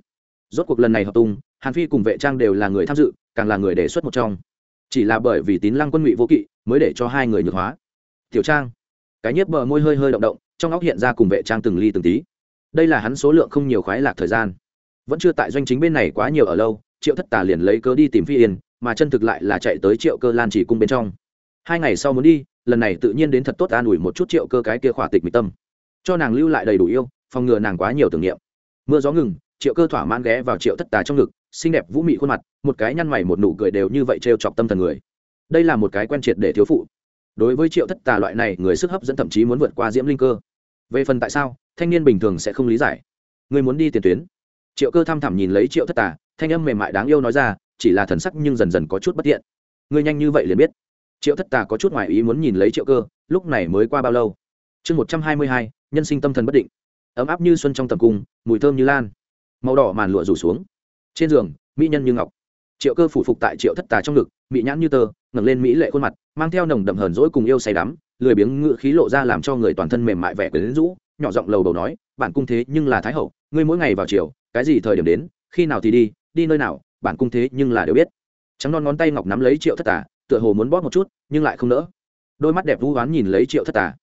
Rốt cuộc lần này hợp tung, hàn phi cùng vệ trang đều là người tham dự, càng là người đề xuất một trong chỉ là bởi vì tín lăng quân ngụy vô kỵ mới để cho hai người nhược hóa. Tiểu trang, cái nhiếp bờ môi hơi hơi động động, trong óc hiện ra cùng vệ trang từng ly từng tí. Đây là hắn số lượng không nhiều khoái lạc thời gian. Vẫn chưa tại doanh chính bên này quá nhiều ở lâu, triệu thất tà liền lấy cớ đi tìm phi yên, mà chân thực lại là chạy tới triệu cơ lan chỉ cung bên trong. Hai ngày sau muốn đi, lần này tự nhiên đến thật tốt an ủi một chút triệu cơ cái kia khỏa tịch mịch tâm. Cho nàng lưu lại đầy đủ yêu, phòng ngừa nàng quá nhiều tưởng niệm. Mưa gió ngừng, triệu cơ thỏa mãn ghé vào triệu thất tà trong ngực xinh đẹp vũ mị khuôn mặt, một cái nhăn mày một nụ cười đều như vậy trêu chọc tâm thần người. Đây là một cái quen triệt để thiếu phụ. Đối với triệu thất tà loại này, người sức hấp dẫn thậm chí muốn vượt qua diễm linh cơ. Về phần tại sao, thanh niên bình thường sẽ không lý giải. Người muốn đi tiền tuyến. Triệu cơ thăm thẳm nhìn lấy triệu thất tà, thanh âm mềm mại đáng yêu nói ra, chỉ là thần sắc nhưng dần dần có chút bất tiện. Ngươi nhanh như vậy liền biết. Triệu thất tà có chút ngoài ý muốn nhìn lấy triệu cơ, lúc này mới qua bao lâu? Chương một trăm hai mươi hai, nhân sinh tâm thần bất định. Ấm áp như xuân trong tầm cung, mùi thơm như lan. Màu đỏ màn lụa rủ xuống trên giường, mỹ nhân như ngọc. Triệu cơ phủ phục tại triệu thất tà trong ngực, mỹ nhãn như tơ, ngẩng lên mỹ lệ khuôn mặt, mang theo nồng đậm hờn dỗi cùng yêu say đắm, lười biếng ngự khí lộ ra làm cho người toàn thân mềm mại vẻ quyến rũ, nhỏ giọng lầu đầu nói, bản cung thế nhưng là thái hậu, ngươi mỗi ngày vào chiều cái gì thời điểm đến, khi nào thì đi đi nơi nào, bản cung thế nhưng là đều biết. Trắng non ngón tay ngọc nắm lấy triệu thất tà, tựa hồ muốn bóp một chút, nhưng lại không nỡ. Đôi mắt đẹp vũ oán nhìn lấy triệu thất tà.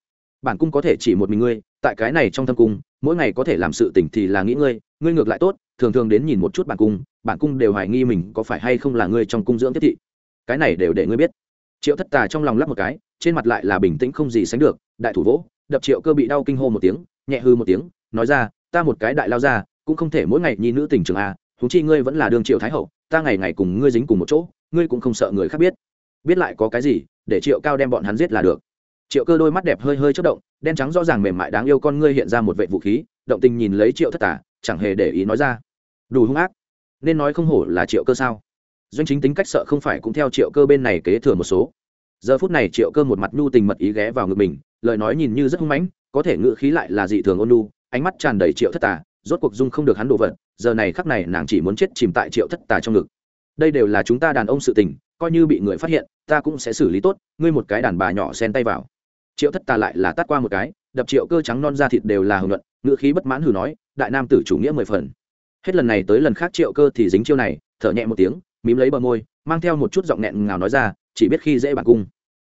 Bản cung có thể chỉ một mình ngươi, tại cái này trong thâm cung, mỗi ngày có thể làm sự tỉnh thì là nghĩ ngươi ngươi ngược lại tốt thường thường đến nhìn một chút bản cung bản cung đều hoài nghi mình có phải hay không là ngươi trong cung dưỡng tiếp thị. Cái này đều để ngươi biết. Triệu thất tà trong lòng lắp một cái, trên mặt lại là bình tĩnh không gì sánh được, đại thủ vỗ, đập triệu cơ bị đau kinh hô một tiếng, nhẹ hư một tiếng, nói ra, ta một cái đại lao ra cũng không thể mỗi ngày nhi nữ tình trường a thú chi ngươi vẫn là đương triệu thái hậu, ta ngày ngày cùng ngươi dính cùng một chỗ, ngươi cũng không sợ người khác biết. Biết lại có cái gì, để triệu cao đem bọn hắn giết là được. Triệu cơ đôi mắt đẹp hơi hơi chất động, đen trắng rõ ràng mềm mại đáng yêu con ngươi hiện ra một vệ vũ khí, động tình nhìn lấy triệu thất tả chẳng hề để ý nói ra đủ hung ác. Nên nói không hổ là triệu cơ sao? Doanh chính tính cách sợ không phải cũng theo triệu cơ bên này kế thừa một số. Giờ phút này triệu cơ một mặt nhu tình mật ý ghé vào ngực mình, lời nói nhìn như rất hung mãnh, có thể ngự khí lại là dị thường ôn nhu, ánh mắt tràn đầy triệu thất tà, rốt cuộc dung không được hắn đổ vật, giờ này khắc này nàng chỉ muốn chết chìm tại triệu thất tà trong ngực. Đây đều là chúng ta đàn ông sự tình, coi như bị người phát hiện, ta cũng sẽ xử lý tốt, ngươi một cái đàn bà nhỏ xen tay vào. Triệu thất tà lại là tắt qua một cái, đập triệu cơ trắng non da thịt đều là hưởng luận ngựa khí bất mãn hử nói, đại nam tử chủ nghĩa mười phần hết lần này tới lần khác triệu cơ thì dính chiêu này, thở nhẹ một tiếng, mím lấy bờ môi, mang theo một chút giọng nghẹn ngào nói ra, chỉ biết khi dễ bản cung.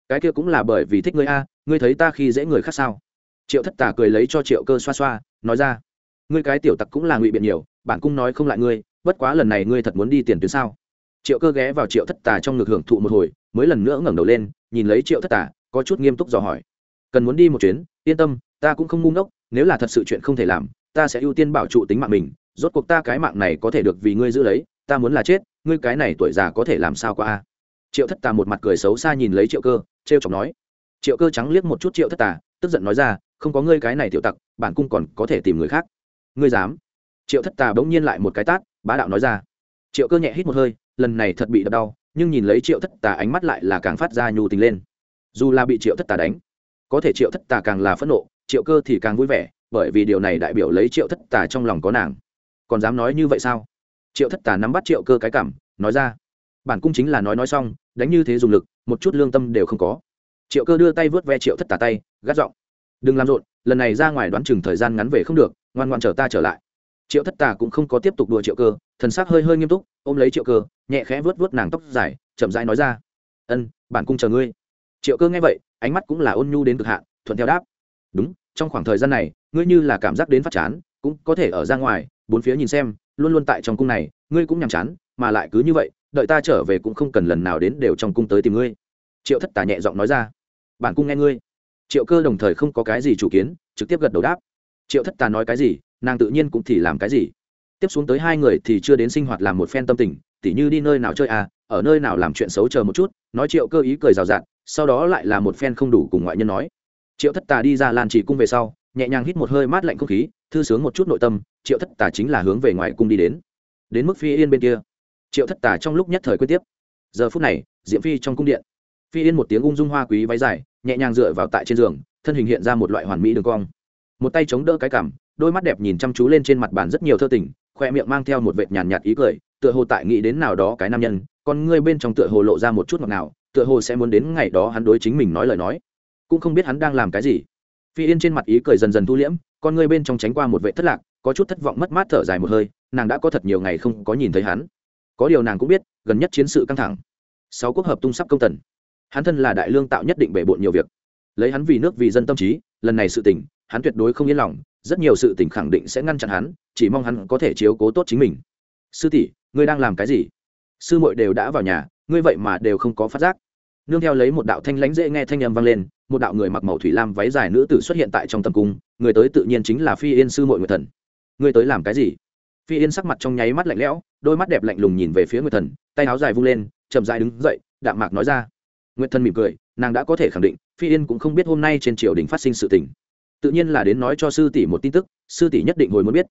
Cái kia cũng là bởi vì thích ngươi a, ngươi thấy ta khi dễ người khác sao? Triệu thất tà cười lấy cho triệu cơ xoa xoa, nói ra, ngươi cái tiểu tặc cũng là ngụy biện nhiều, bản cung nói không lại ngươi, bất quá lần này ngươi thật muốn đi tiền tuyến sao? Triệu cơ ghé vào triệu thất tà trong ngực hưởng thụ một hồi, mới lần nữa ngẩng đầu lên, nhìn lấy triệu thất tà, có chút nghiêm túc dò hỏi, cần muốn đi một chuyến? Yên tâm, ta cũng không ngu ngốc, nếu là thật sự chuyện không thể làm, ta sẽ ưu tiên bảo trụ tính mạng mình rốt cuộc ta cái mạng này có thể được vì ngươi giữ lấy, ta muốn là chết, ngươi cái này tuổi già có thể làm sao qua a? Triệu thất tà một mặt cười xấu xa nhìn lấy triệu cơ t r e o chọc nói. Triệu cơ trắng liếc một chút triệu thất tà, tức giận nói ra, không có ngươi cái này tiểu tặc, bản cung còn có thể tìm người khác. Ngươi dám? Triệu thất tà bỗng nhiên lại một cái tát, bá đạo nói ra. Triệu cơ nhẹ hít một hơi, lần này thật bị đập đau, nhưng nhìn lấy triệu thất tà ánh mắt lại là càng phát ra nhu tình lên. Dù là bị triệu thất tà đánh, có thể triệu thất tà càng là phẫn nộ, triệu cơ thì càng vui vẻ, bởi vì điều này đại biểu lấy triệu thất tà trong lòng có nàng còn dám nói như vậy sao? Triệu thất tà nắm bắt triệu cơ cái cảm, nói ra. Bản cung chính là nói nói xong, đánh như thế dùng lực, một chút lương tâm đều không có. Triệu cơ đưa tay vớt ve triệu thất tà tay, gắt giọng. Đừng làm rộn, lần này ra ngoài đoán chừng thời gian ngắn về không được, ngoan ngoan chờ ta trở lại. Triệu thất tà cũng không có tiếp tục đùa triệu cơ, thần sắc hơi hơi nghiêm túc, ôm lấy triệu cơ, nhẹ khẽ vớt vớt nàng tóc dài, chậm rãi nói ra. Ân, bản cung chờ ngươi. Triệu cơ nghe vậy, ánh mắt cũng là ôn nhu đến cực hạn, thuận theo đáp. Đúng, trong khoảng thời gian này, ngươi như là cảm giác đến phát chán cũng có thể ở ra ngoài, bốn phía nhìn xem, luôn luôn tại trong cung này, ngươi cũng nhàm chán, mà lại cứ như vậy, đợi ta trở về cũng không cần lần nào đến đều trong cung tới tìm ngươi. Triệu thất tà nhẹ giọng nói ra. Bản cung nghe ngươi. Triệu cơ đồng thời không có cái gì chủ kiến, trực tiếp gật đầu đáp. Triệu thất tà nói cái gì, nàng tự nhiên cũng thì làm cái gì. Tiếp xuống tới hai người thì chưa đến sinh hoạt làm một phen tâm tình, tỉ như đi nơi nào chơi à ở nơi nào làm chuyện xấu chờ một chút, nói triệu cơ ý cười rào rạt, sau đó lại là một phen không đủ cùng ngoại nhân nói. Triệu thất tà đi ra lan chỉ cung về sau nhẹ nhàng hít một hơi mát lạnh không khí, thư sướng một chút nội tâm, triệu thất tà chính là hướng về ngoài cung đi đến. Đến mức phi yên bên kia. Triệu thất tà trong lúc nhất thời quyết tiếp. Giờ phút này diễm phi trong cung điện. Phi yên một tiếng ung dung hoa quý váy dài, nhẹ nhàng dựa vào tại trên giường, thân hình hiện ra một loại hoàn mỹ đường cong. Một tay chống đỡ cái cằm, đôi mắt đẹp nhìn chăm chú lên trên mặt bàn rất nhiều thơ tình, khoe miệng mang theo một vệt nhàn nhạt ý cười, tựa hồ tại nghĩ đến nào đó cái nam nhân còn ngươi bên trong tựa hồ lộ ra một chút ngọt nào tựa hồ sẽ muốn đến ngày đó hắn đối chính mình nói lời nói. Cũng không biết hắn đang làm cái gì phi yên trên mặt ý cười dần dần thu liễm, con ngươi bên trong tránh qua một vệ thất lạc, có chút thất vọng mất mát thở dài một hơi, nàng đã có thật nhiều ngày không có nhìn thấy hắn. Có điều nàng cũng biết, gần nhất chiến sự căng thẳng. Sáu quốc hợp tung sắp công tần. Hắn thân là đại lương tạo nhất định bể bộn nhiều việc. Lấy hắn vì nước vì dân tâm trí, lần này sự tỉnh hắn tuyệt đối không yên lòng, rất nhiều sự tỉnh khẳng định sẽ ngăn chặn hắn, chỉ mong hắn có thể chiếu cố tốt chính mình. Sư tỷ, ngươi đang làm cái gì? Sư muội đều đã vào nhà, ngươi vậy mà đều không có phát giác nương theo lấy một đạo thanh lãnh dễ nghe thanh âm vang lên, một đạo người mặc màu thủy lam váy dài nữ tử xuất hiện tại trong tầm cung, người tới tự nhiên chính là phi yên sư muội nguyệt thần. Người tới làm cái gì? Phi yên sắc mặt trong nháy mắt lạnh lẽo, đôi mắt đẹp lạnh lùng nhìn về phía nguyệt thần, tay áo dài vung lên, chậm dài đứng dậy, đạm mạc nói ra. Nguyệt thần mỉm cười, nàng đã có thể khẳng định, phi yên cũng không biết hôm nay trên triều đình phát sinh sự tình. Tự nhiên là đến nói cho sư tỷ một tin tức, sư tỷ nhất định hồi muốn biết.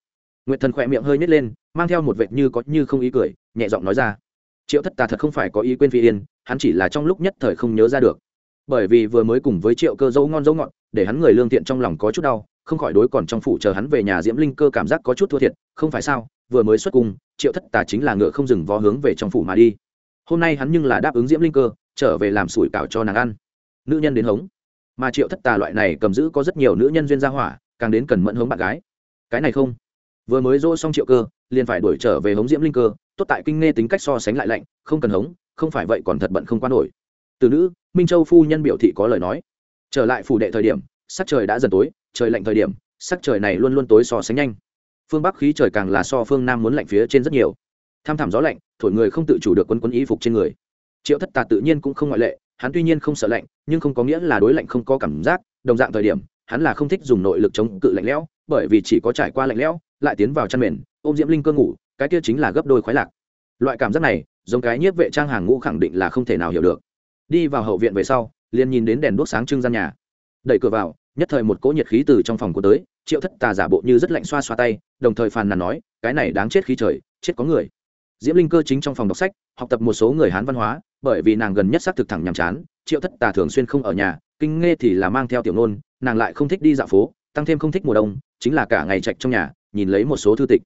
Nguyệt thần khỏe miệng hơi nhét lên, mang theo một vệt như có như không ý cười, nhẹ giọng nói ra. Triệu thất tà thật không phải có ý quên phi yên hắn chỉ là trong lúc nhất thời không nhớ ra được. Bởi vì vừa mới cùng với triệu cơ dấu ngon dấu ngọt, để hắn người lương thiện trong lòng có chút đau, không khỏi đối còn trong phủ chờ hắn về nhà diễm linh cơ cảm giác có chút thua thiệt, không phải sao, vừa mới xuất cung, triệu thất tà chính là ngựa không dừng vó hướng về trong phủ mà đi. Hôm nay hắn nhưng là đáp ứng diễm linh cơ, trở về làm sủi cảo cho nàng ăn. Nữ nhân đến hống. Mà triệu thất tà loại này cầm giữ có rất nhiều nữ nhân duyên gia hỏa, càng đến cần mẫn hống bạn gái. Cái này không. Vừa mới dỗ xong triệu cơ, liền phải đuổi trở về hống diễm linh cơ tốt tại kinh nghe tính cách so sánh lại lạnh, không cần hống, không phải vậy còn thật bận không quan nổi. Từ nữ, minh châu phu nhân biểu thị có lời nói. Trở lại phủ đệ thời điểm, sắc trời đã dần tối, trời lạnh thời điểm, sắc trời này luôn luôn tối so sánh nhanh. Phương bắc khí trời càng là so phương nam muốn lạnh phía trên rất nhiều. Tham thảm gió lạnh, thổi người không tự chủ được quân quân y phục trên người. Triệu thất tà tự nhiên cũng không ngoại lệ, hắn tuy nhiên không sợ lạnh, nhưng không có nghĩa là đối lạnh không có cảm giác, đồng dạng thời điểm, hắn là không thích dùng nội lực chống cự lạnh lẽo, bởi vì chỉ có trải qua lạnh lẽo, lại tiến vào chăn mền, ôm diễm linh cơ ngủ cái kia chính là gấp đôi khoái lạc. Loại cảm giác này, giống cái nhiếp vệ trang hàng ngũ khẳng định là không thể nào hiểu được. Đi vào hậu viện về sau, liền nhìn đến đèn đuốc sáng trưng gian nhà. Đẩy cửa vào, nhất thời một cỗ nhiệt khí từ trong phòng của tới, triệu thất tà giả bộ như rất lạnh xoa xoa tay, đồng thời phàn nàn nói, cái này đáng chết khí trời, chết có người. Diễm linh cơ chính trong phòng đọc sách, học tập một số người hán văn hóa, bởi vì nàng gần nhất xác thực thẳng nhàm chán, triệu thất tà thường xuyên không ở nhà, kinh nghe thì là mang theo tiểu nôn nàng lại không thích đi dạo phố, tăng thêm không thích mùa đông, chính là cả ngày trạch trong nhà, nhìn lấy một số thư tịch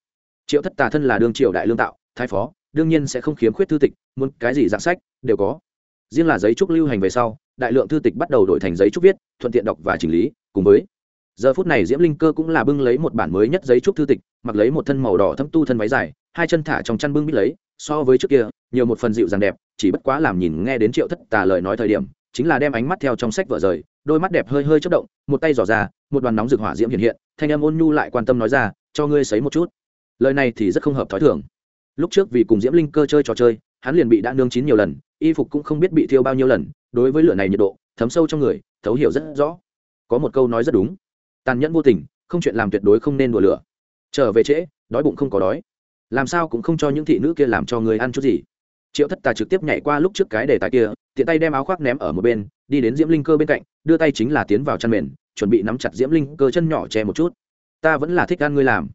triệu thất tà thân là đương triệu đại lương tạo, thái phó, đương nhiên sẽ không khiếm khuyết thư tịch, muốn cái gì dạng sách, đều có. Riêng là giấy trúc lưu hành về sau, đại lượng thư tịch bắt đầu đổi thành giấy trúc viết, thuận tiện đọc và chỉnh lý, cùng với. Giờ phút này diễm linh cơ cũng là bưng lấy một bản mới nhất giấy trúc thư tịch, mặc lấy một thân màu đỏ thâm tu thân váy dài, hai chân thả trong chăn bưng bít lấy, so với trước kia, nhiều một phần dịu dàng đẹp, chỉ bất quá làm nhìn nghe đến triệu thất tà lời nói thời điểm, chính là đem ánh mắt theo trong sách vở rời, đôi mắt đẹp hơi hơi chất động, một tay giỏ ra, một đoàn nóng rực hỏa diễm hiện hiện, thanh âm ôn nhu lại quan tâm nói ra, cho ngươi sấy một chút lời này thì rất không hợp thói thường. Lúc trước vì cùng diễm linh cơ chơi trò chơi, hắn liền bị đã nương chín nhiều lần, y phục cũng không biết bị thiêu bao nhiêu lần, đối với lửa này nhiệt độ, thấm sâu trong người, thấu hiểu rất rõ. Có một câu nói rất đúng, tàn nhẫn vô tình, không chuyện làm tuyệt đối không nên đùa lửa. Trở về trễ, đói bụng không có đói. Làm sao cũng không cho những thị nữ kia làm cho người ăn chút gì. Triệu thất tà trực tiếp nhảy qua lúc trước cái đề tài kia, tiện tay đem áo khoác ném ở một bên, đi đến diễm linh cơ bên cạnh, đưa tay chính là tiến vào chăn mền, chuẩn bị nắm chặt diễm linh cơ chân nhỏ che một chút. Ta vẫn là thích ăn ngươi làm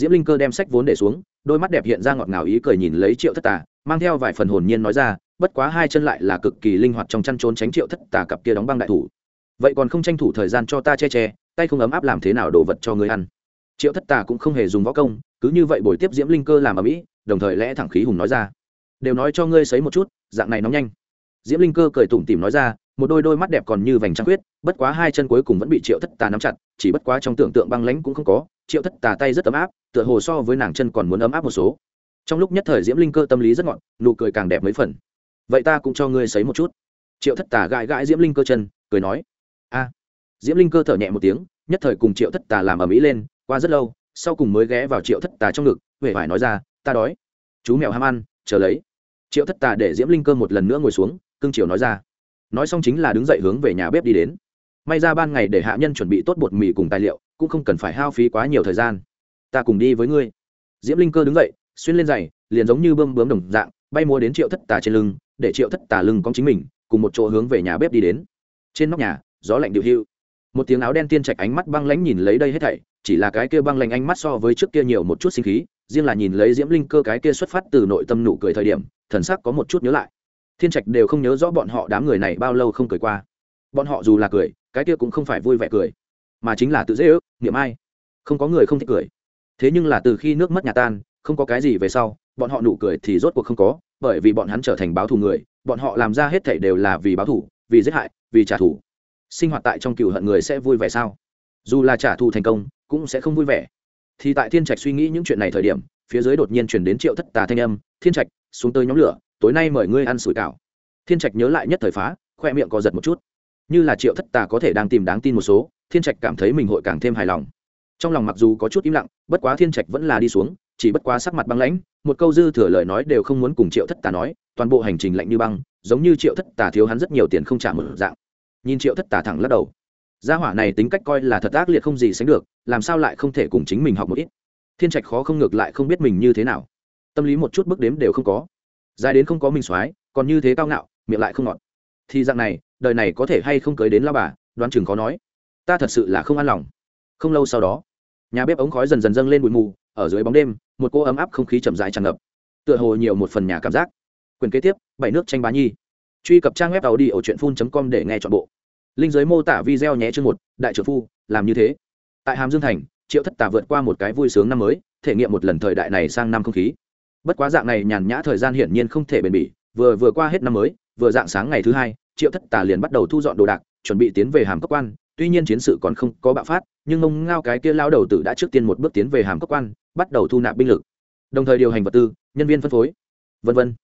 diễm linh cơ đem sách vốn để xuống, đôi mắt đẹp hiện ra ngọt ngào ý cười nhìn lấy triệu thất tà, mang theo vài phần hồn nhiên nói ra, bất quá hai chân lại là cực kỳ linh hoạt trong chăn trốn tránh triệu thất tà cặp kia đóng băng đại thủ. Vậy còn không tranh thủ thời gian cho ta che che, tay không ấm áp làm thế nào đồ vật cho ngươi ăn? Triệu thất tà cũng không hề dùng võ công, cứ như vậy buổi tiếp diễm linh cơ làm ở mỹ đồng thời lẽ thẳng khí hùng nói ra, đều nói cho ngươi sấy một chút, dạng này nóng nhanh. Diễm linh cơ cười tủm tỉm nói ra, một đôi đôi mắt đẹp còn như vành trăng khuyết, bất quá hai chân cuối cùng vẫn bị triệu thất tà nắm chặt, chỉ bất quá trong tưởng tượng băng lãnh cũng không có triệu thất tà tay rất ấm áp, tựa hồ so với nàng chân còn muốn ấm áp một số. Trong lúc nhất thời diễm linh cơ tâm lý rất ngọn nụ cười càng đẹp mấy phần. Vậy ta cũng cho ngươi sấy một chút. Triệu thất tà gãi gãi diễm linh cơ chân, cười nói. A. Diễm linh cơ thở nhẹ một tiếng, nhất thời cùng triệu thất tà làm ở mỹ lên, qua rất lâu, sau cùng mới ghé vào triệu thất tà trong ngực huệ phải nói ra, ta đói. Chú mèo ham ăn, chờ lấy. Triệu thất tà để diễm linh cơ một lần nữa ngồi xuống, cưng triều nói ra. Nói xong chính là đứng dậy hướng về nhà bếp đi đến may ra ban ngày để hạ nhân chuẩn bị tốt bột mì cùng tài liệu, cũng không cần phải hao phí quá nhiều thời gian. Ta cùng đi với ngươi. Diễm linh cơ đứng dậy, xuyên lên giày, liền giống như bơm bướm đồng dạng, bay mua đến triệu thất tà trên lưng, để triệu thất tà lưng cong chính mình, cùng một chỗ hướng về nhà bếp đi đến. Trên nóc nhà, gió lạnh điệu hưu một tiếng áo đen tiên trạch ánh mắt băng lãnh nhìn lấy đây hết thảy, chỉ là cái kia băng lãnh ánh mắt so với trước kia nhiều một chút sinh khí, riêng là nhìn lấy diễm linh cơ cái kia xuất phát từ nội tâm nụ cười thời điểm, thần sắc có một chút nhớ lại. Thiên trạch đều không nhớ rõ bọn họ đám người này bao lâu không cười qua. Bọn họ dù là cười cái kia cũng không phải vui vẻ cười, mà chính là tự dễ ước, niệm ai. Không có người không thích cười. Thế nhưng là từ khi nước mất nhà tan, không có cái gì về sau, bọn họ nụ cười thì rốt cuộc không có, bởi vì bọn hắn trở thành báo thù người, bọn họ làm ra hết thảy đều là vì báo thù, vì giết hại, vì trả thù. Sinh hoạt tại trong cựu hận người sẽ vui vẻ sao? Dù là trả thù thành công, cũng sẽ không vui vẻ. Thì tại thiên trạch suy nghĩ những chuyện này thời điểm, phía dưới đột nhiên chuyển đến triệu thất tà thanh âm, thiên trạch, xuống tới nhóm lửa, tối nay mời ngươi ăn sủi cảo. Thiên trạch nhớ lại nhất thời phá, khoe miệng có giật một chút như là triệu thất tà có thể đang tìm đáng tin một số, thiên trạch cảm thấy mình hội càng thêm hài lòng. Trong lòng mặc dù có chút im lặng, bất quá thiên trạch vẫn là đi xuống, chỉ bất quá sắc mặt băng lãnh, một câu dư thừa lời nói đều không muốn cùng triệu thất tà nói, toàn bộ hành trình lạnh như băng, giống như triệu thất tà thiếu hắn rất nhiều tiền không trả một dạng. Nhìn triệu thất tà thẳng lắc đầu. Gia hỏa này tính cách coi là thật ác liệt không gì sánh được, làm sao lại không thể cùng chính mình học một ít? Thiên trạch khó không ngược lại không biết mình như thế nào. Tâm lý một chút bước đếm đều không có. Dài đến không có mình soái, còn như thế cao ngạo, miệng lại không ngọt thì dạng này, đời này có thể hay không cưới đến lao bà, đoán chừng khó nói. Ta thật sự là không an lòng. Không lâu sau đó, nhà bếp ống khói dần dần dâng lên bụi mù, ở dưới bóng đêm, một cô ấm áp không khí chậm rãi tràn ngập. Tựa hồ nhiều một phần nhà cảm giác. Quyền kế tiếp, bảy nước tranh bá nhi. Truy cập trang web tàu đi ở truyện phun com để nghe chọn bộ. Linh giới mô tả video nhé chương một, đại trưởng phu, làm như thế. Tại hàm dương thành, triệu thất tà vượt qua một cái vui sướng năm mới, thể nghiệm một lần thời đại này sang năm không khí. Bất quá dạng này nhàn nhã thời gian hiển nhiên không thể bền bỉ, vừa vừa qua hết năm mới vừa dạng sáng ngày thứ hai, triệu thất tà liền bắt đầu thu dọn đồ đạc, chuẩn bị tiến về hàm cấp quan. Tuy nhiên chiến sự còn không có bạo phát, nhưng ông ngao cái kia lao đầu tử đã trước tiên một bước tiến về hàm cấp quan, bắt đầu thu nạp binh lực. Đồng thời điều hành vật tư, nhân viên phân phối, vân vân.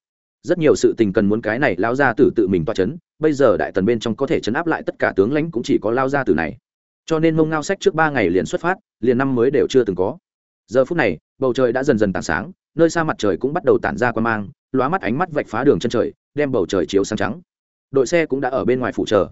Rất nhiều sự tình cần muốn cái này lao ra tử tự mình toa chấn, bây giờ đại tần bên trong có thể chấn áp lại tất cả tướng lãnh cũng chỉ có lao ra tử này. Cho nên mông ngao sách trước ba ngày liền xuất phát, liền năm mới đều chưa từng có. Giờ phút này, bầu trời đã dần dần tảng sáng, nơi xa mặt trời cũng bắt đầu tản ra quan mang, lóa mắt ánh mắt vạch phá đường chân trời đem bầu trời chiếu sáng trắng. Đội xe cũng đã ở bên ngoài phủ chờ.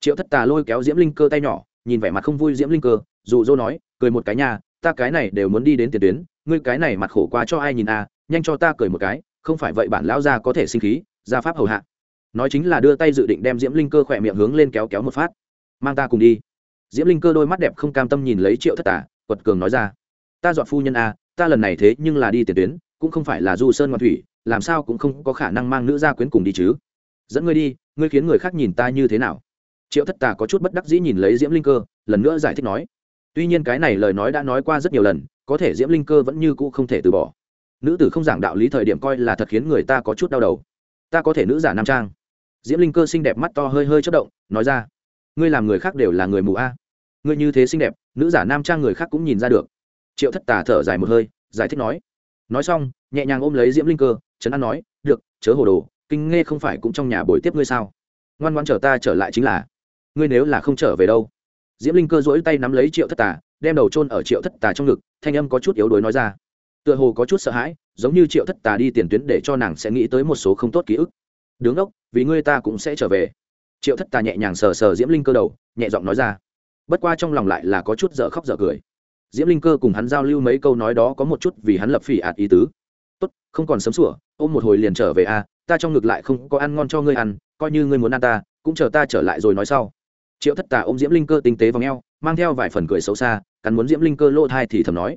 Triệu thất tà lôi kéo diễm linh cơ tay nhỏ, nhìn vẻ mặt không vui diễm linh cơ, dù dô nói, cười một cái nhà ta cái này đều muốn đi đến tiền tuyến, ngươi cái này mặt khổ quá cho ai nhìn à nhanh cho ta cười một cái, không phải vậy bản lão gia có thể sinh khí, gia pháp hầu hạ. Nói chính là đưa tay dự định đem diễm linh cơ khỏe miệng hướng lên kéo kéo một phát. Mang ta cùng đi. Diễm linh cơ đôi mắt đẹp không cam tâm nhìn lấy triệu thất tả quật cường nói ra, ta dọn phu nhân a ta lần này thế nhưng là đi tiền tuyến cũng không phải là du sơn ngoan thủy, làm sao cũng không có khả năng mang nữ gia quyến cùng đi chứ. Dẫn ngươi đi, ngươi khiến người khác nhìn ta như thế nào? Triệu thất tà có chút bất đắc dĩ nhìn lấy diễm linh cơ, lần nữa giải thích nói. Tuy nhiên cái này lời nói đã nói qua rất nhiều lần, có thể diễm linh cơ vẫn như cũ không thể từ bỏ. Nữ tử không giảng đạo lý thời điểm coi là thật khiến người ta có chút đau đầu. Ta có thể nữ giả nam trang. Diễm linh cơ xinh đẹp mắt to hơi hơi chất động, nói ra. Ngươi làm người khác đều là người mù a. Ngươi như thế xinh đẹp, nữ giả nam trang người khác cũng nhìn ra được. Triệu thất tà thở dài một hơi, giải thích nói nói xong, nhẹ nhàng ôm lấy diễm linh cơ, trấn an nói, được, chớ hồ đồ, kinh nghe không phải cũng trong nhà bồi tiếp ngươi sao? Ngoan ngoan chờ ta trở lại chính là, ngươi nếu là không trở về đâu. Diễm linh cơ dỗi tay nắm lấy triệu thất tà, đem đầu trôn ở triệu thất tà trong ngực, thanh âm có chút yếu đuối nói ra. Tựa hồ có chút sợ hãi, giống như triệu thất tà đi tiền tuyến để cho nàng sẽ nghĩ tới một số không tốt ký ức. Đứng ốc, vì ngươi ta cũng sẽ trở về. Triệu thất tà nhẹ nhàng sờ sờ diễm linh cơ đầu, nhẹ giọng nói ra. Bất qua trong lòng lại là có chút dở khóc dở cười diễm linh cơ cùng hắn giao lưu mấy câu nói đó có một chút vì hắn lập phỉ ạt ý tứ. Tốt không còn sớm sủa ôm một hồi liền trở về a à, ta trong ngực lại không có ăn ngon cho ngươi ăn coi như ngươi muốn ăn ta cũng chờ ta trở lại rồi nói sau. Triệu thất tà ôm diễm linh cơ tinh tế vào ngheo mang theo vài phần cười xấu xa cắn muốn diễm linh cơ lỗ thai thì thầm nói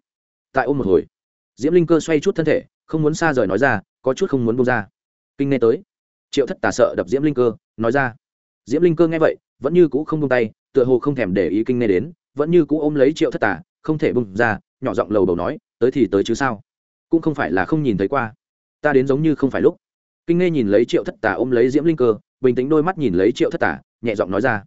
tại ôm một hồi. Diễm linh cơ xoay chút thân thể không muốn xa rời nói ra có chút không muốn bông ra. Kinh nghe tới. Triệu thất tà sợ đập diễm linh cơ nói ra. Diễm linh cơ nghe vậy vẫn như cũ không bông tay tựa hồ không thèm để ý kinh nghe đến vẫn như cũ ôm lấy triệu thất tà không thể bung ra, nhỏ giọng lầu bầu nói, tới thì tới chứ sao? Cũng không phải là không nhìn thấy qua. Ta đến giống như không phải lúc. Kinh nghe nhìn lấy triệu thất tà ôm lấy diễm linh cơ, bình tĩnh đôi mắt nhìn lấy triệu thất tà, nhẹ giọng nói ra.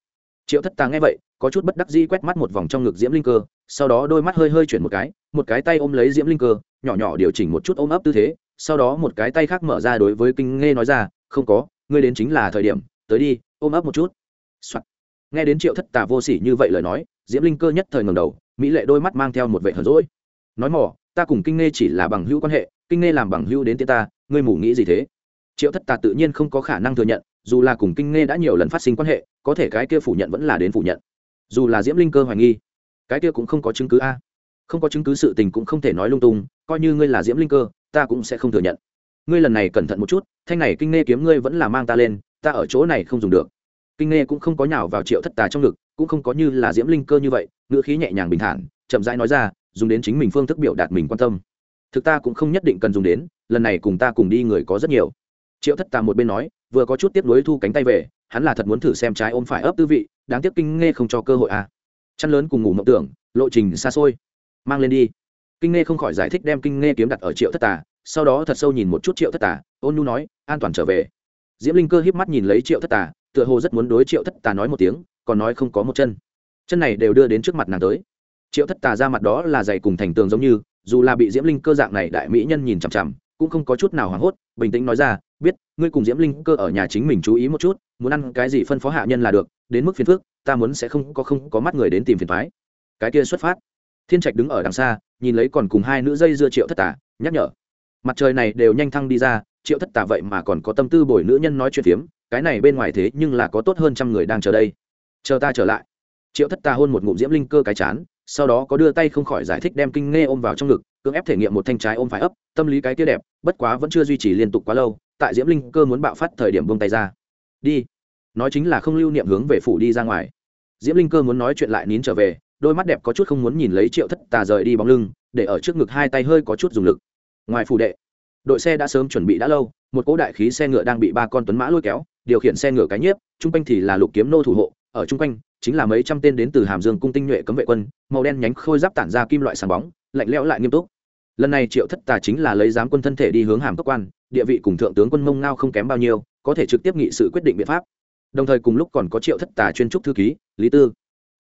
Triệu thất tà nghe vậy, có chút bất đắc dĩ quét mắt một vòng trong ngực diễm linh cơ, sau đó đôi mắt hơi hơi chuyển một cái một cái tay ôm lấy diễm linh cơ, nhỏ nhỏ điều chỉnh một chút ôm ấp tư thế, sau đó một cái tay khác mở ra đối với kinh nghe nói ra, không có, ngươi đến chính là thời điểm, tới đi, ôm ấp một chút、Soạn. nghe đến triệu thất tà vô s ỉ như vậy lời nói, diễm linh cơ nhất thời ngầm đầu mỹ lệ đôi mắt mang theo một vệ hờn rỗi nói mỏ, ta cùng kinh nghe chỉ là bằng hữu quan hệ, kinh nghe làm bằng hữu đến tiết ta, ngươi mù nghĩ gì thế? Triệu thất tà tự nhiên không có khả năng thừa nhận, dù là cùng kinh nghe đã nhiều lần phát sinh quan hệ, có thể cái kia phủ nhận vẫn là đến phủ nhận. Dù là diễm linh cơ hoài nghi, cái kia cũng không có chứng cứ a. Không có chứng cứ sự tình cũng không thể nói lung tung, coi như ngươi là diễm linh cơ, ta cũng sẽ không thừa nhận. Ngươi lần này cẩn thận một chút, thanh này kinh nghe kiếm ngươi vẫn là mang ta lên, ta ở chỗ này không dùng được. Kinh nghe cũng không có nhào vào triệu thất tà trong ngực, cũng không có như là diễm linh cơ như vậy ngữ khí nhẹ nhàng bình thản, chậm rãi nói ra, dùng đến chính mình phương thức biểu đạt mình quan tâm. Thực ta cũng không nhất định cần dùng đến, lần này cùng ta cùng đi người có rất nhiều. Triệu thất tà một bên nói, vừa có chút tiếp nối thu cánh tay về, hắn là thật muốn thử xem trái ôm phải ấp tư vị, đáng tiếc kinh nghe không cho cơ hội à. Chăn lớn cùng ngủ mộng tưởng, lộ trình xa xôi. Mang lên đi. Kinh nghe không khỏi giải thích đem kinh nghe kiếm đặt ở triệu thất tà, sau đó thật sâu nhìn một chút triệu thất tà, ôn nhu nói, an toàn trở về. Diễm linh cơ híp mắt nhìn lấy triệu thất tà, tựa hồ rất muốn đối triệu thất tà nói một tiếng, còn nói không có một chân chân này đều đưa đến trước mặt nàng tới. Triệu thất tà ra mặt đó là dày cùng thành tường giống như, dù là bị diễm linh cơ dạng này đại mỹ nhân nhìn chằm chằm, cũng không có chút nào hoảng hốt, bình tĩnh nói ra, biết, ngươi cùng diễm linh cơ ở nhà chính mình chú ý một chút, muốn ăn cái gì phân phó hạ nhân là được, đến mức phiền phước ta muốn sẽ không có không có mắt người đến tìm phiền thoái cái kia xuất phát. Thiên trạch đứng ở đằng xa, nhìn lấy còn cùng hai nữ dây dưa triệu thất tả nhắc nhở. Mặt trời này đều nhanh thăng đi ra, triệu thất tả vậy mà còn có tâm tư bồi nữ nhân nói chuyện phiếm, cái này bên ngoài thế nhưng là có tốt hơn trăm người đang chờ đây. Chờ ta trở lại triệu thất tà hôn một ngụm diễm linh cơ cái chán, sau đó có đưa tay không khỏi giải thích đem kinh nghe ôm vào trong ngực, cưỡng ép thể nghiệm một thanh trái ôm phải ấp, tâm lý cái kia đẹp, bất quá vẫn chưa duy trì liên tục quá lâu, tại diễm linh cơ muốn bạo phát thời điểm buông tay ra. Đi. Nói chính là không lưu niệm hướng về phủ đi ra ngoài. Diễm linh cơ muốn nói chuyện lại nín trở về, đôi mắt đẹp có chút không muốn nhìn lấy triệu thất tà rời đi bóng lưng, để ở trước ngực hai tay hơi có chút dùng lực. Ngoài phủ đệ, đội xe đã sớm chuẩn bị đã lâu, một cỗ đại khí xe ngựa đang bị ba con tuấn mã lôi kéo, điều khiển xe ngựa cái nhiếp chung quanh thì là lục kiếm nô thủ hộ ở chung quanh, chính là mấy trăm tên đến từ hàm dương cung tinh nhuệ cấm vệ quân, màu đen nhánh khôi giáp tản ra kim loại sáng bóng, lạnh lẽo lại nghiêm túc. Lần này triệu thất tà chính là lấy giám quân thân thể đi hướng hàm cấp quan, địa vị cùng thượng tướng quân mông ngao không kém bao nhiêu, có thể trực tiếp nghị sự quyết định biện pháp. Đồng thời cùng lúc còn có triệu thất tà chuyên trúc thư ký, lý tư.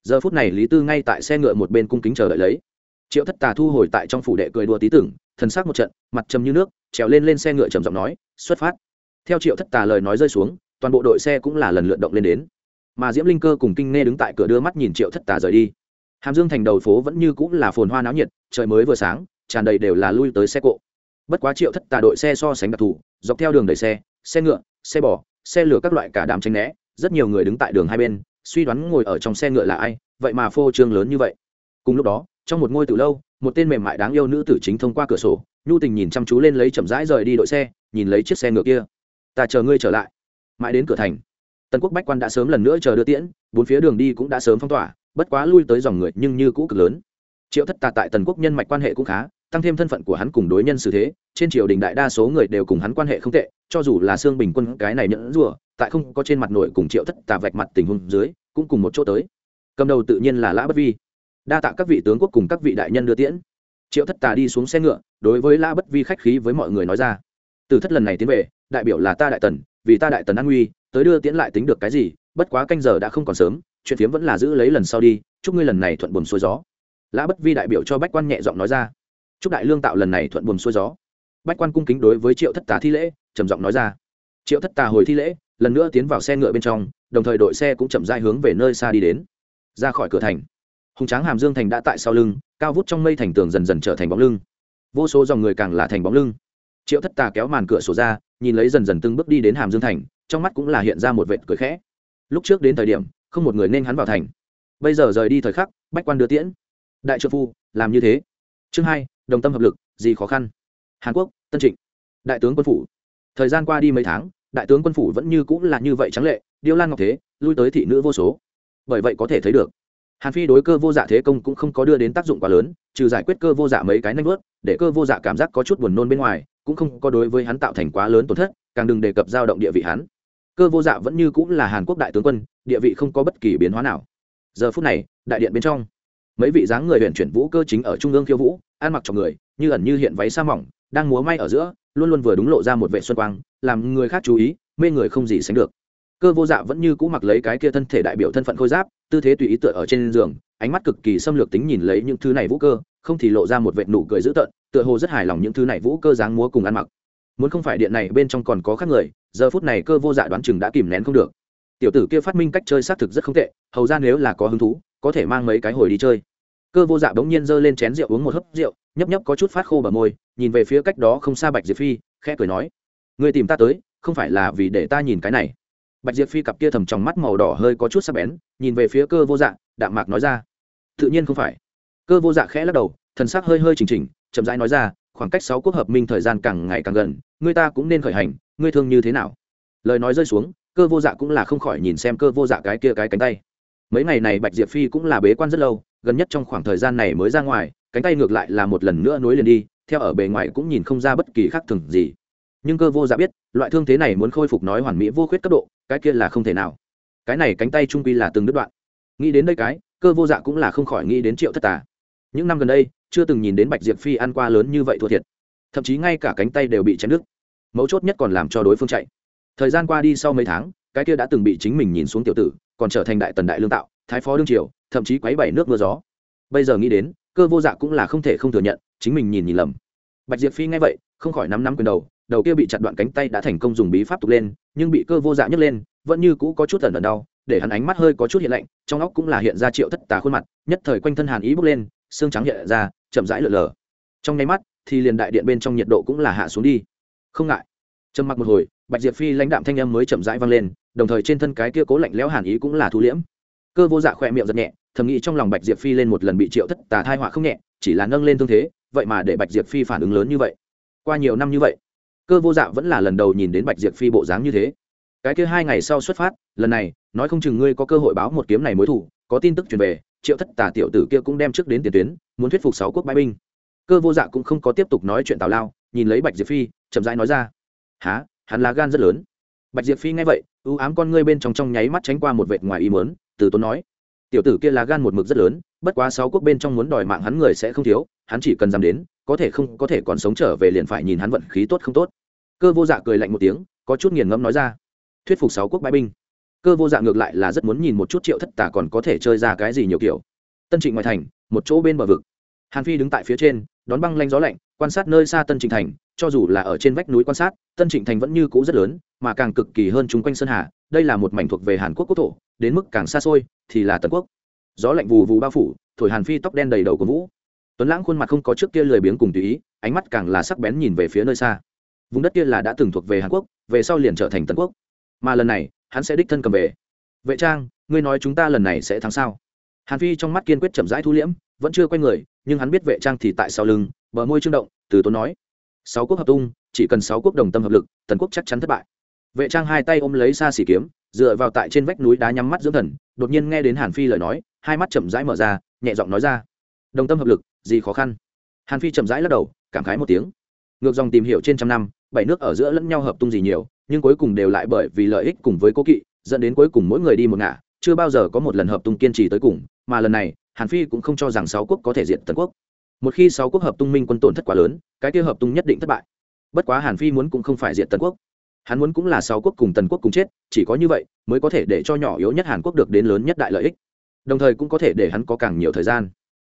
Giờ phút này lý tư ngay tại xe ngựa một bên cung kính chờ đợi lấy. Triệu thất tà thu hồi tại trong phủ đệ cười đùa tí tưởng, thần sắc một trận, mặt trầm như nước, trèo lên lên xe ngựa trầm giọng nói, xuất phát. Theo triệu thất tà lời nói rơi xuống, toàn bộ đội xe cũng là lần lượt động lên đến mà diễm linh cơ cùng kinh nghe đứng tại cửa đưa mắt nhìn triệu thất tà rời đi. Hàm dương thành đầu phố vẫn như cũng là phồn hoa náo nhiệt, trời mới vừa sáng, tràn đầy đều là lui tới xe cộ. Bất quá triệu thất tà đội xe so sánh đặc thù, dọc theo đường đẩy xe xe ngựa, xe bò, xe lửa các loại cả đám tranh né, rất nhiều người đứng tại đường hai bên, suy đoán ngồi ở trong xe ngựa là ai, vậy mà phô trương lớn như vậy. Cùng lúc đó, trong một ngôi từ lâu, một tên mềm mại đáng yêu nữ tử chính thông qua cửa sổ, nhu tình nhìn chăm chú lên lấy chậm rãi rời đi đội xe, nhìn lấy chiếc xe ngựa kia. Ta chờ ngươi trở lại. Mãi đến cửa thành tần quốc bách quan đã sớm lần nữa chờ đưa tiễn, bốn phía đường đi cũng đã sớm phong tỏa, bất quá lui tới dòng người nhưng như cũ cực lớn. Triệu thất tà tại tần quốc nhân mạch quan hệ cũng khá, tăng thêm thân phận của hắn cùng đối nhân xử thế, trên triều đình đại đa số người đều cùng hắn quan hệ không tệ, cho dù là xương bình quân cái này nhẫn rùa tại không có trên mặt nội cùng triệu thất tà vạch mặt tình huống dưới, cũng cùng một chỗ tới. Cầm đầu tự nhiên là lã bất vi. Đa tạ các vị tướng quốc cùng các vị đại nhân đưa tiễn. Triệu thất tà đi xuống xe ngựa, đối với lã bất vi khách khí với mọi người nói ra. Từ thất lần này tiến về, đại biểu là ta đại tần vì ta đại tần an nguy, tới đưa tiễn lại tính được cái gì, bất quá canh giờ đã không còn sớm, chuyện phiếm vẫn là giữ lấy lần sau đi, chúc ngươi lần này thuận buồm xuôi gió. Lã bất vi đại biểu cho bách quan nhẹ giọng nói ra. Chúc đại lương tạo lần này thuận buồm xuôi gió. Bách quan cung kính đối với triệu thất tà thi lễ, trầm giọng nói ra. Triệu thất tà hồi thi lễ, lần nữa tiến vào xe ngựa bên trong, đồng thời đội xe cũng chậm dai hướng về nơi xa đi đến. Ra khỏi cửa thành, hùng tráng hàm dương thành đã tại sau lưng, cao vút trong mây thành tường dần dần trở thành bóng lưng. Vô số dòng người càng là thành bóng lưng. Triệu thất tà kéo màn cửa sổ ra nhìn lấy dần dần từng bước đi đến hàm dương thành, trong mắt cũng là hiện ra một vệt cười khẽ. Lúc trước đến thời điểm, không một người nên hắn vào thành. Bây giờ rời đi thời khắc, bách quan đưa tiễn. Đại trợ phu, làm như thế. Chương hai, đồng tâm hợp lực, gì khó khăn? Hàn quốc, tân trịnh. Đại tướng quân phủ. Thời gian qua đi mấy tháng, đại tướng quân phủ vẫn như cũng là như vậy trắng lệ, điêu lan ngọc thế, lui tới thị nữ vô số. Bởi vậy có thể thấy được, hàn phi đối cơ vô dạ thế công cũng không có đưa đến tác dụng quá lớn, trừ giải quyết cơ vô dạ mấy cái nanh vớt để cơ vô dạ cảm giác có chút buồn nôn bên ngoài cũng không có đối với hắn tạo thành quá lớn tổn thất, càng đừng đề cập giao động địa vị hắn. Cơ vô dạ vẫn như cũng là hàn quốc đại tướng quân, địa vị không có bất kỳ biến hóa nào. Giờ phút này, đại điện bên trong, mấy vị dáng người huyện chuyển vũ cơ chính ở trung ương khiêu vũ, ăn mặc cho người, như ẩn như hiện váy sa mỏng, đang múa may ở giữa, luôn luôn vừa đúng lộ ra một vệ xuân quang, làm người khác chú ý, mê người không gì sánh được. Cơ vô dạ vẫn như cũ mặc lấy cái kia thân thể đại biểu thân phận khôi giáp, tư thế tùy ý tựa ở trên giường, ánh mắt cực kỳ xâm lược tính nhìn lấy những thứ này vũ cơ, không thì lộ ra một vệ nụ cười dữ tợn tựa hồ rất hài lòng những thứ này vũ cơ dáng múa cùng ăn mặc. Muốn không phải điện này bên trong còn có khác người, giờ phút này cơ vô dạ đoán chừng đã kìm nén không được. Tiểu tử kia phát minh cách chơi xác thực rất không tệ, hầu ra nếu là có hứng thú, có thể mang mấy cái hồi đi chơi. Cơ vô dạ bỗng nhiên giơ lên chén rượu uống một hớp rượu, nhấp nhấp có chút phát khô bờ môi, nhìn về phía cách đó không xa bạch diệp phi, khẽ cười nói người tìm ta tới, không phải là vì để ta nhìn cái này. Bạch diệp phi cặp kia thầm trong mắt màu đỏ hơi có chút sắc bén, nhìn về phía cơ vô dạ đạm mạc nói ra, tự nhiên không phải. Cơ vô dạ khẽ lắc đầu, thần sắc hơi hơi chỉnh chỉnh chậm rãi nói ra, khoảng cách sáu quốc hợp minh thời gian càng ngày càng gần, người ta cũng nên khởi hành ngươi thương như thế nào? Lời nói rơi xuống, cơ vô dạ cũng là không khỏi nhìn xem cơ vô dạ cái kia cái cánh tay. Mấy ngày này bạch diệp phi cũng là bế quan rất lâu, gần nhất trong khoảng thời gian này mới ra ngoài, cánh tay ngược lại là một lần nữa nối liền đi, theo ở bề ngoài cũng nhìn không ra bất kỳ khác thường gì. Nhưng cơ vô dạ biết, loại thương thế này muốn khôi phục nói hoàn mỹ vô khuyết cấp độ, cái kia là không thể nào. Cái này cánh tay trung quy là từng đứt đoạn. Nghĩ đến đây cái, cơ vô dạ cũng là không khỏi nghĩ đến triệu thất tà. Những năm gần đây chưa từng nhìn đến bạch diệp phi ăn qua lớn như vậy thua thiệt. Thậm chí ngay cả cánh tay đều bị chém đứt. Mấu chốt nhất còn làm cho đối phương chạy. Thời gian qua đi sau mấy tháng, cái kia đã từng bị chính mình nhìn xuống tiểu tử, còn trở thành đại tần đại lương tạo, thái phó đương triều, thậm chí quấy bảy nước mưa gió. Bây giờ nghĩ đến, cơ vô dạ cũng là không thể không thừa nhận, chính mình nhìn nhìn lầm. Bạch diệp phi nghe vậy, không khỏi nắm nắm quyền đầu đầu kia bị chặt đoạn cánh tay đã thành công dùng bí pháp tục lên, nhưng bị cơ vô dạ nhấc lên, vẫn như cũ có chút tần ẩn đau, để hắn ánh mắt hơi có chút hiện lạnh, trong óc cũng là hiện ra triệu thất tà khuôn mặt, nhất thời quanh thân hàn ý bước lên xương trắng hiện ra, chậm rãi lượn lờ. Trong nháy mắt, thì liền đại điện bên trong nhiệt độ cũng là hạ xuống đi. Không ngại. Trầm mặc một hồi, bạch diệp phi lãnh đạm thanh âm mới chậm rãi vang lên, đồng thời trên thân cái kia cố lạnh lẽo hàn ý cũng là thu liễm. Cơ vô dạ khỏe miệng giật nhẹ, thầm nghĩ trong lòng bạch diệp phi lên một lần bị triệu thất tà thai họa không nhẹ, chỉ là nâng lên thương thế, vậy mà để bạch diệp phi phản ứng lớn như vậy. Qua nhiều năm như vậy, cơ vô dạ vẫn là lần đầu nhìn đến bạch diệp phi bộ dáng như thế. Cái kia hai ngày sau xuất phát, lần này, nói không chừng ngươi có cơ hội báo một kiếm này mối thủ có tin tức truyền về, triệu thất tà tiểu tử kia cũng đem trước đến tiền tuyến, muốn thuyết phục sáu quốc bãi binh. Cơ vô dạ cũng không có tiếp tục nói chuyện tào lao, nhìn lấy bạch diệp phi, chậm rãi nói ra há hắn là gan rất lớn. Bạch diệp phi nghe vậy ưu ám con ngươi bên trong trong nháy mắt tránh qua một vệt ngoài ý mớn từ tốn nói, tiểu tử kia là gan một mực rất lớn, bất quá sáu quốc bên trong muốn đòi mạng hắn người sẽ không thiếu, hắn chỉ cần dám đến, có thể không, có thể còn sống trở về liền phải nhìn hắn vận khí tốt không tốt. Cơ vô dạ cười lạnh một tiếng, có chút nghiền ngẫm nói ra, thuyết phục sáu quốc bãi binh cơ vô dạng ngược lại là rất muốn nhìn một chút triệu thất tả còn có thể chơi ra cái gì nhiều kiểu. Tân trịnh ngoại thành, một chỗ bên bờ vực. Hàn phi đứng tại phía trên, đón băng lanh gió lạnh, quan sát nơi xa tân trịnh thành, cho dù là ở trên vách núi quan sát, tân trịnh thành vẫn như cũ rất lớn, mà càng cực kỳ hơn chung quanh sơn hà, đây là một mảnh thuộc về hàn quốc quốc thổ, đến mức càng xa xôi thì là tần quốc. Gió lạnh vù vù bao phủ, thổi hàn phi tóc đen đầy đầu của vũ. Tuấn lãng khuôn mặt không có trước kia lười biếng cùng tùy ý, ánh mắt càng là sắc bén nhìn về phía nơi xa. Vùng đất kia là đã từng thuộc về hàn quốc, về sau liền trở thành tần quốc. Mà lần này hắn sẽ đích thân cầm về. Vệ trang, ngươi nói chúng ta lần này sẽ thắng sao? Hàn phi trong mắt kiên quyết chậm rãi thu liễm, vẫn chưa quay người, nhưng hắn biết vệ trang thì tại sau lưng, bờ môi trương động, từ tốn nói. Sáu quốc hợp tung, chỉ cần sáu quốc đồng tâm hợp lực, tần quốc chắc chắn thất bại. Vệ trang hai tay ôm lấy xa xỉ kiếm, dựa vào tại trên vách núi đá nhắm mắt dưỡng thần, đột nhiên nghe đến hàn phi lời nói, hai mắt chậm rãi mở ra, nhẹ giọng nói ra. Đồng tâm hợp lực, gì khó khăn? Hàn phi chậm rãi lắc đầu, cảm khái một tiếng. Ngược dòng tìm hiểu trên trăm năm, bảy nước ở giữa lẫn nhau hợp tung gì nhiều nhưng cuối cùng đều lại bởi vì lợi ích cùng với cố kỵ, dẫn đến cuối cùng mỗi người đi một ngả, chưa bao giờ có một lần hợp tung kiên trì tới cùng, mà lần này, hàn phi cũng không cho rằng sáu quốc có thể diện tần quốc. Một khi sáu quốc hợp tung minh quân tổn thất quá lớn, cái kia hợp tung nhất định thất bại. Bất quá hàn phi muốn cũng không phải diện tần quốc. Hắn muốn cũng là sáu quốc cùng tần quốc cùng chết, chỉ có như vậy mới có thể để cho nhỏ yếu nhất hàn quốc được đến lớn nhất đại lợi ích. Đồng thời cũng có thể để hắn có càng nhiều thời gian.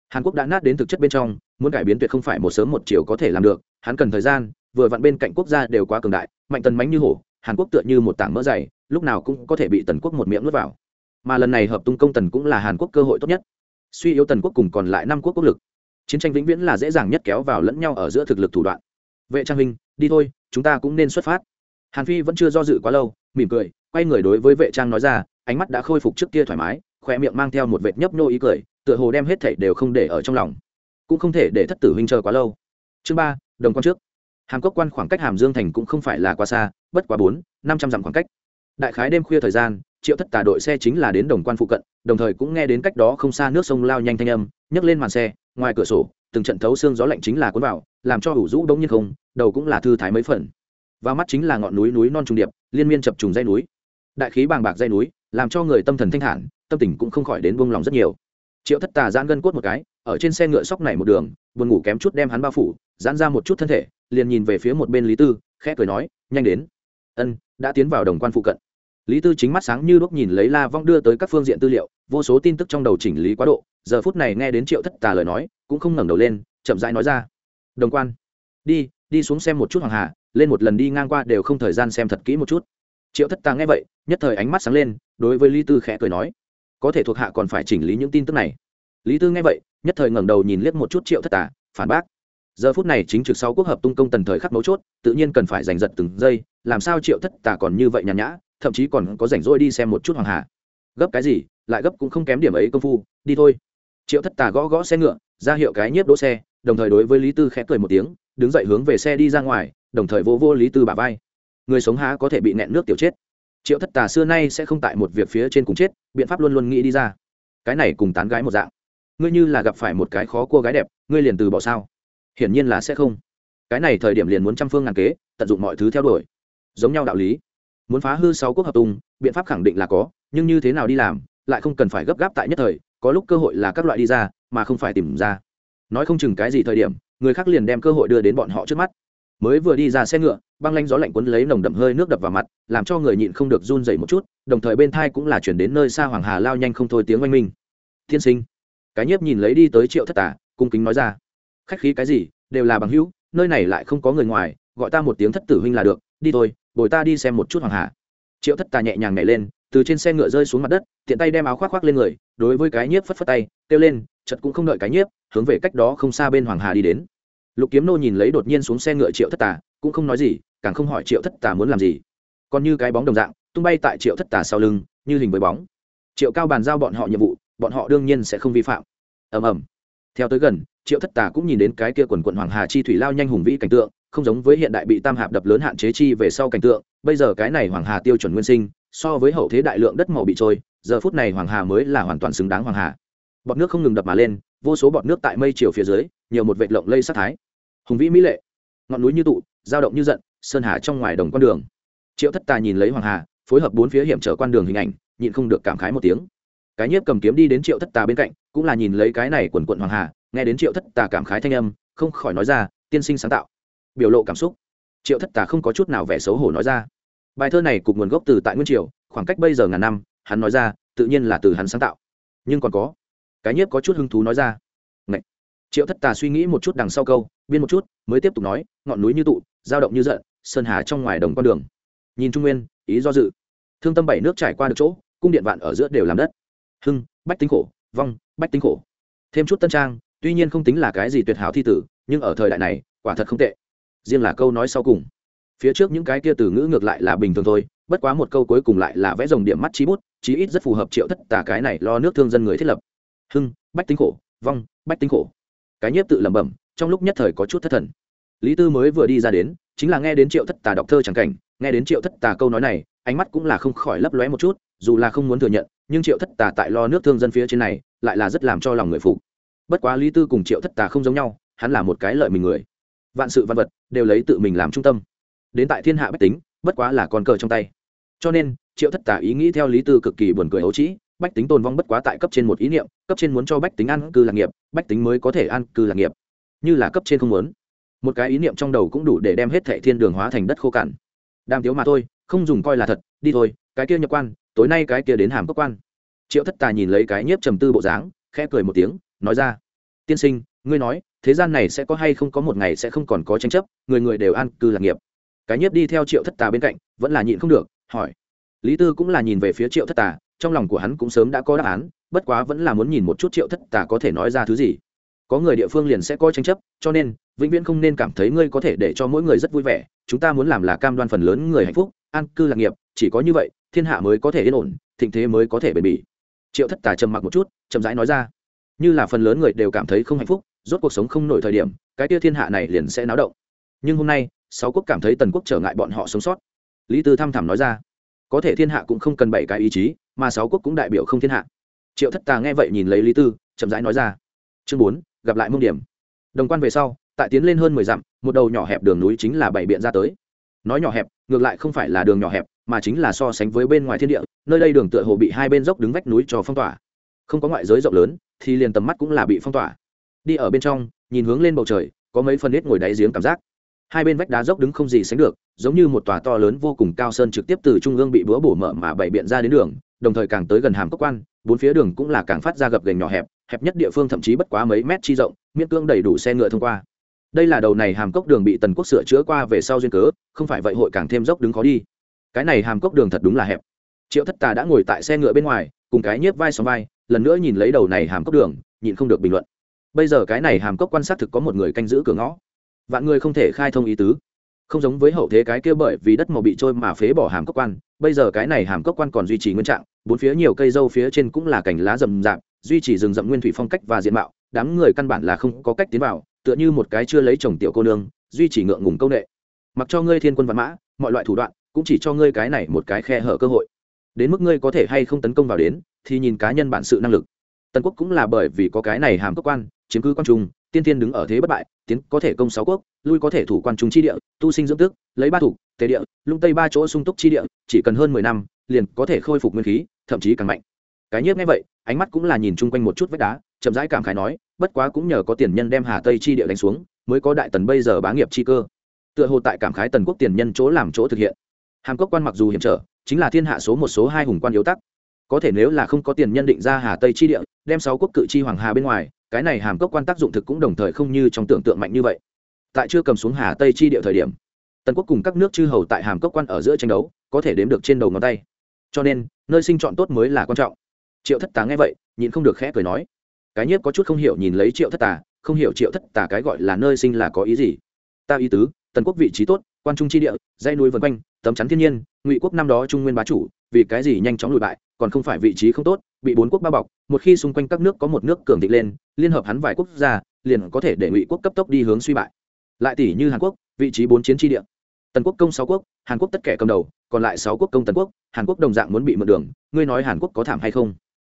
Hàn quốc đã nát đến thực chất bên trong, muốn cải biến tuyệt không phải một sớm một chiều có thể làm được, hắn cần thời gian, vừa vặn bên cạnh quốc gia đều quá cường đại, mạnh tần mánh như hổ hàn quốc tựa như một tảng mỡ dày, lúc nào cũng có thể bị tần quốc một miệng nuốt vào. Mà lần này hợp tung công tần cũng là hàn quốc cơ hội tốt nhất. Suy yếu tần quốc cùng còn lại năm quốc quốc lực. Chiến tranh vĩnh viễn là dễ dàng nhất kéo vào lẫn nhau ở giữa thực lực thủ đoạn. Vệ trang huynh đi thôi, chúng ta cũng nên xuất phát. Hàn phi vẫn chưa do dự quá lâu, mỉm cười, quay người đối với vệ trang nói ra, ánh mắt đã khôi phục trước kia thoải mái khoe miệng mang theo một vệt nhấp nhô ý cười, tựa hồ đem hết thảy đều không để ở trong lòng. Cũng không thể để thất tử huynh chờ quá lâu. Chương ba, đồng quan trước hàm cốc quan khoảng cách hàm dương thành cũng không phải là quá xa, bất quá bốn, năm trăm dặm khoảng cách. Đại khái đêm khuya thời gian, triệu thất tà đội xe chính là đến đồng quan phụ cận, đồng thời cũng nghe đến cách đó không xa nước sông lao nhanh thanh âm, nhấc lên màn xe, ngoài cửa sổ, từng trận thấu xương gió lạnh chính là cuốn vào, làm cho ủ rũ đông nhiên không, đầu cũng là thư thái mấy phần. Và mắt chính là ngọn núi núi non trùng điệp, liên miên chập trùng dây núi. Đại khí bàng bạc dây núi, làm cho người tâm thần thanh thản, tâm tình cũng không khỏi đến buông lòng rất nhiều. Triệu thất tà giãn gân cốt một cái ở trên xe ngựa sóc này một đường, buồn ngủ kém chút đem hắn bao phủ, giãn ra một chút thân thể, liền nhìn về phía một bên lý tư, khẽ cười nói, nhanh đến. Ân, đã tiến vào đồng quan phụ cận. Lý tư chính mắt sáng như đuốc nhìn lấy la vong đưa tới các phương diện tư liệu, vô số tin tức trong đầu chỉnh lý quá độ, giờ phút này nghe đến triệu thất tà lời nói, cũng không ngẩng đầu lên, chậm rãi nói ra, đồng quan, đi đi xuống xem một chút hoàng hà, lên một lần đi ngang qua đều không thời gian xem thật kỹ một chút. Triệu thất tà nghe vậy, nhất thời ánh mắt sáng lên, đối với lý tư khẽ cười nói, có thể thuộc hạ còn phải chỉnh lý những tin tức này lý tư nghe vậy nhất thời ngẩng đầu nhìn liếc một chút triệu thất Tả, phản bác. Giờ phút này chính trực sau quốc hợp tung công tần thời khắc mấu chốt tự nhiên cần phải giành giật từng giây làm sao triệu thất Tả còn như vậy nhàn nhã thậm chí còn có rảnh rỗi đi xem một chút hoàng hà. Gấp cái gì lại gấp cũng không kém điểm ấy công phu đi thôi. Triệu thất Tả gõ gõ xe ngựa ra hiệu cái nhiếp đỗ xe đồng thời đối với lý tư khẽ cười một tiếng đứng dậy hướng về xe đi ra ngoài đồng thời vô vô lý tư bà vai. Người sống há có thể bị nẹn nước tiểu chết. Triệu thất tà xưa nay sẽ không tại một việc phía trên cùng chết biện pháp luôn luôn nghĩ đi ra. Cái này cùng tán gái một dạng ngươi như là gặp phải một cái khó cua gái đẹp, ngươi liền từ bỏ sao? Hiển nhiên là sẽ không. Cái này thời điểm liền muốn trăm phương ngàn kế, tận dụng mọi thứ theo đuổi. Giống nhau đạo lý. Muốn phá hư sáu quốc hợp tung, biện pháp khẳng định là có, nhưng như thế nào đi làm, lại không cần phải gấp gáp tại nhất thời, có lúc cơ hội là các loại đi ra, mà không phải tìm ra. Nói không chừng cái gì thời điểm, người khác liền đem cơ hội đưa đến bọn họ trước mắt. Mới vừa đi ra xe ngựa, băng lanh gió lạnh quấn lấy nồng đậm hơi nước đập vào mặt, làm cho người nhịn không được run dậy một chút, đồng thời bên thai cũng là chuyển đến nơi xa hoàng hà lao nhanh không thôi tiếng oanh minh. Thiên sinh cái nhiếp nhìn lấy đi tới triệu thất tà, cung kính nói ra. Khách khí cái gì, đều là bằng hữu, nơi này lại không có người ngoài, gọi ta một tiếng thất tử huynh là được, đi thôi, bồi ta đi xem một chút hoàng hà triệu thất tà nhẹ nhàng nhảy lên, từ trên xe ngựa rơi xuống mặt đất, tiện tay đem áo khoác khoác lên người, đối với cái nhiếp phất phất tay, kêu lên chật cũng không đợi cái nhiếp, hướng về cách đó không xa bên hoàng hà đi đến. Lục kiếm nô nhìn lấy đột nhiên xuống xe ngựa triệu thất tà, cũng không nói gì, càng không hỏi triệu thất tà muốn làm gì. Còn như cái bóng đồng dạng, tung bay tại triệu thất tà sau lưng, như hình với bóng. Triệu cao bàn giao bọn họ nhiệm vụ bọn họ đương nhiên sẽ không vi phạm. Ầm ầm. Theo tới gần, triệu thất tà cũng nhìn đến cái kia quần quận hoàng hà chi thủy lao nhanh hùng vĩ cảnh tượng, không giống với hiện đại bị tam hạp đập lớn hạn chế chi về sau cảnh tượng, bây giờ cái này hoàng hà tiêu chuẩn nguyên sinh, so với hậu thế đại lượng đất màu bị trôi, giờ phút này hoàng hà mới là hoàn toàn xứng đáng hoàng hà. Bọt nước không ngừng đập mà lên, vô số bọt nước tại mây chiều phía dưới, nhiều một vệt lộng lây sát thái. Hùng vĩ mỹ lệ, ngọn núi như tụ, dao động như giận, sơn hà trong ngoài đồng con đường. Triệu thất tà nhìn lấy hoàng hà, phối hợp bốn phía hiểm trở quan đường hình ảnh, nhịn không được cảm khái một tiếng cái nhiếp cầm kiếm đi đến triệu thất tà bên cạnh, cũng là nhìn lấy cái này quần quận hoàng hà, nghe đến triệu thất tà cảm khái thanh âm, không khỏi nói ra, tiên sinh sáng tạo. Biểu lộ cảm xúc. Triệu thất tà không có chút nào vẻ xấu hổ nói ra. Bài thơ này cục nguồn gốc từ tại nguyên triều, khoảng cách bây giờ ngàn năm, hắn nói ra, tự nhiên là từ hắn sáng tạo. Nhưng còn có, cái nhiếp có chút hứng thú nói ra. Ngậy. triệu thất tà suy nghĩ một chút đằng sau câu, biên một chút, mới tiếp tục nói, ngọn núi như tụ, dao động như giận, sơn hà trong ngoài đồng con đường. Nhìn trung nguyên, ý do dự. Thương tâm bảy nước trải qua được chỗ, cung điện vạn ở giữa đều làm đất hưng, bách tính khổ, vong, bách tính khổ. Thêm chút tân trang, tuy nhiên không tính là cái gì tuyệt hảo thi tử, nhưng ở thời đại này, quả thật không tệ. Riêng là câu nói sau cùng. Phía trước những cái kia từ ngữ ngược lại là bình thường thôi, bất quá một câu cuối cùng lại là vẽ dòng điểm mắt trí bút, chí ít rất phù hợp triệu thất tà cái này lo nước thương dân người thiết lập. Hưng, bách tính khổ, vong, bách tính khổ. Cái nhiếp tự lẩm bẩm, trong lúc nhất thời có chút thất thần. Lý tư mới vừa đi ra đến, chính là nghe đến triệu thất tà đọc thơ chẳng cảnh, nghe đến triệu thất tà câu nói này, ánh mắt cũng là không khỏi lấp lóe một chút, dù là không muốn thừa nhận nhưng triệu thất tà tại lo nước thương dân phía trên này lại là rất làm cho lòng người phục. Bất quá lý tư cùng triệu thất tà không giống nhau, hắn là một cái lợi mình người. Vạn sự văn vật đều lấy tự mình làm trung tâm. Đến tại thiên hạ bách tính, bất quá là con cờ trong tay. Cho nên, triệu thất tà ý nghĩ theo lý tư cực kỳ buồn cười ấu trĩ, bách tính tồn vong bất quá tại cấp trên một ý niệm, cấp trên muốn cho bách tính ăn cư lạc nghiệp, bách tính mới có thể ăn cư lạc nghiệp. Như là cấp trên không muốn. Một cái ý niệm trong đầu cũng đủ để đem hết thệ thiên đường hóa thành đất khô cằn đàm tiếu mà thôi, không dùng coi là thật, đi thôi, cái kia nhập quan tối nay cái kia đến hàm cấp quan. Triệu thất tà nhìn lấy cái nhiếp trầm tư bộ dáng, khẽ cười một tiếng, nói ra, tiên sinh, ngươi nói, thế gian này sẽ có hay không có một ngày sẽ không còn có tranh chấp, người người đều an cư lạc nghiệp. Cái nhiếp đi theo triệu thất tà bên cạnh, vẫn là nhịn không được, hỏi. Lý tư cũng là nhìn về phía triệu thất tà trong lòng của hắn cũng sớm đã có đáp án, bất quá vẫn là muốn nhìn một chút triệu thất tà có thể nói ra thứ gì. Có người địa phương liền sẽ coi tranh chấp, cho nên, vĩnh viễn không nên cảm thấy ngươi có thể để cho mỗi người rất vui vẻ, chúng ta muốn làm là cam đoan phần lớn người hạnh phúc, an cư lạc nghiệp, chỉ có như vậy thiên hạ mới có thể yên ổn, thịnh thế mới có thể bền bỉ. Triệu thất tà trầm mặc một chút, chậm rãi nói ra, như là phần lớn người đều cảm thấy không hạnh phúc, rốt cuộc sống không nổi thời điểm, cái tia thiên hạ này liền sẽ náo động. Nhưng hôm nay, sáu quốc cảm thấy tần quốc trở ngại bọn họ sống sót. Lý tư thăm thẳm nói ra, có thể thiên hạ cũng không cần bảy cái ý chí, mà sáu quốc cũng đại biểu không thiên hạ. Triệu thất tà nghe vậy nhìn lấy lý tư, chậm rãi nói ra, chương bốn, gặp lại mông điểm. Đồng quan về sau, tại tiến lên hơn mười dặm, một đầu nhỏ hẹp đường núi chính là bảy biện ra tới. Nói nhỏ hẹp, ngược lại không phải là đường nhỏ hẹp mà chính là so sánh với bên ngoài thiên địa, nơi đây đường tựa hồ bị hai bên dốc đứng vách núi cho phong tỏa. Không có ngoại giới rộng lớn, thì liền tầm mắt cũng là bị phong tỏa. Đi ở bên trong, nhìn hướng lên bầu trời, có mấy phần nết ngồi đáy giếng cảm giác. Hai bên vách đá dốc đứng không gì sánh được, giống như một tòa to lớn vô cùng cao sơn trực tiếp từ trung ương bị búa bổ mở mà bày biện ra đến đường, đồng thời càng tới gần hàm cốc quan, bốn phía đường cũng là càng phát ra gập gành nhỏ hẹp hẹp nhất địa phương thậm chí bất quá mấy mét chi rộng, miễn cưỡng đầy đủ xe ngựa thông qua. Đây là đầu này hàm cốc đường bị tần quốc sửa chữa qua về sau duyên cớ, không phải vậy hội càng thêm dốc đứng khó đi cái này hàm cốc đường thật đúng là hẹp. Triệu thất tà đã ngồi tại xe ngựa bên ngoài, cùng cái nhiếp vai xóm vai, lần nữa nhìn lấy đầu này hàm cốc đường, nhịn không được bình luận. Bây giờ cái này hàm cốc quan sát thực có một người canh giữ cửa ngõ. Vạn người không thể khai thông ý tứ. Không giống với hậu thế cái kia bởi vì đất màu bị trôi mà phế bỏ hàm cốc quan, bây giờ cái này hàm cốc quan còn duy trì nguyên trạng, bốn phía nhiều cây dâu phía trên cũng là cành lá rậm rạp, duy trì rừng rậm nguyên thủy phong cách và diện mạo, đám người căn bản là không có cách tiến vào, tựa như một cái chưa lấy chồng tiểu cô nương, duy trì ngượng ngùng công nghệ mặc cho ngươi thiên quân văn mã, mọi loại thủ đoạn cũng chỉ cho ngươi cái này một cái khe hở cơ hội. Đến mức ngươi có thể hay không tấn công vào đến, thì nhìn cá nhân bản sự năng lực. Tần quốc cũng là bởi vì có cái này hàm cơ quan, chiếm cứ quan trung, tiên tiên đứng ở thế bất bại, tiến có thể công sáu quốc, lui có thể thủ quan trung chi địa, tu sinh dưỡng tức, lấy ba thủ tề địa, lung tây ba chỗ sung túc chi địa, chỉ cần hơn mười năm, liền có thể khôi phục nguyên khí, thậm chí càng mạnh. Cái nhiếp nghe vậy, ánh mắt cũng là nhìn chung quanh một chút vách đá, chậm rãi cảm khái nói, bất quá cũng nhờ có tiền nhân đem hà tây chi địa đánh xuống, mới có đại tần bây giờ bá nghiệp chi cơ. Tựa hồ tại cảm khái tần quốc tiền nhân chỗ làm chỗ thực hiện hàm cốc quan mặc dù hiểm trở, chính là thiên hạ số một số hai hùng quan yếu tắc. Có thể nếu là không có tiền nhân định ra hà tây chi địa, đem sáu quốc cự chi hoàng hà bên ngoài, cái này hàm cốc quan tác dụng thực cũng đồng thời không như trong tưởng tượng mạnh như vậy. Tại chưa cầm xuống hà tây chi địa thời điểm, tần quốc cùng các nước chư hầu tại hàm cốc quan ở giữa tranh đấu, có thể đếm được trên đầu ngón tay. Cho nên, nơi sinh chọn tốt mới là quan trọng. Triệu thất tà nghe vậy, nhịn không được khẽ cười nói, cái nhiếp có chút không hiểu nhìn lấy triệu thất tà, không hiểu triệu thất tà cái gọi là nơi sinh là có ý gì. Ta ý tứ, tần quốc vị trí tốt quan trung chi địa dây núi vân quanh, tấm chắn thiên nhiên, ngụy quốc năm đó trung nguyên bá chủ, vì cái gì nhanh chóng lùi bại, còn không phải vị trí không tốt, bị bốn quốc bao bọc, một khi xung quanh các nước có một nước cường thịnh lên, liên hợp hắn vài quốc gia, liền có thể để ngụy quốc cấp tốc đi hướng suy bại. Lại tỷ như hàn quốc, vị trí bốn chiến tri địa. Tần quốc công sáu quốc, hàn quốc tất kẻ cầm đầu, còn lại sáu quốc công tần quốc, hàn quốc đồng dạng muốn bị mượn đường, ngươi nói hàn quốc có thảm hay không?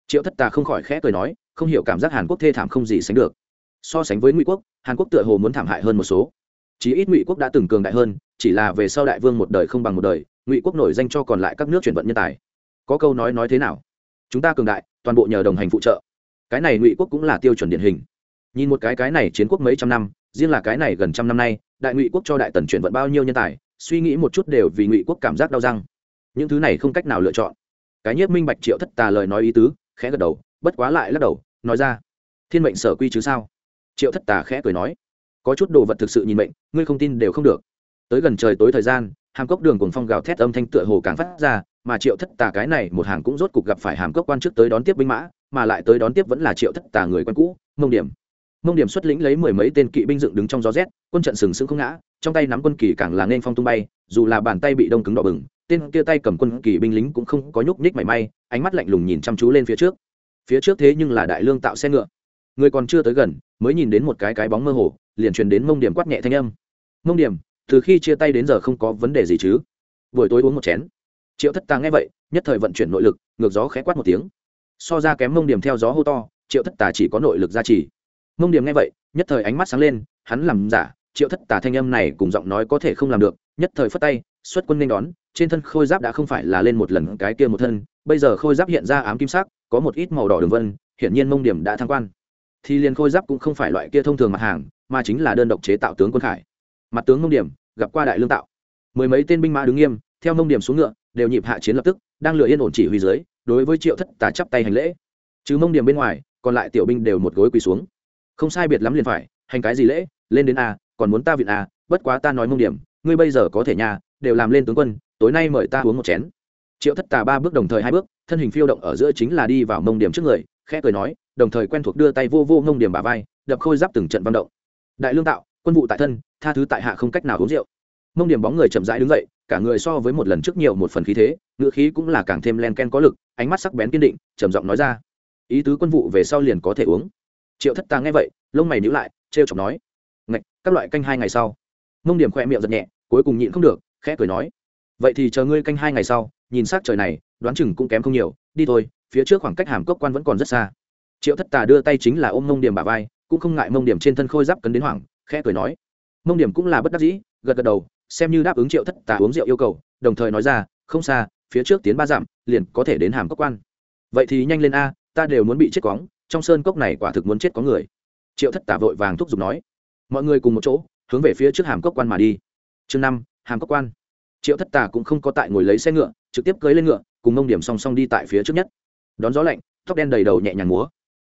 Triệu thất tà không khỏi khẽ cười nói, không hiểu cảm giác hàn quốc thê thảm không gì sánh được. So sánh với ngụy quốc, hàn quốc tựa hồ muốn thảm hại hơn một số chí ít ngụy quốc đã từng cường đại hơn, chỉ là về sau đại vương một đời không bằng một đời, ngụy quốc nổi danh cho còn lại các nước chuyển vận nhân tài. Có câu nói nói thế nào? Chúng ta cường đại, toàn bộ nhờ đồng hành phụ trợ. Cái này ngụy quốc cũng là tiêu chuẩn điển hình. Nhìn một cái cái này chiến quốc mấy trăm năm, riêng là cái này gần trăm năm nay, đại ngụy quốc cho đại tần chuyển vận bao nhiêu nhân tài, suy nghĩ một chút đều vì ngụy quốc cảm giác đau răng. Những thứ này không cách nào lựa chọn. Cái nhất minh bạch triệu thất tà lời nói ý tứ, khẽ gật đầu, bất quá lại lắc đầu, nói ra, thiên mệnh sở quy chứ sao? Triệu thất tà khẽ cười nói có chút đồ vật thực sự nhìn mệnh, ngươi không tin đều không được. Tới gần trời tối thời gian, hàm cốc đường cùng phong gào thét âm thanh tựa hồ càng phát ra, mà triệu thất tà cái này một hàng cũng rốt cục gặp phải hàm cốc quan chức tới đón tiếp binh mã, mà lại tới đón tiếp vẫn là triệu thất tà người quen cũ, mông điểm. Mông điểm xuất lĩnh lấy mười mấy tên kỵ binh dựng đứng trong gió rét, quân trận sừng sững không ngã, trong tay nắm quân kỳ càng là nên phong tung bay, dù là bàn tay bị đông cứng đỏ bừng, tên kia tay cầm quân kỳ binh lính cũng không có nhúc nhích mảy may, ánh mắt lạnh lùng nhìn chăm chú lên phía trước. Phía trước thế nhưng là đại lương tạo xe ngựa người còn chưa tới gần, mới nhìn đến một cái cái bóng mơ hồ, liền truyền đến mông điểm quát nhẹ thanh âm. Mông điểm, từ khi chia tay đến giờ không có vấn đề gì chứ? Buổi tối uống một chén. Triệu thất tà nghe vậy, nhất thời vận chuyển nội lực, ngược gió khẽ quát một tiếng. So ra kém mông điểm theo gió hô to, triệu thất tà chỉ có nội lực gia trì. Mông điểm nghe vậy, nhất thời ánh mắt sáng lên, hắn làm giả, triệu thất tà thanh âm này cùng giọng nói có thể không làm được, nhất thời phất tay, xuất quân nên đón, trên thân khôi giáp đã không phải là lên một lần, cái kia một thân, bây giờ khôi giáp hiện ra ám kim sắc, có một ít màu đỏ đường vân, hiển nhiên mông điểm đã thăng quan thì liền khôi giáp cũng không phải loại kia thông thường mặt hàng, mà chính là đơn độc chế tạo tướng quân khải. Mặt tướng mông điểm, gặp qua đại lương tạo. Mười mấy tên binh mã đứng nghiêm, theo mông điểm xuống ngựa, đều nhịp hạ chiến lập tức, đang lựa yên ổn chỉ huy dưới, đối với triệu thất tà chắp tay hành lễ. Chứ mông điểm bên ngoài, còn lại tiểu binh đều một gối quỳ xuống. Không sai biệt lắm liền phải, hành cái gì lễ, lên đến a, còn muốn ta viện a, bất quá ta nói mông điểm, ngươi bây giờ có thể nhà, đều làm lên tướng quân, tối nay mời ta uống một chén. Triệu thất tà ba bước đồng thời hai bước, thân hình phiêu động ở giữa chính là đi vào mông điểm trước người, khẽ cười nói đồng thời quen thuộc đưa tay vô vô ngông điểm bà vai, đập khôi giáp từng trận văn động. Đại lương tạo, quân vụ tại thân, tha thứ tại hạ không cách nào uống rượu. Mông điểm bóng người chậm rãi đứng dậy, cả người so với một lần trước nhiều một phần khí thế ngựa khí cũng là càng thêm len ken có lực, ánh mắt sắc bén kiên định, trầm giọng nói ra. Ý tứ quân vụ về sau liền có thể uống. Triệu thất tàng nghe vậy, lông mày nhíu lại, trêu chọc nói, ngạch, các loại canh hai ngày sau. Mông điểm khỏe miệng giật nhẹ, cuối cùng nhịn không được, khẽ cười nói, vậy thì chờ ngươi canh hai ngày sau, nhìn s trời này, đoán chừng cũng kém không nhiều, đi thôi, phía trước khoảng cách hàm cốc quan vẫn còn rất xa triệu thất tà đưa tay chính là ôm mông điểm bà vai, cũng không ngại mông điểm trên thân khôi giáp cấn đến hoảng, khẽ cười nói. Mông điểm cũng là bất đắc dĩ, gật gật đầu, xem như đáp ứng triệu thất tà uống rượu yêu cầu, đồng thời nói ra, không xa, phía trước tiến ba dặm, liền có thể đến hàm cốc quan. Vậy thì nhanh lên a, ta đều muốn bị chết cóng trong sơn cốc này quả thực muốn chết có người. Triệu thất tà vội vàng thúc giục nói. Mọi người cùng một chỗ, hướng về phía trước hàm cốc quan mà đi. Chương năm, hàm cốc quan. Triệu thất tà cũng không có tại ngồi lấy xe ngựa, trực tiếp cưới lên ngựa, cùng mông điểm song song đi tại phía trước nhất. Đón gió lạnh, tóc đen đầy đầu nhẹ nhàng múa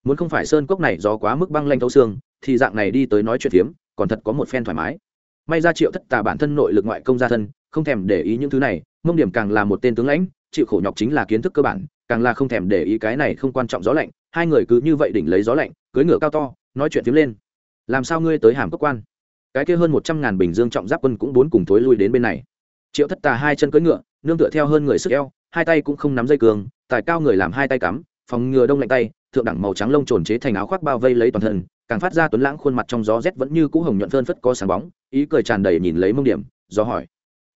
muốn không phải sơn cốc này gió quá mức băng lanh thấu xương, thì dạng này đi tới nói chuyện phiếm, còn thật có một phen thoải mái. May ra triệu thất tà bản thân nội lực ngoại công gia thân, không thèm để ý những thứ này, mông điểm càng là một tên tướng lãnh, chịu khổ nhọc chính là kiến thức cơ bản, càng là không thèm để ý cái này không quan trọng gió lạnh, hai người cứ như vậy đỉnh lấy gió lạnh, cưỡi ngựa cao to, nói chuyện phiếm lên. Làm sao ngươi tới hàm cốc quan? Cái kia hơn một trăm ngàn bình dương trọng giáp quân cũng bốn cùng thối lui đến bên này. Triệu thất tà hai chân cưỡi ngựa, nương tựa theo hơn người sức eo, hai tay cũng không nắm dây cường, tài cao người làm hai tay cắm, phòng ngừa đông lạnh tay thượng đẳng màu trắng lông trồn chế thành áo khoác bao vây lấy toàn thân, càng phát ra tuấn lãng khuôn mặt trong gió rét vẫn như cũ hồng nhuận phơn phất có sáng bóng, ý cười tràn đầy nhìn lấy mông điểm, do hỏi.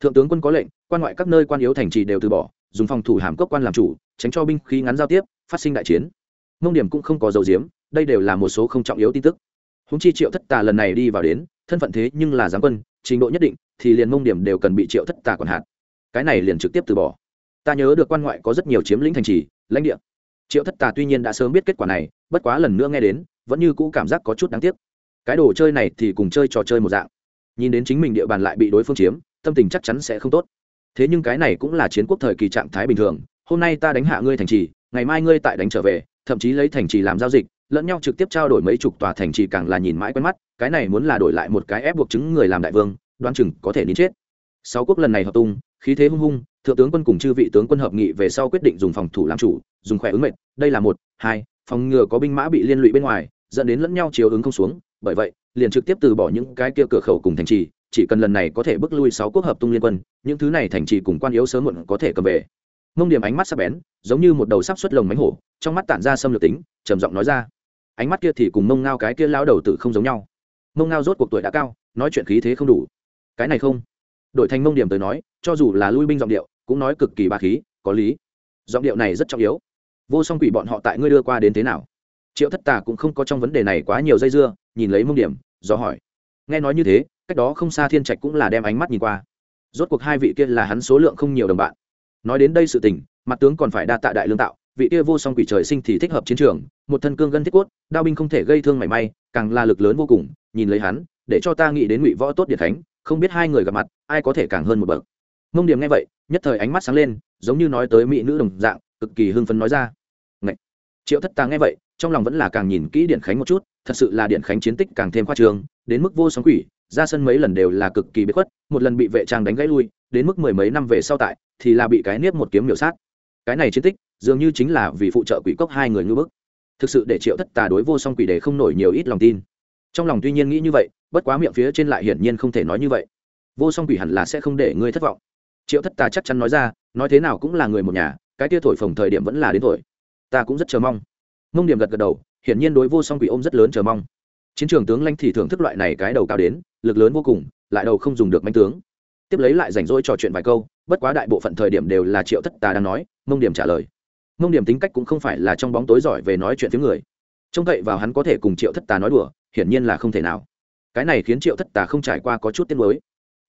Thượng tướng quân có lệnh, quan ngoại các nơi quan yếu thành trì đều từ bỏ, dùng phòng thủ hàm cốc quan làm chủ, tránh cho binh khí ngắn giao tiếp, phát sinh đại chiến. Mông điểm cũng không có dầu diếm, đây đều là một số không trọng yếu tin tức. Húng chi triệu thất tà lần này đi vào đến, thân phận thế nhưng là giáng quân, trình độ nhất định, thì liền mông điểm đều cần bị triệu thất tà còn hạn cái này liền trực tiếp từ bỏ. Ta nhớ được quan ngoại có rất nhiều chiếm lĩnh thành trì, lãnh địa triệu thất tà tuy nhiên đã sớm biết kết quả này, bất quá lần nữa nghe đến, vẫn như cũ cảm giác có chút đáng tiếc. Cái đồ chơi này thì cùng chơi trò chơi một dạng. Nhìn đến chính mình địa bàn lại bị đối phương chiếm, tâm tình chắc chắn sẽ không tốt. Thế nhưng cái này cũng là chiến quốc thời kỳ trạng thái bình thường, hôm nay ta đánh hạ ngươi thành trì, ngày mai ngươi tại đánh trở về, thậm chí lấy thành trì làm giao dịch, lẫn nhau trực tiếp trao đổi mấy chục tòa thành trì càng là nhìn mãi quen mắt, cái này muốn là đổi lại một cái ép buộc chứng người làm đại vương, đoán chừng có thể nín chết. Sáu quốc lần này hợp tung khí thế hung hung, thượng tướng quân cùng chư vị tướng quân hợp nghị về sau quyết định dùng phòng thủ làm chủ, dùng khỏe ứng mệnh. Đây là một, hai, phòng ngừa có binh mã bị liên lụy bên ngoài, dẫn đến lẫn nhau chiếu ứng không xuống. Bởi vậy, liền trực tiếp từ bỏ những cái kia cửa khẩu cùng thành trì, chỉ cần lần này có thể bước lui sáu quốc hợp tung liên quân, những thứ này thành trì cùng quan yếu sớm muộn có thể cầm về. Mông điểm ánh mắt sắc bén, giống như một đầu sắp xuất lồng mánh hổ, trong mắt tản ra xâm lược tính, trầm giọng nói ra. Ánh mắt kia thì cùng mông ngao cái kia lao đầu tử không giống nhau. Mông ngao rốt cuộc tuổi đã cao, nói chuyện khí thế không đủ. Cái này không đội thành mông điểm tới nói, cho dù là lui binh giọng điệu, cũng nói cực kỳ ba khí, có lý. Giọng điệu này rất trọng yếu. Vô song quỷ bọn họ tại ngươi đưa qua đến thế nào? Triệu thất tà cũng không có trong vấn đề này quá nhiều dây dưa, nhìn lấy mông điểm, do hỏi. Nghe nói như thế, cách đó không xa thiên trạch cũng là đem ánh mắt nhìn qua. Rốt cuộc hai vị kia là hắn số lượng không nhiều đồng bạn. Nói đến đây sự tình, mặt tướng còn phải đa tạ đại lương tạo, vị kia vô song quỷ trời sinh thì thích hợp chiến trường, một thân cương gân thiết cốt, đao binh không thể gây thương mảy may, càng là lực lớn vô cùng, nhìn lấy hắn, để cho ta nghĩ đến ngụy võ tốt điện khánh không biết hai người gặp mặt, ai có thể càng hơn một bậc. Mông điểm nghe vậy, nhất thời ánh mắt sáng lên, giống như nói tới mỹ nữ đồng dạng, cực kỳ hưng phấn nói ra. Ngậy! triệu thất tà nghe vậy, trong lòng vẫn là càng nhìn kỹ điện khánh một chút, thật sự là điện khánh chiến tích càng thêm khoa trường đến mức vô sóng quỷ, ra sân mấy lần đều là cực kỳ bất khuất, một lần bị vệ trang đánh gãy lui, đến mức mười mấy năm về sau tại, thì là bị cái nếp một kiếm miểu sát. Cái này chiến tích, dường như chính là vì phụ trợ quỷ cốc hai người ngư bức. Thực sự để triệu thất tà đối vô song quỷ để không nổi nhiều ít lòng tin trong lòng tuy nhiên nghĩ như vậy, bất quá miệng phía trên lại hiển nhiên không thể nói như vậy. Vô song quỷ hẳn là sẽ không để ngươi thất vọng. Triệu thất tà chắc chắn nói ra, nói thế nào cũng là người một nhà, cái tia thổi phồng thời điểm vẫn là đến thổi ta cũng rất chờ mong. Mông điểm gật gật đầu, hiển nhiên đối vô song quỷ ôm rất lớn chờ mong. Chiến trường tướng lãnh thì thưởng thức loại này cái đầu cao đến, lực lớn vô cùng, lại đầu không dùng được manh tướng. Tiếp lấy lại rảnh rỗi trò chuyện vài câu, bất quá đại bộ phận thời điểm đều là triệu thất tà đang nói, mông điểm trả lời. Mông điểm tính cách cũng không phải là trong bóng tối giỏi về nói chuyện tiếng người. Trông cậy vào hắn có thể cùng triệu thất tà nói đùa hiển nhiên là không thể nào. Cái này khiến triệu thất tà không trải qua có chút tiếng mới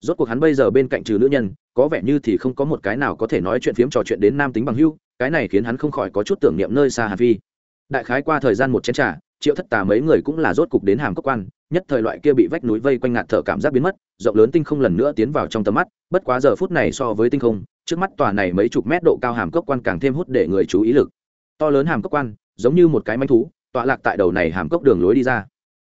rốt cuộc hắn bây giờ bên cạnh trừ nữ nhân, có vẻ như thì không có một cái nào có thể nói chuyện phiếm trò chuyện đến nam tính bằng hưu, cái này khiến hắn không khỏi có chút tưởng niệm nơi xa hà vi. đại khái qua thời gian một chén t r à triệu thất tà mấy người cũng là rốt cục đến hàm cốc quan, nhất thời loại kia bị vách núi vây quanh ngạt thở cảm giác biến mất, rộng lớn tinh không lần nữa tiến vào trong tầm mắt, bất quá giờ phút này so với tinh không, trước mắt tòa này mấy chục mét độ cao hàm cốc quan càng thêm hút để người chú ý lực. To lớn hàm cốc quan, giống như một cái manh thú, tọa lạc tại đầu này hàm cốc đường lối đi ra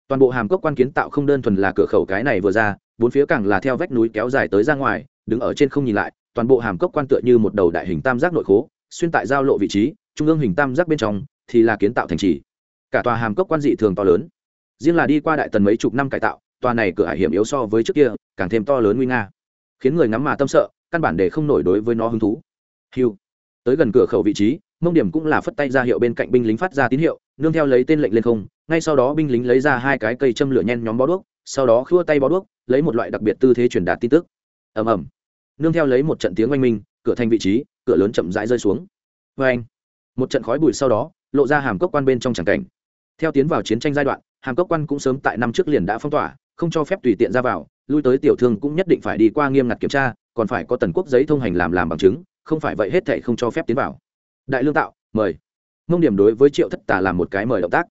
toàn bộ hàm cốc quan kiến tạo không đơn thuần là cửa khẩu cái này vừa ra, bốn phía càng là theo vách núi kéo dài tới ra ngoài, đứng ở trên không nhìn lại, toàn bộ hàm cốc quan tựa như một đầu đại hình tam giác nội khố, xuyên tại giao lộ vị trí, trung ương hình tam giác bên trong, thì là kiến tạo thành trì. Cả tòa hàm cốc quan dị thường to lớn. Riêng là đi qua đại tần mấy chục năm cải tạo, tòa này cửa hải hiểm yếu so với trước kia, càng thêm to lớn nguy nga. Khiến người ngắm mà tâm sợ, căn bản để không nổi đối với nó hứng thú. Hiu. Tới gần cửa khẩu vị trí, mông điểm cũng là phất tay ra hiệu bên cạnh binh lính phát ra tín hiệu, nương theo lấy tên lệnh lên không ngay sau đó binh lính lấy ra hai cái cây châm lửa nhen nhóm bó đuốc, sau đó khua tay bó đuốc, lấy một loại đặc biệt tư thế truyền đạt tin tức. Ầm ầm. Nương theo lấy một trận tiếng oanh minh, cửa thành vị trí, cửa lớn chậm rãi rơi xuống. Vê anh, một trận khói bụi sau đó, lộ ra hàm cốc quan bên trong tràng cảnh. Theo tiến vào chiến tranh giai đoạn, hàm cốc quan cũng sớm tại năm trước liền đã phong tỏa, không cho phép tùy tiện ra vào, lui tới tiểu thương cũng nhất định phải đi qua nghiêm ngặt kiểm tra, còn phải có tần quốc giấy thông hành làm làm bằng chứng, không phải vậy hết thệ không cho phép tiến vào. Đại lương tạo, mời. Mông điểm đối với triệu thất tà làm một cái mời động tác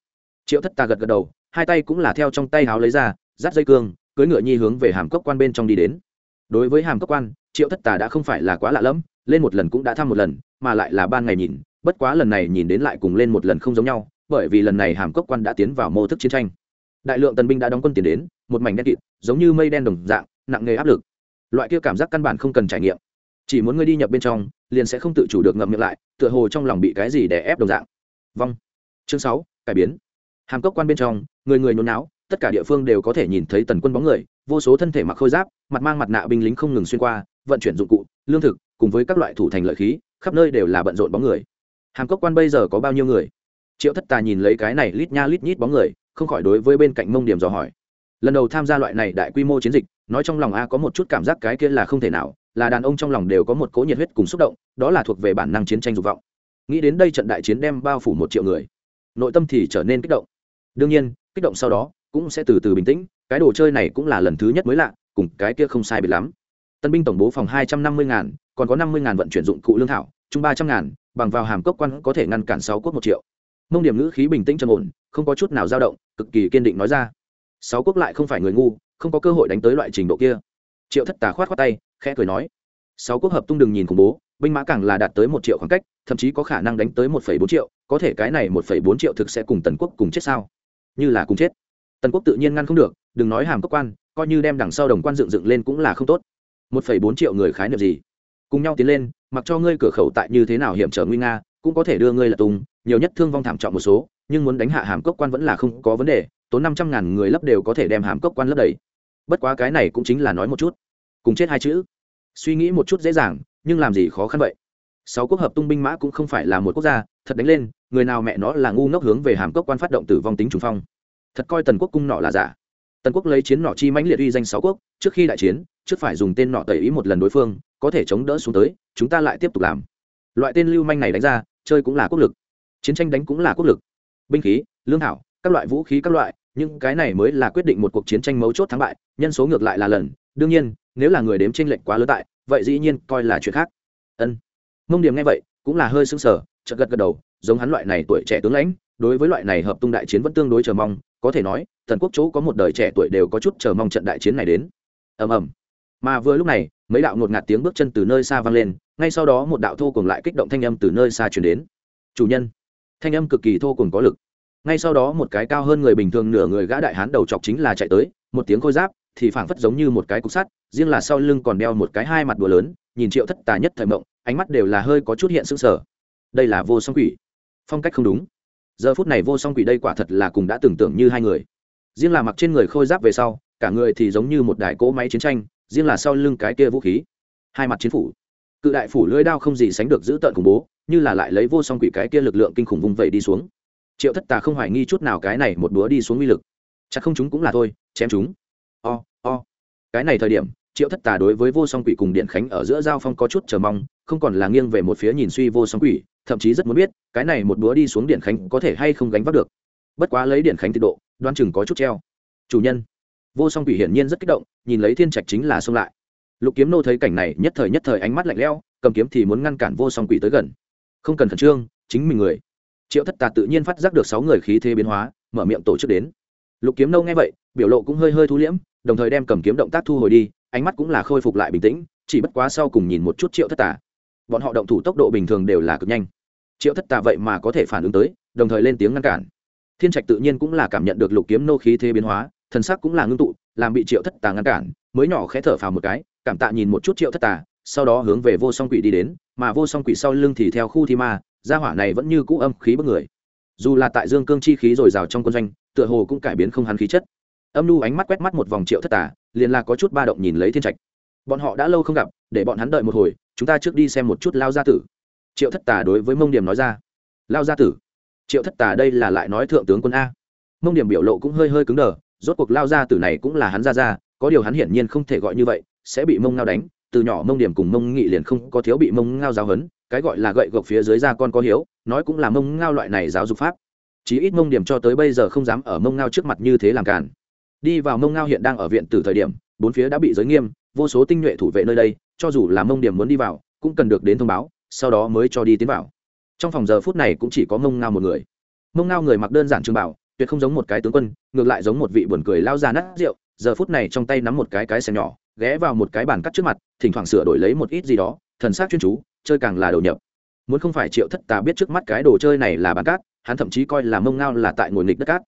triệu thất tà gật gật đầu, hai tay cũng là theo trong tay háo lấy ra, dắt dây cương, cưỡi ngựa nhi hướng về hàm cốc quan bên trong đi đến. Đối với hàm cốc quan, triệu thất tà đã không phải là quá lạ lẫm, lên một lần cũng đã thăm một lần, mà lại là ban ngày nhìn, bất quá lần này nhìn đến lại cùng lên một lần không giống nhau, bởi vì lần này hàm cốc quan đã tiến vào mô thức chiến tranh. Đại lượng tần binh đã đóng quân tiền đến, một mảnh đen kịt, giống như mây đen đồng dạng, nặng nghề áp lực. Loại kia cảm giác căn bản không cần trải nghiệm. Chỉ muốn ngươi đi nhập bên trong, liền sẽ không tự chủ được ngậm miệng lại, tựa hồ trong lòng bị cái gì để ép đồng dạng. Vong. Chương sáu, cải biến hàm cốc quan bên trong, người người nôn não tất cả địa phương đều có thể nhìn thấy tần quân bóng người, vô số thân thể mặc khôi giáp, mặt mang mặt nạ binh lính không ngừng xuyên qua, vận chuyển dụng cụ, lương thực, cùng với các loại thủ thành lợi khí, khắp nơi đều là bận rộn bóng người. Hàm cốc quan bây giờ có bao nhiêu người? Triệu thất tà nhìn lấy cái này lít nha lít nhít bóng người, không khỏi đối với bên cạnh mông điểm dò hỏi. Lần đầu tham gia loại này đại quy mô chiến dịch, nói trong lòng a có một chút cảm giác cái kia là không thể nào, là đàn ông trong lòng đều có một cỗ nhiệt huyết cùng xúc động, đó là thuộc về bản năng chiến tranh dục vọng. Nghĩ đến đây trận đại chiến đem bao phủ một triệu người, nội tâm thì trở nên kích động đương nhiên, kích động sau đó cũng sẽ từ từ bình tĩnh, cái đồ chơi này cũng là lần thứ nhất mới lạ, cùng cái kia không sai biệt lắm. Tân binh tổng bố phòng hai trăm năm mươi ngàn, còn có năm mươi ngàn vận chuyển dụng cụ lương thảo, chung ba trăm ngàn, bằng vào hàm cốc quan có thể ngăn cản sáu quốc một triệu. Mông điểm ngữ khí bình tĩnh trầm ổn, không có chút nào dao động, cực kỳ kiên định nói ra. Sáu quốc lại không phải người ngu, không có cơ hội đánh tới loại trình độ kia. Triệu thất tà khoát khoát tay, khẽ cười nói, sáu quốc hợp tung đừng nhìn khủng bố, binh mã càng là đạt tới một triệu khoảng cách, thậm chí có khả năng đánh tới một phẩy bốn triệu, có thể cái này một phẩy bốn triệu thực sẽ cùng tần quốc cùng chết sao? Như là cùng chết. Tần quốc tự nhiên ngăn không được, đừng nói hàm cấp quan, coi như đem đằng sau đồng quan dựng dựng lên cũng là không tốt. Một phẩy bốn triệu người khái niệm gì? Cùng nhau tiến lên, mặc cho ngươi cửa khẩu tại như thế nào hiểm trở nguy nga, cũng có thể đưa ngươi là tung nhiều nhất thương vong thảm trọng một số, nhưng muốn đánh hạ hàm cốc quan vẫn là không có vấn đề, tốn năm trăm ngàn người lấp đều có thể đem hàm cốc quan lấp đầy. Bất quá cái này cũng chính là nói một chút. Cùng chết hai chữ. Suy nghĩ một chút dễ dàng, nhưng làm gì khó khăn vậy? Sáu quốc hợp tung binh mã cũng không phải là một quốc gia thật đánh lên, người nào mẹ nó là ngu ngốc hướng về hàm cốc quan phát động tử vong tính trùng phong. Thật coi tần quốc cung nọ là giả. Tần quốc lấy chiến nọ chi mãnh liệt uy danh sáu quốc, trước khi đại chiến, trước phải dùng tên nọ tẩy ý một lần đối phương, có thể chống đỡ xuống tới, chúng ta lại tiếp tục làm. Loại tên lưu manh này đánh ra, chơi cũng là quốc lực. Chiến tranh đánh cũng là quốc lực. Binh khí, lương thảo, các loại vũ khí các loại nhưng cái này mới là quyết định một cuộc chiến tranh mấu chốt thắng bại, nhân số ngược lại là lần. Đương nhiên, nếu là người đếm tranh lệnh quá lớn tại, vậy dĩ nhiên coi là chuyện khác. Ân. Mông điểm nghe vậy, cũng là hơi sưng sờ chợt gật gật đầu, giống hắn loại này tuổi trẻ tướng lãnh, đối với loại này hợp tung đại chiến vẫn tương đối chờ mong, có thể nói, thần quốc chỗ có một đời trẻ tuổi đều có chút chờ mong trận đại chiến này đến. Ầm ầm. Mà vừa lúc này, mấy đạo ngột ngạt tiếng bước chân từ nơi xa vang lên, ngay sau đó một đạo thô cùng lại kích động thanh âm từ nơi xa chuyển đến. Chủ nhân. Thanh âm cực kỳ thô cùng có lực. Ngay sau đó một cái cao hơn người bình thường nửa người gã đại hán đầu chọc chính là chạy tới, một tiếng khôi giáp, thì phảng phất giống như một cái cục sắt, riêng là sau lưng còn đeo một cái hai mặt đùa lớn, nhìn triệu thất tà nhất thời mộng, ánh mắt đều là hơi có chút hiện sững sờ đây là vô song quỷ. Phong cách không đúng. Giờ phút này vô song quỷ đây quả thật là cùng đã tưởng tượng như hai người. Riêng là mặc trên người khôi giáp về sau, cả người thì giống như một đại cỗ máy chiến tranh, riêng là sau lưng cái kia vũ khí. Hai mặt chiến phủ. Cự đại phủ lưỡi đao không gì sánh được giữ tợn khủng bố, như là lại lấy vô song quỷ cái kia lực lượng kinh khủng vùng vẩy đi xuống. Triệu thất tà không hoài nghi chút nào cái này một búa đi xuống uy lực. Chắc không chúng cũng là thôi, chém chúng. O o. Cái này thời điểm, triệu thất tà đối với vô song quỷ cùng điện khánh ở giữa giao phong có chút chờ mong không còn là nghiêng về một phía nhìn suy vô song quỷ, thậm chí rất muốn biết, cái này một búa đi xuống điện khánh có thể hay không gánh vác được. Bất quá lấy điện khánh tiết độ, đoan chừng có chút treo. Chủ nhân. Vô song quỷ hiển nhiên rất kích động, nhìn lấy thiên trạch chính là xông lại. Lục kiếm nô thấy cảnh này, nhất thời nhất thời ánh mắt lạnh lẽo, cầm kiếm thì muốn ngăn cản vô song quỷ tới gần. Không cần khẩn trương, chính mình người. Triệu thất tà tự nhiên phát giác được sáu người khí thế biến hóa, mở miệng tổ chức đến. Lục kiếm nâu nghe vậy, biểu lộ cũng hơi hơi thu liễm, đồng thời đem cầm kiếm động tác thu hồi đi, ánh mắt cũng là khôi phục lại bình tĩnh, chỉ bất quá sau cùng nhìn một chút triệu thất tà bọn họ động thủ tốc độ bình thường đều là cực nhanh. Triệu thất tà vậy mà có thể phản ứng tới, đồng thời lên tiếng ngăn cản. Thiên trạch tự nhiên cũng là cảm nhận được lục kiếm nô khí thế biến hóa, thần sắc cũng là ngưng tụ, làm bị triệu thất tà ngăn cản, mới nhỏ khẽ thở phào một cái, cảm tạ nhìn một chút triệu thất tà, sau đó hướng về vô song quỷ đi đến, mà vô song quỷ sau lưng thì theo khu thi ma, gia hỏa này vẫn như cũ âm khí bức người. Dù là tại dương cương chi khí dồi dào trong quân doanh, tựa hồ cũng cải biến không hắn khí chất. Âm nu ánh mắt quét mắt một vòng triệu thất tà, liền là có chút ba động nhìn lấy thiên trạch. Bọn họ đã lâu không gặp, để bọn hắn đợi một hồi chúng ta trước đi xem một chút lao gia tử. Triệu thất tà đối với mông điểm nói ra. Lao gia tử, triệu thất tà đây là lại nói thượng tướng quân a. Mông điểm biểu lộ cũng hơi hơi cứng đờ, rốt cuộc lao gia tử này cũng là hắn ra ra có điều hắn hiển nhiên không thể gọi như vậy, sẽ bị mông ngao đánh, từ nhỏ mông điểm cùng mông nghị liền không có thiếu bị mông ngao giáo hấn cái gọi là gậy gộc phía dưới ra con có hiếu, nói cũng là mông ngao loại này giáo dục pháp. Chí ít mông điểm cho tới bây giờ không dám ở mông ngao trước mặt như thế làm cản đi vào mông ngao hiện đang ở viện từ thời điểm, bốn phía đã bị giới nghiêm, vô số tinh nhuệ thủ vệ nơi đây cho dù là mông điểm muốn đi vào, cũng cần được đến thông báo, sau đó mới cho đi tiến vào. Trong phòng giờ phút này cũng chỉ có mông ngao một người. Mông ngao người mặc đơn giản trường bảo, tuyệt không giống một cái tướng quân, ngược lại giống một vị buồn cười lao ra nát rượu, giờ phút này trong tay nắm một cái cái xe nhỏ, ghé vào một cái bàn cắt trước mặt, thỉnh thoảng sửa đổi lấy một ít gì đó, thần sắc chuyên chú, chơi càng là đầu nhập. Muốn không phải triệu thất tà biết trước mắt cái đồ chơi này là bàn cát, hắn thậm chí coi là mông ngao là tại ngồi nghịch đất cát.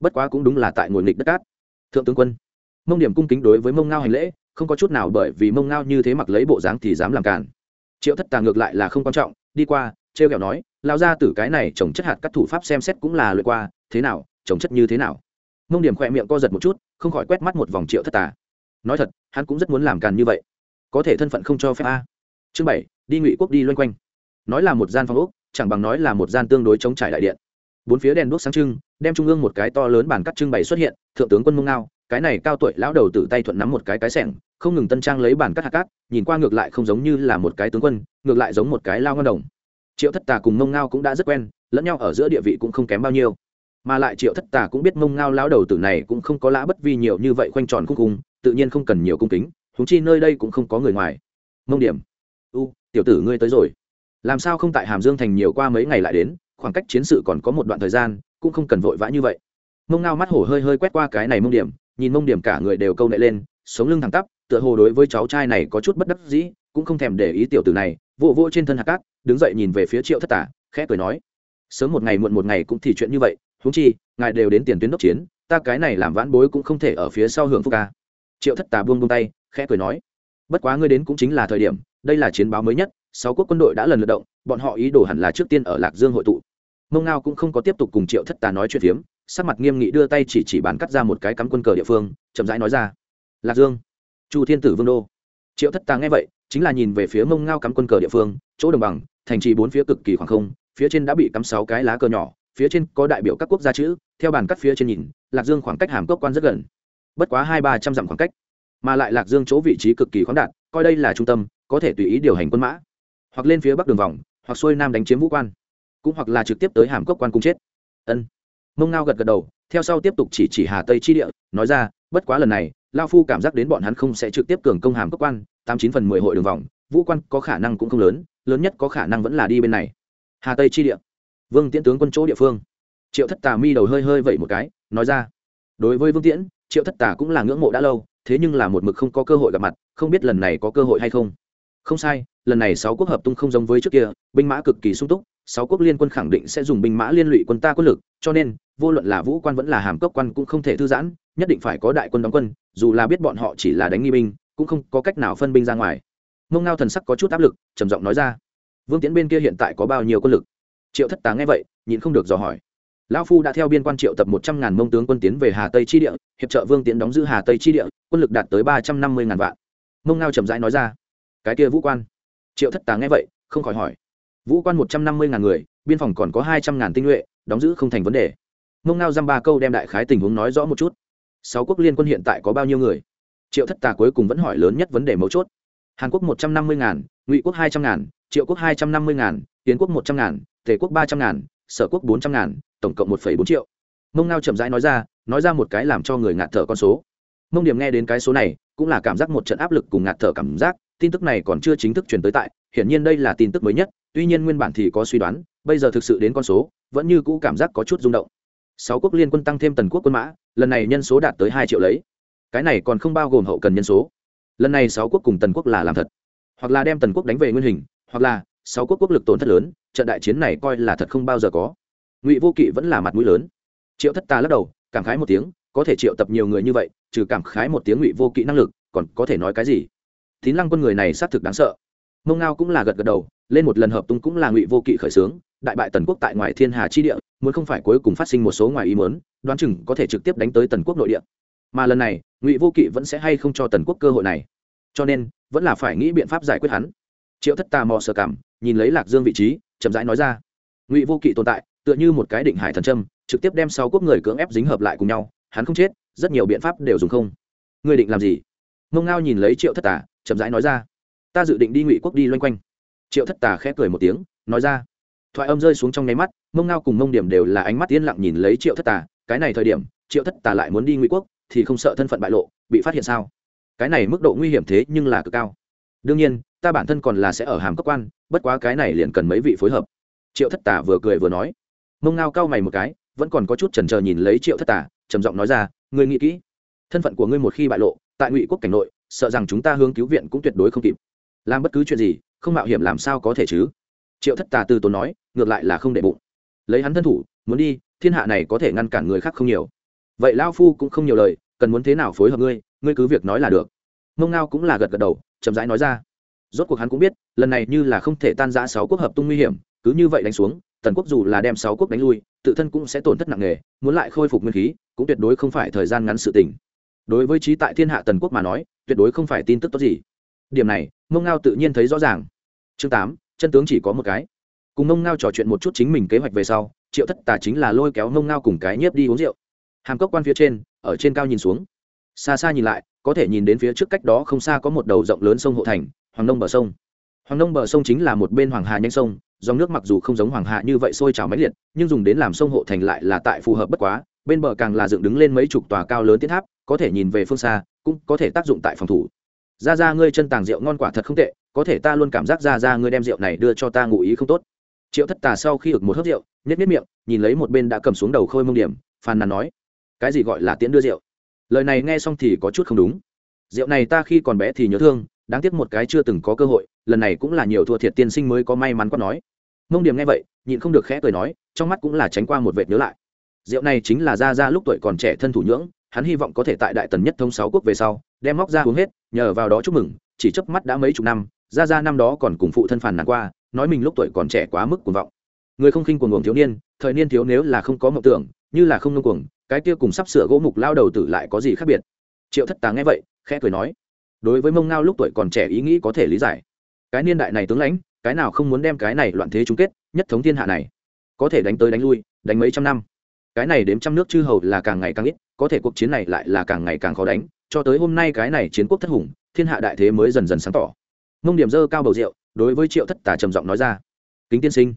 Bất quá cũng đúng là tại ngồi nghịch đất cát. Thượng tướng quân, mông điểm cung kính đối với mông ngao hành lễ không có chút nào bởi vì mông ngao như thế mặc lấy bộ dáng thì dám làm cản triệu thất tà ngược lại là không quan trọng, đi qua t r e o kẹo nói lao ra từ cái này trồng chất hạt các thủ pháp xem xét cũng là lượt qua, thế nào, trồng chất như thế nào? Mông điểm khỏe miệng co giật một chút, không khỏi quét mắt một vòng triệu thất tà. Nói thật, hắn cũng rất muốn làm càn như vậy. Có thể thân phận không cho phép a. Chương bảy, đi ngụy quốc đi loanh quanh. Nói là một gian phòng úc chẳng bằng nói là một gian tương đối chống trải đại điện. Bốn phía đèn đuốc sáng trưng, đem trung ương một cái to lớn bàn cắt trưng bày xuất hiện, thượng tướng quân mông ngao, cái này cao tuổi lão đầu tự tay thuận nắm một cái cái sẻng không ngừng tân trang lấy bản cắt hạt cát, nhìn qua ngược lại không giống như là một cái tướng quân, ngược lại giống một cái lao ngân đồng. Triệu thất tà cùng mông ngao cũng đã rất quen, lẫn nhau ở giữa địa vị cũng không kém bao nhiêu. Mà lại triệu thất tà cũng biết mông ngao lão đầu tử này cũng không có lã bất vi nhiều như vậy khoanh tròn cung cung tự nhiên không cần nhiều cung kính húng chi nơi đây cũng không có người ngoài. Mông điểm, u, tiểu tử ngươi tới rồi. Làm sao không tại hàm dương thành nhiều qua mấy ngày lại đến, khoảng cách chiến sự còn có một đoạn thời gian, cũng không cần vội vã như vậy. Mông ngao mắt hổ hơi hơi quét qua cái này mông điểm, nhìn mông điểm cả người đều câu nệ lên, sống lưng thẳng tắp tựa hồ đối với cháu trai này có chút bất đắc dĩ cũng không thèm để ý tiểu tử này vụ vô, vô trên thân hạt cát đứng dậy nhìn về phía triệu thất tả khẽ cười nói sớm một ngày muộn một ngày cũng thì chuyện như vậy huống chi ngài đều đến tiền tuyến đốc chiến ta cái này làm vãn bối cũng không thể ở phía sau hưởng phúc ca. Triệu thất tà buông buông tay khẽ cười nói bất quá ngươi đến cũng chính là thời điểm đây là chiến báo mới nhất sáu quốc quân đội đã lần lượt động bọn họ ý đồ hẳn là trước tiên ở lạc dương hội tụ. Mông ngao cũng không có tiếp tục cùng triệu thất tà nói chuyện phiếm sắc mặt nghiêm nghị đưa tay chỉ chỉ bàn cắt ra một cái cắm quân cờ địa phương chậm rãi nói ra lạc dương chu thiên tử vương đô. Triệu thất tà nghe vậy, chính là nhìn về phía mông ngao cắm quân cờ địa phương, chỗ đồng bằng, thành trì bốn phía cực kỳ khoảng không, phía trên đã bị cắm sáu cái lá cờ nhỏ, phía trên có đại biểu các quốc gia chữ, theo bàn cắt phía trên nhìn, lạc dương khoảng cách hàm cốc quan rất gần. Bất quá hai ba trăm dặm khoảng cách, mà lại lạc dương chỗ vị trí cực kỳ khoáng đạt, coi đây là trung tâm, có thể tùy ý điều hành quân mã. Hoặc lên phía bắc đường vòng, hoặc xuôi nam đánh chiếm vũ quan, cũng hoặc là trực tiếp tới hàm cốc quan cung chết. Ân. Mông ngao gật gật đầu, theo sau tiếp tục chỉ chỉ hà tây chi địa, nói ra, bất quá lần này lao phu cảm giác đến bọn hắn không sẽ trực tiếp cường công hàm cấp quan, tám chín phần mười hội đường vòng, vũ quan có khả năng cũng không lớn lớn nhất có khả năng vẫn là đi bên này. Hà tây chi địa. Vương tiễn tướng quân chỗ địa phương. Triệu thất tà mi đầu hơi hơi vẩy một cái, nói ra. Đối với vương tiễn, triệu thất tà cũng là ngưỡng mộ đã lâu, thế nhưng là một mực không có cơ hội gặp mặt, không biết lần này có cơ hội hay không. Không sai, lần này sáu quốc hợp tung không giống với trước kia, binh mã cực kỳ sung túc, sáu quốc liên quân khẳng định sẽ dùng binh mã liên lụy quân ta quân lực, cho nên, vô luận là vũ quan vẫn là hàm cấp quan cũng không thể thư giãn nhất định phải có đại quân đóng quân, dù là biết bọn họ chỉ là đánh nghi binh, cũng không có cách nào phân binh ra ngoài. Mông ngao thần sắc có chút áp lực, trầm giọng nói ra, vương tiễn bên kia hiện tại có bao nhiêu quân lực? Triệu thất tá nghe vậy, nhịn không được dò hỏi. Lão phu đã theo biên quan triệu tập một trăm ngàn mông tướng quân tiến về hà tây chi địa, hiệp trợ vương tiến đóng giữ hà tây chi địa, quân lực đạt tới ba trăm năm mươi ngàn vạn. Mông ngao trầm rãi nói ra, cái kia vũ quan. Triệu thất tá nghe vậy, không khỏi hỏi, vũ quan một trăm năm mươi ngàn người, biên phòng còn có hai trăm ngàn tinh nhuệ, đóng giữ không thành vấn đề. Mông ngao dăm ba câu đem đại khái tình huống nói rõ một chút sáu quốc liên quân hiện tại có bao nhiêu người? Triệu thất tà cuối cùng vẫn hỏi lớn nhất vấn đề mấu chốt. Hàn quốc một trăm năm mươi ngàn, ngụy quốc hai trăm ngàn, triệu quốc hai trăm năm mươi ngàn, tiến quốc một trăm ngàn, tề quốc ba trăm ngàn, sở quốc bốn trăm ngàn, tổng cộng một bốn triệu. Mông ngao chậm rãi nói ra nói ra một cái làm cho người ngạt thở con số. Mông điểm nghe đến cái số này, cũng là cảm giác một trận áp lực cùng ngạt thở cảm giác, tin tức này còn chưa chính thức truyền tới tại, hiển nhiên đây là tin tức mới nhất, tuy nhiên nguyên bản thì có suy đoán, bây giờ thực sự đến con số, vẫn như cũ cảm giác có chút rung động sáu quốc liên quân tăng thêm tần quốc quân mã, lần này nhân số đạt tới hai triệu lấy. Cái này còn không bao gồm hậu cần nhân số. Lần này sáu quốc cùng tần quốc là làm thật. Hoặc là đem tần quốc đánh về nguyên hình, hoặc là sáu quốc quốc lực tổn thất lớn, trận đại chiến này coi là thật không bao giờ có. Ngụy vô kỵ vẫn là mặt mũi lớn. Triệu thất ta lắc đầu, cảm khái một tiếng, có thể triệu tập nhiều người như vậy, trừ cảm khái một tiếng ngụy vô kỵ năng lực, còn có thể nói cái gì? Tín lăng quân người này xác thực đáng sợ. Mông ngao cũng là gật gật đầu, lên một lần hợp tung cũng là ngụy vô kỵ khởi xướng, đại bại tần quốc tại ngoài thiên hà chi địa muốn không phải cuối cùng phát sinh một số ngoài ý muốn, đoán chừng có thể trực tiếp đánh tới tần quốc nội địa. Mà lần này ngụy vô kỵ vẫn sẽ hay không cho tần quốc cơ hội này. Cho nên vẫn là phải nghĩ biện pháp giải quyết hắn. Triệu thất tà mò sờ cảm nhìn lấy lạc dương vị trí chậm rãi nói ra. Ngụy vô kỵ tồn tại tựa như một cái định hải thần trâm trực tiếp đem sáu quốc người cưỡng ép dính hợp lại cùng nhau hắn không chết rất nhiều biện pháp đều dùng không. Ngươi định làm gì? Ngông ngao nhìn lấy triệu thất tà chậm rãi nói ra. Ta dự định đi ngụy quốc đi loanh quanh. Triệu thất tà khẽ cười một tiếng nói ra thoại âm rơi xuống trong nháy mắt, mông ngao cùng mông điểm đều là ánh mắt yên lặng nhìn lấy triệu thất tà. Cái này thời điểm, triệu thất tà lại muốn đi ngụy quốc, thì không sợ thân phận bại lộ, bị phát hiện sao? Cái này mức độ nguy hiểm thế nhưng là cực cao. Đương nhiên, ta bản thân còn là sẽ ở hàm cấp quan, bất quá cái này liền cần mấy vị phối hợp. Triệu thất tà vừa cười vừa nói. Mông ngao cao mày một cái, vẫn còn có chút chần chờ nhìn lấy triệu thất tà, trầm giọng nói ra, ngươi nghĩ kỹ, thân phận của ngươi một khi bại lộ, tại ngụy quốc cảnh nội, sợ rằng chúng ta hướng cứu viện cũng tuyệt đối không kịp. Làm bất cứ chuyện gì, không mạo hiểm làm sao có thể chứ? Triệu thất tà từ tốn nói, ngược lại là không để bụng. Lấy hắn thân thủ, muốn đi, thiên hạ này có thể ngăn cản người khác không nhiều. Vậy lao phu cũng không nhiều lời, cần muốn thế nào phối hợp ngươi ngươi cứ việc nói là được. Mông ngao cũng là gật gật đầu, chậm rãi nói ra. Rốt cuộc hắn cũng biết, lần này như là không thể tan giã sáu quốc hợp tung nguy hiểm, cứ như vậy đánh xuống, tần quốc dù là đem sáu quốc đánh lui, tự thân cũng sẽ tổn thất nặng nề, muốn lại khôi phục nguyên khí, cũng tuyệt đối không phải thời gian ngắn sự tình. Đối với trí tại thiên hạ tần quốc mà nói, tuyệt đối không phải tin tức tốt gì. Điểm này, mông ngao tự nhiên thấy rõ ràng. Chương tám chân tướng chỉ có một cái. Cùng mông ngao trò chuyện một chút chính mình kế hoạch về sau, triệu thất tà chính là lôi kéo mông ngao cùng cái nhiếp đi uống rượu. Hàm cốc quan phía trên, ở trên cao nhìn xuống. Xa xa nhìn lại, có thể nhìn đến phía trước cách đó không xa có một đầu rộng lớn sông hộ thành, hoàng nông bờ sông. Hoàng nông bờ sông chính là một bên hoàng hà nhanh sông, dòng nước mặc dù không giống hoàng hà như vậy sôi trào máy liệt, nhưng dùng đến làm sông hộ thành lại là tại phù hợp bất quá, bên bờ càng là dựng đứng lên mấy chục tòa cao lớn tiến tháp, có thể nhìn về phương xa, cũng có thể tác dụng tại phòng thủ ra ra ngươi chân tàng rượu ngon quả thật không tệ, có thể ta luôn cảm giác ra ra ngươi đem rượu này đưa cho ta ngụ ý không tốt. Triệu thất tà sau khi được một hớp rượu nhét nhét miệng, nhìn lấy một bên đã cầm xuống đầu khôi mông điểm, phàn nàn nói, cái gì gọi là tiễn đưa rượu? Lời này nghe xong thì có chút không đúng. Rượu này ta khi còn bé thì nhớ thương, đáng tiếc một cái chưa từng có cơ hội, lần này cũng là nhiều thua thiệt tiên sinh mới có may mắn quát nói. Mông điểm nghe vậy, nhịn không được khẽ cười nói, trong mắt cũng là tránh qua một vệt nhớ lại. Rượu này chính là ra ra lúc tuổi còn trẻ thân thủ nhưỡng, hắn hy vọng có thể tại đại tần nhất thông sáu quốc về sau đem móc ra uống hết, nhờ vào đó chúc mừng, chỉ chớp mắt đã mấy chục năm, ra ra năm đó còn cùng phụ thân phàn nàn qua, nói mình lúc tuổi còn trẻ quá mức cuồng vọng. Người không khinh cuồng cuồng thiếu niên, thời niên thiếu nếu là không có mộng tưởng, như là không ngông cuồng, cái kia cùng sắp sửa gỗ mục lao đầu tử lại có gì khác biệt? Triệu thất tá nghe vậy, khẽ cười nói, đối với mông ngao lúc tuổi còn trẻ ý nghĩ có thể lý giải. Cái niên đại này tướng lãnh, cái nào không muốn đem cái này loạn thế chung kết, nhất thống thiên hạ này, có thể đánh tới đánh lui, đánh mấy trăm năm. Cái này đếm trăm nước chư hầu là càng ngày càng ít, có thể cuộc chiến này lại là càng ngày càng khó đánh cho tới hôm nay cái này chiến quốc thất hùng, thiên hạ đại thế mới dần dần sáng tỏ. Mông điểm dơ cao bầu rượu, đối với triệu thất tà trầm giọng nói ra. Kính tiên sinh,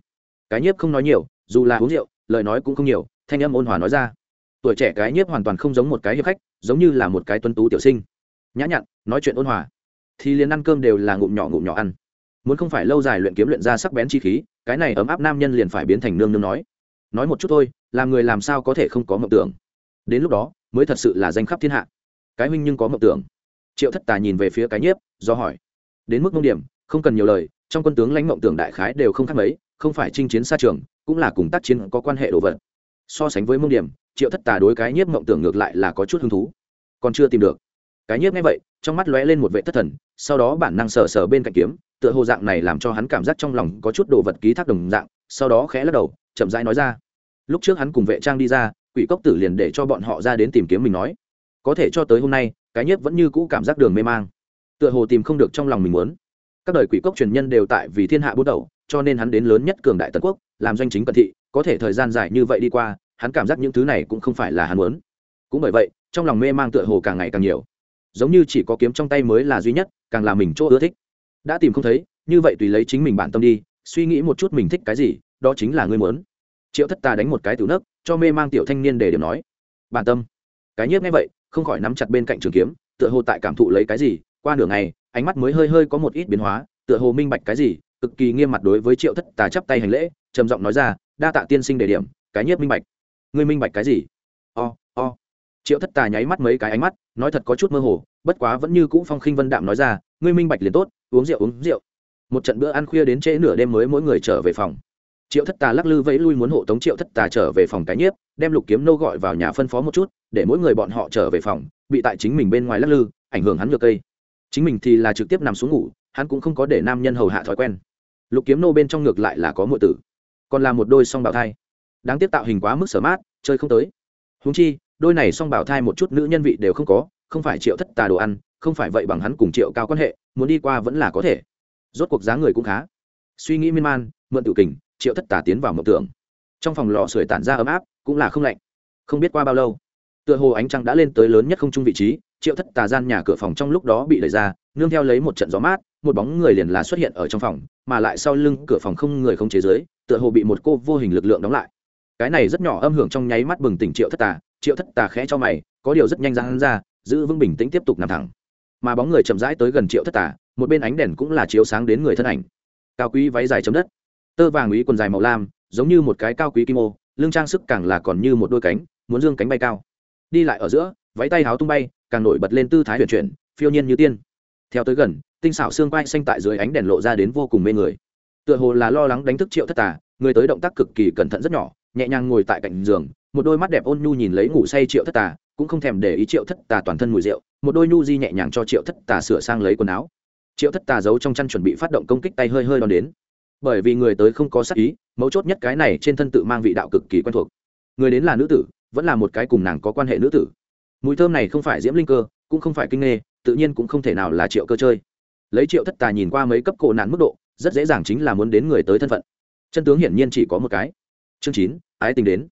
cái nhiếp không nói nhiều, dù là uống rượu, lời nói cũng không nhiều, thanh âm ôn hòa nói ra. Tuổi trẻ cái nhiếp hoàn toàn không giống một cái hiệp khách, giống như là một cái tuân tú tiểu sinh. Nhã nhặn, nói chuyện ôn hòa. Thì liền ăn cơm đều là ngụm nhỏ ngụm nhỏ ăn. Muốn không phải lâu dài luyện kiếm luyện ra sắc bén chi khí, cái này ấm áp nam nhân liền phải biến thành nương nương nói. Nói một chút thôi, làm người làm sao có thể không có mộng tưởng. Đến lúc đó, mới thật sự là danh khắp thiên hạ cái huynh nhưng có mộng tưởng. Triệu thất tà nhìn về phía cái nhiếp, do hỏi, đến mức mông điểm, không cần nhiều lời, trong quân tướng lãnh mộng tưởng đại khái đều không khác mấy, không phải chinh chiến xa trường, cũng là cùng tác chiến có quan hệ đồ vật. So sánh với mông điểm, triệu thất tà đối cái nhiếp mộng tưởng ngược lại là có chút hứng thú. Còn chưa tìm được. Cái nhiếp nghe vậy, trong mắt lóe lên một vệ thất thần, sau đó bản năng sờ sờ bên cạnh kiếm, tựa hồ dạng này làm cho hắn cảm giác trong lòng có chút đồ vật ký thác đồng dạng, sau đó khẽ lắc đầu, chậm rãi nói ra. Lúc trước hắn cùng vệ trang đi ra, quỷ cốc tử liền để cho bọn họ ra đến tìm kiếm mình nói có thể cho tới hôm nay, cái nhiếp vẫn như cũ cảm giác đường mê mang. Tựa hồ tìm không được trong lòng mình muốn. Các đời quỷ cốc truyền nhân đều tại vì thiên hạ bút đầu, cho nên hắn đến lớn nhất cường đại tần quốc, làm doanh chính cận thị, có thể thời gian dài như vậy đi qua, hắn cảm giác những thứ này cũng không phải là hắn muốn. Cũng bởi vậy, trong lòng mê mang tựa hồ càng ngày càng nhiều. Giống như chỉ có kiếm trong tay mới là duy nhất, càng là mình chỗ ưa thích. Đã tìm không thấy, như vậy tùy lấy chính mình bản tâm đi, suy nghĩ một chút mình thích cái gì, đó chính là ngươi muốn. Triệu thất tà đánh một cái tiểu nấc, cho mê mang tiểu thanh niên để điểm nói. Bản tâm. Cái nhiếp nghe vậy không khỏi nắm chặt bên cạnh trường kiếm, tựa hồ tại cảm thụ lấy cái gì, qua nửa ngày, ánh mắt mới hơi hơi có một ít biến hóa, tựa hồ minh bạch cái gì, cực kỳ nghiêm mặt đối với triệu thất tà chắp tay hành lễ, trầm giọng nói ra, đa tạ tiên sinh đề điểm, cái nhất minh bạch. Ngươi minh bạch cái gì? O o. Triệu thất tà nháy mắt mấy cái ánh mắt, nói thật có chút mơ hồ, bất quá vẫn như cũ phong khinh vân đạm nói ra, ngươi minh bạch liền tốt, uống rượu uống rượu. Một trận bữa ăn khuya đến trễ nửa đêm mới mỗi người trở về phòng triệu thất tà lắc lư vẫy lui muốn hộ tống triệu thất tà trở về phòng cái nhiếp, đem lục kiếm nô gọi vào nhà phân phó một chút, để mỗi người bọn họ trở về phòng, bị tại chính mình bên ngoài lắc lư, ảnh hưởng hắn ngược cây. Chính mình thì là trực tiếp nằm xuống ngủ, hắn cũng không có để nam nhân hầu hạ thói quen. Lục kiếm nô bên trong ngược lại là có mượn tử. Còn là một đôi song bảo thai. Đáng tiếc tạo hình quá mức sở mát, chơi không tới. Húng chi, đôi này song bảo thai một chút nữ nhân vị đều không có, không phải triệu thất tà đồ ăn, không phải vậy bằng hắn cùng triệu cao quan hệ, muốn đi qua vẫn là có thể. Rốt cuộc giá người cũng khá. Suy nghĩ miên man, mượn tự kình triệu thất tà tiến vào mộng tưởng. Trong phòng lò sưởi tản ra ấm áp, cũng là không lạnh. Không biết qua bao lâu, tựa hồ ánh trăng đã lên tới lớn nhất không trung vị trí, triệu thất tà gian nhà cửa phòng trong lúc đó bị đẩy ra, nương theo lấy một trận gió mát, một bóng người liền là xuất hiện ở trong phòng, mà lại sau lưng cửa phòng không người không chế giới tựa hồ bị một cô vô hình lực lượng đóng lại. Cái này rất nhỏ âm hưởng trong nháy mắt bừng tỉnh triệu thất tà, triệu thất tà khẽ cho mày, có điều rất nhanh ra hắn ra, giữ vững bình tĩnh tiếp tục nằm thẳng. Mà bóng người chậm rãi tới gần triệu thất tà, một bên ánh đèn cũng là chiếu sáng đến người thân ảnh. Cao quý váy dài chấm đất tơ vàng ý quần dài màu lam, giống như một cái cao quý kim ô lưng trang sức càng là còn như một đôi cánh, muốn dương cánh bay cao. Đi lại ở giữa, váy tay háo tung bay, càng nổi bật lên tư thái huyền chuyển, phiêu nhiên như tiên. Theo tới gần, tinh xảo xương quai xanh tại dưới ánh đèn lộ ra đến vô cùng mê người. Tựa hồ là lo lắng đánh thức triệu thất tà, người tới động tác cực kỳ cẩn thận rất nhỏ, nhẹ nhàng ngồi tại cạnh giường, một đôi mắt đẹp ôn nhu nhìn lấy ngủ say triệu thất tà, cũng không thèm để ý triệu thất tà toàn thân mùi rượu, một đôi nhu di nhẹ nhàng cho triệu thất tà sửa sang lấy quần áo. Triệu thất tà giấu trong chăn chuẩn bị phát động công kích tay hơi hơi đón đến bởi vì người tới không có sắc ý, mấu chốt nhất cái này trên thân tự mang vị đạo cực kỳ quen thuộc. Người đến là nữ tử, vẫn là một cái cùng nàng có quan hệ nữ tử. Mùi thơm này không phải diễm linh cơ, cũng không phải kinh nghê, tự nhiên cũng không thể nào là triệu cơ chơi. Lấy triệu thất tà nhìn qua mấy cấp cổ nạn mức độ, rất dễ dàng chính là muốn đến người tới thân phận. Chân tướng hiển nhiên chỉ có một cái. Chương chín, ái tình đến.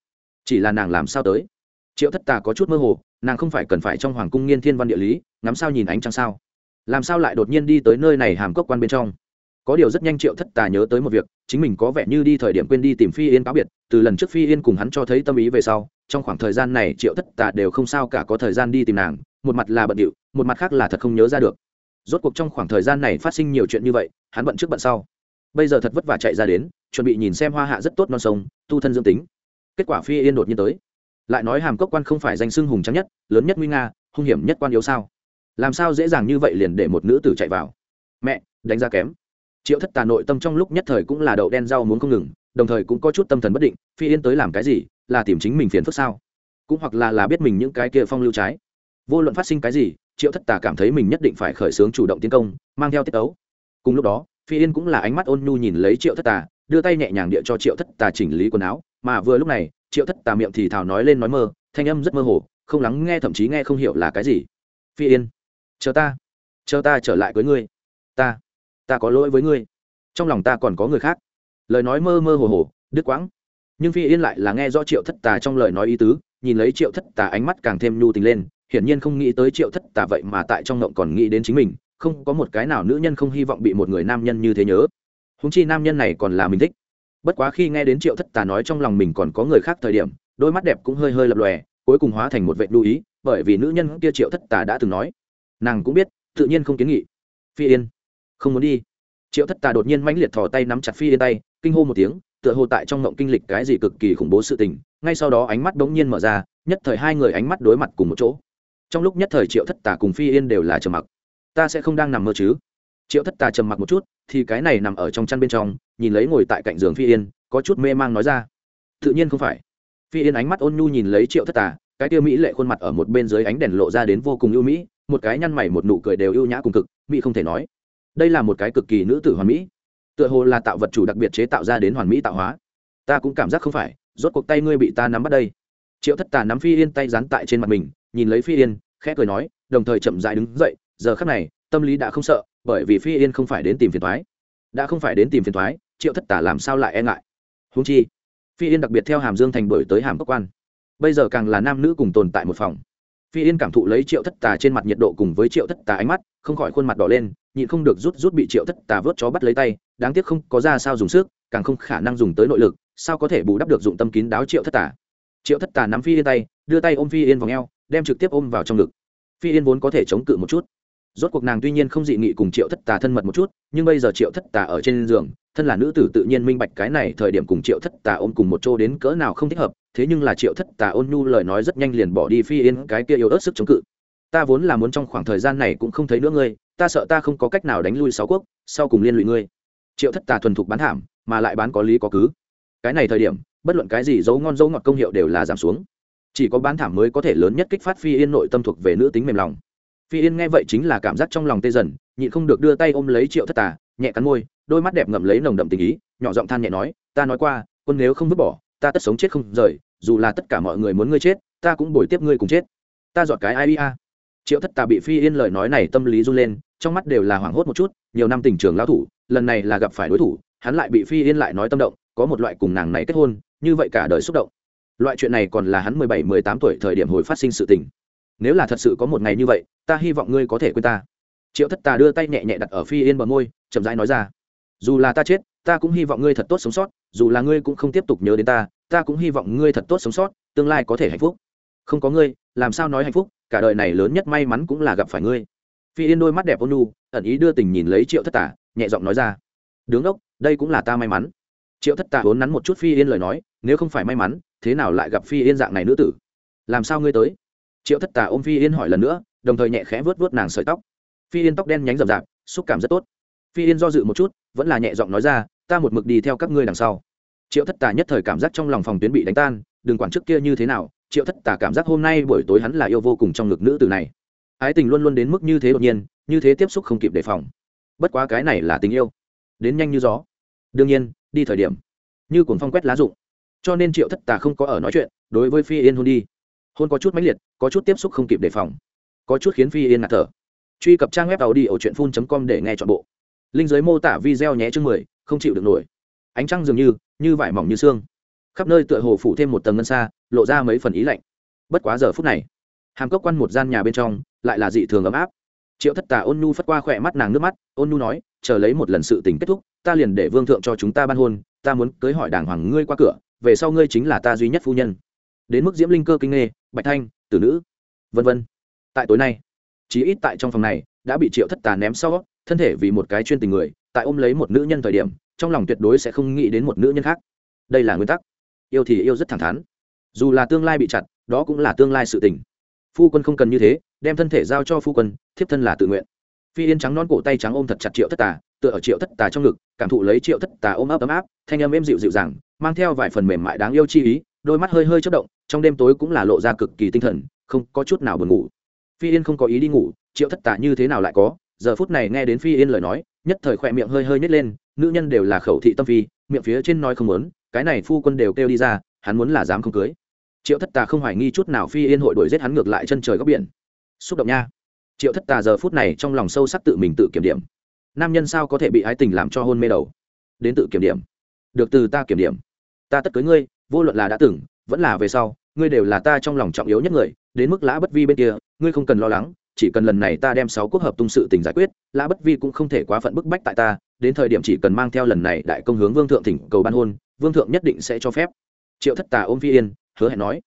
Chỉ là nàng làm sao tới? Triệu thất tà có chút mơ hồ, nàng không phải cần phải trong hoàng cung nghiên thiên văn địa lý, ngắm sao nhìn ánh trăng sao? Làm sao lại đột nhiên đi tới nơi này hàm cốc quan bên trong? Có điều rất nhanh triệu thất tà nhớ tới một việc, chính mình có vẻ như đi thời điểm quên đi tìm phi yên cáo biệt, từ lần trước phi yên cùng hắn cho thấy tâm ý về sau, trong khoảng thời gian này triệu thất tà đều không sao cả có thời gian đi tìm nàng, một mặt là bận điệu, một mặt khác là thật không nhớ ra được. Rốt cuộc trong khoảng thời gian này phát sinh nhiều chuyện như vậy, hắn bận trước bận sau. Bây giờ thật vất vả chạy ra đến, chuẩn bị nhìn xem hoa hạ rất tốt non sông, tu thân dương tính. Kết quả phi yên đột nhiên tới. Lại nói hàm cốc quan không phải danh xưng hùng trắng nhất, lớn nhất nguy nga, hung hiểm nhất quan yếu sao? Làm sao dễ dàng như vậy liền để một nữ tử chạy vào? Mẹ, đánh giá kém triệu thất tà nội tâm trong lúc nhất thời cũng là đậu đen rau muốn không ngừng, đồng thời cũng có chút tâm thần bất định, phi yên tới làm cái gì, là tìm chính mình phiền phức sao? Cũng hoặc là là biết mình những cái kia phong lưu trái. Vô luận phát sinh cái gì, triệu thất tà cảm thấy mình nhất định phải khởi xướng chủ động tiến công, mang theo tiết tấu. Cùng lúc đó, phi yên cũng là ánh mắt ôn nhu nhìn lấy triệu thất tà, đưa tay nhẹ nhàng địa cho triệu thất tà chỉnh lý quần áo, mà vừa lúc này, triệu thất tà miệng thì thào nói lên nói mơ, thanh âm rất mơ hồ, không lắng nghe thậm chí nghe không hiểu là cái gì. Phi yên, chờ ta chờ ta trở lại với ngươi. Ta ta có lỗi với ngươi. Trong lòng ta còn có người khác. Lời nói mơ mơ hồ hồ, đứt quãng. Nhưng phi yên lại là nghe do triệu thất tà trong lời nói ý tứ, nhìn lấy triệu thất tà ánh mắt càng thêm nhu tình lên, hiển nhiên không nghĩ tới triệu thất tà vậy mà tại trong ngộng còn nghĩ đến chính mình, không có một cái nào nữ nhân không hy vọng bị một người nam nhân như thế nhớ. Húng chi nam nhân này còn là mình thích. Bất quá khi nghe đến triệu thất tà nói trong lòng mình còn có người khác thời điểm, đôi mắt đẹp cũng hơi hơi lập lòe, cuối cùng hóa thành một vệ lưu ý, bởi vì nữ nhân kia triệu thất tà đã từng nói. Nàng cũng biết, tự nhiên không kiến nghị. Phi yên không muốn đi. Triệu thất tà đột nhiên mãnh liệt thò tay nắm chặt phi yên tay, kinh hô một tiếng, tựa hồ tại trong ngộng kinh lịch cái gì cực kỳ khủng bố sự tình. Ngay sau đó ánh mắt bỗng nhiên mở ra, nhất thời hai người ánh mắt đối mặt cùng một chỗ. Trong lúc nhất thời triệu thất tà cùng phi yên đều là trầm mặc. Ta sẽ không đang nằm mơ chứ? Triệu thất tà trầm mặc một chút, thì cái này nằm ở trong chăn bên trong, nhìn lấy ngồi tại cạnh giường phi yên, có chút mê mang nói ra. Tự nhiên không phải. Phi yên ánh mắt ôn nhu nhìn lấy triệu thất tà, cái tiêu mỹ lệ khuôn mặt ở một bên dưới ánh đèn lộ ra đến vô cùng ưu mỹ, một cái nhăn mày một nụ cười đều ưu nhã cùng cực, mỹ không thể nói đây là một cái cực kỳ nữ tử hoàn mỹ. Tựa hồ là tạo vật chủ đặc biệt chế tạo ra đến hoàn mỹ tạo hóa. Ta cũng cảm giác không phải, rốt cuộc tay ngươi bị ta nắm bắt đây. Triệu thất tà nắm phi yên tay dán tại trên mặt mình, nhìn lấy phi yên, khẽ cười nói, đồng thời chậm dại đứng dậy, giờ khắc này, tâm lý đã không sợ, bởi vì phi yên không phải đến tìm phiền thoái đã không phải đến tìm phiền thoái triệu thất tà làm sao lại e ngại? Húng chi, phi yên đặc biệt theo hàm dương thành đổi tới hàm cốc quan. Bây giờ càng là nam nữ cùng tồn tại một phòng phi yên cảm thụ lấy triệu thất tà trên mặt nhiệt độ cùng với triệu thất tà ánh mắt, không khỏi khuôn mặt đỏ lên, nhịn không được rút rút bị triệu thất tà vớt chó bắt lấy tay, đáng tiếc không có ra sao dùng sức, càng không khả năng dùng tới nội lực, sao có thể bù đắp được dụng tâm kín đáo triệu thất tà. Triệu thất tà nắm phi yên tay, đưa tay ôm phi yên vào ngheo đem trực tiếp ôm vào trong ngực. Phi yên vốn có thể chống cự một chút. Rốt cuộc nàng tuy nhiên không dị nghị cùng triệu thất tà thân mật một chút, nhưng bây giờ triệu thất tà ở trên giường, thân là nữ tử tự nhiên minh bạch cái này thời điểm cùng triệu thất tà ôm cùng một chỗ đến cỡ nào không thích hợp thế nhưng là triệu thất tà ôn nhu lời nói rất nhanh liền bỏ đi phi yên cái kia yếu ớt sức chống cự. Ta vốn là muốn trong khoảng thời gian này cũng không thấy nữa ngươi, ta sợ ta không có cách nào đánh lui sáu quốc, sau cùng liên lụy ngươi. Triệu thất tà thuần thục bán thảm, mà lại bán có lý có cứ. Cái này thời điểm, bất luận cái gì dấu ngon dấu ngọt công hiệu đều là giảm xuống. Chỉ có bán thảm mới có thể lớn nhất kích phát phi yên nội tâm thuộc về nữ tính mềm lòng. Phi yên nghe vậy chính là cảm giác trong lòng tê dần, nhịn không được đưa tay ôm lấy triệu thất tà, nhẹ cắn môi, đôi mắt đẹp ngậm lấy nồng đậm tình ý, nhỏ giọng than nhẹ nói, ta nói qua, quân nếu không vứt bỏ, ta tất sống chết không rời dù là tất cả mọi người muốn ngươi chết, ta cũng bồi tiếp ngươi cùng chết. Ta dọn cái ai a. Triệu thất tà bị phi yên lời nói này tâm lý run lên, trong mắt đều là hoảng hốt một chút, nhiều năm tình trường lao thủ, lần này là gặp phải đối thủ, hắn lại bị phi yên lại nói tâm động, có một loại cùng nàng này kết hôn, như vậy cả đời xúc động. Loại chuyện này còn là hắn mười bảy, mười tám tuổi thời điểm hồi phát sinh sự tình. Nếu là thật sự có một ngày như vậy, ta hy vọng ngươi có thể quên ta. Triệu thất tà đưa tay nhẹ nhẹ đặt ở phi yên bờ môi, chậm rãi nói ra. Dù là ta chết, ta cũng hy vọng ngươi thật tốt sống sót, dù là ngươi cũng không tiếp tục nhớ đến ta ta cũng hy vọng ngươi thật tốt sống sót, tương lai có thể hạnh phúc. Không có ngươi, làm sao nói hạnh phúc, cả đời này lớn nhất may mắn cũng là gặp phải ngươi. Phi yên đôi mắt đẹp ôn nu ẩn ý đưa tình nhìn lấy triệu thất tả nhẹ giọng nói ra. Đứng đốc, đây cũng là ta may mắn. Triệu thất tả vốn nắn một chút phi yên lời nói, nếu không phải may mắn, thế nào lại gặp phi yên dạng này nữ tử? Làm sao ngươi tới? Triệu thất Tả ôm phi yên hỏi lần nữa, đồng thời nhẹ khẽ vớt vớt nàng sợi tóc. Phi yên tóc đen nhánh rậm rạp, xúc cảm rất tốt. Phi yên do dự một chút, vẫn là nhẹ giọng nói ra, ta một mực đi theo các ngươi đằng sau triệu thất tà nhất thời cảm giác trong lòng phòng tuyến bị đánh tan, đừng quản trước kia như thế nào, triệu thất tà cảm giác hôm nay buổi tối hắn là yêu vô cùng trong ngực nữ tử này. Ái tình luôn luôn đến mức như thế đột nhiên, như thế tiếp xúc không kịp đề phòng. Bất quá cái này là tình yêu, đến nhanh như gió. Đương nhiên, đi thời điểm, như cuồng phong quét lá rụng. Cho nên triệu thất tà không có ở nói chuyện, đối với phi yên hôn đi. Hôn có chút mãnh liệt, có chút tiếp xúc không kịp đề phòng. Có chút khiến phi yên ngạt thở. Truy cập trang web tàu đi ở truyện phun com để nghe t h ọ n bộ. Linh giới mô tả video nhé chương mười, không chịu được nổi. Ánh trăng dường như như vải mỏng như xương. Khắp nơi tựa hồ phủ thêm một tầng ngân xa, lộ ra mấy phần ý lạnh. Bất quá giờ phút này, hàm cốc quan một gian nhà bên trong lại là dị thường ấm áp. Triệu thất tà ôn nhu phất qua khỏe mắt nàng nước mắt, ôn nhu nói, chờ lấy một lần sự tình kết thúc, ta liền để vương thượng cho chúng ta ban hôn, ta muốn cưới hỏi đàng hoàng ngươi qua cửa, về sau ngươi chính là ta duy nhất phu nhân. Đến mức diễm linh cơ kinh nghê bạch thanh, tử nữ, vân vân. Tại tối nay, chí ít tại trong phòng này, đã bị triệu thất tà ném sau, thân thể vì một cái chuyên tình người, tại ôm lấy một nữ nhân thời điểm trong lòng tuyệt đối sẽ không nghĩ đến một nữ nhân khác. Đây là nguyên tắc. Yêu thì yêu rất thẳng thắn. Dù là tương lai bị chặt, đó cũng là tương lai sự tình. Phu quân không cần như thế, đem thân thể giao cho phu quân, thiếp thân là tự nguyện. Phi yên trắng non cổ tay trắng ôm thật chặt triệu thất tà, tựa ở triệu thất tà trong ngực, cảm thụ lấy triệu thất tà ôm ấp ấm áp, thanh âm êm dịu dịu dàng, mang theo vài phần mềm mại đáng yêu chi ý, đôi mắt hơi hơi chất động, trong đêm tối cũng là lộ ra cực kỳ tinh thần, không có chút nào buồn ngủ. Phi yên không có ý đi ngủ, triệu thất tà như thế nào lại có, giờ phút này nghe đến phi yên lời nói, nhất thời khỏe miệng hơi hơi nhét lên nữ nhân đều là khẩu thị tâm phi, miệng phía trên nói không muốn, cái này phu quân đều kêu đi ra, hắn muốn là dám không cưới. Triệu thất tà không hoài nghi chút nào phi yên hội đuổi giết hắn ngược lại chân trời góc biển. Xúc động nha. Triệu thất tà giờ phút này trong lòng sâu sắc tự mình tự kiểm điểm. Nam nhân sao có thể bị ái tình làm cho hôn mê đầu? Đến tự kiểm điểm. Được từ ta kiểm điểm. Ta tất cưới ngươi, vô luận là đã từng, vẫn là về sau, ngươi đều là ta trong lòng trọng yếu nhất người, đến mức lã bất vi bên kia, ngươi không cần lo lắng chỉ cần lần này ta đem sáu quốc hợp tung sự tình giải quyết, lã bất vi cũng không thể quá phận bức bách tại ta, đến thời điểm chỉ cần mang theo lần này đại công hướng vương thượng thỉnh cầu ban hôn, vương thượng nhất định sẽ cho phép. Triệu thất tà ôm phi yên, hứa hẹn nói,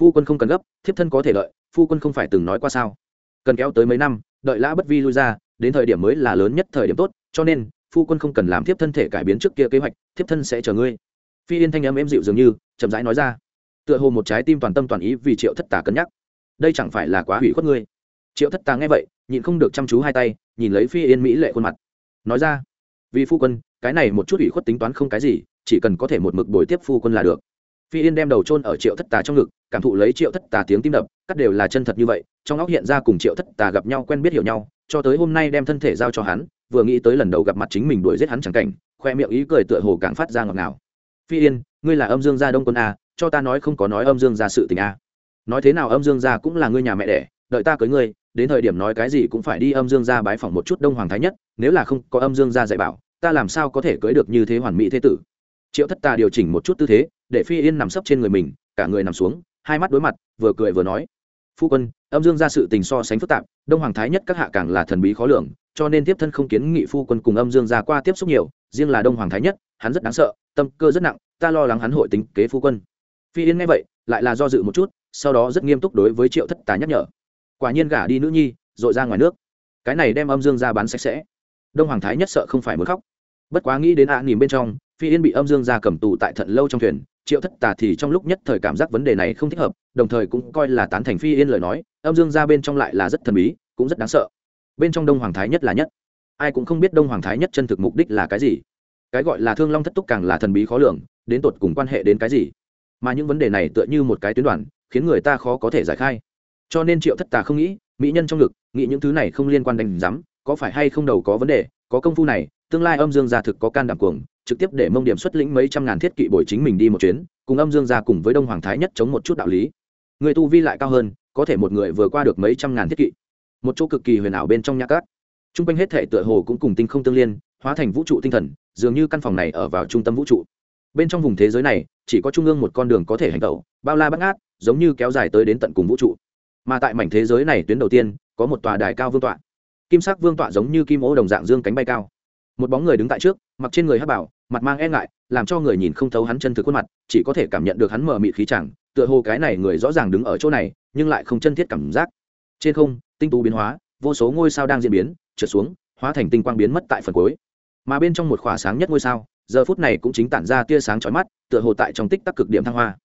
phu quân không cần gấp, thiếp thân có thể lợi, phu quân không phải từng nói qua sao? Cần kéo tới mấy năm, đợi lã bất vi lui ra, đến thời điểm mới là lớn nhất thời điểm tốt, cho nên, phu quân không cần làm thiếp thân thể cải biến trước kia kế hoạch, thiếp thân sẽ chờ ngươi. Phi yên thanh âm êm dịu dường như, chậm rãi nói ra. Tựa hồ một trái tim toàn tâm toàn ý vì triệu thất tà cân nhắc. Đây chẳng phải là quá hủy khuất ngươi triệu thất tà nghe vậy, nhịn không được chăm chú hai tay, nhìn lấy phi yên mỹ lệ khuôn mặt. Nói ra, vì phu quân, cái này một chút ủy khuất tính toán không cái gì, chỉ cần có thể một mực bồi tiếp phu quân là được. Phi yên đem đầu chôn ở triệu thất tà trong ngực, cảm thụ lấy triệu thất tà tiếng tim đập, cắt đều là chân thật như vậy, trong óc hiện ra cùng triệu thất tà gặp nhau quen biết hiểu nhau, cho tới hôm nay đem thân thể giao cho hắn, vừa nghĩ tới lần đầu gặp mặt chính mình đuổi giết hắn chẳng cảnh, khoe miệng ý cười tựa hồ càng phát ra ngọt ngào. Phi yên, ngươi là âm dương gia đông quân a, cho ta nói không có nói âm dương gia sự tình a. Nói thế nào âm dương gia cũng là ngươi nhà mẹ đẻ, đợi ta cưới ngươi đến thời điểm nói cái gì cũng phải đi âm dương gia bái phỏng một chút đông hoàng thái nhất, nếu là không có âm dương gia dạy bảo, ta làm sao có thể cưới được như thế hoàn mỹ thế tử? Triệu thất ta điều chỉnh một chút tư thế, để phi yên nằm sấp trên người mình, cả người nằm xuống, hai mắt đối mặt, vừa cười vừa nói, phu quân, âm dương gia sự tình so sánh phức tạp, đông hoàng thái nhất các hạ càng là thần bí khó lường, cho nên tiếp thân không kiến nghị phu quân cùng âm dương gia qua tiếp xúc nhiều, riêng là đông hoàng thái nhất, hắn rất đáng sợ, tâm cơ rất nặng, ta lo lắng hắn hội tính kế phu quân. Phi yên nghe vậy, lại là do dự một chút, sau đó rất nghiêm túc đối với triệu thất tà nhắc nhở quả nhiên gả đi nữ nhi dội ra ngoài nước. Cái này đem âm dương ra bán sạch sẽ. Đông hoàng thái nhất sợ không phải muốn khóc. Bất quá nghĩ đến ạ à nỉm bên trong, phi yên bị âm dương ra cầm tù tại thận lâu trong thuyền, triệu thất tà thì trong lúc nhất thời cảm giác vấn đề này không thích hợp, đồng thời cũng coi là tán thành phi yên lời nói, âm dương ra bên trong lại là rất thần bí, cũng rất đáng sợ. Bên trong đông hoàng thái nhất là nhất. Ai cũng không biết đông hoàng thái nhất chân thực mục đích là cái gì. Cái gọi là thương long thất túc càng là thần bí khó lường, đến tột cùng quan hệ đến cái gì? Mà những vấn đề này tựa như một cái tuyến đoàn, khiến người ta khó có thể giải khai cho nên triệu thất tà không nghĩ, mỹ nhân trong ngực, nghĩ những thứ này không liên quan đánh giám, có phải hay không đầu có vấn đề, có công phu này, tương lai âm dương gia thực có can đảm cuồng, trực tiếp để mông điểm xuất lĩnh mấy trăm ngàn thiết kỵ bồi chính mình đi một chuyến, cùng âm dương gia cùng với đông hoàng thái nhất chống một chút đạo lý. Người tu vi lại cao hơn, có thể một người vừa qua được mấy trăm ngàn thiết kỵ. Một chỗ cực kỳ huyền ảo bên trong nhã cát. T r u n g quanh hết thể tựa hồ cũng cùng tinh không tương liên, hóa thành vũ trụ tinh thần, dường như căn phòng này ở vào trung tâm vũ trụ. Bên trong vùng thế giới này, chỉ có trung ương một con đường có thể hành tẩu, bao la bắt ngát, giống như kéo dài tới đến tận cùng vũ trụ mà tại mảnh thế giới này tuyến đầu tiên, có một tòa đài cao vương tọa. Kim sắc vương tọa giống như kim ô đồng dạng dương cánh bay cao. Một bóng người đứng tại trước, mặc trên người hát bảo, mặt mang e ngại, làm cho người nhìn không thấu hắn chân thực khuôn mặt, chỉ có thể cảm nhận được hắn mở mịt khí chẳng, tựa hồ cái này người rõ ràng đứng ở chỗ này, nhưng lại không chân thiết cảm giác. Trên không, tinh tú biến hóa, vô số ngôi sao đang diễn biến, trượt xuống, hóa thành tinh quang biến mất tại phần cuối. Mà bên trong một khỏa sáng nhất ngôi sao, giờ phút này cũng chính tản ra tia sáng chói mắt, tựa hồ tại trong tích tắc cực điểm thăng hoa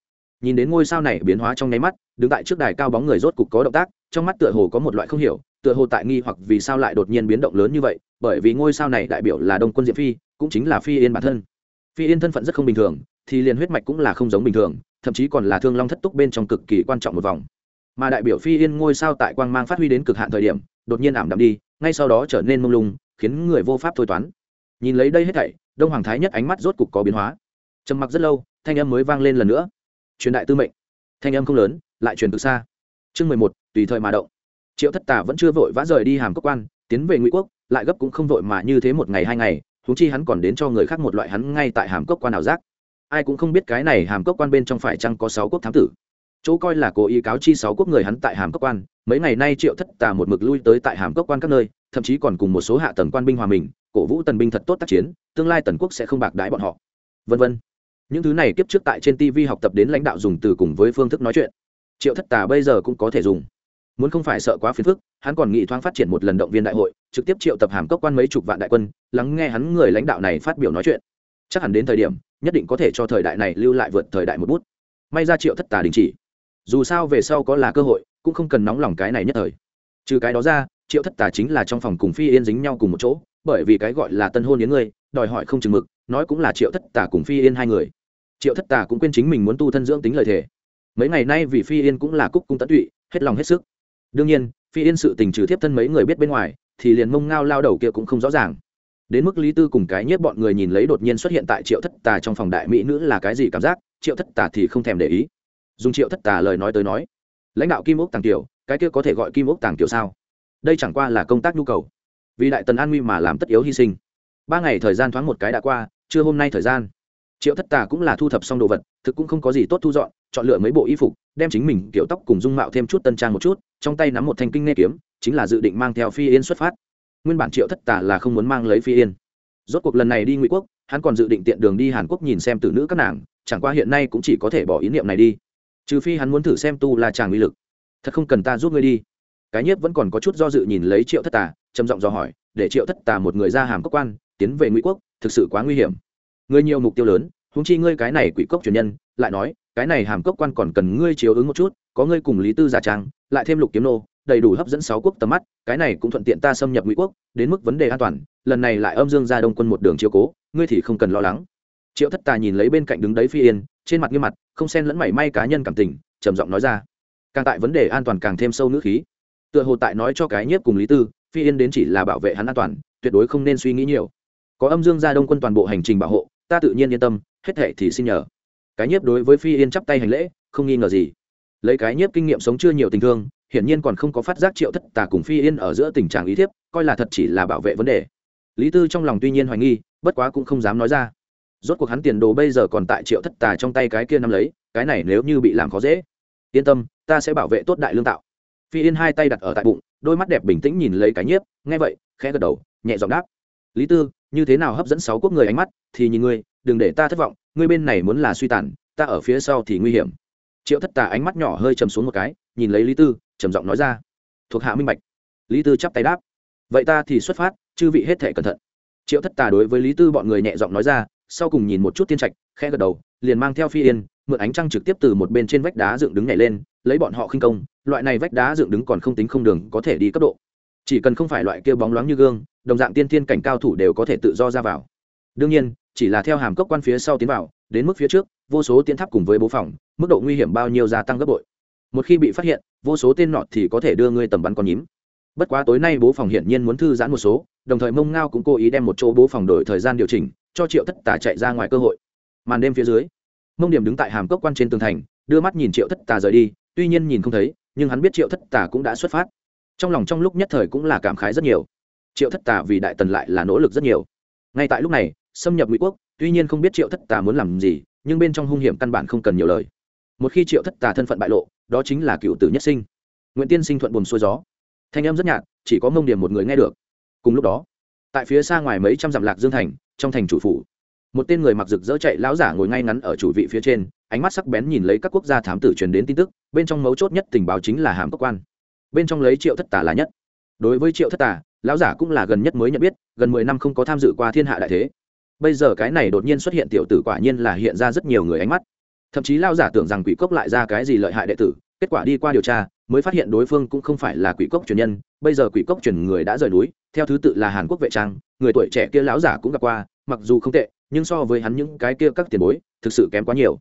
nhìn đến ngôi sao này biến hóa trong nháy mắt, đứng tại trước đài cao bóng người rốt cục có động tác, trong mắt tựa hồ có một loại không hiểu, tựa hồ tại nghi hoặc vì sao lại đột nhiên biến động lớn như vậy, bởi vì ngôi sao này đại biểu là đông quân Diệp phi, cũng chính là phi yên bản thân. Phi yên thân phận rất không bình thường, thì liền huyết mạch cũng là không giống bình thường, thậm chí còn là thương long thất túc bên trong cực kỳ quan trọng một vòng. Mà đại biểu phi yên ngôi sao tại quang mang phát huy đến cực hạn thời điểm, đột nhiên ảm đạm đi, ngay sau đó trở nên mông lung, khiến người vô pháp thôi toán. Nhìn lấy đây hết thảy, đông hoàng thái nhất ánh mắt rốt cục có biến hóa. Trầm mặc rất lâu, thanh âm mới vang lên lần nữa truyền đại tư mệnh. Thanh âm không lớn, lại truyền từ xa. Chương mười một, tùy thời mà động. Triệu thất tà vẫn chưa vội vã rời đi hàm cốc quan, tiến về ngụy quốc, lại gấp cũng không vội mà như thế một ngày hai ngày thú chi hắn còn đến cho người khác một loại hắn ngay tại hàm cốc quan nào giác. Ai cũng không biết cái này hàm cốc quan bên trong phải chăng có sáu quốc thám tử. Chỗ coi là cố ý cáo chi sáu quốc người hắn tại hàm cốc quan, mấy ngày nay triệu thất tà một mực lui tới tại hàm cốc quan các nơi, thậm chí còn cùng một số hạ tầng quan binh hòa mình, cổ vũ tần binh thật tốt tác chiến, tương lai tần quốc sẽ không bạc đái bọn họ. Vân vân những thứ này kiếp trước tại trên tv học tập đến lãnh đạo dùng từ cùng với phương thức nói chuyện. Triệu thất tà bây giờ cũng có thể dùng. Muốn không phải sợ quá phiền phức, hắn còn nghĩ thoáng phát triển một lần động viên đại hội, trực tiếp triệu tập hàm cốc quan mấy chục vạn đại quân, lắng nghe hắn người lãnh đạo này phát biểu nói chuyện. Chắc hẳn đến thời điểm, nhất định có thể cho thời đại này lưu lại vượt thời đại một bút. May ra triệu thất tà đình chỉ. Dù sao về sau có là cơ hội, cũng không cần nóng lòng cái này nhất thời. Trừ cái đó ra, triệu thất tà chính là trong phòng cùng phi yên dính nhau cùng một chỗ, bởi vì cái gọi là tân hôn đến người, đòi hỏi không chừng mực, nói cũng là triệu thất tà cùng phi yên hai người triệu thất tà cũng quên chính mình muốn tu thân dưỡng tính lời thề. Mấy ngày nay vì phi yên cũng là cúc cung tận tụy, hết lòng hết sức. Đương nhiên, phi yên sự tình trừ tiếp thân mấy người biết bên ngoài, thì liền mông ngao lao đầu kia cũng không rõ ràng. Đến mức lý tư cùng cái nhất bọn người nhìn lấy đột nhiên xuất hiện tại triệu thất tà trong phòng đại mỹ nữ là cái gì cảm giác, triệu thất tà thì không thèm để ý. Dùng triệu thất tà lời nói tới nói, lãnh đạo kim ốc tàng kiều, cái kia có thể gọi kim ốc tàng kiều sao? Đây chẳng qua là công tác nhu cầu. Vì đại tần an nguy mà làm tất yếu hy sinh. Ba ngày thời gian thoáng một cái đã qua chưa hôm nay thời gian triệu thất tà cũng là thu thập xong đồ vật, thực cũng không có gì tốt thu dọn, chọn lựa mấy bộ y phục, đem chính mình kiểu tóc cùng dung mạo thêm chút tân trang một chút, trong tay nắm một thanh kinh nghe kiếm, chính là dự định mang theo phi yên xuất phát. Nguyên bản triệu thất tà là không muốn mang lấy phi yên. Rốt cuộc lần này đi ngụy quốc, hắn còn dự định tiện đường đi hàn quốc nhìn xem tử nữ các nàng, chẳng qua hiện nay cũng chỉ có thể bỏ ý niệm này đi. Trừ phi hắn muốn thử xem tu là chàng uy lực. Thật không cần ta giúp ngươi đi. Cái nhiếp vẫn còn có chút do dự nhìn lấy triệu thất tà, trầm giọng dò hỏi, để triệu thất tà một người ra hàm cốc quan, tiến về ngụy quốc, thực sự quá nguy hiểm ngươi nhiều mục tiêu lớn húng chi ngươi cái này quỷ cốc truyền nhân, lại nói, cái này hàm cốc quan còn cần ngươi chiếu ứng một chút, có ngươi cùng lý tư giả trang, lại thêm lục kiếm nô, đầy đủ hấp dẫn sáu quốc tầm mắt, cái này cũng thuận tiện ta xâm nhập ngụy quốc, đến mức vấn đề an toàn, lần này lại âm dương ra đông quân một đường chiếu cố, ngươi thì không cần lo lắng. Triệu thất tà nhìn lấy bên cạnh đứng đấy phi yên, trên mặt nghiêm mặt, không xen lẫn mảy may cá nhân cảm tình, trầm giọng nói ra. Càng tại vấn đề an toàn càng thêm sâu nữ khí. Tựa hồ tại nói cho cái nhiếp cùng lý tư, phi yên đến chỉ là bảo vệ hắn an toàn, tuyệt đối không nên suy nghĩ nhiều. Có âm dương gia đông quân toàn bộ hành trình bảo hộ ta tự nhiên yên tâm, hết thệ thì xin nhờ. Cái nhiếp đối với phi yên chắp tay hành lễ, không nghi ngờ gì. Lấy cái nhiếp kinh nghiệm sống chưa nhiều tình thương, hiển nhiên còn không có phát giác triệu thất tà cùng phi yên ở giữa tình trạng ý thiếp, coi là thật chỉ là bảo vệ vấn đề. Lý tư trong lòng tuy nhiên hoài nghi, bất quá cũng không dám nói ra. Rốt cuộc hắn tiền đồ bây giờ còn tại triệu thất tà trong tay cái kia nắm lấy, cái này nếu như bị làm khó dễ. Yên tâm, ta sẽ bảo vệ tốt đại lương tạo. Phi yên hai tay đặt ở tại bụng, đôi mắt đẹp bình tĩnh nhìn lấy cái nhiếp, nghe vậy, khẽ gật đầu, nhẹ giọng đáp. Lý tư như thế nào hấp dẫn sáu quốc người ánh mắt, thì nhìn ngươi, đừng để ta thất vọng, ngươi bên này muốn là suy tàn, ta ở phía sau thì nguy hiểm. Triệu thất tà ánh mắt nhỏ hơi chầm xuống một cái, nhìn lấy lý tư, trầm giọng nói ra. Thuộc hạ minh bạch. Lý tư chắp tay đáp. Vậy ta thì xuất phát, chư vị hết thể cẩn thận. Triệu thất tà đối với lý tư bọn người nhẹ giọng nói ra, sau cùng nhìn một chút tiên trạch, khẽ gật đầu, liền mang theo phi yên, mượn ánh trăng trực tiếp từ một bên trên vách đá dựng đứng nhảy lên, lấy bọn họ khinh công, loại này vách đá dựng đứng còn không tính không đường có thể đi cấp độ chỉ cần không phải loại kia bóng loáng như gương, đồng dạng tiên thiên cảnh cao thủ đều có thể tự do ra vào. Đương nhiên, chỉ là theo hàm cốc quan phía sau tiến vào, đến mức phía trước, vô số tiến tháp cùng với bố phòng, mức độ nguy hiểm bao nhiêu gia tăng gấp bội. Một khi bị phát hiện, vô số tên nọt thì có thể đưa ngươi tầm bắn con nhím. Bất quá tối nay bố phòng hiển nhiên muốn thư giãn một số, đồng thời mông ngao cũng cố ý đem một chỗ bố phòng đổi thời gian điều chỉnh, cho triệu thất tà chạy ra ngoài cơ hội. Màn đêm phía dưới, mông điểm đứng tại hàm cốc quan trên tường thành, đưa mắt nhìn triệu thất tà rời đi, tuy nhiên nhìn không thấy, nhưng hắn biết triệu thất tà cũng đã xuất phát trong lòng trong lúc nhất thời cũng là cảm khái rất nhiều. Triệu thất tà vì đại tần lại là nỗ lực rất nhiều. Ngay tại lúc này, xâm nhập ngụy quốc, tuy nhiên không biết triệu thất tà muốn làm gì, nhưng bên trong hung hiểm căn bản không cần nhiều lời. Một khi triệu thất tà thân phận bại lộ, đó chính là cựu tử nhất sinh. Nguyễn tiên sinh thuận buồn xuôi gió. Thanh âm rất nhạt, chỉ có mông điểm một người nghe được. Cùng lúc đó, tại phía xa ngoài mấy trăm dặm lạc dương thành, trong thành chủ phủ, một tên người mặc rực dỡ chạy lão giả ngồi ngay ngắn ở chủ vị phía trên, ánh mắt sắc bén nhìn lấy các quốc gia thám tử truyền đến tin tức, bên trong mấu chốt nhất tình báo chính là hàm cơ quan bên trong lấy triệu thất tà là nhất. Đối với triệu thất tà, lão giả cũng là gần nhất mới nhận biết, gần mười năm không có tham dự qua thiên hạ đại thế. Bây giờ cái này đột nhiên xuất hiện tiểu tử quả nhiên là hiện ra rất nhiều người ánh mắt. Thậm chí lao giả tưởng rằng quỷ cốc lại ra cái gì lợi hại đệ tử, kết quả đi qua điều tra, mới phát hiện đối phương cũng không phải là quỷ cốc truyền nhân, bây giờ quỷ cốc truyền người đã rời núi, theo thứ tự là hàn quốc vệ trang, người tuổi trẻ kia lão giả cũng gặp qua, mặc dù không tệ, nhưng so với hắn những cái kia các tiền bối, thực sự kém quá nhiều.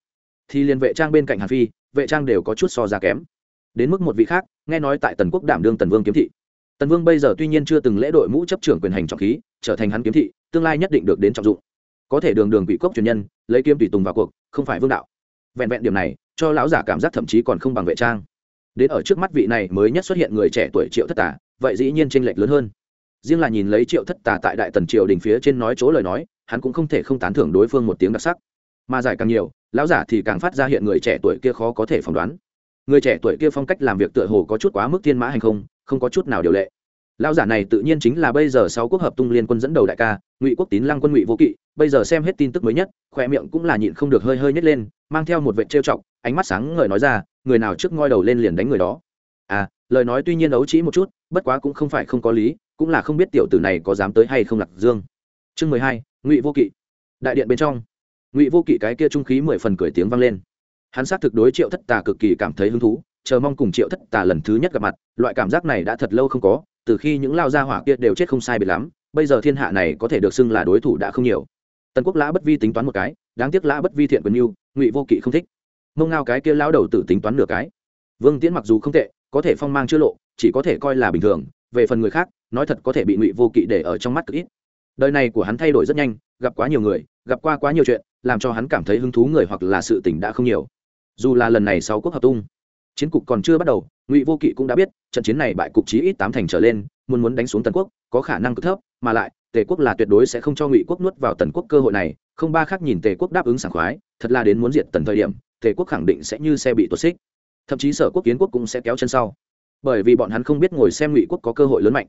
Thì liền vệ trang bên cạnh hàn phi, vệ trang đều có chút so ra kém đến mức một vị khác, nghe nói tại tần quốc đảm đương tần vương kiếm thị. Tần vương bây giờ tuy nhiên chưa từng lễ đội mũ chấp trưởng quyền hành trọng khí, trở thành hắn kiếm thị, tương lai nhất định được đến trọng dụng. Có thể đường đường quỷ cốc truyền nhân, lấy kiếm tùy tùng vào cuộc, không phải vương đạo. Vẹn vẹn điểm này, cho lão giả cảm giác thậm chí còn không bằng vệ trang. Đến ở trước mắt vị này mới nhất xuất hiện người trẻ tuổi triệu thất tả vậy dĩ nhiên tranh lệch lớn hơn. Riêng là nhìn lấy triệu thất tà tại đại tần triều đình phía trên nói chỗ lời nói, hắn cũng không thể không tán thưởng đối phương một tiếng đặc sắc. Mà giải càng nhiều, lão giả thì càng phát ra hiện người trẻ tuổi kia khó có thể phỏng đoán người trẻ tuổi kia phong cách làm việc tựa hồ có chút quá mức thiên mã hành không không có chút nào điều lệ. Lão giả này tự nhiên chính là bây giờ sáu quốc hợp tung liên quân dẫn đầu đại ca, ngụy quốc tín lăng quân ngụy vô kỵ, bây giờ xem hết tin tức mới nhất khoe miệng cũng là nhịn không được hơi hơi nhét lên, mang theo một vệ trêu chọc, ánh mắt sáng ngời nói ra, người nào trước ngoi đầu lên liền đánh người đó. À lời nói tuy nhiên đấu trí một chút, bất quá cũng không phải không có lý, cũng là không biết tiểu tử này có dám tới hay không lạc dương. Chương mười hai, ngụy vô kỵ. Đại điện bên trong, ngụy vô kỵ cái kia trung khí mười phần cười tiếng vang lên hắn xác thực đối triệu thất tà cực kỳ cảm thấy hứng thú, chờ mong cùng triệu thất tà lần thứ nhất gặp mặt, loại cảm giác này đã thật lâu không có, từ khi những lao gia hỏa kia đều chết không sai biệt lắm, bây giờ thiên hạ này có thể được xưng là đối thủ đã không nhiều. Tần quốc lã bất vi tính toán một cái, đáng tiếc lã bất vi thiện quân mưu ngụy vô kỵ không thích. Mông ngao cái kia lao đầu tử tính toán nửa cái. Vương tiễn mặc dù không tệ, có thể phong mang chưa lộ, chỉ có thể coi là bình thường, về phần người khác, nói thật có thể bị ngụy vô kỵ để ở trong mắt cực ít. Đời này của hắn thay đổi rất nhanh, gặp quá nhiều người, gặp qua quá nhiều chuyện, làm cho hắn cảm thấy hứng thú người hoặc là sự tỉnh đã không nhiều dù là lần này sáu quốc hợp tung, chiến cục còn chưa bắt đầu, ngụy vô kỵ cũng đã biết, trận chiến này bại cục chí ít tám thành trở lên, muốn muốn đánh xuống tần quốc, có khả năng cực thấp, mà lại, tề quốc là tuyệt đối sẽ không cho ngụy quốc nuốt vào tần quốc cơ hội này, không ba khác nhìn tề quốc đáp ứng sảng khoái, thật là đến muốn diệt tần thời điểm, tề quốc khẳng định sẽ như xe bị tuột xích. Thậm chí sở quốc kiến quốc cũng sẽ kéo chân sau. Bởi vì bọn hắn không biết ngồi xem ngụy quốc có cơ hội lớn mạnh.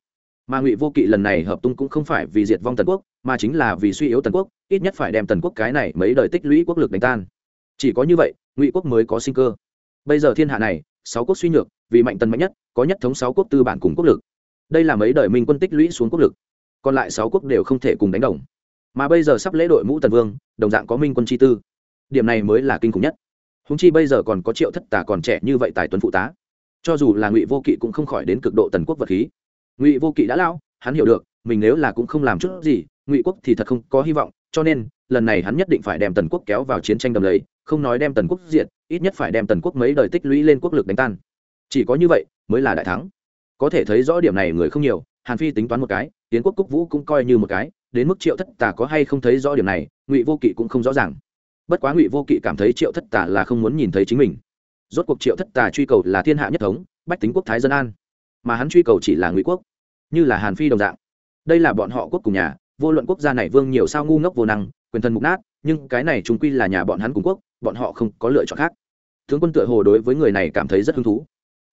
Mà ngụy vô kỵ lần này hợp tung cũng không phải vì diệt vong tần quốc, mà chính là vì suy yếu tần quốc, ít nhất phải đem tần quốc cái này mấy đời tích lũy quốc lực đánh tan. Chỉ có như vậy ngụy quốc mới có sinh cơ. Bây giờ thiên hạ này sáu quốc suy nhược vì mạnh tần mạnh nhất có nhất thống sáu quốc tư bản cùng quốc lực. Đây là mấy đời minh quân tích lũy xuống quốc lực. Còn lại sáu quốc đều không thể cùng đánh đồng. Mà bây giờ sắp lễ đội mũ tần vương đồng dạng có minh quân chi tư. Điểm này mới là kinh khủng nhất. Húng chi bây giờ còn có triệu thất tả còn trẻ như vậy tài tuấn phụ tá. Cho dù là ngụy vô kỵ cũng không khỏi đến cực độ tần quốc vật khí. Ngụy vô kỵ đã lao, hắn hiểu được mình nếu là cũng không làm chút gì ngụy quốc thì thật không có hy vọng cho nên lần này hắn nhất định phải đem tần quốc kéo vào chiến tranh đầm lầy không nói đem tần quốc diện ít nhất phải đem tần quốc mấy đời tích lũy lên quốc lực đánh tan. Chỉ có như vậy mới là đại thắng. Có thể thấy rõ điểm này người không nhiều, hàn phi tính toán một cái tiến quốc cúc vũ cũng coi như một cái, đến mức triệu thất tà có hay không thấy rõ điểm này, ngụy vô kỵ cũng không rõ ràng. Bất quá ngụy vô kỵ cảm thấy triệu thất tà là không muốn nhìn thấy chính mình. Rốt cuộc triệu thất tà truy cầu là thiên hạ nhất thống, bách tính quốc thái dân an. Mà hắn truy cầu chỉ là ngụy quốc. Như là hàn phi đồng dạng. Đây là bọn họ quốc cùng nhà, vô luận quốc gia này vương nhiều sao ngu ngốc vô năng, quyền thần mục nát nhưng cái này chúng quy là nhà bọn hắn cùng quốc, bọn họ không có lựa chọn khác. Tướng quân tựa hồ đối với người này cảm thấy rất hứng thú.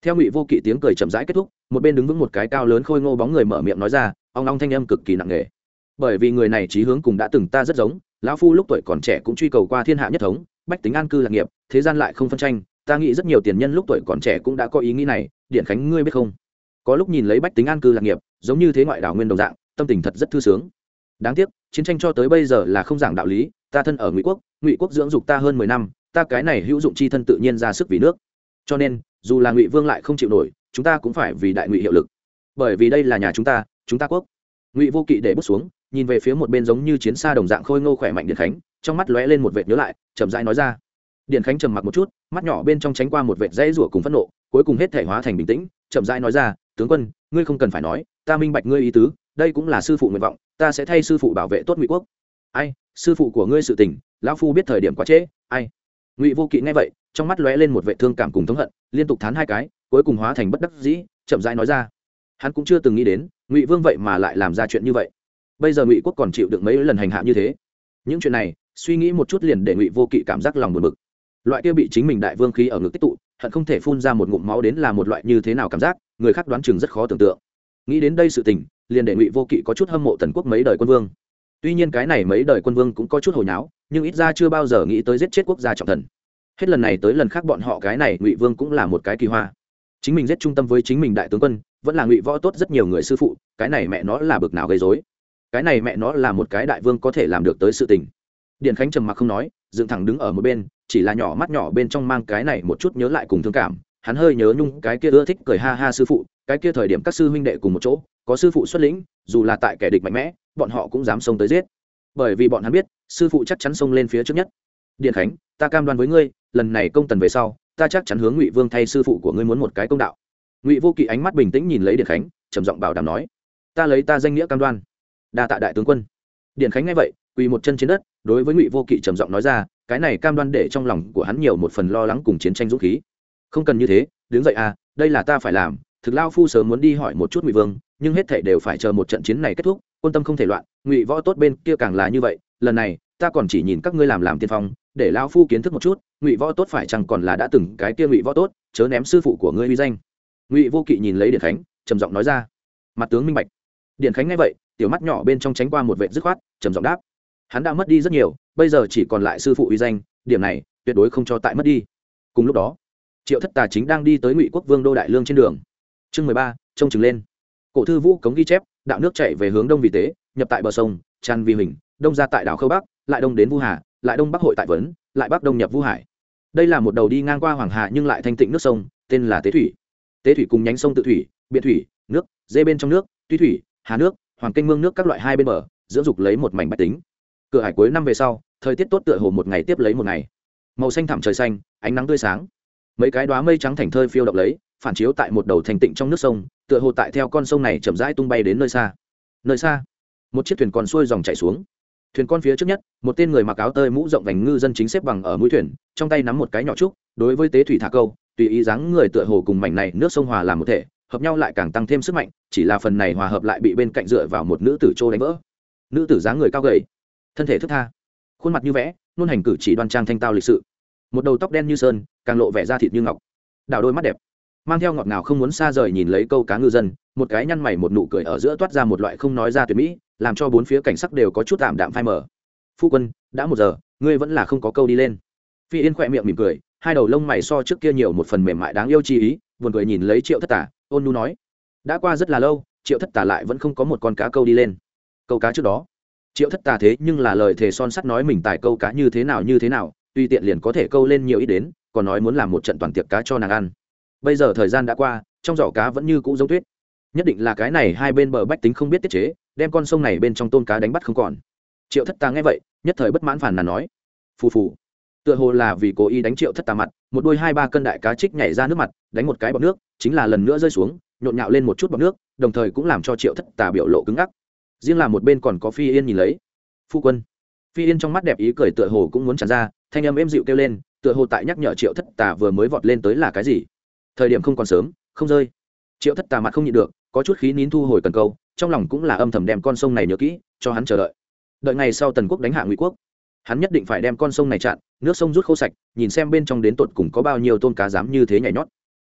Theo ngụy vô kỵ tiếng cười chậm rãi kết thúc, một bên đứng vững một cái cao lớn khôi ngô bóng người mở miệng nói ra, ông long thanh âm cực kỳ nặng nề. Bởi vì người này trí hướng cùng đã từng ta rất giống, lão phu lúc tuổi còn trẻ cũng truy cầu qua thiên hạ nhất thống, bách tính an cư lạc nghiệp, thế gian lại không phân tranh, ta nghĩ rất nhiều tiền nhân lúc tuổi còn trẻ cũng đã có ý nghĩ này, điện khánh ngươi biết không? Có lúc nhìn lấy bách tính an cư lạc nghiệp, giống như thế ngoại đảo nguyên đồng dạng, tâm tình thật rất thư sướng. Đáng tiếc, chiến tranh cho tới bây giờ là không giảng đạo lý ta thân ở ngụy quốc ngụy quốc dưỡng dục ta hơn mười năm, ta cái này hữu dụng chi thân tự nhiên ra sức vì nước. Cho nên, dù là ngụy vương lại không chịu nổi, chúng ta cũng phải vì đại ngụy hiệu lực. Bởi vì đây là nhà chúng ta chúng ta quốc. Ngụy vô kỵ để bước xuống, nhìn về phía một bên giống như chiến xa đồng dạng khôi ngô khỏe mạnh điện khánh, trong mắt lóe lên một vệt nhớ lại, chậm rãi nói ra. Điện khánh trầm mặc một chút, mắt nhỏ bên trong tránh qua một vệt dãy rủa cùng phẫn nộ, cuối cùng hết thể hóa thành bình tĩnh, chậm rãi nói ra, tướng quân, ngươi không cần phải nói, ta minh bạch ngươi ý tứ, đây cũng là sư phụ nguyện vọng, ta sẽ thay sư phụ bảo vệ tốt ngụy quốc. Ai sư phụ của ngươi sự tình, lão phu biết thời điểm quá trễ, ai? Ngụy vô kỵ nghe vậy, trong mắt lóe lên một vệ thương cảm cùng thống hận, liên tục thán hai cái, cuối cùng hóa thành bất đắc dĩ, chậm rãi nói ra. Hắn cũng chưa từng nghĩ đến, ngụy vương vậy mà lại làm ra chuyện như vậy. Bây giờ ngụy quốc còn chịu được mấy lần hành hạ như thế. Những chuyện này, suy nghĩ một chút liền để ngụy vô kỵ cảm giác lòng buồn bực. Loại kia bị chính mình đại vương khí ở ngực tích tụ, hận không thể phun ra một ngụm máu đến là một loại như thế nào cảm giác, người khác đoán chừng rất khó tưởng tượng. Nghĩ đến đây sự tình, liền để ngụy vô kỵ có chút hâm mộ tần quốc mấy đời quân vương tuy nhiên cái này mấy đời quân vương cũng có chút hồi nháo, nhưng ít ra chưa bao giờ nghĩ tới giết chết quốc gia trọng thần. Hết lần này tới lần khác bọn họ cái này ngụy vương cũng là một cái kỳ hoa. Chính mình giết trung tâm với chính mình đại tướng quân, vẫn là ngụy võ tốt rất nhiều người sư phụ, cái này mẹ nó là bực nào gây dối cái này mẹ nó là một cái đại vương có thể làm được tới sự tình. Điện khánh trầm mặc không nói, dựng thẳng đứng ở một bên, chỉ là nhỏ mắt nhỏ bên trong mang cái này một chút nhớ lại cùng thương cảm. Hắn hơi nhớ nhung cái kia ưa thích cười ha ha sư phụ, cái kia thời điểm các sư huynh đệ cùng một chỗ, có sư phụ xuất lĩnh, dù là tại kẻ địch mạnh mẽ bọn họ cũng dám xông tới giết. Bởi vì bọn hắn biết, sư phụ chắc chắn xông lên phía trước nhất. Điện khánh, ta cam đoan với ngươi, lần này công tần về sau, ta chắc chắn hướng ngụy vương thay sư phụ của ngươi muốn một cái công đạo. Ngụy vô kỵ ánh mắt bình tĩnh nhìn lấy điện khánh, trầm giọng bảo đảm nói, ta lấy ta danh nghĩa cam đoan. Đa tạ đại tướng quân. Điện khánh nghe vậy, quỳ một chân trên đất, đối với ngụy vô kỵ trầm giọng nói ra, cái này cam đoan để trong lòng của hắn nhiều một phần lo lắng cùng chiến tranh dũng khí. Không cần như thế, đứng dậy à đây là ta phải làm, thực lao phu sớm muốn đi hỏi một chút ngụy vương, nhưng hết thảy đều phải chờ một trận chiến này kết thúc quân tâm không thể loạn, ngụy võ tốt bên kia càng là như vậy, lần này, ta còn chỉ nhìn các ngươi làm làm tiên phong, để lao phu kiến thức một chút, ngụy võ tốt phải chăng còn là đã từng cái kia ngụy võ tốt, chớ ném sư phụ của ngươi uy danh. Ngụy vô kỵ nhìn lấy điện khánh, trầm giọng nói ra. Mặt tướng minh bạch. Điện khánh nghe vậy, tiểu mắt nhỏ bên trong tránh qua một vệ dứt khoát, trầm giọng đáp. Hắn đã mất đi rất nhiều, bây giờ chỉ còn lại sư phụ uy danh, điểm này, tuyệt đối không cho tại mất đi. Cùng lúc đó, triệu thất tà chính đang đi tới ngụy quốc vương đô đại lương trên đường. Chương mười ba, trông chừng lên. Cổ thư vũ cống ghi chép đạo nước chảy về hướng đông vị tế nhập tại bờ sông tràn vi hình, đông ra tại đảo khâu bắc lại đông đến vu hà lại đông bắc hội tại vấn lại bắc đông nhập vu hải. Đây là một đầu đi ngang qua hoàng hà nhưng lại thanh tịnh nước sông tên là tế thủy. Tế thủy cùng nhánh sông tự thủy biện thủy nước dê bên trong nước tuy thủy hà nước hoàng kênh mương nước các loại hai bên bờ dưỡng dục lấy một mảnh bách tính. Cửa hải cuối năm về sau thời tiết tốt tựa hồ một ngày tiếp lấy một ngày. Màu xanh thẳm trời xanh ánh nắng tươi sáng mấy cái đoá mây trắng thành thơi phiêu độc lấy, phản chiếu tại một đầu thành tịnh trong nước sông, tựa hồ tại theo con sông này chậm rãi tung bay đến nơi xa. Nơi xa, một chiếc thuyền còn xuôi dòng chảy xuống. Thuyền con phía trước nhất, một tên người mặc áo tơi mũ rộng vành ngư dân chính xếp bằng ở mũi thuyền, trong tay nắm một cái nhỏ trúc, đối với tế thủy thả câu, tùy ý dáng người tựa hồ cùng mảnh này nước sông hòa làm một thể, hợp nhau lại càng tăng thêm sức mạnh, chỉ là phần này hòa hợp lại bị bên cạnh dựa vào một nữ tử trô đánh vỡ. Nữ tử dáng người cao gầy, thân thể thức tha, khuôn mặt như vẽ, luôn hành cử chỉ đoan trang thanh tao lịch sự một đầu tóc đen như sơn, càng lộ vẻ da thịt như ngọc. Đào đôi mắt đẹp. Mang theo ngọt ngào không muốn xa rời nhìn lấy câu cá ngư dân, một cái nhăn mày một nụ cười ở giữa toát ra một loại không nói ra tuyệt mỹ, làm cho bốn phía cảnh sắc đều có chút tạm đạm phai mờ. Phu quân, đã một giờ, ngươi vẫn là không có câu đi lên. Phi yên khỏe miệng mỉm cười, hai đầu lông mày so trước kia nhiều một phần mềm mại đáng yêu chi ý, buồn cười nhìn lấy triệu thất tả ôn nu nói, đã qua rất là lâu, triệu thất tả lại vẫn không có một con cá câu đi lên. Câu cá trước đó. Triệu thất Tả thế nhưng là lời thề son sắt nói mình tài câu cá như thế nào như thế nào tuy tiện liền có thể câu lên nhiều ít đến, còn nói muốn làm một trận toàn tiệc cá cho nàng ăn. Bây giờ thời gian đã qua, trong giỏ cá vẫn như cũ giống tuyết. Nhất định là cái này hai bên bờ bách tính không biết tiết chế, đem con sông này bên trong tôm cá đánh bắt không còn. Triệu thất tà nghe vậy, nhất thời bất mãn phản là nói. Phù phù. Tựa hồ là vì cố ý đánh triệu thất tà mặt, một đôi hai ba cân đại cá trích nhảy ra nước mặt, đánh một cái bọc nước, chính là lần nữa rơi xuống, nhộn nhạo lên một chút bọc nước, đồng thời cũng làm cho triệu thất tà biểu lộ cứng ngắc. Riêng là một bên còn có phi yên nhìn lấy. Phu quân. Phi yên trong mắt đẹp ý cười tựa hồ cũng muốn tràn ra thanh âm êm dịu kêu lên, tựa hồ tại nhắc nhở triệu thất tà vừa mới vọt lên tới là cái gì. Thời điểm không còn sớm, không rơi. Triệu thất tà mặt không nhịn được, có chút khí nín thu hồi cần câu, trong lòng cũng là âm thầm đem con sông này nhớ kỹ, cho hắn chờ đợi. Đợi ngày sau tần quốc đánh hạ ngụy quốc, hắn nhất định phải đem con sông này chặn, nước sông rút khô sạch, nhìn xem bên trong đến tột cùng có bao nhiêu tôm cá dám như thế nhảy nhót.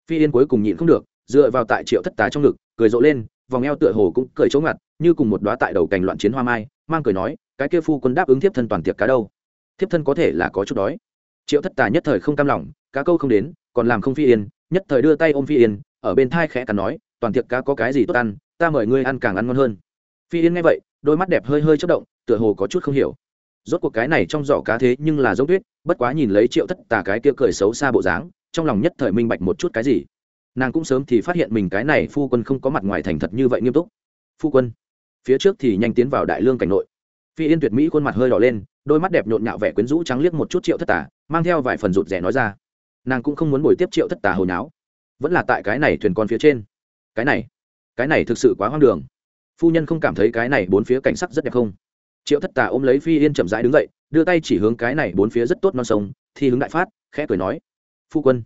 Phi yên cuối cùng nhịn không được, dựa vào tại triệu thất tà trong ngực, cười rộ lên, vòng eo tựa hồ cũng cười chống ngặt như cùng một đoá tại đầu cành loạn chiến hoa mai, mang cười nói, cái kia phu quân đáp ứng thiếp thân toàn tiệc cá đâu? Thiếp thân có thể là có chút đói. Triệu thất tà nhất thời không cam lòng, cá câu không đến, còn làm không phi yên, nhất thời đưa tay ôm phi yên, ở bên thai khẽ cắn nói, toàn tiệc cá có cái gì tốt ăn, ta mời ngươi ăn càng ăn ngon hơn. Phi yên nghe vậy, đôi mắt đẹp hơi hơi chất động, tựa hồ có chút không hiểu. Rốt cuộc cái này trong giỏ cá thế nhưng là giống tuyết, bất quá nhìn lấy triệu thất tà cái kia cười xấu xa bộ dáng, trong lòng nhất thời minh bạch một chút cái gì. Nàng cũng sớm thì phát hiện mình cái này phu quân không có mặt ngoài thành thật như vậy nghiêm túc. Phu quân. Phía trước thì nhanh tiến vào đại lương cảnh nội. Phi yên tuyệt mỹ khuôn mặt hơi đỏ lên đôi mắt đẹp nhộn nhạo vẻ quyến rũ trắng liếc một chút triệu thất tà, mang theo vài phần rụt rẻ nói ra. Nàng cũng không muốn bồi tiếp triệu thất tà hồi náo vẫn là tại cái này thuyền con phía trên. Cái này cái này thực sự quá hoang đường. Phu nhân không cảm thấy cái này bốn phía cảnh sắc rất đẹp không? Triệu thất tà ôm lấy phi yên chậm rãi đứng dậy, đưa tay chỉ hướng cái này bốn phía rất tốt non sông, thì hướng đại phát, khẽ cười nói, phu quân.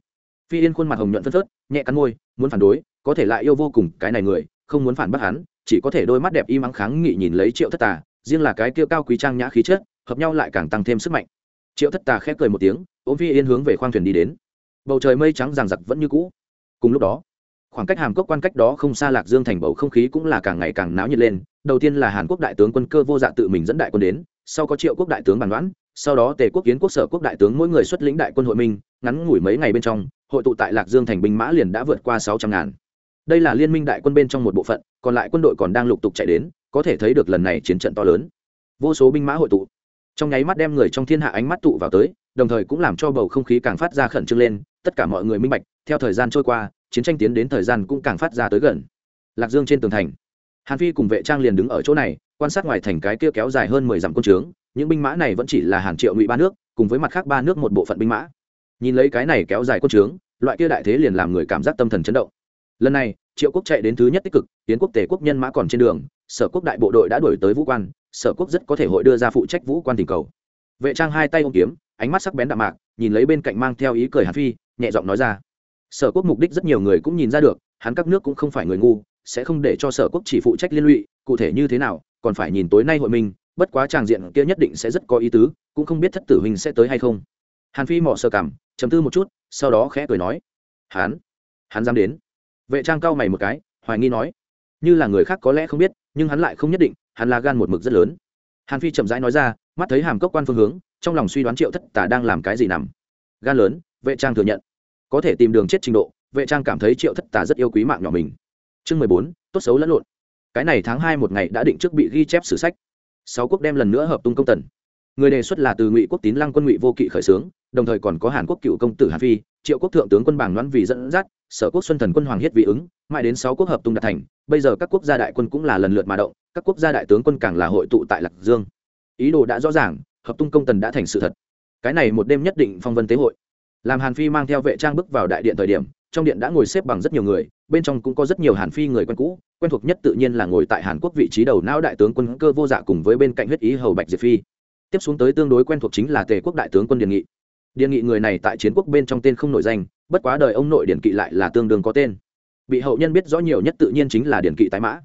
Phi yên khuôn mặt hồng nhuận phân phớt, nhẹ cắn môi, muốn phản đối, có thể lại yêu vô cùng cái này người, không muốn phản bác hắn, chỉ có thể đôi mắt đẹp y mắng kháng nghị nhìn lấy triệu thất tà, riêng là cái kia cao quý trang nhã khí chất hợp nhau lại càng tăng thêm sức mạnh. Triệu thất tà khép cười một tiếng, ôm phi yên hướng về khoang thuyền đi đến. Bầu trời mây trắng ràng giặc vẫn như cũ. Cùng lúc đó, khoảng cách hàm cốc quan cách đó không xa lạc dương thành bầu không khí cũng là càng ngày càng náo nhiệt lên. Đầu tiên là hàn quốc đại tướng quân cơ vô dạ tự mình dẫn đại quân đến, sau có triệu quốc đại tướng bàn đoán, sau đó tề quốc kiến quốc sở quốc đại tướng mỗi người xuất lĩnh đại quân hội minh, ngắn ngủi mấy ngày bên trong, hội tụ tại lạc dương thành binh mã liền đã vượt qua sáu trăm ngàn. Đây là liên minh đại quân bên trong một bộ phận, còn lại quân đội còn đang lục tục chạy đến, có thể thấy được lần này chiến trận to lớn. Vô số binh mã hội tụ trong nháy mắt đem người trong thiên hạ ánh mắt tụ vào tới, đồng thời cũng làm cho bầu không khí càng phát ra khẩn trương lên, tất cả mọi người minh bạch, theo thời gian trôi qua, chiến tranh tiến đến thời gian cũng càng phát ra tới gần. Lạc dương trên tường thành, hàn phi cùng vệ trang liền đứng ở chỗ này, quan sát ngoài thành cái kia kéo dài hơn mười dặm quân trướng, những binh mã này vẫn chỉ là hàn triệu ngụy ba nước, cùng với mặt khác ba nước một bộ phận binh mã. Nhìn lấy cái này kéo dài quân trướng, loại kia đại thế liền làm người cảm giác tâm thần chấn động. Lần này, triệu quốc chạy đến thứ nhất tích cực tiến quốc, tề quốc nhân mã còn trên đường, sở quốc đại bộ đội đã đuổi tới vũ quan sở quốc rất có thể hội đưa ra phụ trách vũ quan tình cầu. Vệ trang hai tay ôm kiếm, ánh mắt sắc bén đạm mạc, nhìn lấy bên cạnh mang theo ý cười hàn phi, nhẹ giọng nói ra. Sở quốc mục đích rất nhiều người cũng nhìn ra được, hắn các nước cũng không phải người ngu, sẽ không để cho sở quốc chỉ phụ trách liên lụy, cụ thể như thế nào, còn phải nhìn tối nay hội mình, bất quá tràng diện kia nhất định sẽ rất có ý tứ, cũng không biết thất tử huynh sẽ tới hay không. Hàn phi mò sơ cảm chấm tư một chút, sau đó khẽ cười nói. Hắn hắn dám đến. Vệ trang cao mày một cái, hoài nghi nói. Như là người khác có lẽ không biết, nhưng hắn lại không nhất định hắn là gan một mực rất lớn. Hàn phi chậm rãi nói ra, mắt thấy hàm cốc quan phương hướng, trong lòng suy đoán triệu thất tả đang làm cái gì nằm. Gan lớn, vệ trang thừa nhận. Có thể tìm đường chết trình độ, vệ trang cảm thấy triệu thất tả rất yêu quý mạng nhỏ mình. Chương mười bốn, tốt xấu lẫn lộn. Cái này tháng hai một ngày đã định trước bị ghi chép sử sách. Sáu quốc đem lần nữa hợp tung công tần. Người đề xuất là từ ngụy quốc tín lăng quân ngụy vô kỵ khởi xướng, đồng thời còn có hàn quốc cựu công tử hàn phi, triệu quốc thượng tướng quân bảng đoán vì dẫn dắt, sở quốc xuân thần quân hoàng hiết vị ứng, mãi đến sáu quốc hợp tung đạt thành, bây giờ các quốc gia đại quân cũng là lần lượt mà động các quốc gia đại tướng quân càng là hội tụ tại lạc dương. Ý đồ đã rõ ràng, hợp tung công tần đã thành sự thật. Cái này một đêm nhất định phong vân tế hội. Làm hàn phi mang theo vệ trang bước vào đại điện thời điểm, trong điện đã ngồi xếp bằng rất nhiều người, bên trong cũng có rất nhiều hàn phi người quen cũ, quen thuộc nhất tự nhiên là ngồi tại hàn quốc vị trí đầu não đại tướng quân cơ vô dạ cùng với bên cạnh huyết ý hầu bạch diệp phi. Tiếp xuống tới tương đối quen thuộc chính là tề quốc đại tướng quân điền nghị. Điền nghị người này tại chiến quốc bên trong tên không nổi danh, bất quá đời ông nội điển kỵ lại là tương đương có tên. Bị hậu nhân biết rõ nhiều nhất tự nhiên chính là điển kỵ tái mã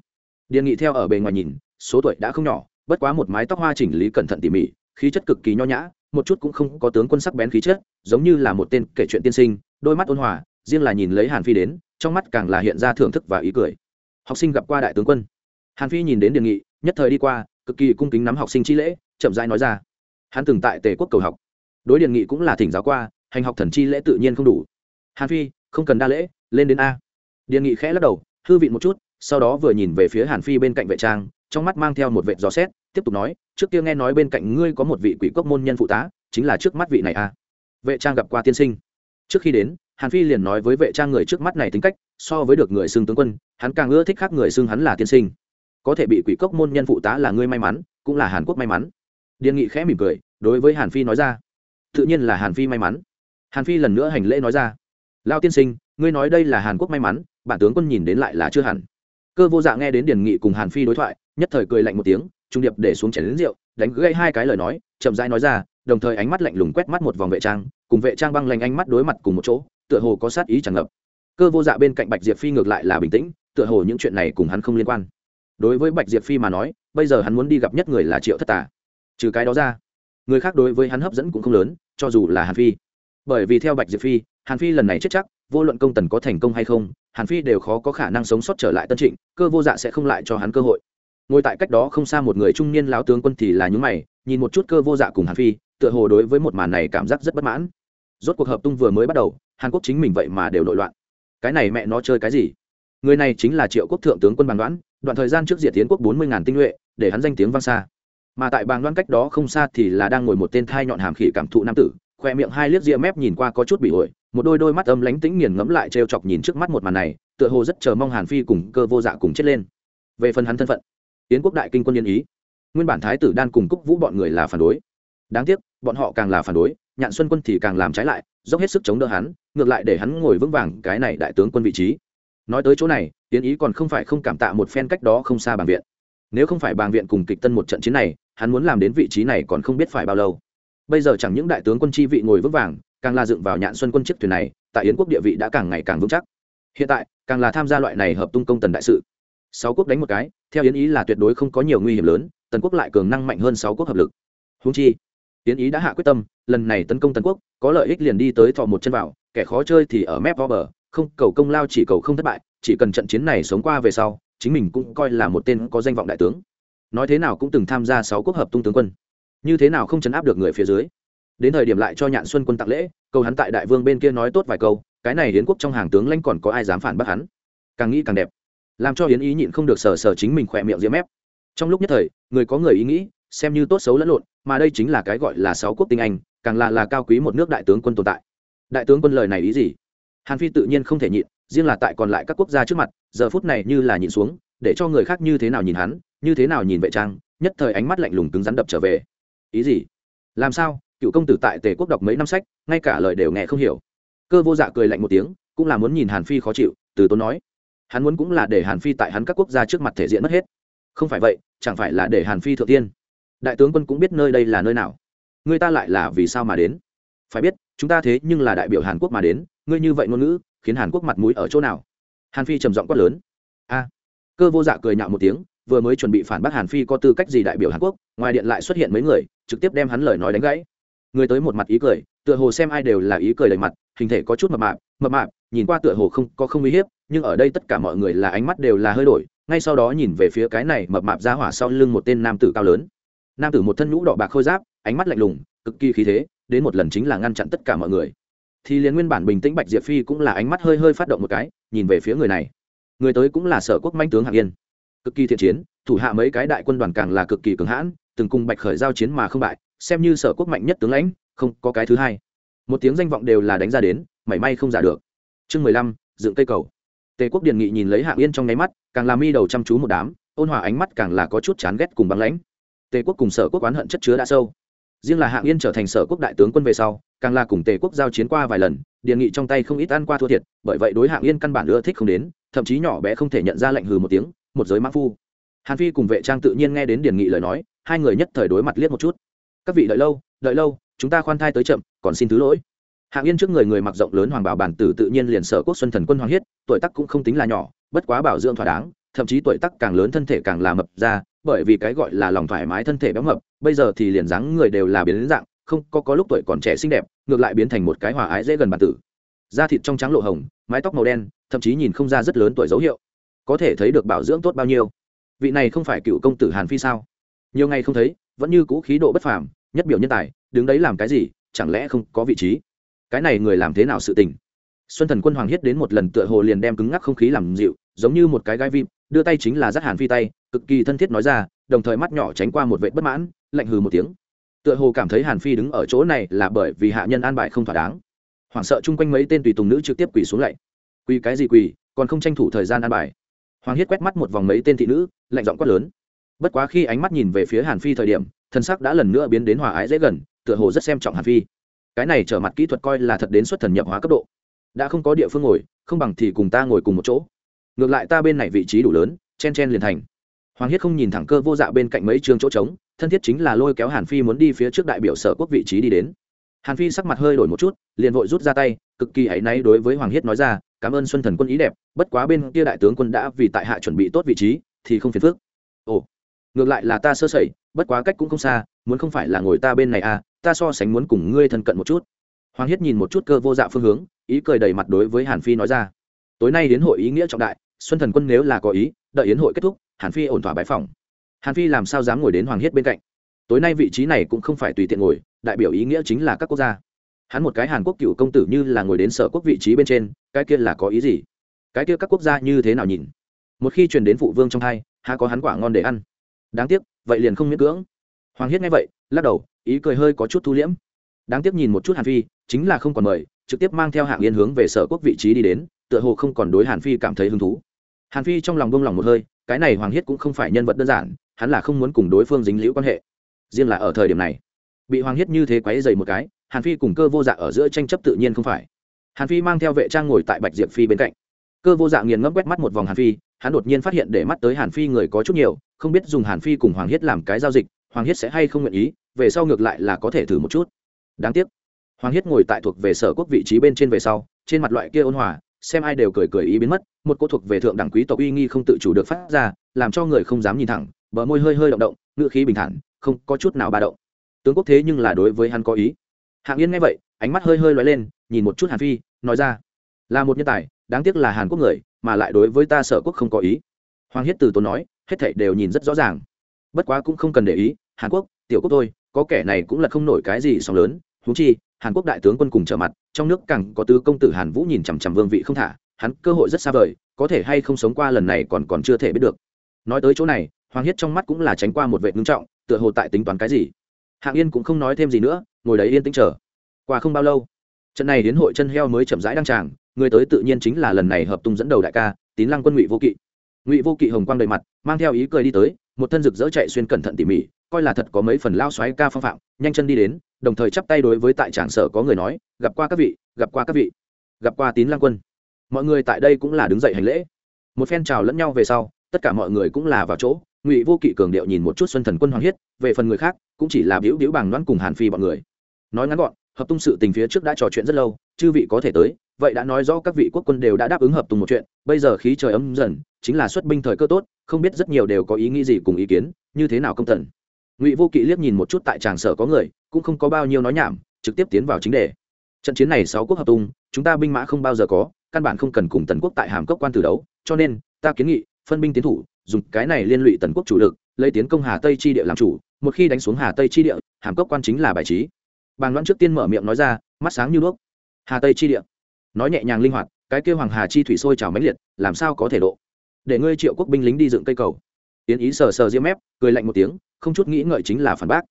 điền nghị theo ở bề ngoài nhìn, số tuổi đã không nhỏ, bất quá một mái tóc hoa chỉnh lý cẩn thận tỉ mỉ, khí chất cực kỳ nho nhã, một chút cũng không có tướng quân sắc bén khí chất, giống như là một tên kể chuyện tiên sinh, đôi mắt ôn hòa, riêng là nhìn lấy hàn phi đến, trong mắt càng là hiện ra thưởng thức và ý cười. Học sinh gặp qua đại tướng quân. Hàn phi nhìn đến điền nghị, nhất thời đi qua, cực kỳ cung kính nắm học sinh chi lễ, chậm rãi nói ra. Hắn từng tại tề quốc cầu học. Đối điền nghị cũng là thỉnh giáo qua, hành học thần chi lễ tự nhiên không đủ. Hàn phi, không cần đa lễ, lên đến a. Điền nghị khẽ lắc đầu hư vị một chút, sau đó vừa nhìn về phía hàn phi bên cạnh vệ trang, trong mắt mang theo một vệ gió xét, tiếp tục nói, trước kia nghe nói bên cạnh ngươi có một vị quỷ cốc môn nhân phụ tá, chính là trước mắt vị này à? vệ trang gặp qua tiên sinh. Trước khi đến, hàn phi liền nói với vệ trang người trước mắt này tính cách, so với được người xưng tướng quân, hắn càng ưa thích khác người xưng hắn là tiên sinh. Có thể bị quỷ cốc môn nhân phụ tá là ngươi may mắn, cũng là hàn quốc may mắn. Điền nghị khẽ mỉm cười, đối với hàn phi nói ra. Tự nhiên là hàn phi may mắn. Hàn phi lần nữa hành lễ nói ra. Lao tiên sinh, ngươi nói đây là hàn quốc may mắn bản tướng quân nhìn đến lại là chưa hẳn. Cơ vô dạ nghe đến điền nghị cùng hàn phi đối thoại, nhất thời cười lạnh một tiếng, trung điệp để xuống chén lính rượu, đánh gây hai cái lời nói, chậm rãi nói ra, đồng thời ánh mắt lạnh lùng quét mắt một vòng vệ trang, cùng vệ trang băng lanh ánh mắt đối mặt cùng một chỗ, tựa hồ có sát ý tràn ngập. Cơ vô dạ bên cạnh bạch diệp phi ngược lại là bình tĩnh, tựa hồ những chuyện này cùng hắn không liên quan. Đối với bạch diệp phi mà nói, bây giờ hắn muốn đi gặp nhất người là triệu thất tà. Trừ cái đó ra, người khác đối với hắn hấp dẫn cũng không lớn, cho dù là hàn phi. Bởi vì theo bạch diệp phi, hàn phi lần này chết chắc, vô luận công tần có thành công hay không hàn phi đều khó có khả năng sống sót trở lại tân trịnh, cơ vô dạ sẽ không lại cho hắn cơ hội. Ngồi tại cách đó không xa một người trung niên láo tướng quân thì là những mày, nhìn một chút cơ vô dạ cùng hàn phi, tựa hồ đối với một màn này cảm giác rất bất mãn. Rốt cuộc hợp tung vừa mới bắt đầu, hàn quốc chính mình vậy mà đều nội loạn. Cái này mẹ nó chơi cái gì? Người này chính là triệu quốc thượng tướng quân bàn đoán đoạn thời gian trước diệt tiến quốc bốn mươi ngàn tinh nhuệ, để hắn danh tiếng vang xa. Mà tại bàng đoan cách đó không xa thì là đang ngồi một tên thai nhọn hàm khỉ cảm thụ nam tử khoe miệng hai liếc ria mép nhìn qua có chút bị ổi, một đôi đôi mắt âm lánh tĩnh nghiền ngẫm lại trêu chọc nhìn trước mắt một màn này, tựa hồ rất chờ mong hàn phi cùng cơ vô dạ cùng chết lên. Về phần hắn thân phận tiến quốc đại kinh quân yên ý. Nguyên bản thái tử đan cùng cúc vũ bọn người là phản đối. Đáng tiếc, bọn họ càng là phản đối, nhạn xuân quân thì càng làm trái lại, dốc hết sức chống đỡ hắn, ngược lại để hắn ngồi vững vàng cái này đại tướng quân vị trí. Nói tới chỗ này tiến ý còn không phải không cảm tạ một phen cách đó không xa bàng viện. Nếu không phải bàng viện cùng kịch tân một trận chiến này, hắn muốn làm đến vị trí này còn không biết phải bao lâu bây giờ chẳng những đại tướng quân chi vị ngồi vững vàng, càng là dựng vào nhạn xuân quân chiếc thuyền này, tại yến quốc địa vị đã càng ngày càng vững chắc. Hiện tại, càng là tham gia loại này hợp tung công tần đại sự. Sáu quốc đánh một cái, theo yến ý là tuyệt đối không có nhiều nguy hiểm lớn, tần quốc lại cường năng mạnh hơn sáu quốc hợp lực. Húng chi, yến ý đã hạ quyết tâm, lần này tấn công tần quốc, có lợi ích liền đi tới thọ một chân vào, kẻ khó chơi thì ở mép vo bờ, không cầu công lao chỉ cầu không thất bại, chỉ cần trận chiến này sống qua về sau, chính mình cũng coi là một tên có danh vọng đại tướng. Nói thế nào cũng từng tham gia sáu quốc hợp tung tướng quân như thế nào không chấn áp được người phía dưới. Đến thời điểm lại cho nhạn xuân quân tặng lễ câu hắn tại đại vương bên kia nói tốt vài câu, cái này hiến quốc trong hàng tướng lãnh còn có ai dám phản bác hắn? Càng nghĩ càng đẹp. Làm cho hiến ý nhịn không được sờ sờ chính mình khỏe miệng diễm mép. Trong lúc nhất thời, người có người ý nghĩ, xem như tốt xấu lẫn lộn, mà đây chính là cái gọi là sáu quốc tinh anh, càng là là cao quý một nước đại tướng quân tồn tại. Đại tướng quân lời này ý gì? Hàn phi tự nhiên không thể nhịn, riêng là tại còn lại các quốc gia trước mặt, giờ phút này như là nhìn xuống, để cho người khác như thế nào nhìn hắn, như thế nào nhìn vệ trang, nhất thời ánh mắt lạnh lùng cứng rắn đập trở về ý gì? Làm sao? Cựu công tử tại tề quốc đọc mấy năm sách, ngay cả lời đều nghe không hiểu. Cơ vô dạ cười lạnh một tiếng, cũng là muốn nhìn hàn phi khó chịu, từ tốn nói. Hắn muốn cũng là để hàn phi tại hắn các quốc gia trước mặt thể diện mất hết. Không phải vậy, chẳng phải là để hàn phi thượng tiên? Đại tướng quân cũng biết nơi đây là nơi nào. Người ta lại là vì sao mà đến? Phải biết, chúng ta thế nhưng là đại biểu hàn quốc mà đến, ngươi như vậy ngôn ngữ, khiến hàn quốc mặt mũi ở chỗ nào? Hàn phi trầm giọng quát lớn. A. Cơ vô dạ cười nhạo một tiếng vừa mới chuẩn bị phản bác hàn phi có tư cách gì đại biểu hàn quốc, ngoài điện lại xuất hiện mấy người, trực tiếp đem hắn lời nói đánh gãy. Người tới một mặt ý cười, tựa hồ xem ai đều là ý cười đầy mặt, hình thể có chút mập mạp mập mạp, nhìn qua tựa hồ không, có không uy hiếp, nhưng ở đây tất cả mọi người là ánh mắt đều là hơi đổi, ngay sau đó nhìn về phía cái này mập mạp ra hỏa sau lưng một tên nam tử cao lớn. Nam tử một thân nhũ đỏ bạc khôi giáp, ánh mắt lạnh lùng, cực kỳ khí thế, đến một lần chính là ngăn chặn tất cả mọi người. Thì liền nguyên bản bình tĩnh bạch diệp phi cũng là ánh mắt hơi hơi phát động một cái, nhìn về phía người này. Người tới cũng là sở quốc manh tướng hạng yên cực kỳ thiện chiến, thủ hạ mấy cái đại quân đoàn càng là cực kỳ cường hãn, từng cùng bạch khởi giao chiến mà không bại, xem như sở quốc mạnh nhất tướng lãnh, không có cái thứ hai. Một tiếng danh vọng đều là đánh ra đến, mảy may không giả được. Chương mười lăm, dựng cây cầu. Tề quốc điền nghị nhìn lấy hạng yên trong nháy mắt, càng làm mi đầu chăm chú một đám, ôn hòa ánh mắt càng là có chút chán ghét cùng băng lãnh. Tề quốc cùng sở quốc oán hận chất chứa đã sâu. Riêng là hạng yên trở thành sở quốc đại tướng quân về sau, càng là cùng tề quốc giao chiến qua vài lần, điền nghị trong tay không ít ăn qua thua thiệt, bởi vậy đối hạng yên căn bản ưa thích không đến, thậm chí nhỏ bé không thể nhận ra lệnh hừ một tiếng một giới mã phu. Hàn phi cùng vệ trang tự nhiên nghe đến điền nghị lời nói, hai người nhất thời đối mặt liếc một chút. Các vị đợi lâu đợi lâu, chúng ta khoan thai tới chậm, còn xin thứ lỗi. Hạng yên trước người người mặc rộng lớn hoàng bảo bản tử tự nhiên liền sở quốc xuân thần quân hoàng hiết, tuổi tắc cũng không tính là nhỏ, bất quá bảo dưỡng thỏa đáng, thậm chí tuổi tắc càng lớn thân thể càng là mập ra, bởi vì cái gọi là lòng thoải mái thân thể béo mập, bây giờ thì liền dáng người đều là biến dạng, không có có lúc tuổi còn trẻ xinh đẹp, ngược lại biến thành một cái hòa ái dễ gần bản tử. Da thịt trong trắng lộ hồng, mái tóc màu đen, thậm chí nhìn không ra rất lớn tuổi dấu hiệu có thể thấy được bảo dưỡng tốt bao nhiêu. Vị này không phải cựu công tử hàn phi sao? Nhiều ngày không thấy, vẫn như cũ khí độ bất phàm, nhất biểu nhân tài, đứng đấy làm cái gì, chẳng lẽ không có vị trí? Cái này người làm thế nào sự tình? Xuân thần quân hoàng hiết đến một lần tựa hồ liền đem cứng ngắc không khí làm dịu, giống như một cái gai vim đưa tay chính là dắt hàn phi tay, cực kỳ thân thiết nói ra, đồng thời mắt nhỏ tránh qua một vệ bất mãn, lạnh hừ một tiếng. Tựa hồ cảm thấy hàn phi đứng ở chỗ này là bởi vì hạ nhân an bài không thỏa đáng. Hoảng sợ chung quanh mấy tên tùy tùng nữ trực tiếp quỳ xuống lạy quỳ cái gì quỳ, còn không tranh thủ thời gian an bài hoàng hiết quét mắt một vòng mấy tên thị nữ, lạnh giọng quát lớn. Bất quá khi ánh mắt nhìn về phía hàn phi thời điểm, thân sắc đã lần nữa biến đến hòa ái dễ gần, tựa hồ rất xem trọng hàn phi. Cái này trở mặt kỹ thuật coi là thật đến xuất thần nhập hóa cấp độ. Đã không có địa phương ngồi, không bằng thì cùng ta ngồi cùng một chỗ. Ngược lại ta bên này vị trí đủ lớn, chen chen liền thành. Hoàng hiết không nhìn thẳng cơ vô dạ bên cạnh mấy trường chỗ trống, thân thiết chính là lôi kéo hàn phi muốn đi phía trước đại biểu sở quốc vị trí đi đến. Hàn phi sắc mặt hơi đổi một chút, liền vội rút ra tay, cực kỳ áy náy đối với hoàng hiết nói ra cảm ơn xuân thần quân ý đẹp, bất quá bên kia đại tướng quân đã vì tại hạ chuẩn bị tốt vị trí, thì không phiền phước ồ, ngược lại là ta sơ sẩy, bất quá cách cũng không xa, muốn không phải là ngồi ta bên này à ta so sánh muốn cùng ngươi thân cận một chút. Hoàng hiết nhìn một chút cơ vô dạ phương hướng, ý cười đầy mặt đối với hàn phi nói ra. Tối nay đến hội ý nghĩa trọng đại, xuân thần quân nếu là có ý, đợi yến hội kết thúc, hàn phi ổn thỏa bãi phòng hàn phi làm sao dám ngồi đến hoàng hiết bên cạnh? Tối nay vị trí này cũng không phải tùy tiện ngồi, đại biểu ý nghĩa chính là các quốc gia hắn một cái hàn quốc cựu công tử như là ngồi đến sở quốc vị trí bên trên, cái kia là có ý gì? Cái kia các quốc gia như thế nào nhìn? Một khi truyền đến phụ vương trong hai, há có hắn quả ngon để ăn? Đáng tiếc, vậy liền không miễn cưỡng. Hoàng hiết nghe vậy, lắc đầu, ý cười hơi có chút thu liễm. Đáng tiếc nhìn một chút hàn phi, chính là không còn mời, trực tiếp mang theo hạng yên hướng về sở quốc vị trí đi đến, tựa hồ không còn đối hàn phi cảm thấy hứng thú. Hàn phi trong lòng bông lòng một hơi, cái này hoàng hiết cũng không phải nhân vật đơn giản, hắn là không muốn cùng đối phương dính liễu quan hệ. Riêng là ở thời điểm này, bị hoàng hiết như thế quấy dày một cái hàn phi cùng cơ vô dạ ở giữa tranh chấp tự nhiên không phải. Hàn phi mang theo vệ trang ngồi tại bạch diệp phi bên cạnh. Cơ vô dạ nghiền ngẫm quét mắt một vòng hàn phi, hắn đột nhiên phát hiện để mắt tới hàn phi người có chút nhiều, không biết dùng hàn phi cùng hoàng hiết làm cái giao dịch, hoàng hiết sẽ hay không nguyện ý, về sau ngược lại là có thể thử một chút. Đáng tiếc, hoàng hiết ngồi tại thuộc về sở quốc vị trí bên trên về sau, trên mặt loại kia ôn hòa, xem ai đều cười cười ý biến mất, một cô thuộc về thượng đẳng quý tộc uy nghi không tự chủ được phát ra, làm cho người không dám nhìn thẳng, bờ môi hơi hơi động động, ngựa khí bình thản, không có chút nào ba động. Tướng quốc thế nhưng là đối với hắn có ý hạng yên nghe vậy, ánh mắt hơi hơi lóe lên, nhìn một chút hàn phi, nói ra, là một nhân tài, đáng tiếc là hàn quốc người, mà lại đối với ta sở quốc không có ý. Hoàng hiết từ tốn nói, hết thảy đều nhìn rất rõ ràng. Bất quá cũng không cần để ý, hàn quốc, tiểu quốc thôi, có kẻ này cũng là không nổi cái gì sóng lớn. Húng chi, hàn quốc đại tướng quân cùng trở mặt, trong nước càng có tứ công tử hàn vũ nhìn chằm chằm vương vị không thả, hắn cơ hội rất xa vời, có thể hay không sống qua lần này còn còn chưa thể biết được. Nói tới chỗ này, hoàng hiết trong mắt cũng là tránh qua một vệ ngưng trọng, tựa hồ tại tính toán cái gì hạng yên cũng không nói thêm gì nữa, ngồi đấy yên tĩnh chờ. Qua không bao lâu, trận này đến hội chân heo mới chậm rãi đăng tràng, người tới tự nhiên chính là lần này hợp tung dẫn đầu đại ca, tín lăng quân ngụy vô kỵ. Ngụy vô kỵ hồng quang đầy mặt, mang theo ý cười đi tới, một thân rực rỡ chạy xuyên cẩn thận tỉ mỉ, coi là thật có mấy phần lao xoáy ca phong phạm, nhanh chân đi đến, đồng thời chắp tay đối với tại tràng sở có người nói, gặp qua các vị, gặp qua các vị, gặp qua tín lăng quân. Mọi người tại đây cũng là đứng dậy hành lễ. Một phen chào lẫn nhau về sau, tất cả mọi người cũng là vào chỗ ngụy vô kỵ cường điệu nhìn một chút xuân thần quân hoàng hiết, về phần người khác, cũng chỉ là biểu biểu bằng đoán cùng hàn phi bọn người. Nói ngắn gọn, hợp tung sự tình phía trước đã trò chuyện rất lâu, chư vị có thể tới, vậy đã nói rõ các vị quốc quân đều đã đáp ứng hợp tung một chuyện, bây giờ khí trời ấm dần, chính là xuất binh thời cơ tốt, không biết rất nhiều đều có ý nghĩ gì cùng ý kiến, như thế nào công tần ngụy vô kỵ liếc nhìn một chút tại tràng sở có người, cũng không có bao nhiêu nói nhảm, trực tiếp tiến vào chính đề. Trận chiến này sáu quốc hợp tung, chúng ta binh mã không bao giờ có, căn bản không cần cùng tần quốc tại hàm cốc quan từ đấu, cho nên, ta kiến nghị, phân binh tiến thủ dùng cái này liên lụy tần quốc chủ lực, lấy tiến công hà tây chi địa làm chủ, một khi đánh xuống hà tây chi địa, hàm cốc quan chính là bài trí. Bàng loan trước tiên mở miệng nói ra, mắt sáng như đuốc. Hà tây chi địa. Nói nhẹ nhàng linh hoạt, cái kêu hoàng hà chi thủy sôi trào mãnh liệt, làm sao có thể độ? Để ngươi triệu quốc binh lính đi dựng cây cầu. Tiến ý sờ sờ diêm mép, cười lạnh một tiếng, không chút nghĩ ngợi chính là phản bác.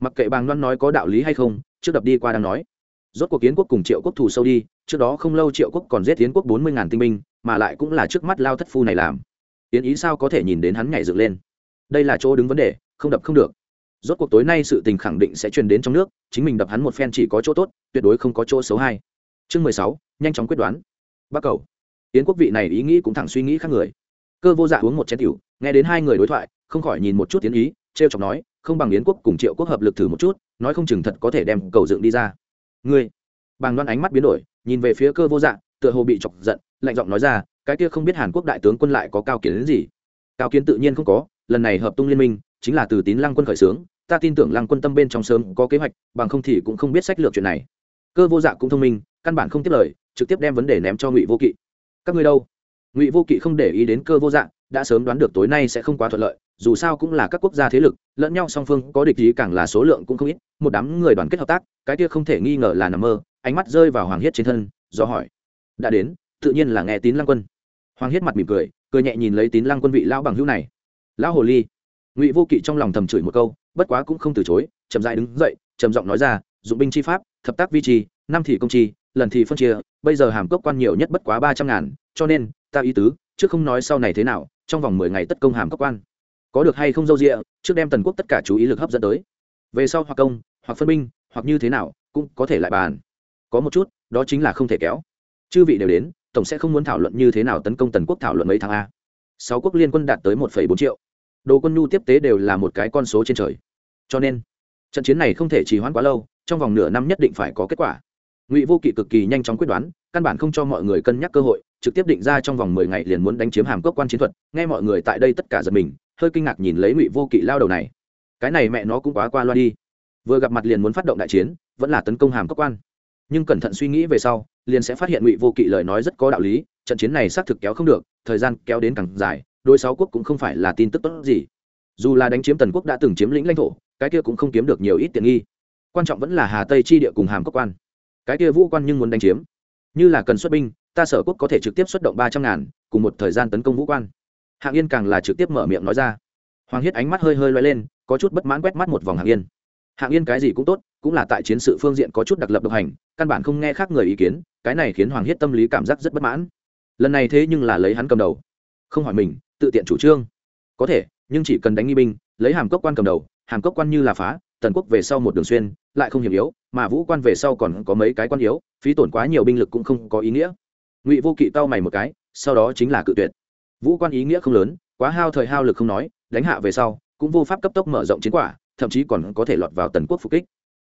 Mặc kệ bàng loan nói có đạo lý hay không, trước đập đi qua đang nói. Rốt cuộc kiến quốc cùng triệu quốc thù sâu đi, trước đó không lâu triệu quốc còn giết tiến quốc bốn mươi ngàn tinh binh, mà lại cũng là trước mắt lao thất phu này làm. Yến ý sao có thể nhìn đến hắn nhảy dựng lên? Đây là chỗ đứng vấn đề, không đập không được. Rốt cuộc tối nay sự tình khẳng định sẽ truyền đến trong nước, chính mình đập hắn một phen chỉ có chỗ tốt, tuyệt đối không có chỗ xấu hai chương mười sáu, nhanh chóng quyết đoán. Bắc cầu. Yến quốc vị này ý nghĩ cũng thẳng suy nghĩ khác người. Cơ vô dạ uống một chén tiểu, nghe đến hai người đối thoại, không khỏi nhìn một chút tiến ý t r e o chọc nói, không bằng yến quốc cùng triệu quốc hợp lực thử một chút, nói không chừng thật có thể đem cầu dựng đi ra. Ngươi. Bàng đoan ánh mắt biến đổi, nhìn về phía cơ vô dạ tựa hồ bị chọc giận, lạnh giọng nói ra cái kia không biết hàn quốc đại tướng quân lại có cao kiến đến gì? Cao kiến tự nhiên không có, lần này hợp tung liên minh, chính là từ tín lăng quân khởi xướng, ta tin tưởng lăng quân tâm bên trong sớm có kế hoạch, bằng không thì cũng không biết sách lược chuyện này. Cơ vô dạ cũng thông minh, căn bản không tiếp lời, trực tiếp đem vấn đề ném cho ngụy vô kỵ. Các ngươi đâu? Ngụy vô kỵ không để ý đến cơ vô dạ đã sớm đoán được tối nay sẽ không quá thuận lợi, dù sao cũng là các quốc gia thế lực, lẫn nhau song phương có địch ý càng là số lượng cũng không ít, một đám người đoàn kết hợp tác, cái kia không thể nghi ngờ là nằm mơ, ánh mắt rơi vào hoàng hiết trên thân, do hỏi. Đã đến, tự nhiên là nghe tín lăng quân hoàng hiết mặt mỉm cười cười nhẹ nhìn lấy tín lăng quân vị lão bằng hữu này. Lão hồ ly ngụy vô kỵ trong lòng thầm chửi một câu bất quá cũng không từ chối chậm dại đứng dậy trầm giọng nói ra dụng binh chi pháp thập tác vi trì năm thì công trì, lần thì phân chia bây giờ hàm cốc quan nhiều nhất bất quá ba trăm ngàn cho nên ta ý tứ trước không nói sau này thế nào trong vòng mười ngày tất công hàm cốc quan. Có được hay không dâu rịa trước đem tần quốc tất cả chú ý lực hấp dẫn tới. Về sau hoặc công hoặc phân binh hoặc như thế nào cũng có thể lại bàn. Có một chút đó chính là không thể kéo. Chư vị đều đến tổng sẽ không muốn thảo luận như thế nào tấn công tần quốc thảo luận mấy tháng a. Sáu quốc liên quân đạt tới một bốn triệu. Đồ quân nhu tiếp tế đều là một cái con số trên trời. Cho nên, trận chiến này không thể trì hoãn quá lâu, trong vòng nửa năm nhất định phải có kết quả. Ngụy vô kỵ cực kỳ nhanh chóng quyết đoán, căn bản không cho mọi người cân nhắc cơ hội, trực tiếp định ra trong vòng mười ngày liền muốn đánh chiếm hàm cốc quan chiến thuật, nghe mọi người tại đây tất cả giật mình, hơi kinh ngạc nhìn lấy ngụy vô kỵ lao đầu này. Cái này mẹ nó cũng quá qua loa đi. Vừa gặp mặt liền muốn phát động đại chiến, vẫn là tấn công hàm cốc quan nhưng cẩn thận suy nghĩ về sau, liền sẽ phát hiện ngụy vô kỵ lời nói rất có đạo lý, trận chiến này xác thực kéo không được, thời gian kéo đến càng dài đôi sáu quốc cũng không phải là tin tức tốt gì. Dù là đánh chiếm tần quốc đã từng chiếm lĩnh lãnh thổ, cái kia cũng không kiếm được nhiều ít tiện nghi. Quan trọng vẫn là hà tây chi địa cùng hàm cốc quan. Cái kia vũ quan nhưng muốn đánh chiếm. Như là cần xuất binh, ta sở quốc có thể trực tiếp xuất động ba trăm ngàn, cùng một thời gian tấn công vũ quan. Hạng yên càng là trực tiếp mở miệng nói ra. Hoàng hiết ánh mắt hơi hơi loay lên, có chút bất mãn quét mắt một vòng hạng yên hạng yên cái gì cũng tốt, cũng là tại chiến sự phương diện có chút đặc lập độc hành, căn bản không nghe khác người ý kiến, cái này khiến hoàng hiết tâm lý cảm giác rất bất mãn. Lần này thế nhưng là lấy hắn cầm đầu. Không hỏi mình, tự tiện chủ trương. Có thể, nhưng chỉ cần đánh nghi binh, lấy hàm cốc quan cầm đầu, hàm cốc quan như là phá, tần quốc về sau một đường xuyên, lại không hiểm yếu, mà vũ quan về sau còn có mấy cái quan yếu, phí tổn quá nhiều binh lực cũng không có ý nghĩa. Ngụy vô kỵ tao mày một cái, sau đó chính là cự tuyệt. Vũ quan ý nghĩa không lớn, quá hao thời hao lực không nói, đánh hạ về sau, cũng vô pháp cấp tốc mở rộng chiến quả thậm chí còn có thể lọt vào tần quốc phục kích.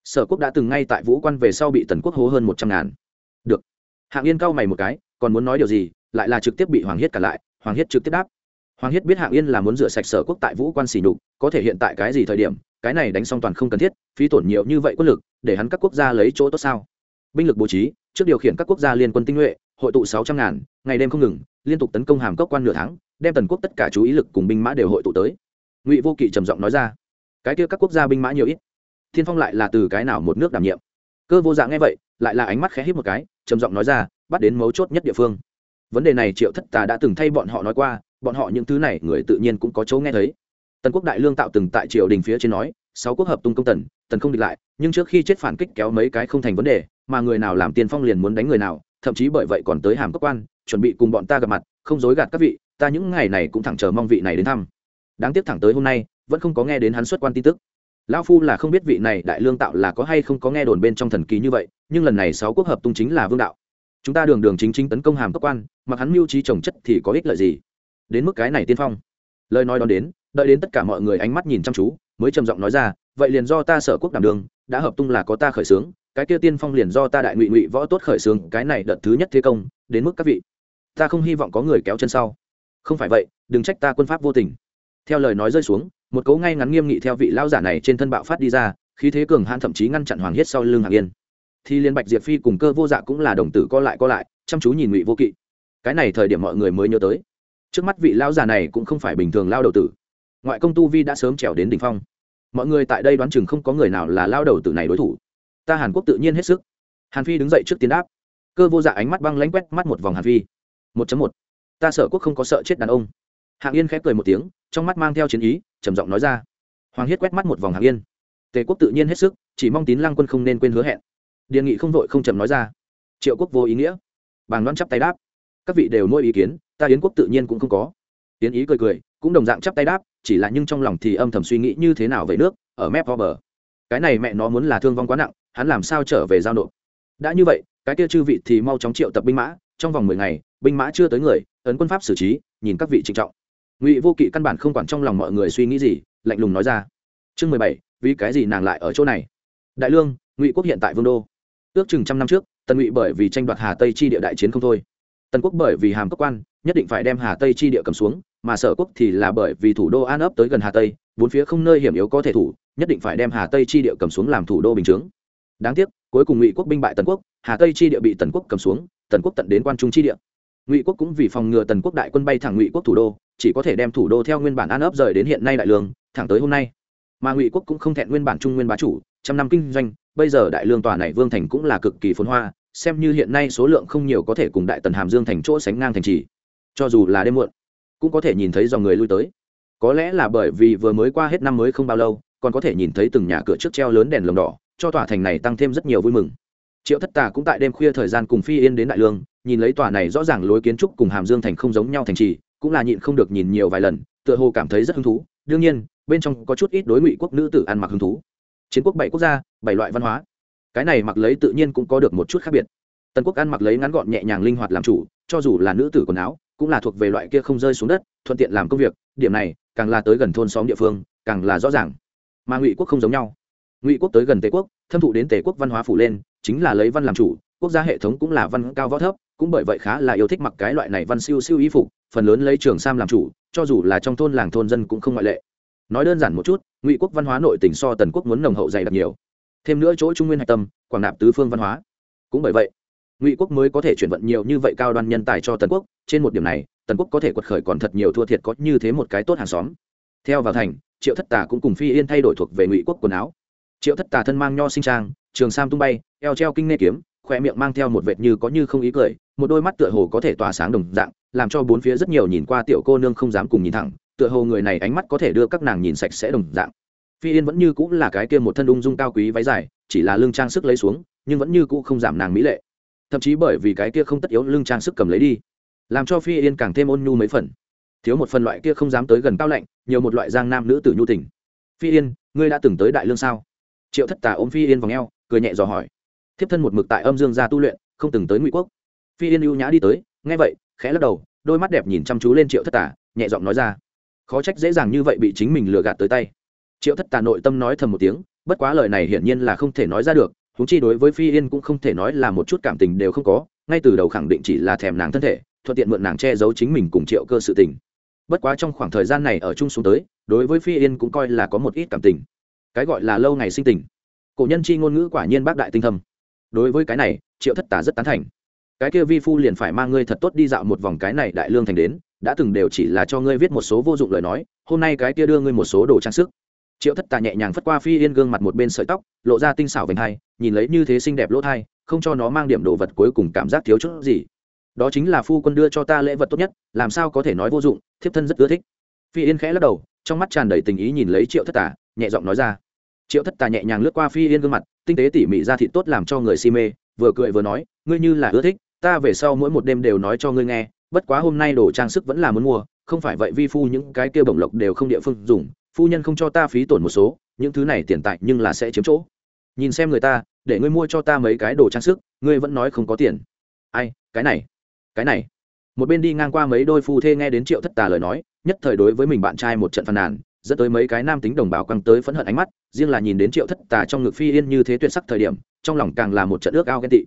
Sở quốc đã từng ngay tại vũ quan về sau bị tần quốc hố hơn một trăm ngàn. Được. Hạng yên cau mày một cái, còn muốn nói điều gì, lại là trực tiếp bị hoàng hiết cả lại, hoàng hiết trực tiếp đáp. Hoàng hiết biết hạng yên là muốn rửa sạch sở quốc tại vũ quan xỉ nhục, có thể hiện tại cái gì thời điểm, cái này đánh xong toàn không cần thiết, phí tổn nhiều như vậy quân lực, để hắn các quốc gia lấy chỗ tốt sao? Binh lực bố trí, trước điều khiển các quốc gia liên quân tinh nhuệ, hội tụ sáu trăm ngàn, ngày đêm không ngừng, liên tục tấn công hàm cốc quan nửa tháng, đem tần quốc tất cả chú ý lực cùng binh mã đều hội tụ tới. Ngụy vô kỵ trầm giọng nói ra cái kia các quốc gia binh mã nhiều ít. Thiên phong lại là từ cái nào một nước đảm nhiệm? Cơ vô dạng nghe vậy, lại là ánh mắt khẽ hít một cái, trầm giọng nói ra, bắt đến mấu chốt nhất địa phương. Vấn đề này triệu thất tà đã từng thay bọn họ nói qua, bọn họ những thứ này người tự nhiên cũng có chỗ nghe thấy. Tần quốc đại lương tạo từng tại triều đình phía trên nói, sáu quốc hợp tung công tần tần không địch lại, nhưng trước khi chết phản kích kéo mấy cái không thành vấn đề, mà người nào làm tiên phong liền muốn đánh người nào, thậm chí bởi vậy còn tới hàm cấp quan, chuẩn bị cùng bọn ta gặp mặt, không dối gạt các vị, ta những ngày này cũng thẳng chờ mong vị này đến thăm. Đáng tiếc thẳng tới hôm nay vẫn không có nghe đến hắn xuất quan tin tức. Lão phu là không biết vị này đại lương tạo là có hay không có nghe đồn bên trong thần kỳ như vậy, nhưng lần này sáu quốc hợp tung chính là vương đạo. Chúng ta đường đường chính chính tấn công hàm cấp quan, mặc hắn mưu trí trồng chất thì có ích lợi gì? Đến mức cái này tiên phong. Lời nói đón đến, đợi đến tất cả mọi người ánh mắt nhìn chăm chú, mới trầm giọng nói ra, vậy liền do ta sở quốc đảm đường, đã hợp tung là có ta khởi xướng, cái kia tiên phong liền do ta đại ngụy ngụy võ tốt khởi xướng, cái này đợt thứ nhất thế công, đến mức các vị, ta không hy vọng có người kéo chân sau. Không phải vậy, đừng trách ta quân pháp vô tình. Theo lời nói rơi xuống một cấu ngay ngắn nghiêm nghị theo vị lao giả này trên thân bạo phát đi ra, khí thế cường hãn thậm chí ngăn chặn hoàng hiết sau lưng hạng yên. Thì liên bạch diệp phi cùng cơ vô dạ cũng là đồng tử co lại co lại, chăm chú nhìn ngụy vô kỵ. Cái này thời điểm mọi người mới nhớ tới. Trước mắt vị lao giả này cũng không phải bình thường lao đầu tử. Ngoại công tu vi đã sớm trèo đến đỉnh phong. Mọi người tại đây đoán chừng không có người nào là lao đầu tử này đối thủ. Ta hàn quốc tự nhiên hết sức. Hàn phi đứng dậy trước tiến đáp. Cơ vô dạ ánh mắt băng lãnh quét mắt một vòng hàn phi. Một một. Ta sợ quốc không có sợ chết đàn ông hạng yên khép cười một tiếng, trong mắt mang theo chiến ý, trầm giọng nói ra. Hoàng hiết quét mắt một vòng hạng yên. Tề quốc tự nhiên hết sức, chỉ mong tín lăng quân không nên quên hứa hẹn. Điền nghị không vội không chậm nói ra. Triệu quốc vô ý nghĩa. Bàng đoan chắp tay đáp. Các vị đều nuôi ý kiến, ta yến quốc tự nhiên cũng không có. Tiến ý cười cười, cũng đồng dạng chắp tay đáp, chỉ là nhưng trong lòng thì âm thầm suy nghĩ như thế nào về nước, ở mép vo bờ. Cái này mẹ nó muốn là thương vong quá nặng, hắn làm sao trở về giao nộp? Đã như vậy, cái kia chư vị thì mau chóng triệu tập binh mã, trong vòng mười ngày, binh mã chưa tới người, ấn quân pháp xử trí, nhìn các vị trịnh trọng ngụy vô kỵ căn bản không quản trong lòng mọi người suy nghĩ gì, lạnh lùng nói ra. Chương mười bảy, vì cái gì nàng lại ở chỗ này? Đại lương, ngụy quốc hiện tại vương đô. Ước chừng trăm năm trước, tần ngụy bởi vì tranh đoạt hà tây chi địa đại chiến không thôi. Tần quốc bởi vì hàm cấp quan, nhất định phải đem hà tây chi địa cầm xuống, mà sở quốc thì là bởi vì thủ đô an ấp tới gần hà tây, bốn phía không nơi hiểm yếu có thể thủ, nhất định phải đem hà tây chi địa cầm xuống làm thủ đô bình chướng. Đáng tiếc, cuối cùng ngụy quốc binh bại tần quốc, hà tây chi địa bị tần quốc cầm xuống, tần quốc tận đến quan trung chi địa. Ngụy quốc cũng vì phòng ngừa tần quốc đại quân bay thẳng ngụy quốc thủ đô chỉ có thể đem thủ đô theo nguyên bản an ấp rời đến hiện nay đại lương, thẳng tới hôm nay. Mà ngụy quốc cũng không thẹn nguyên bản trung nguyên bá chủ, trăm năm kinh doanh, bây giờ đại lương tòa này vương thành cũng là cực kỳ phồn hoa, xem như hiện nay số lượng không nhiều có thể cùng đại tần hàm dương thành chỗ sánh ngang thành trì. Cho dù là đêm muộn, cũng có thể nhìn thấy dòng người lui tới. Có lẽ là bởi vì vừa mới qua hết năm mới không bao lâu, còn có thể nhìn thấy từng nhà cửa trước treo lớn đèn lồng đỏ, cho tòa thành này tăng thêm rất nhiều vui mừng. Triệu thất tà cũng tại đêm khuya thời gian cùng phi yên đến đại lương, nhìn lấy tòa này rõ ràng lối kiến trúc cùng hàm dương thành không giống nhau thành trì cũng là nhịn không được nhìn nhiều vài lần, tựa hồ cảm thấy rất hứng thú. Đương nhiên, bên trong có chút ít đối ngụy quốc nữ tử ăn mặc hứng thú. Chiến quốc bảy quốc gia, bảy loại văn hóa. Cái này mặc lấy tự nhiên cũng có được một chút khác biệt. Tần quốc ăn mặc lấy ngắn gọn nhẹ nhàng linh hoạt làm chủ, cho dù là nữ tử quần áo, cũng là thuộc về loại kia không rơi xuống đất, thuận tiện làm công việc. Điểm này, càng là tới gần thôn xóm địa phương, càng là rõ ràng. Mà ngụy quốc không giống nhau. Ngụy quốc tới gần tề quốc, thâm thụ đến tề quốc văn hóa phủ lên, chính là lấy văn làm chủ quốc gia hệ thống cũng là văn cao võ thấp, cũng bởi vậy khá là yêu thích mặc cái loại này văn siêu siêu y phục, phần lớn lấy trường sam làm chủ, cho dù là trong thôn làng thôn dân cũng không ngoại lệ. Nói đơn giản một chút, ngụy quốc văn hóa nội tỉnh so tần quốc muốn nồng hậu dày đặc nhiều. Thêm nữa chỗ trung nguyên hạch tâm, quảng nạp tứ phương văn hóa. Cũng bởi vậy, ngụy quốc mới có thể chuyển vận nhiều như vậy cao đoan nhân tài cho tần quốc, trên một điểm này, tần quốc có thể quật khởi còn thật nhiều thua thiệt có như thế một cái tốt hàng xóm. Theo vào thành, triệu thất tà cũng cùng phi yên thay đổi thuộc về ngụy quốc quần áo. Triệu thất tà thân mang nho sinh trang, trường sam tung bay, eo treo kinh nê kiếm khoe miệng mang theo một vệt như có như không ý cười, một đôi mắt tựa hồ có thể tỏa sáng đồng dạng, làm cho bốn phía rất nhiều nhìn qua tiểu cô nương không dám cùng nhìn thẳng, tựa hồ người này ánh mắt có thể đưa các nàng nhìn sạch sẽ đồng dạng. Phi yên vẫn như cũng là cái kia một thân ung dung cao quý váy dài, chỉ là lưng trang sức lấy xuống, nhưng vẫn như cũ không giảm nàng mỹ lệ. Thậm chí bởi vì cái kia không tất yếu lưng trang sức cầm lấy đi, làm cho phi yên càng thêm ôn nhu mấy phần. Thiếu một phần loại kia không dám tới gần cao lạnh, nhiều một loại giang nam nữ tử nhu tình. Phi yên, ngươi đã từng tới đại lương sao? Triệu thất tà ôm phi yên vào ngheo cười nhẹ dò hỏi thiếp thân một mực tại âm dương gia tu luyện không từng tới ngụy quốc. Phi yên ưu nhã đi tới nghe vậy khẽ lắc đầu đôi mắt đẹp nhìn chăm chú lên triệu thất Tả, nhẹ giọng nói ra. Khó trách dễ dàng như vậy bị chính mình lừa gạt tới tay. Triệu thất tà nội tâm nói thầm một tiếng bất quá lời này hiển nhiên là không thể nói ra được húng chi đối với phi yên cũng không thể nói là một chút cảm tình đều không có ngay từ đầu khẳng định chỉ là thèm nàng thân thể thuận tiện mượn nàng che giấu chính mình cùng triệu cơ sự tình. Bất quá trong khoảng thời gian này ở chung xuống tới đối với phi yên cũng coi là có một ít cảm tình. Cái gọi là lâu ngày sinh tình. Cổ nhân chi ngôn ngữ quả nhiên bác đại tinh thâm đối với cái này, triệu thất tả rất tán thành. Cái kia vi phu liền phải mang ngươi thật tốt đi dạo một vòng cái này đại lương thành đến, đã từng đều chỉ là cho ngươi viết một số vô dụng lời nói, hôm nay cái kia đưa ngươi một số đồ trang sức. Triệu thất tà nhẹ nhàng phất qua phi yên gương mặt một bên sợi tóc, lộ ra tinh xảo vành hai, nhìn lấy như thế xinh đẹp lỗ thai, không cho nó mang điểm đồ vật cuối cùng cảm giác thiếu chút gì. Đó chính là phu quân đưa cho ta lễ vật tốt nhất, làm sao có thể nói vô dụng, thiếp thân rất ưa thích. Phi yên khẽ lắc đầu, trong mắt tràn đầy tình ý nhìn lấy triệu thất tà, nhẹ giọng nói ra. Triệu thất tà nhẹ nhàng lướt qua phi yên gương mặt tinh tế tỉ mỉ ra thịt tốt làm cho người si mê, vừa cười vừa nói, ngươi như là ưa thích, ta về sau mỗi một đêm đều nói cho ngươi nghe, bất quá hôm nay đồ trang sức vẫn là muốn mua, không phải vậy vi phu những cái kia bổng lộc đều không địa phương dùng, phu nhân không cho ta phí tổn một số, những thứ này tiền tại nhưng là sẽ chiếm chỗ. Nhìn xem người ta, để ngươi mua cho ta mấy cái đồ trang sức, ngươi vẫn nói không có tiền. Ai, cái này cái này. Một bên đi ngang qua mấy đôi phu thê nghe đến triệu thất tà lời nói, nhất thời đối với mình bạn trai một trận phàn nàn dẫn tới mấy cái nam tính đồng bào căng tới phẫn hận ánh mắt, riêng là nhìn đến triệu thất tà trong ngực phi yên như thế tuyệt sắc thời điểm, trong lòng càng là một trận ước ao ghen tị.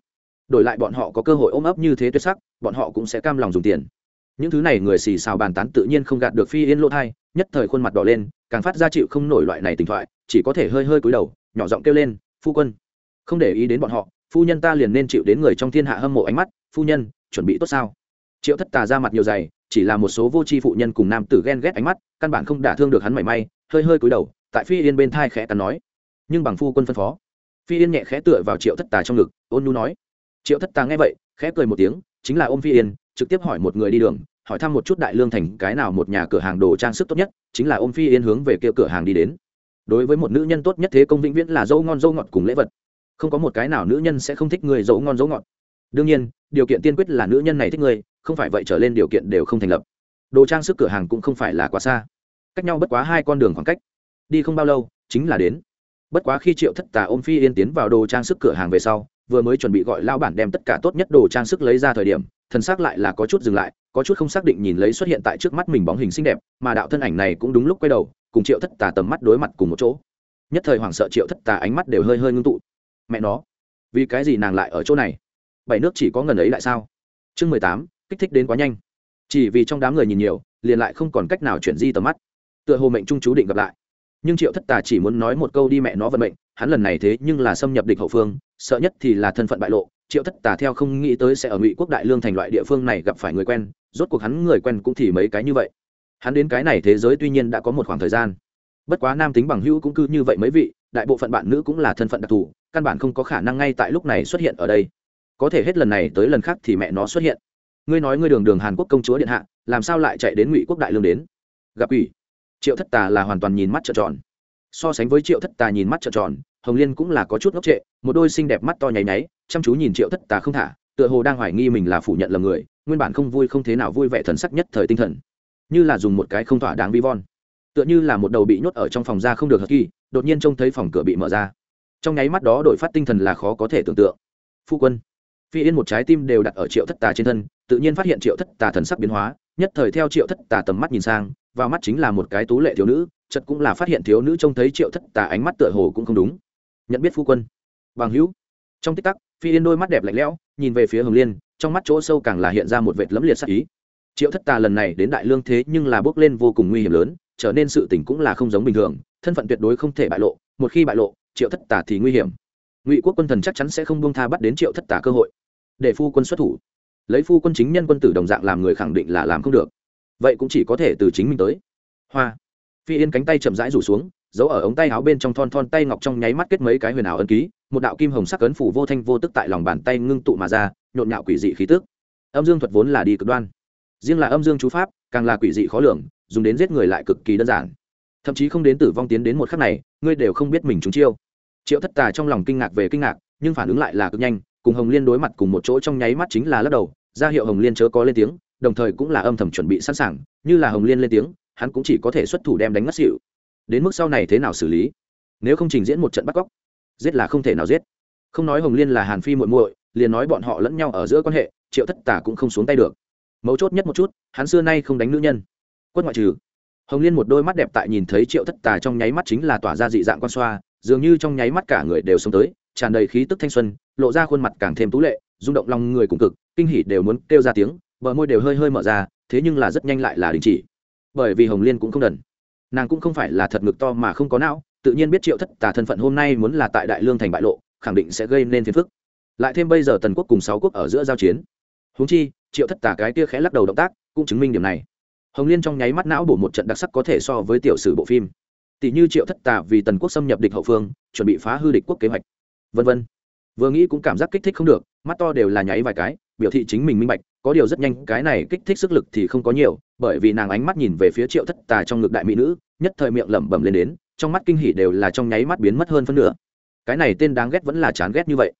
Đổi lại bọn họ có cơ hội ôm ấp như thế tuyệt sắc, bọn họ cũng sẽ cam lòng dùng tiền. Những thứ này người xì xào bàn tán tự nhiên không gạt được phi yên lỗ thai, nhất thời khuôn mặt đỏ lên, càng phát ra chịu không nổi loại này tình thoại, chỉ có thể hơi hơi cúi đầu, nhỏ giọng kêu lên, phu quân. Không để ý đến bọn họ, phu nhân ta liền nên chịu đến người trong thiên hạ hâm mộ ánh mắt, phu nhân, chuẩn bị tốt sao? Triệu thất tà ra mặt nhiều dày chỉ là một số vô tri phụ nhân cùng nam tử ghen ghét ánh mắt, căn bản không đả thương được hắn mảy may, hơi hơi cúi đầu, tại phi yên bên thai khẽ cắn nói. Nhưng bằng phu quân phân phó. Phi yên nhẹ khẽ tựa vào triệu thất tà trong ngực, ôn nu nói. Triệu thất tà nghe vậy, khẽ cười một tiếng, chính là ôm phi yên, trực tiếp hỏi một người đi đường, hỏi thăm một chút đại lương thành cái nào một nhà cửa hàng đồ trang sức tốt nhất, chính là ôm phi yên hướng về kia cửa hàng đi đến. Đối với một nữ nhân tốt nhất thế công vĩnh viễn là dâu ngon dâu ngọt cùng lễ vật. Không có một cái nào nữ nhân sẽ không thích người dâu ngon dâu ngọt. Đương nhiên, điều kiện tiên quyết là nữ nhân này thích người không phải vậy trở lên điều kiện đều không thành lập. Đồ trang sức cửa hàng cũng không phải là quá xa. Cách nhau bất quá hai con đường khoảng cách. Đi không bao lâu, chính là đến. Bất quá khi triệu thất tà ôm phi yên tiến vào đồ trang sức cửa hàng về sau, vừa mới chuẩn bị gọi lao bản đem tất cả tốt nhất đồ trang sức lấy ra thời điểm, thần xác lại là có chút dừng lại, có chút không xác định nhìn lấy xuất hiện tại trước mắt mình bóng hình xinh đẹp, mà đạo thân ảnh này cũng đúng lúc quay đầu, cùng triệu thất tà tầm mắt đối mặt cùng một chỗ. Nhất thời hoảng sợ triệu thất tà ánh mắt đều hơi hơi ngưng tụ. Mẹ nó, vì cái gì nàng lại ở chỗ này? Bảy nước chỉ có ngần ấy lại sao? Chương mười tám kích thích đến quá nhanh. Chỉ vì trong đám người nhìn nhiều, liền lại không còn cách nào chuyển di tầm mắt. Tựa hồ mệnh trung chú định gặp lại. Nhưng triệu thất tà chỉ muốn nói một câu đi mẹ nó vận mệnh, hắn lần này thế nhưng là xâm nhập địch hậu phương, sợ nhất thì là thân phận bại lộ. Triệu thất tà theo không nghĩ tới sẽ ở ngụy quốc đại lương thành loại địa phương này gặp phải người quen, rốt cuộc hắn người quen cũng thì mấy cái như vậy. Hắn đến cái này thế giới tuy nhiên đã có một khoảng thời gian. Bất quá nam tính bằng hữu cũng cứ như vậy mấy vị, đại bộ phận bạn nữ cũng là thân phận đặc thù, căn bản không có khả năng ngay tại lúc này xuất hiện ở đây. Có thể hết lần này tới lần khác thì mẹ nó xuất hiện ngươi nói ngươi đường đường hàn quốc công chúa điện hạ, làm sao lại chạy đến ngụy quốc đại lương đến? Gặp ủy triệu thất tà là hoàn toàn nhìn mắt trợn tròn. So sánh với triệu thất tà nhìn mắt trợn tròn, hồng liên cũng là có chút ngốc trệ, một đôi xinh đẹp mắt to nháy nháy, chăm chú nhìn triệu thất tà không thả, tựa hồ đang hoài nghi mình là phủ nhận lầm người, nguyên bản không vui không thế nào vui vẻ thần sắc nhất thời tinh thần. Như là dùng một cái không thỏa đáng vi von. Tựa như là một đầu bị nhốt ở trong phòng ra không được hất kỳ, đột nhiên trông thấy phòng cửa bị mở ra. Trong nháy mắt đó đổi phát tinh thần là khó có thể tưởng tượng. Phu quân. Phi yên một trái tim đều đặt ở triệu thất tà trên thân tự nhiên phát hiện triệu thất tà thần sắc biến hóa, nhất thời theo triệu thất tà tầm mắt nhìn sang, vào mắt chính là một cái tú lệ thiếu nữ chật cũng là phát hiện thiếu nữ trông thấy triệu thất tà ánh mắt tựa hồ cũng không đúng. Nhận biết phu quân. Bằng hữu. Trong tích tắc, phi yên đôi mắt đẹp lạnh lẽo, nhìn về phía hồng liên, trong mắt chỗ sâu càng là hiện ra một vệt lẫm liệt sắc ý. Triệu thất tà lần này đến đại lương thế nhưng là bước lên vô cùng nguy hiểm lớn, trở nên sự tình cũng là không giống bình thường, thân phận tuyệt đối không thể bại lộ, một khi bại lộ, triệu thất tà thì nguy hiểm. Ngụy quốc quân thần chắc chắn sẽ không buông tha bắt đến triệu thất tà cơ hội. Để phu quân xuất thủ lấy phu quân chính nhân quân tử đồng dạng làm người khẳng định là làm không được. Vậy cũng chỉ có thể từ chính mình tới. Hoa. Phi yên cánh tay chậm rãi rủ xuống, giấu ở ống tay áo bên trong thon thon tay ngọc trong nháy mắt kết mấy cái huyền ảo ấn ký, một đạo kim hồng sắc ấn phủ vô thanh vô tức tại lòng bàn tay ngưng tụ mà ra, nhộn nhạo quỷ dị khí tức. Âm dương thuật vốn là đi cực đoan. Riêng là âm dương chú pháp, càng là quỷ dị khó lường, dùng đến giết người lại cực kỳ đơn giản. Thậm chí không đến tử vong tiến đến một khắc này, ngươi đều không biết mình trúng chiêu. Triệu thất tà trong lòng kinh ngạc về kinh ngạc, nhưng phản ứng lại là cực nhanh, cùng hồng liên đối mặt cùng một chỗ trong nháy mắt chính là lắc đầu ra hiệu hồng liên chớ có lên tiếng, đồng thời cũng là âm thầm chuẩn bị sẵn sàng, như là hồng liên lên tiếng, hắn cũng chỉ có thể xuất thủ đem đánh ngất xịu đến mức sau này thế nào xử lý? Nếu không trình diễn một trận bắt cóc, giết là không thể nào giết. Không nói hồng liên là hàn phi muội muội, liền nói bọn họ lẫn nhau ở giữa quan hệ, triệu thất tả cũng không xuống tay được. Mấu chốt nhất một chút, hắn xưa nay không đánh nữ nhân. Quất ngoại trừ, hồng liên một đôi mắt đẹp tại nhìn thấy triệu thất tà trong nháy mắt chính là tỏa ra dị dạng quan xoa, dường như trong nháy mắt cả người đều sống tới, tràn đầy khí tức thanh xuân, lộ ra khuôn mặt càng thêm tú lệ, rung động lòng người cùng cực kinh hỉ đều muốn kêu ra tiếng, bờ môi đều hơi hơi mở ra, thế nhưng là rất nhanh lại là đình chỉ. Bởi vì hồng liên cũng không đần. Nàng cũng không phải là thật ngực to mà không có não, tự nhiên biết triệu thất tà thân phận hôm nay muốn là tại đại lương thành bại lộ, khẳng định sẽ gây nên phiền phức. Lại thêm bây giờ tần quốc cùng sáu quốc ở giữa giao chiến. Húng chi, triệu thất tà cái kia khẽ lắc đầu động tác, cũng chứng minh điểm này. Hồng liên trong nháy mắt não bổ một trận đặc sắc có thể so với tiểu sử bộ phim. Tỷ như triệu thất tà vì tần quốc xâm nhập địch hậu phương, chuẩn bị phá hư địch quốc kế hoạch. Vân vân. Vừa nghĩ cũng cảm giác kích thích không được, mắt to đều là nháy vài cái biểu thị chính mình minh bạch, có điều rất nhanh, cái này kích thích sức lực thì không có nhiều, bởi vì nàng ánh mắt nhìn về phía triệu thất tà trong ngực đại mỹ nữ, nhất thời miệng lẩm bẩm lên đến, trong mắt kinh hỉ đều là trong nháy mắt biến mất hơn phân nửa. Cái này tên đáng ghét vẫn là chán ghét như vậy.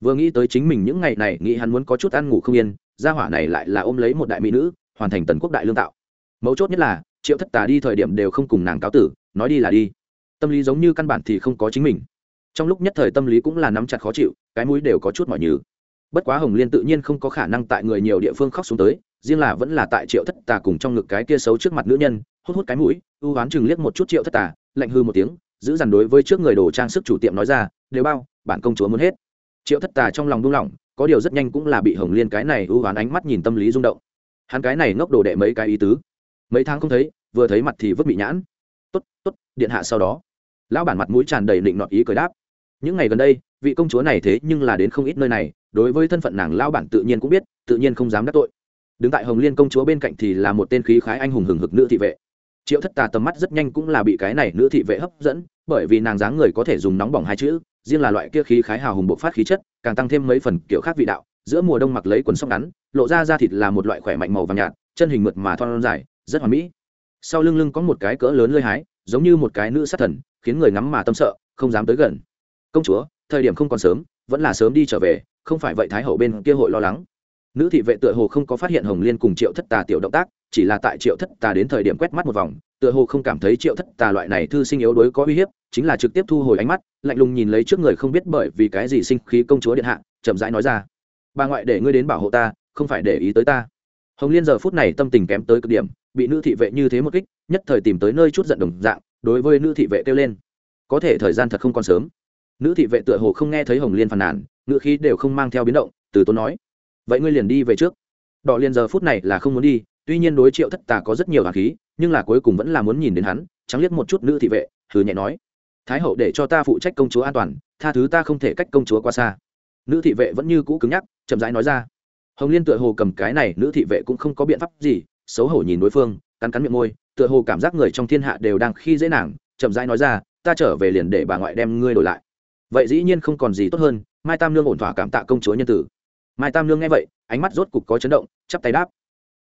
Vừa nghĩ tới chính mình những ngày này, nghĩ hắn muốn có chút ăn ngủ không yên, gia hỏa này lại là ôm lấy một đại mỹ nữ, hoàn thành tần quốc đại lương tạo. Mấu chốt nhất là, triệu thất tà đi thời điểm đều không cùng nàng cáo tử, nói đi là đi. Tâm lý giống như căn bản thì không có chính mình. Trong lúc nhất thời tâm lý cũng là nắm chặt khó chịu, cái mũi đều có chút mỏi nhừ bất quá hồng liên tự nhiên không có khả năng tại người nhiều địa phương khóc xuống tới, riêng là vẫn là tại triệu thất tà cùng trong ngực cái kia xấu trước mặt nữ nhân, hút hút cái mũi, ưu oán chừng liếc một chút triệu thất tà, lạnh hư một tiếng, giữ dằn đối với trước người đồ trang sức chủ tiệm nói ra, đều bao, bản công chúa muốn hết. Triệu thất tà trong lòng đung lòng có điều rất nhanh cũng là bị hồng liên cái này ưu oán ánh mắt nhìn tâm lý rung động. Hắn cái này ngốc đồ đệ mấy cái ý tứ. Mấy tháng không thấy, vừa thấy mặt thì vứt bị nhãn. Tốt tốt, điện hạ sau đó. Lão bản mặt mũi tràn đầy định nọt ý cười đáp. Những ngày gần đây vị công chúa này thế nhưng là đến không ít nơi này, đối với thân phận nàng lão bản tự nhiên cũng biết, tự nhiên không dám đắc tội. Đứng tại hồng liên công chúa bên cạnh thì là một tên khí khái anh hùng hừng hực nữ thị vệ. Triệu thất tà tầm mắt rất nhanh cũng là bị cái này nữ thị vệ hấp dẫn, bởi vì nàng dáng người có thể dùng nóng bỏng hai chữ, riêng là loại kia khí khái hào hùng bộc phát khí chất, càng tăng thêm mấy phần kiểu khác vị đạo, giữa mùa đông mặc lấy quần sóc ngắn, lộ ra da thịt là một loại khỏe mạnh màu vàng nhạt, chân hình mượt mà thon dài, rất hoàn mỹ. Sau lưng lưng có một cái cỡ lớn lơi hái, giống như một cái nữ sát thần, khiến người ngắm mà tâm sợ, không dám tới gần. Công chúa thời điểm không còn sớm, vẫn là sớm đi trở về, không phải vậy thái hậu bên kia hội lo lắng. Nữ thị vệ tựa hồ không có phát hiện hồng liên cùng triệu thất tà tiểu động tác, chỉ là tại triệu thất tà đến thời điểm quét mắt một vòng, tựa hồ không cảm thấy triệu thất tà loại này thư sinh yếu đuối có uy hiếp, chính là trực tiếp thu hồi ánh mắt, lạnh lùng nhìn lấy trước người không biết bởi vì cái gì sinh khí công chúa điện hạ, chậm rãi nói ra. Bà ngoại để ngươi đến bảo hộ ta, không phải để ý tới ta. Hồng liên giờ phút này tâm tình kém tới cực điểm, bị nữ thị vệ như thế một kích, nhất thời tìm tới nơi chút giận đồng dạng, đối với nữ thị vệ kêu lên. Có thể thời gian thật không còn sớm nữ thị vệ tựa hồ không nghe thấy hồng liên phàn nàn ngựa khí đều không mang theo biến động, từ tốn nói, vậy ngươi liền đi về trước. Đỏ liên giờ phút này là không muốn đi, tuy nhiên đối triệu thất tà có rất nhiều hà khí, nhưng là cuối cùng vẫn là muốn nhìn đến hắn, trắng liếc một chút nữ thị vệ thử nhẹ nói, thái hậu để cho ta phụ trách công chúa an toàn, tha thứ ta không thể cách công chúa qua xa. Nữ thị vệ vẫn như cũ cứng nhắc, chậm rãi nói ra, hồng liên tựa hồ cầm cái này, nữ thị vệ cũng không có biện pháp gì, xấu hổ nhìn đối phương, cắn cắn miệng môi, tựa hồ cảm giác người trong thiên hạ đều đang khi dễ nàng, chậm rãi nói ra, ta trở về liền để bà ngoại đem ngươi đổi lại vậy dĩ nhiên không còn gì tốt hơn, mai tam nương ổn thỏa cảm tạ công chúa nhân tử. Mai tam nương nghe vậy, ánh mắt rốt cục có chấn động, chắp tay đáp.